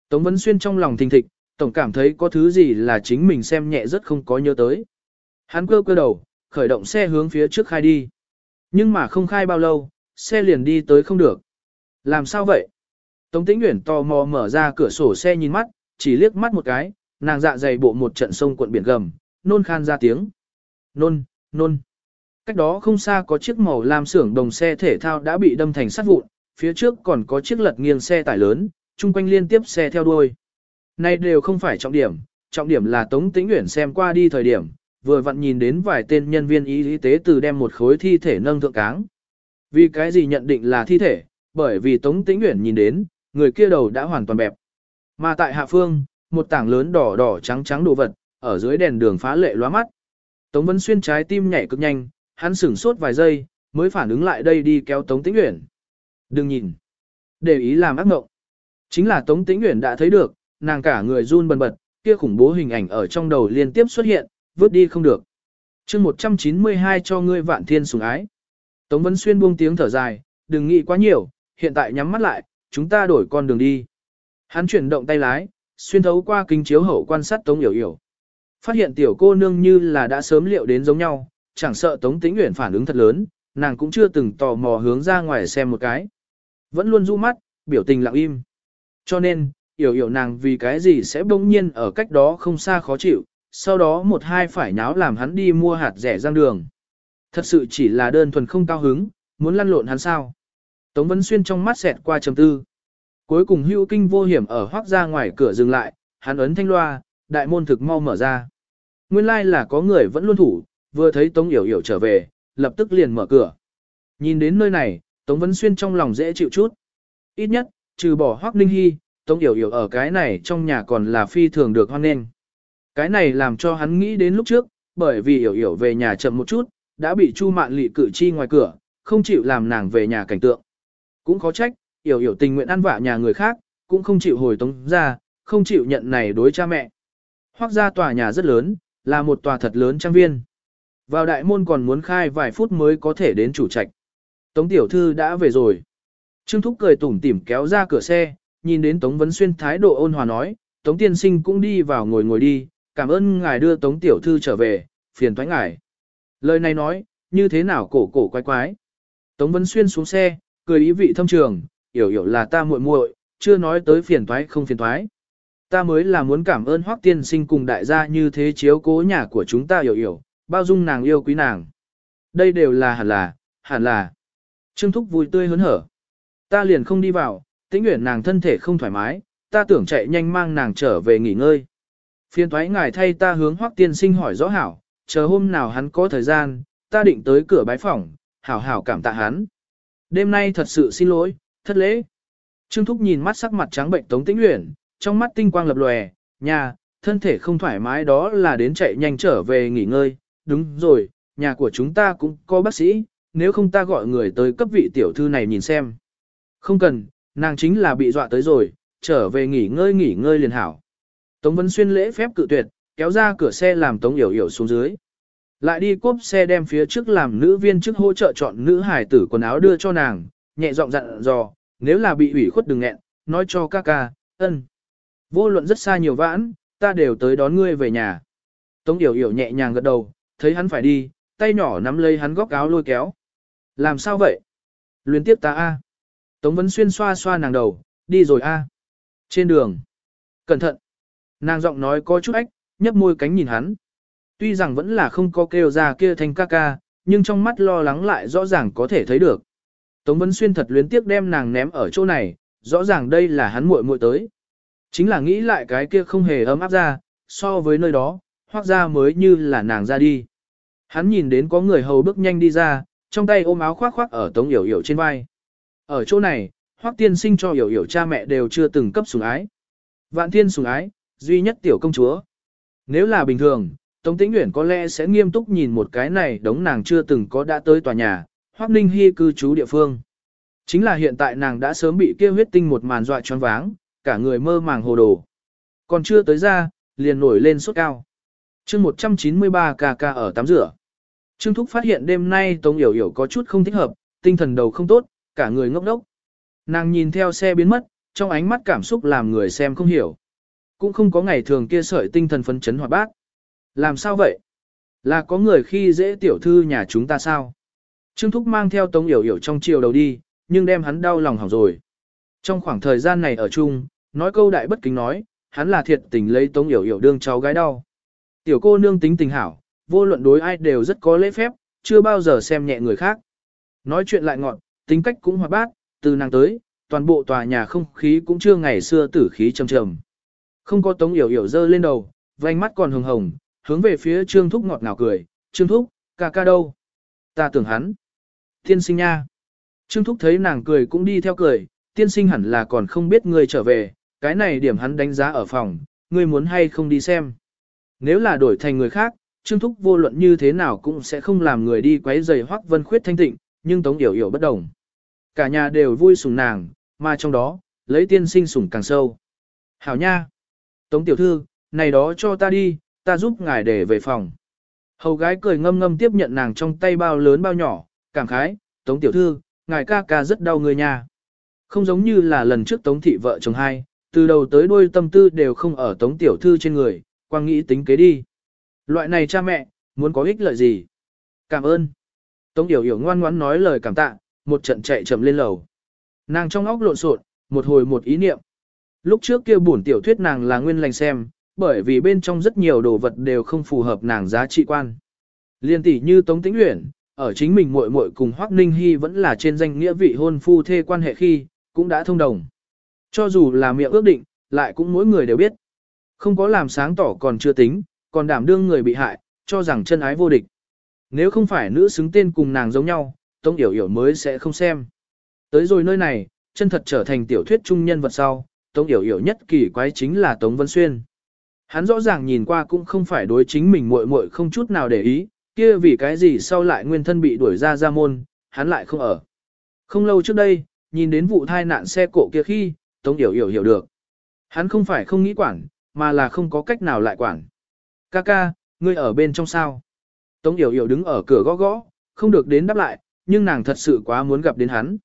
Tống Vân Xuyên trong lòng thình thịch, tổng cảm thấy có thứ gì là chính mình xem nhẹ rất không có nhớ tới. Hắn cơ cơ đầu, khởi động xe hướng phía trước khai đi. Nhưng mà không khai bao lâu, xe liền đi tới không được. Làm sao vậy? Tống Tĩnh Uyển tò mò mở ra cửa sổ xe nhìn mắt, chỉ liếc mắt một cái, nàng dạ dày bộ một trận sông cuộn biển gầm, nôn khan ra tiếng. Nôn, nôn. Cách đó không xa có chiếc màu lam xưởng đồng xe thể thao đã bị đâm thành sắt vụn, phía trước còn có chiếc lật nghiêng xe tải lớn, chung quanh liên tiếp xe theo đuôi. Này đều không phải trọng điểm, trọng điểm là Tống Tĩnh Uyển xem qua đi thời điểm, vừa vặn nhìn đến vài tên nhân viên y tế từ đem một khối thi thể nâng thượng cáng. Vì cái gì nhận định là thi thể, bởi vì Tống Tĩnh Uyển nhìn đến, người kia đầu đã hoàn toàn bẹp. Mà tại hạ phương, một tảng lớn đỏ đỏ trắng trắng đồ vật, ở dưới đèn đường phá lệ lóa mắt. Tống Vân Xuyên trái tim nhảy cực nhanh, hắn sửng sốt vài giây, mới phản ứng lại đây đi kéo Tống Tĩnh Uyển. Đừng nhìn. Để ý làm ác mộng. Chính là Tống Tĩnh Uyển đã thấy được, nàng cả người run bần bật, kia khủng bố hình ảnh ở trong đầu liên tiếp xuất hiện, vứt đi không được. chương 192 cho ngươi vạn thiên sủng ái. Tống Vân Xuyên buông tiếng thở dài, đừng nghĩ quá nhiều, hiện tại nhắm mắt lại, chúng ta đổi con đường đi. Hắn chuyển động tay lái, xuyên thấu qua kính chiếu hậu quan sát Tống Yểu Yểu. Phát hiện tiểu cô nương như là đã sớm liệu đến giống nhau, chẳng sợ Tống Tĩnh Uyển phản ứng thật lớn, nàng cũng chưa từng tò mò hướng ra ngoài xem một cái. Vẫn luôn du mắt, biểu tình lặng im. Cho nên, Yểu Yểu nàng vì cái gì sẽ bỗng nhiên ở cách đó không xa khó chịu, sau đó một hai phải nháo làm hắn đi mua hạt rẻ giang đường. Thật sự chỉ là đơn thuần không cao hứng, muốn lăn lộn hắn sao. Tống Vân Xuyên trong mắt xẹt qua trầm tư. Cuối cùng hưu kinh vô hiểm ở hoác ra ngoài cửa dừng lại, hắn ấn thanh loa, đại môn thực mau mở ra. Nguyên lai like là có người vẫn luôn thủ, vừa thấy Tống Yểu Yểu trở về, lập tức liền mở cửa. Nhìn đến nơi này, Tống Vân Xuyên trong lòng dễ chịu chút. Ít nhất, trừ bỏ hoác ninh hy, Tống Yểu Yểu ở cái này trong nhà còn là phi thường được hoan nghênh. Cái này làm cho hắn nghĩ đến lúc trước, bởi vì Yểu Yểu về nhà chậm một chút, đã bị Chu Mạn Lị cử chi ngoài cửa, không chịu làm nàng về nhà cảnh tượng. Cũng khó trách, Yểu Yểu tình nguyện ăn vạ nhà người khác, cũng không chịu hồi tống ra, không chịu nhận này đối cha mẹ. Hoác ra tòa nhà rất lớn, là một tòa thật lớn trang viên. Vào đại môn còn muốn khai vài phút mới có thể đến chủ trạch. Tống tiểu thư đã về rồi. Trương Thúc cười tủm tỉm kéo ra cửa xe, nhìn đến Tống Vấn Xuyên thái độ ôn hòa nói, Tống tiên sinh cũng đi vào ngồi ngồi đi, cảm ơn ngài đưa Tống tiểu thư trở về, phiền thoái ngài. Lời này nói, như thế nào cổ cổ quái quái. Tống Vấn Xuyên xuống xe, cười ý vị thâm trường, hiểu hiểu là ta muội muội, chưa nói tới phiền thoái không phiền thoái. Ta mới là muốn cảm ơn Hoắc tiên sinh cùng đại gia như thế chiếu cố nhà của chúng ta hiểu hiểu, bao dung nàng yêu quý nàng. Đây đều là hẳn là, hẳn là. Trương Thúc vui tươi hớn hở. Ta liền không đi vào, tĩnh nguyện nàng thân thể không thoải mái, ta tưởng chạy nhanh mang nàng trở về nghỉ ngơi. Phiên thoái ngài thay ta hướng Hoắc tiên sinh hỏi rõ hảo, chờ hôm nào hắn có thời gian, ta định tới cửa bái phòng, hảo hảo cảm tạ hắn. Đêm nay thật sự xin lỗi, thất lễ. Trương Thúc nhìn mắt sắc mặt trắng bệnh Tống Tĩnh Uyển, trong mắt tinh quang lập lòe, nhà, thân thể không thoải mái đó là đến chạy nhanh trở về nghỉ ngơi, đúng rồi, nhà của chúng ta cũng có bác sĩ, nếu không ta gọi người tới cấp vị tiểu thư này nhìn xem. Không cần, nàng chính là bị dọa tới rồi, trở về nghỉ ngơi nghỉ ngơi liền hảo. Tống Vân Xuyên lễ phép cự tuyệt, kéo ra cửa xe làm Tống Yểu Yểu xuống dưới. Lại đi cốp xe đem phía trước làm nữ viên trước hỗ trợ chọn nữ hải tử quần áo đưa cho nàng, nhẹ giọng dặn dò, nếu là bị ủy khuất đừng nghẹn, nói cho ca ca, ân. Vô luận rất xa nhiều vãn, ta đều tới đón ngươi về nhà. Tống Yểu Yểu nhẹ nhàng gật đầu, thấy hắn phải đi, tay nhỏ nắm lấy hắn góc áo lôi kéo. Làm sao vậy? Luyến tiếp ta a. Tống Vân Xuyên xoa xoa nàng đầu, đi rồi a. Trên đường. Cẩn thận. Nàng giọng nói có chút ách, nhấp môi cánh nhìn hắn. Tuy rằng vẫn là không có kêu ra kia thành ca ca, nhưng trong mắt lo lắng lại rõ ràng có thể thấy được. Tống Vân Xuyên thật luyến tiếc đem nàng ném ở chỗ này, rõ ràng đây là hắn muội muội tới. Chính là nghĩ lại cái kia không hề ấm áp ra, so với nơi đó, hoác ra mới như là nàng ra đi. Hắn nhìn đến có người hầu bước nhanh đi ra, trong tay ôm áo khoác khoác ở Tống Yểu Yểu trên vai. Ở chỗ này, hoác tiên sinh cho Yểu Yểu cha mẹ đều chưa từng cấp sủng ái. Vạn thiên sủng ái, duy nhất tiểu công chúa. Nếu là bình thường, Tống Tĩnh Uyển có lẽ sẽ nghiêm túc nhìn một cái này đống nàng chưa từng có đã tới tòa nhà, Hoắc Ninh Hi cư trú địa phương. Chính là hiện tại nàng đã sớm bị kia huyết tinh một màn dọa choáng váng, cả người mơ màng hồ đồ. Còn chưa tới ra, liền nổi lên sốt cao. Chương 193 ca ca ở tắm rửa. Trương Thúc phát hiện đêm nay Tống Yểu Yểu có chút không thích hợp, tinh thần đầu không tốt, cả người ngốc đốc. Nàng nhìn theo xe biến mất, trong ánh mắt cảm xúc làm người xem không hiểu. Cũng không có ngày thường kia sợi tinh thần phấn chấn hoạt bát. Làm sao vậy? Là có người khi dễ tiểu thư nhà chúng ta sao? Trương Thúc mang theo Tống Yểu Yểu trong chiều đầu đi, nhưng đem hắn đau lòng hỏng rồi. Trong khoảng thời gian này ở chung, nói câu đại bất kính nói, hắn là thiệt tình lấy Tống Yểu Yểu đương cháu gái đau. Tiểu cô nương tính tình hảo, vô luận đối ai đều rất có lễ phép, chưa bao giờ xem nhẹ người khác. Nói chuyện lại ngọn, tính cách cũng hoạt bát, từ nàng tới, toàn bộ tòa nhà không khí cũng chưa ngày xưa tử khí trầm trầm. Không có Tống Yểu Yểu dơ lên đầu, vành mắt còn hồng hồng, hướng về phía Trương Thúc ngọt ngào cười, Trương Thúc, ca ca đâu? Ta tưởng hắn. Tiên sinh nha. Trương Thúc thấy nàng cười cũng đi theo cười, tiên sinh hẳn là còn không biết ngươi trở về, cái này điểm hắn đánh giá ở phòng, ngươi muốn hay không đi xem. Nếu là đổi thành người khác, Trương Thúc vô luận như thế nào cũng sẽ không làm người đi quấy rầy Hoắc Vân Khuyết thanh tịnh, nhưng Tống Yểu Yểu bất đồng. Cả nhà đều vui sùng nàng, mà trong đó, lấy tiên sinh sủng càng sâu. Hảo nha! Tống tiểu thư, này đó cho ta đi, ta giúp ngài để về phòng. Hầu gái cười ngâm ngâm tiếp nhận nàng trong tay bao lớn bao nhỏ, cảm khái, Tống tiểu thư, ngài ca ca rất đau người nha. Không giống như là lần trước Tống thị vợ chồng hai, từ đầu tới đuôi tâm tư đều không ở Tống tiểu thư trên người, quang nghĩ tính kế đi. Loại này cha mẹ, muốn có ích lợi gì? Cảm ơn. Tống Yểu Yểu ngoan ngoãn nói lời cảm tạ, một trận chạy chậm lên lầu. Nàng trong óc lộn xộn, một hồi một ý niệm. Lúc trước kia buồn tiểu thuyết nàng là nguyên lành xem, bởi vì bên trong rất nhiều đồ vật đều không phù hợp nàng giá trị quan. Liên tỷ như Tống Tĩnh Uyển, ở chính mình muội muội cùng Hoắc Ninh Hi vẫn là trên danh nghĩa vị hôn phu thê quan hệ khi, cũng đã thông đồng. Cho dù là miệng ước định, lại cũng mỗi người đều biết. Không có làm sáng tỏ còn chưa tính, còn đảm đương người bị hại, cho rằng chân ái vô địch. Nếu không phải nữ xứng tên cùng nàng giống nhau, Tống Yểu Yểu mới sẽ không xem. Tới rồi nơi này, chân thật trở thành tiểu thuyết trung nhân vật sau, Tống Yểu Yểu nhất kỳ quái chính là Tống Vân Xuyên. Hắn rõ ràng nhìn qua cũng không phải đối chính mình muội muội không chút nào để ý, kia vì cái gì sau lại nguyên thân bị đuổi ra ra môn, hắn lại không ở. Không lâu trước đây, nhìn đến vụ thai nạn xe cộ kia khi, Tống Yểu Yểu hiểu được. Hắn không phải không nghĩ quản, mà là không có cách nào lại quản. Ca ca, ngươi ở bên trong sao? Tống Yểu Yểu đứng ở cửa gõ gõ, không được đến đáp lại, nhưng nàng thật sự quá muốn gặp đến hắn.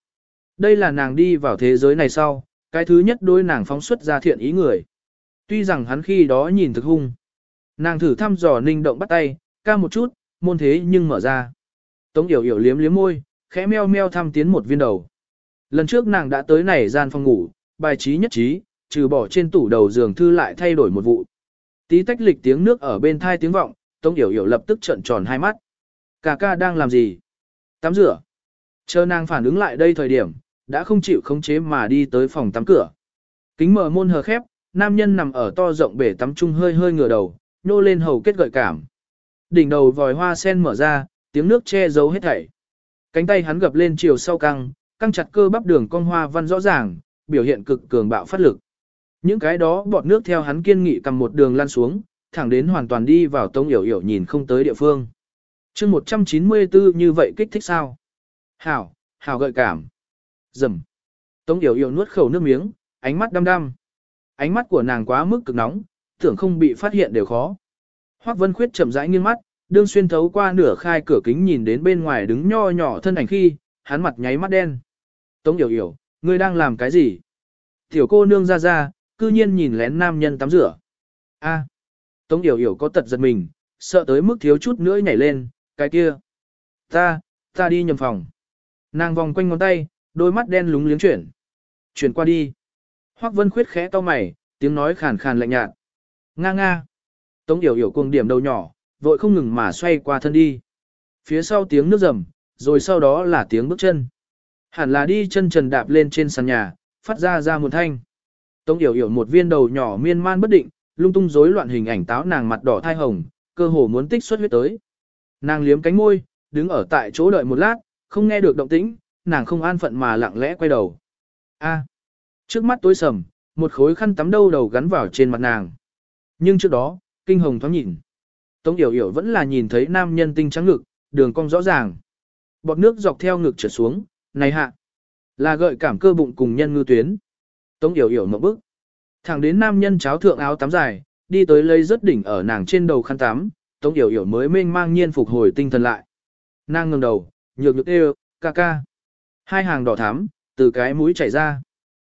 Đây là nàng đi vào thế giới này sau, cái thứ nhất đôi nàng phóng xuất ra thiện ý người. Tuy rằng hắn khi đó nhìn thực hung. Nàng thử thăm dò ninh động bắt tay, ca một chút, môn thế nhưng mở ra. Tống Yểu Yểu liếm liếm môi, khẽ meo meo thăm tiến một viên đầu. Lần trước nàng đã tới này gian phòng ngủ, bài trí nhất trí, trừ bỏ trên tủ đầu giường thư lại thay đổi một vụ. Tí tách lịch tiếng nước ở bên thai tiếng vọng, Tống Yểu Yểu lập tức trợn tròn hai mắt. Cà ca đang làm gì? Tắm rửa. Chờ nàng phản ứng lại đây thời điểm, đã không chịu khống chế mà đi tới phòng tắm cửa. Kính mở môn hờ khép, nam nhân nằm ở to rộng bể tắm chung hơi hơi ngửa đầu, nô lên hầu kết gợi cảm. Đỉnh đầu vòi hoa sen mở ra, tiếng nước che giấu hết thảy. Cánh tay hắn gập lên chiều sau căng, căng chặt cơ bắp đường cong hoa văn rõ ràng, biểu hiện cực cường bạo phát lực. Những cái đó bọt nước theo hắn kiên nghị cầm một đường lăn xuống, thẳng đến hoàn toàn đi vào tông hiểu hiểu nhìn không tới địa phương. chương 194 như vậy kích thích sao? Hảo, hảo gợi cảm. Dầm. Tống yểu yểu nuốt khẩu nước miếng, ánh mắt đăm đăm. Ánh mắt của nàng quá mức cực nóng, tưởng không bị phát hiện đều khó. Hoắc Vân Khuyết chậm rãi nghiêng mắt, đương xuyên thấu qua nửa khai cửa kính nhìn đến bên ngoài đứng nho nhỏ thân ảnh khi, hắn mặt nháy mắt đen. Tống Yểu Yểu, ngươi đang làm cái gì? Tiểu cô nương ra ra, cư nhiên nhìn lén nam nhân tắm rửa. A. Tống Yểu Yểu có tật giật mình, sợ tới mức thiếu chút nữa nhảy lên, cái kia. Ta, ta đi nhầm phòng. Nàng vòng quanh ngón tay, đôi mắt đen lúng liếng chuyển. Chuyển qua đi. Hoắc Vân Khuyết khẽ to mày, tiếng nói khàn khàn lạnh nhạt. Nga nga. Tống Yểu Yểu cuồng điểm đầu nhỏ, vội không ngừng mà xoay qua thân đi. Phía sau tiếng nước rầm, rồi sau đó là tiếng bước chân. Hẳn là đi chân trần đạp lên trên sàn nhà, phát ra ra một thanh. Tống Yểu Yểu một viên đầu nhỏ miên man bất định, lung tung rối loạn hình ảnh táo nàng mặt đỏ thai hồng, cơ hồ muốn tích xuất huyết tới. Nàng liếm cánh môi, đứng ở tại chỗ đợi một lát, không nghe được động tĩnh, nàng không an phận mà lặng lẽ quay đầu. A. Trước mắt tối sầm, một khối khăn tắm đâu đầu gắn vào trên mặt nàng. Nhưng trước đó, kinh hồng thoáng nhìn. Tống Yểu Yểu vẫn là nhìn thấy nam nhân tinh trắng ngực, đường cong rõ ràng. Bọt nước dọc theo ngực trượt xuống, này hạ. Là gợi cảm cơ bụng cùng nhân ngư tuyến. Tống Yểu Yểu một bước. Thẳng đến nam nhân cháo thượng áo tắm dài, đi tới lấy rất đỉnh ở nàng trên đầu khăn tắm, Tống Yểu Yểu mới mênh mang nhiên phục hồi tinh thần lại. Nàng ngẩng đầu, nhược nhược đều, ca ca. Hai hàng đỏ thắm, từ cái mũi chảy ra.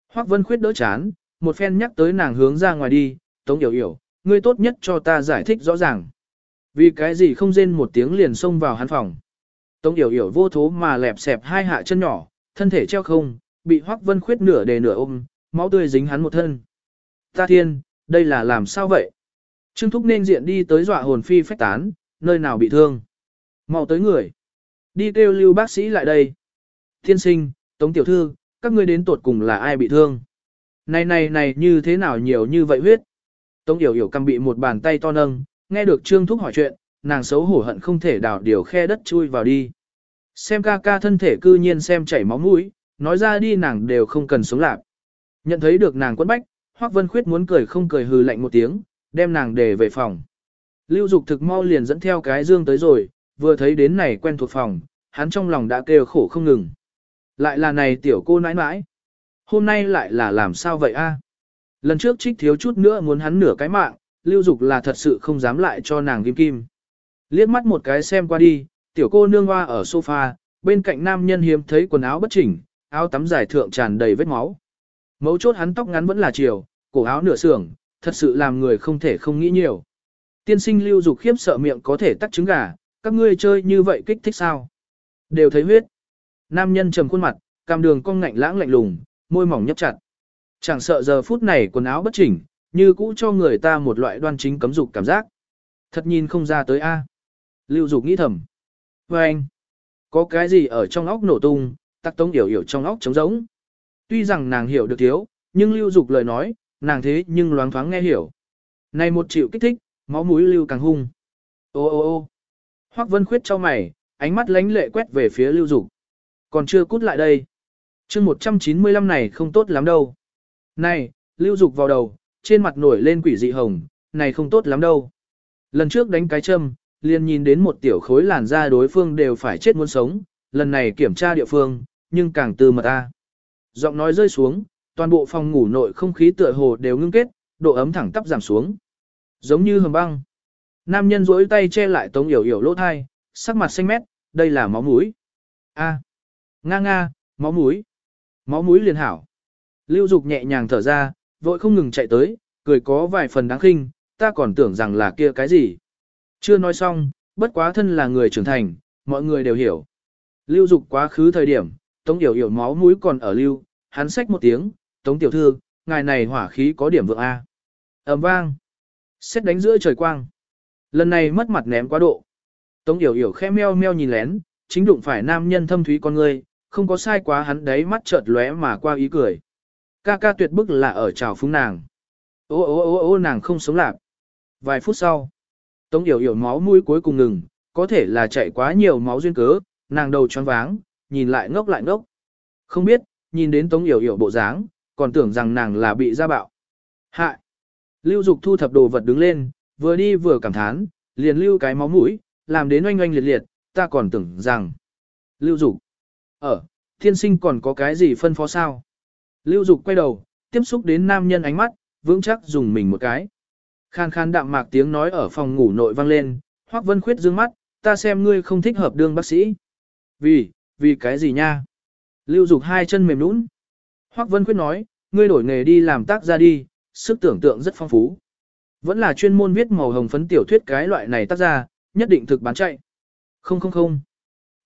Hoắc Vân Khuyết đỡ chán, một phen nhắc tới nàng hướng ra ngoài đi, Tống Yểu Yểu, ngươi tốt nhất cho ta giải thích rõ ràng. Vì cái gì không rên một tiếng liền xông vào hắn phòng. Tống Yểu Yểu vô thố mà lẹp xẹp hai hạ chân nhỏ, thân thể treo không, bị Hoắc Vân Khuyết nửa đề nửa ôm, máu tươi dính hắn một thân. Ta thiên, đây là làm sao vậy? Trương Thúc nên diện đi tới dọa hồn phi phách tán, nơi nào bị thương. Mau tới người. Đi kêu lưu bác sĩ lại đây. Thiên sinh, Tống Tiểu Thư, các ngươi đến tuột cùng là ai bị thương? Này này này như thế nào nhiều như vậy huyết? Tống Yểu Yểu cầm bị một bàn tay to nâng, nghe được Trương Thúc hỏi chuyện, nàng xấu hổ hận không thể đào điều khe đất chui vào đi. Xem ca ca thân thể cư nhiên xem chảy máu mũi, nói ra đi nàng đều không cần sống lạc. Nhận thấy được nàng quấn bách, Hoắc Vân Khuyết muốn cười không cười hừ lạnh một tiếng, đem nàng để về phòng. Lưu Dục thực mau liền dẫn theo cái dương tới rồi, vừa thấy đến này quen thuộc phòng, hắn trong lòng đã kêu khổ không ngừng. Lại là này tiểu cô nãi nãi. Hôm nay lại là làm sao vậy a? Lần trước trích thiếu chút nữa muốn hắn nửa cái mạng, Lưu Dục là thật sự không dám lại cho nàng kim kim. Liếc mắt một cái xem qua đi, tiểu cô nương hoa ở sofa, bên cạnh nam nhân hiếm thấy quần áo bất chỉnh, áo tắm dài thượng tràn đầy vết máu. Mấu chốt hắn tóc ngắn vẫn là chiều, cổ áo nửa sưởng, thật sự làm người không thể không nghĩ nhiều. Tiên sinh lưu dục khiếp sợ miệng có thể tắt trứng gà, các ngươi chơi như vậy kích thích sao? Đều thấy huyết. Nam nhân trầm khuôn mặt, cam đường cong ngạnh lãng lạnh lùng, môi mỏng nhấp chặt. Chẳng sợ giờ phút này quần áo bất chỉnh, như cũ cho người ta một loại đoan chính cấm dục cảm giác. Thật nhìn không ra tới a. Lưu dục nghĩ thầm. Và anh, có cái gì ở trong óc nổ tung, tắc tống hiểu hiểu trong óc trống rỗng. Tuy rằng nàng hiểu được thiếu, nhưng lưu dục lời nói, nàng thế nhưng loáng thoáng nghe hiểu. Này một triệu kích thích, máu mũi lưu càng hung. Ô ô ô Hoắc Vân Khuyết cho mày, ánh mắt lánh lệ quét về phía lưu dục. Còn chưa cút lại đây. chương 195 này không tốt lắm đâu. Này, lưu dục vào đầu, trên mặt nổi lên quỷ dị hồng, này không tốt lắm đâu. Lần trước đánh cái châm, liền nhìn đến một tiểu khối làn da đối phương đều phải chết muốn sống, lần này kiểm tra địa phương, nhưng càng từ mật ta. Giọng nói rơi xuống, toàn bộ phòng ngủ nội không khí tựa hồ đều ngưng kết, độ ấm thẳng tắp giảm xuống. Giống như hầm băng. Nam nhân rỗi tay che lại tống yểu yểu lỗ thai, sắc mặt xanh mét, đây là máu mũi. A, nga nga, máu mũi. Máu mũi liền hảo. Lưu Dục nhẹ nhàng thở ra, vội không ngừng chạy tới, cười có vài phần đáng khinh, ta còn tưởng rằng là kia cái gì. Chưa nói xong, bất quá thân là người trưởng thành, mọi người đều hiểu. Lưu Dục quá khứ thời điểm, Tống Yểu Yểu máu mũi còn ở lưu, hắn xách một tiếng, Tống Tiểu Thư, ngài này hỏa khí có điểm vượng A. ầm vang. Xét đánh giữa trời quang. Lần này mất mặt ném quá độ. Tống Yểu Yểu khẽ meo meo nhìn lén, chính đụng phải nam nhân thâm thúy con người, không có sai quá hắn đấy mắt chợt lóe mà qua ý cười. Ca ca tuyệt bức là ở trào phúng nàng. Ô ô ô ô nàng không sống lạc. Vài phút sau, Tống Yểu Yểu máu mũi cuối cùng ngừng, có thể là chạy quá nhiều máu duyên cớ, nàng đầu choáng váng, nhìn lại ngốc lại ngốc. Không biết, nhìn đến Tống Yểu Yểu bộ dáng, còn tưởng rằng nàng là bị gia bạo. hại, Lưu Dục thu thập đồ vật đứng lên, vừa đi vừa cảm thán, liền lưu cái máu mũi, làm đến oanh oanh liệt liệt, ta còn tưởng rằng. Lưu Dục! Ở, thiên sinh còn có cái gì phân phó sao? Lưu Dục quay đầu, tiếp xúc đến nam nhân ánh mắt, vững chắc dùng mình một cái. Khan khan đạm mạc tiếng nói ở phòng ngủ nội vang lên, Hoắc Vân Khuyết dương mắt, ta xem ngươi không thích hợp đương bác sĩ. Vì, vì cái gì nha? Lưu Dục hai chân mềm nũng. Hoắc Vân Khuyết nói, ngươi đổi nghề đi làm tác gia đi, sức tưởng tượng rất phong phú. Vẫn là chuyên môn viết màu hồng phấn tiểu thuyết cái loại này tác gia, nhất định thực bán chạy. Không không không.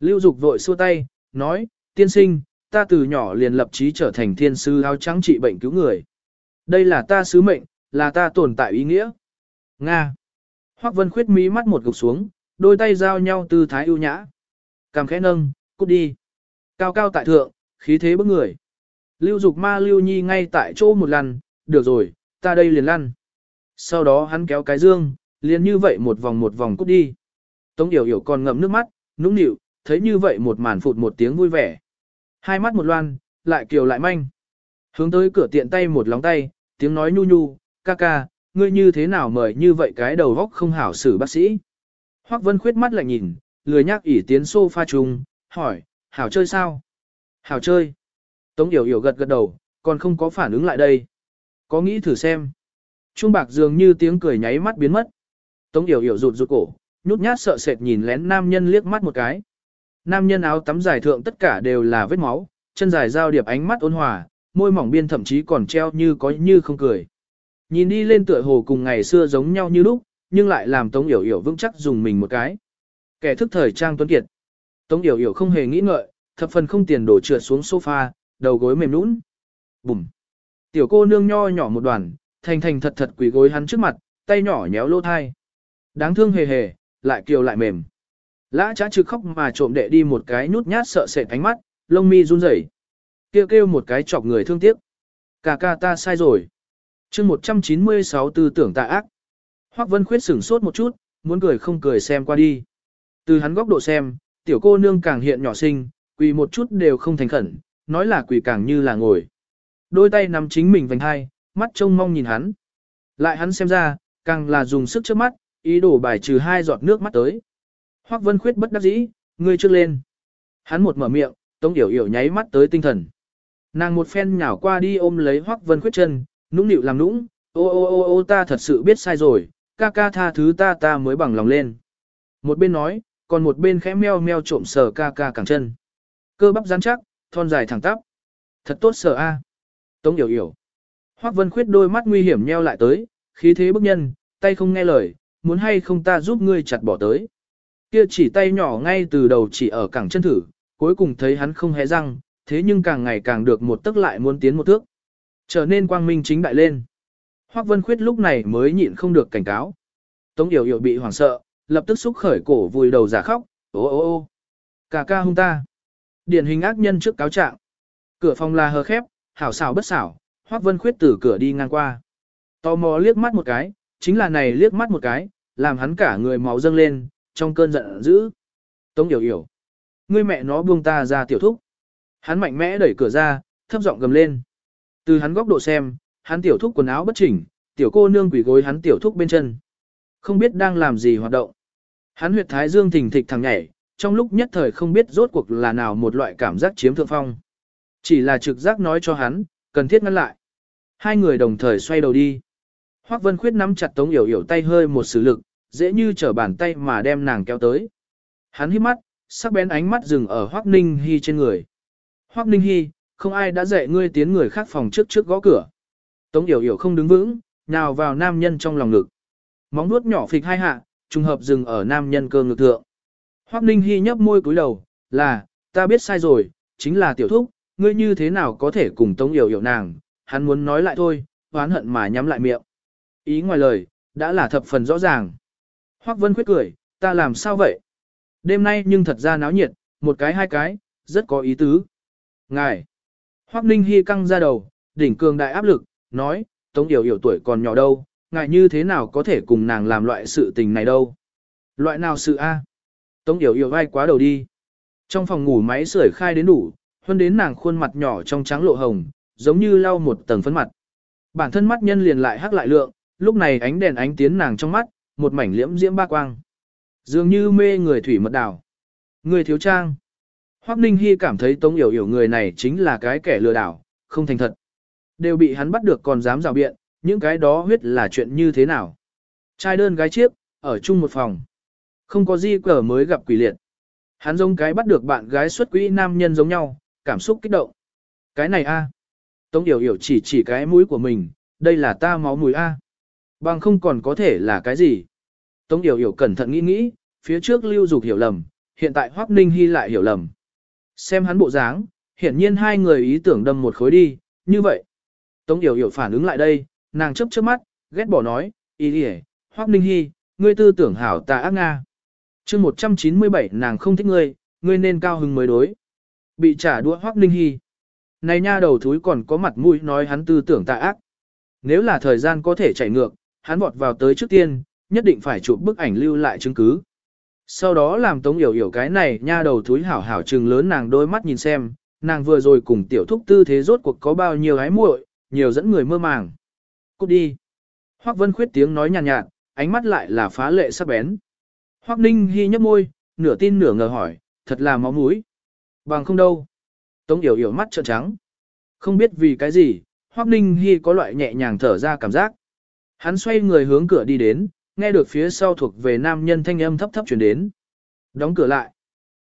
Lưu Dục vội xua tay, nói, tiên sinh, ta từ nhỏ liền lập chí trở thành thiên sư áo trắng trị bệnh cứu người. Đây là ta sứ mệnh, là ta tồn tại ý nghĩa. Nga. Hoắc Vân Khuyết mí mắt một gục xuống, đôi tay giao nhau tư thái ưu nhã. Cằm khẽ nâng, cút đi. Cao cao tại thượng, khí thế bức người. Lưu Dục Ma Lưu Nhi ngay tại chỗ một lần, được rồi, ta đây liền lăn. Sau đó hắn kéo cái dương, liền như vậy một vòng một vòng cút đi. Tống Yểu Yểu còn ngậm nước mắt, nũng nịu, thấy như vậy một màn phụt một tiếng vui vẻ. Hai mắt một loan, lại kiều lại manh. Hướng tới cửa tiện tay một lóng tay, tiếng nói nhu nhu, ca ca, ngươi như thế nào mời như vậy cái đầu góc không hảo xử bác sĩ. Hoắc Vân khuyết mắt lại nhìn, lười nhác ỉ tiến sofa trùng, hỏi, hảo chơi sao? Hảo chơi. Tống Yểu Yểu gật gật đầu, còn không có phản ứng lại đây. Có nghĩ thử xem. Trung bạc dường như tiếng cười nháy mắt biến mất. Tống Yểu Yểu rụt rụt cổ, nhút nhát sợ sệt nhìn lén nam nhân liếc mắt một cái. Nam nhân áo tắm dài thượng tất cả đều là vết máu, chân dài giao điệp ánh mắt ôn hòa, môi mỏng biên thậm chí còn treo như có như không cười. Nhìn đi lên tựa hồ cùng ngày xưa giống nhau như lúc, nhưng lại làm Tống Yểu Yểu vững chắc dùng mình một cái. Kẻ thức thời trang tuấn kiệt. Tống Yểu Yểu không hề nghĩ ngợi, thập phần không tiền đổ trượt xuống sofa, đầu gối mềm nũng. Bùm. Tiểu cô nương nho nhỏ một đoàn, thành thành thật thật quỳ gối hắn trước mặt, tay nhỏ nhéo lỗ thai. Đáng thương hề hề, lại kiều lại mềm. Lã trá trực khóc mà trộm đệ đi một cái nhút nhát sợ sệt ánh mắt, lông mi run rẩy. Kêu kêu một cái chọc người thương tiếc. Cà ca ta sai rồi. chương 196 tư tưởng tà ác. Hoắc Vân Khuyết sửng sốt một chút, muốn cười không cười xem qua đi. Từ hắn góc độ xem, tiểu cô nương càng hiện nhỏ xinh, quỳ một chút đều không thành khẩn, nói là quỳ càng như là ngồi. Đôi tay nắm chính mình vành hai, mắt trông mong nhìn hắn. Lại hắn xem ra, càng là dùng sức trước mắt, ý đồ bài trừ hai giọt nước mắt tới. Hoắc Vân Khuyết bất đắc dĩ, ngươi trước lên. Hắn một mở miệng, Tống Yểu Yểu nháy mắt tới tinh thần. Nàng một phen nhào qua đi ôm lấy Hoắc Vân Khuyết chân, nũng nịu làm nũng, ô ô ô ô ta thật sự biết sai rồi, ca ca tha thứ ta ta mới bằng lòng lên. Một bên nói, còn một bên khẽ meo meo trộm sờ ca ca cẳng chân. Cơ bắp rắn chắc, thon dài thẳng tắp. Thật tốt sờ a. Tống Yểu Yểu. Hoắc Vân Khuyết đôi mắt nguy hiểm nheo lại tới, khí thế bức nhân, tay không nghe lời, muốn hay không ta giúp ngươi chặt bỏ tới. Kia chỉ tay nhỏ ngay từ đầu chỉ ở cẳng chân thử, cuối cùng thấy hắn không hé răng, thế nhưng càng ngày càng được một tức lại muốn tiến một thước. Trở nên quang minh chính đại lên. Hoắc Vân Khuyết lúc này mới nhịn không được cảnh cáo. Tống Yểu Yểu bị hoảng sợ, lập tức xúc khởi cổ vùi đầu giả khóc, ô ô ô. Cả ca hung ta. Điển hình ác nhân trước cáo trạng. Cửa phòng là hờ khép, hảo xảo bất xảo, Hoắc Vân Khuyết từ cửa đi ngang qua. Tò mò liếc mắt một cái, chính là này liếc mắt một cái, làm hắn cả người máu dâng lên, trong cơn giận dữ. Tống Yểu Yểu. Ngươi mẹ nó buông ta ra tiểu thúc. Hắn mạnh mẽ đẩy cửa ra, thấp giọng gầm lên. Từ hắn góc độ xem, hắn tiểu thúc quần áo bất chỉnh, tiểu cô nương quỷ gối hắn tiểu thúc bên chân. Không biết đang làm gì hoạt động. Hắn huyệt thái dương thình thịch thằng nhảy, trong lúc nhất thời không biết rốt cuộc là nào một loại cảm giác chiếm thượng phong. Chỉ là trực giác nói cho hắn, cần thiết ngăn lại. Hai người đồng thời xoay đầu đi. Hoắc Vân Khuyết nắm chặt Tống Yểu Yểu tay hơi một sử lực, dễ như trở bàn tay mà đem nàng kéo tới. Hắn hít mắt, sắc bén ánh mắt dừng ở Hoắc Ninh Hi trên người. Hoắc Ninh Hi, không ai đã dạy ngươi tiến người khác phòng trước trước gõ cửa. Tống Yểu Yểu không đứng vững, nào vào nam nhân trong lòng ngực. Móng nuốt nhỏ phịch hai hạ, trùng hợp dừng ở nam nhân cơ ngực thượng. Hoắc Ninh Hi nhấp môi cúi đầu, là, ta biết sai rồi, chính là tiểu thúc, ngươi như thế nào có thể cùng Tống Yểu Yểu nàng, hắn muốn nói lại thôi, oán hận mà nhắm lại miệng. Ý ngoài lời, đã là thập phần rõ ràng. Hoắc Vân Khuyết cười, ta làm sao vậy? Đêm nay nhưng thật ra náo nhiệt, một cái hai cái, rất có ý tứ. Ngài! Hoắc Ninh Hi căng ra đầu, đỉnh cường đại áp lực, nói, Tống Yểu Yểu tuổi còn nhỏ đâu, ngài như thế nào có thể cùng nàng làm loại sự tình này đâu? Loại nào sự a? Tống Yểu Yểu vai quá đầu đi. Trong phòng ngủ máy sưởi khai đến đủ, hơn đến nàng khuôn mặt nhỏ trong trắng lộ hồng, giống như lau một tầng phấn mặt. Bản thân mắt nhân liền lại hắc lại lượng, lúc này ánh đèn ánh tiến nàng trong mắt, một mảnh liễm diễm ba quang. Dường như mê người thủy mật đảo. Người thiếu trang. Hoắc Ninh Hy cảm thấy Tống Yểu Yểu người này chính là cái kẻ lừa đảo, không thành thật. Đều bị hắn bắt được còn dám rào biện, những cái đó huyết là chuyện như thế nào. Trai đơn gái chiếc, ở chung một phòng. Không có gì cờ mới gặp quỷ liệt. Hắn giống cái bắt được bạn gái xuất quỹ nam nhân giống nhau, cảm xúc kích động. Cái này a Tống Yểu Yểu chỉ chỉ cái mũi của mình, đây là ta máu mùi A. Bằng không còn có thể là cái gì. Tống Yểu Yểu cẩn thận nghĩ nghĩ, phía trước lưu dục hiểu lầm, hiện tại Hoắc Ninh Hy lại hiểu lầm. Xem hắn bộ dáng, hiển nhiên hai người ý tưởng đâm một khối đi, như vậy. Tống Yểu Yểu phản ứng lại đây, nàng chấp chớp mắt, ghét bỏ nói, ý đi Hoắc Ninh Hy, ngươi tư tưởng hảo tà ác Nga. mươi 197 nàng không thích ngươi, ngươi nên cao hứng mới đối. Bị trả đũa Hoắc Ninh Hy. Này nha đầu thúi còn có mặt mũi nói hắn tư tưởng tà ác. Nếu là thời gian có thể chạy ngược, hắn vọt vào tới trước tiên, nhất định phải chụp bức ảnh lưu lại chứng cứ. Sau đó làm tống hiểu hiểu cái này nha đầu thúi hảo hảo trừng lớn nàng đôi mắt nhìn xem, nàng vừa rồi cùng tiểu thúc tư thế rốt cuộc có bao nhiêu hái muội, nhiều dẫn người mơ màng. Cút đi. Hoắc Vân Khuyết tiếng nói nhàn nhạt, nhạt, ánh mắt lại là phá lệ sắc bén. Hoắc Ninh Hi nhấp môi, nửa tin nửa ngờ hỏi, thật là máu mũi. Bằng không đâu. Tống Yểu Yểu mắt trợn trắng. Không biết vì cái gì, Hoắc Ninh Hi có loại nhẹ nhàng thở ra cảm giác. Hắn xoay người hướng cửa đi đến, nghe được phía sau thuộc về nam nhân thanh âm thấp thấp truyền đến. Đóng cửa lại.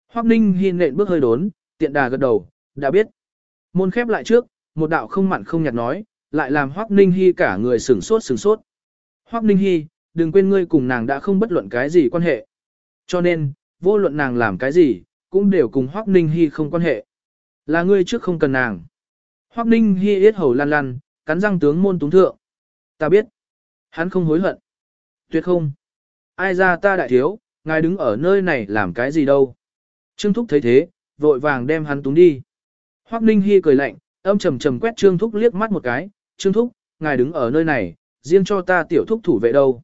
Hoắc Ninh Hi nện bước hơi đốn, tiện đà gật đầu, đã biết. Môn khép lại trước, một đạo không mặn không nhạt nói, lại làm Hoắc Ninh Hi cả người sửng sốt sửng sốt. Hoắc Ninh Hi, đừng quên ngươi cùng nàng đã không bất luận cái gì quan hệ. Cho nên, vô luận nàng làm cái gì, cũng đều cùng Hoắc Ninh Hi không quan hệ. Là ngươi trước không cần nàng. Hoắc Ninh Hi yết hầu lan lan, cắn răng tướng môn túng thượng. Ta biết. Hắn không hối hận. Tuyệt không. Ai ra ta đại thiếu, ngài đứng ở nơi này làm cái gì đâu. Trương Thúc thấy thế, vội vàng đem hắn túng đi. Hoắc Ninh Hi cười lạnh, âm trầm trầm quét Trương Thúc liếc mắt một cái. Trương Thúc, ngài đứng ở nơi này, riêng cho ta tiểu thúc thủ vệ đâu.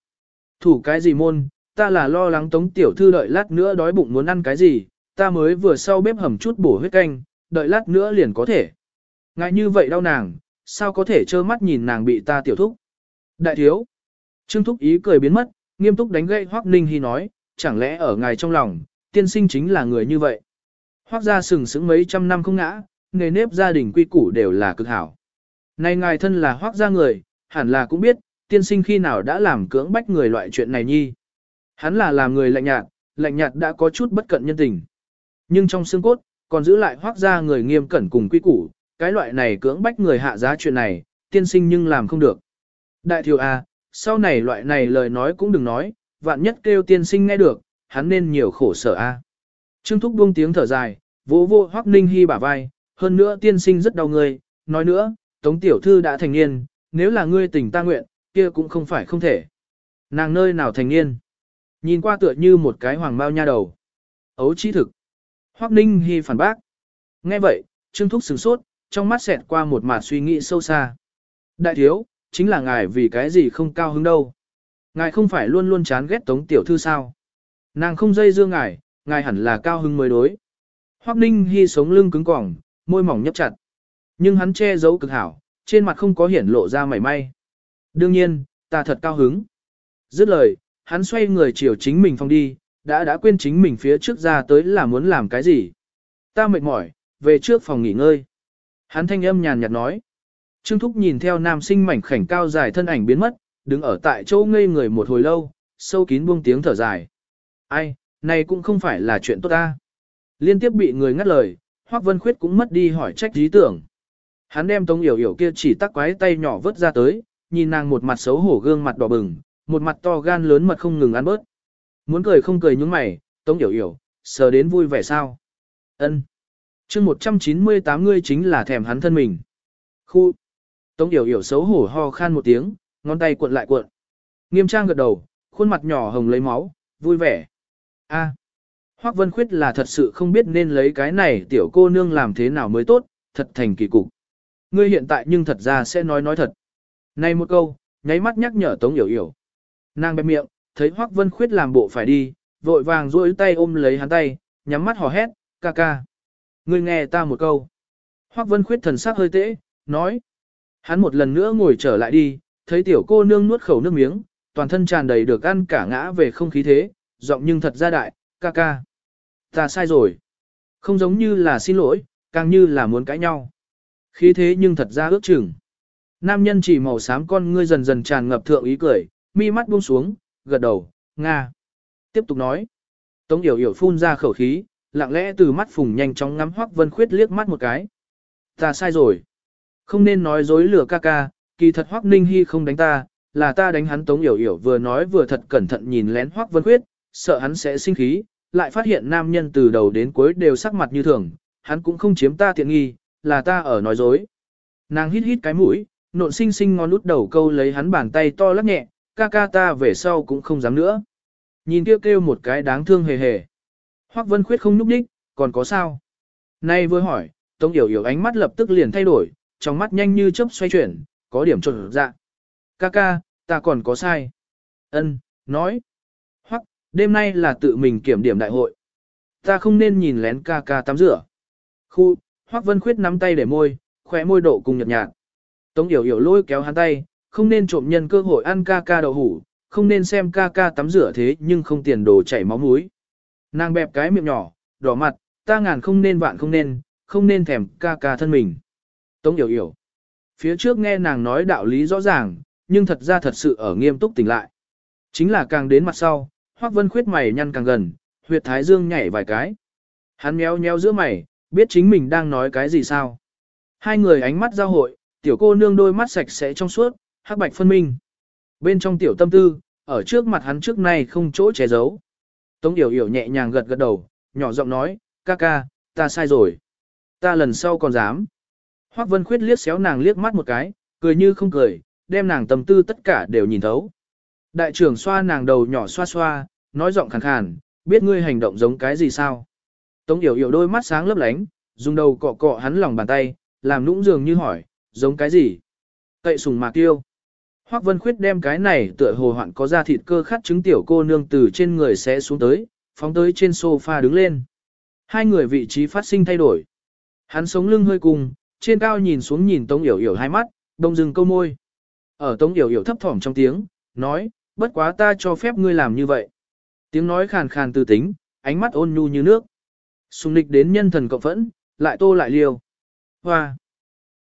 Thủ cái gì môn, ta là lo lắng tống tiểu thư đợi lát nữa đói bụng muốn ăn cái gì, ta mới vừa sau bếp hầm chút bổ huyết canh, đợi lát nữa liền có thể. Ngài như vậy đau nàng, sao có thể trơ mắt nhìn nàng bị ta tiểu thúc. Đại thiếu, Trương Thúc ý cười biến mất, nghiêm túc đánh gậy Hoắc Ninh Hi nói, chẳng lẽ ở ngài trong lòng, tiên sinh chính là người như vậy. Hoắc gia sừng sững mấy trăm năm không ngã, nghề nếp gia đình quy củ đều là cực hảo. Này ngài thân là Hoắc gia người, hẳn là cũng biết, tiên sinh khi nào đã làm cưỡng bách người loại chuyện này nhi. Hắn là làm người lạnh nhạt, lạnh nhạt đã có chút bất cận nhân tình. Nhưng trong xương cốt, còn giữ lại Hoắc gia người nghiêm cẩn cùng quy củ, cái loại này cưỡng bách người hạ giá chuyện này, tiên sinh nhưng làm không được. Đại thiếu A, à, sau này loại này lời nói cũng đừng nói, vạn nhất kêu tiên sinh nghe được, hắn nên nhiều khổ sở A. Trương Thúc buông tiếng thở dài, vỗ vô Hoắc Ninh Hi bả vai, hơn nữa tiên sinh rất đau người, nói nữa, Tống Tiểu Thư đã thành niên, nếu là ngươi tình ta nguyện, kia cũng không phải không thể. Nàng nơi nào thành niên? Nhìn qua tựa như một cái hoàng bao nha đầu. Ấu trí thực. Hoắc Ninh Hi phản bác. Nghe vậy, Trương Thúc sửng sốt, trong mắt xẹt qua một mạt suy nghĩ sâu xa. Đại thiếu, chính là ngài vì cái gì không cao hứng đâu. Ngài không phải luôn luôn chán ghét tống tiểu thư sao. Nàng không dây dưa ngài, ngài hẳn là cao hứng mới đối. Hoắc Ninh Hi sống lưng cứng cỏng, môi mỏng nhấp chặt. Nhưng hắn che giấu cực hảo, trên mặt không có hiển lộ ra mảy may. Đương nhiên, ta thật cao hứng. Dứt lời, hắn xoay người chiều chính mình phong đi, đã đã quên chính mình phía trước ra tới là muốn làm cái gì. Ta mệt mỏi, về trước phòng nghỉ ngơi. Hắn thanh âm nhàn nhạt nói. Trương Thúc nhìn theo nam sinh mảnh khảnh cao dài thân ảnh biến mất, đứng ở tại chỗ ngây người một hồi lâu, sâu kín buông tiếng thở dài. Ai, này cũng không phải là chuyện tốt ta. Liên tiếp bị người ngắt lời, Hoắc Vân Khuyết cũng mất đi hỏi trách lý tưởng. Hắn đem Tống Yểu Yểu kia chỉ tắc quái tay nhỏ vớt ra tới, nhìn nàng một mặt xấu hổ gương mặt đỏ bừng, một mặt to gan lớn mật không ngừng ăn bớt. Muốn cười không cười những mày, Tống Yểu Yểu, sờ đến vui vẻ sao? Ân. Chương 198 ngươi chính là thèm hắn thân mình. Khu. Tống Yểu Yểu xấu hổ ho khan một tiếng, ngón tay cuộn lại cuộn. Nghiêm trang gật đầu, khuôn mặt nhỏ hồng lấy máu, vui vẻ. A. À. Hoắc Vân Khuyết là thật sự không biết nên lấy cái này tiểu cô nương làm thế nào mới tốt, thật thành kỳ cục. Ngươi hiện tại nhưng thật ra sẽ nói nói thật. Này một câu, nháy mắt nhắc nhở Tống Yểu Yểu. Nàng bẹp miệng, thấy Hoắc Vân Khuyết làm bộ phải đi, vội vàng duỗi tay ôm lấy hắn tay, nhắm mắt hò hét, ca ca. Ngươi nghe ta một câu. Hoắc Vân Khuyết thần sắc hơi tễ, nói. Hắn một lần nữa ngồi trở lại đi, thấy tiểu cô nương nuốt khẩu nước miếng, toàn thân tràn đầy được ăn cả ngã về không khí thế, giọng nhưng thật ra đại, ca ca. Ta sai rồi. Không giống như là xin lỗi, càng như là muốn cãi nhau. Khí thế nhưng thật ra ước chừng. Nam nhân chỉ màu xám con ngươi dần dần tràn ngập thượng ý cười, mi mắt buông xuống, gật đầu, Nga. Tiếp tục nói. Tống Yểu Yểu phun ra khẩu khí, lặng lẽ từ mắt phùng nhanh chóng ngắm Hoắc Vân Khuyết liếc mắt một cái. Ta sai rồi. Không nên nói dối lừa ca ca, kỳ thật Hoắc Ninh Hi không đánh ta, là ta đánh hắn Tống Yểu Yểu vừa nói vừa thật cẩn thận nhìn lén Hoắc Vân Khuyết, sợ hắn sẽ sinh khí, lại phát hiện nam nhân từ đầu đến cuối đều sắc mặt như thường, hắn cũng không chiếm ta tiện nghi, là ta ở nói dối. Nàng hít hít cái mũi, nộn sinh sinh ngon út đầu câu lấy hắn bàn tay to lắc nhẹ, ca ca ta về sau cũng không dám nữa. Nhìn kêu kêu một cái đáng thương hề hề. Hoắc Vân Khuyết không núp đích, còn có sao? Nay vừa hỏi, Tống Yểu Yểu ánh mắt lập tức liền thay đổi, trong mắt nhanh như chớp xoay chuyển, có điểm trộn dạ. Ca ca, ta còn có sai. Ân, nói. hoặc đêm nay là tự mình kiểm điểm đại hội. Ta không nên nhìn lén ca ca tắm rửa. Khu, Hoắc Vân Khuyết nắm tay để môi, khóe môi độ cùng nhợt nhạt. Tống Yểu Yểu lôi kéo hắn tay, không nên trộm nhân cơ hội ăn ca ca đậu hủ, không nên xem ca ca tắm rửa thế nhưng không tiền đồ chảy máu mũi. Nàng bẹp cái miệng nhỏ, đỏ mặt, ta ngàn không nên vạn không nên, không nên thèm ca ca thân mình. Tống Yểu Yểu. Phía trước nghe nàng nói đạo lý rõ ràng, nhưng thật ra thật sự ở nghiêm túc tỉnh lại. Chính là càng đến mặt sau, Hoắc Vân khuyết mày nhăn càng gần, huyệt thái dương nhảy vài cái. Hắn méo méo giữa mày, biết chính mình đang nói cái gì sao. Hai người ánh mắt giao hội, tiểu cô nương đôi mắt sạch sẽ trong suốt, hắc bạch phân minh. Bên trong tiểu tâm tư, ở trước mặt hắn trước nay không chỗ che giấu. Tống Yểu Yểu nhẹ nhàng gật gật đầu, nhỏ giọng nói, ca ca, ta sai rồi. Ta lần sau còn dám. Hoắc Vân Khuyết liếc xéo nàng liếc mắt một cái, cười như không cười, đem nàng tâm tư tất cả đều nhìn thấu. Đại trưởng xoa nàng đầu nhỏ xoa xoa, nói giọng khàn khàn, biết ngươi hành động giống cái gì sao. Tống Yểu Yểu đôi mắt sáng lấp lánh, dùng đầu cọ cọ hắn lòng bàn tay, làm nũng dường như hỏi, giống cái gì. Cậy sùng mạc tiêu. Hoắc Vân Khuyết đem cái này tựa hồ hoạn có da thịt cơ khát trứng tiểu cô nương từ trên người sẽ xuống tới, phóng tới trên sofa đứng lên. Hai người vị trí phát sinh thay đổi. Hắn sống lưng hơi cùng, trên cao nhìn xuống nhìn Tống Yểu Yểu hai mắt, đông dừng câu môi. Ở Tống Yểu Yểu thấp thỏm trong tiếng, nói, bất quá ta cho phép ngươi làm như vậy. Tiếng nói khàn khàn từ tính, ánh mắt ôn nhu như nước. Xung lịch đến nhân thần cộng phẫn, lại tô lại liều. Hoa!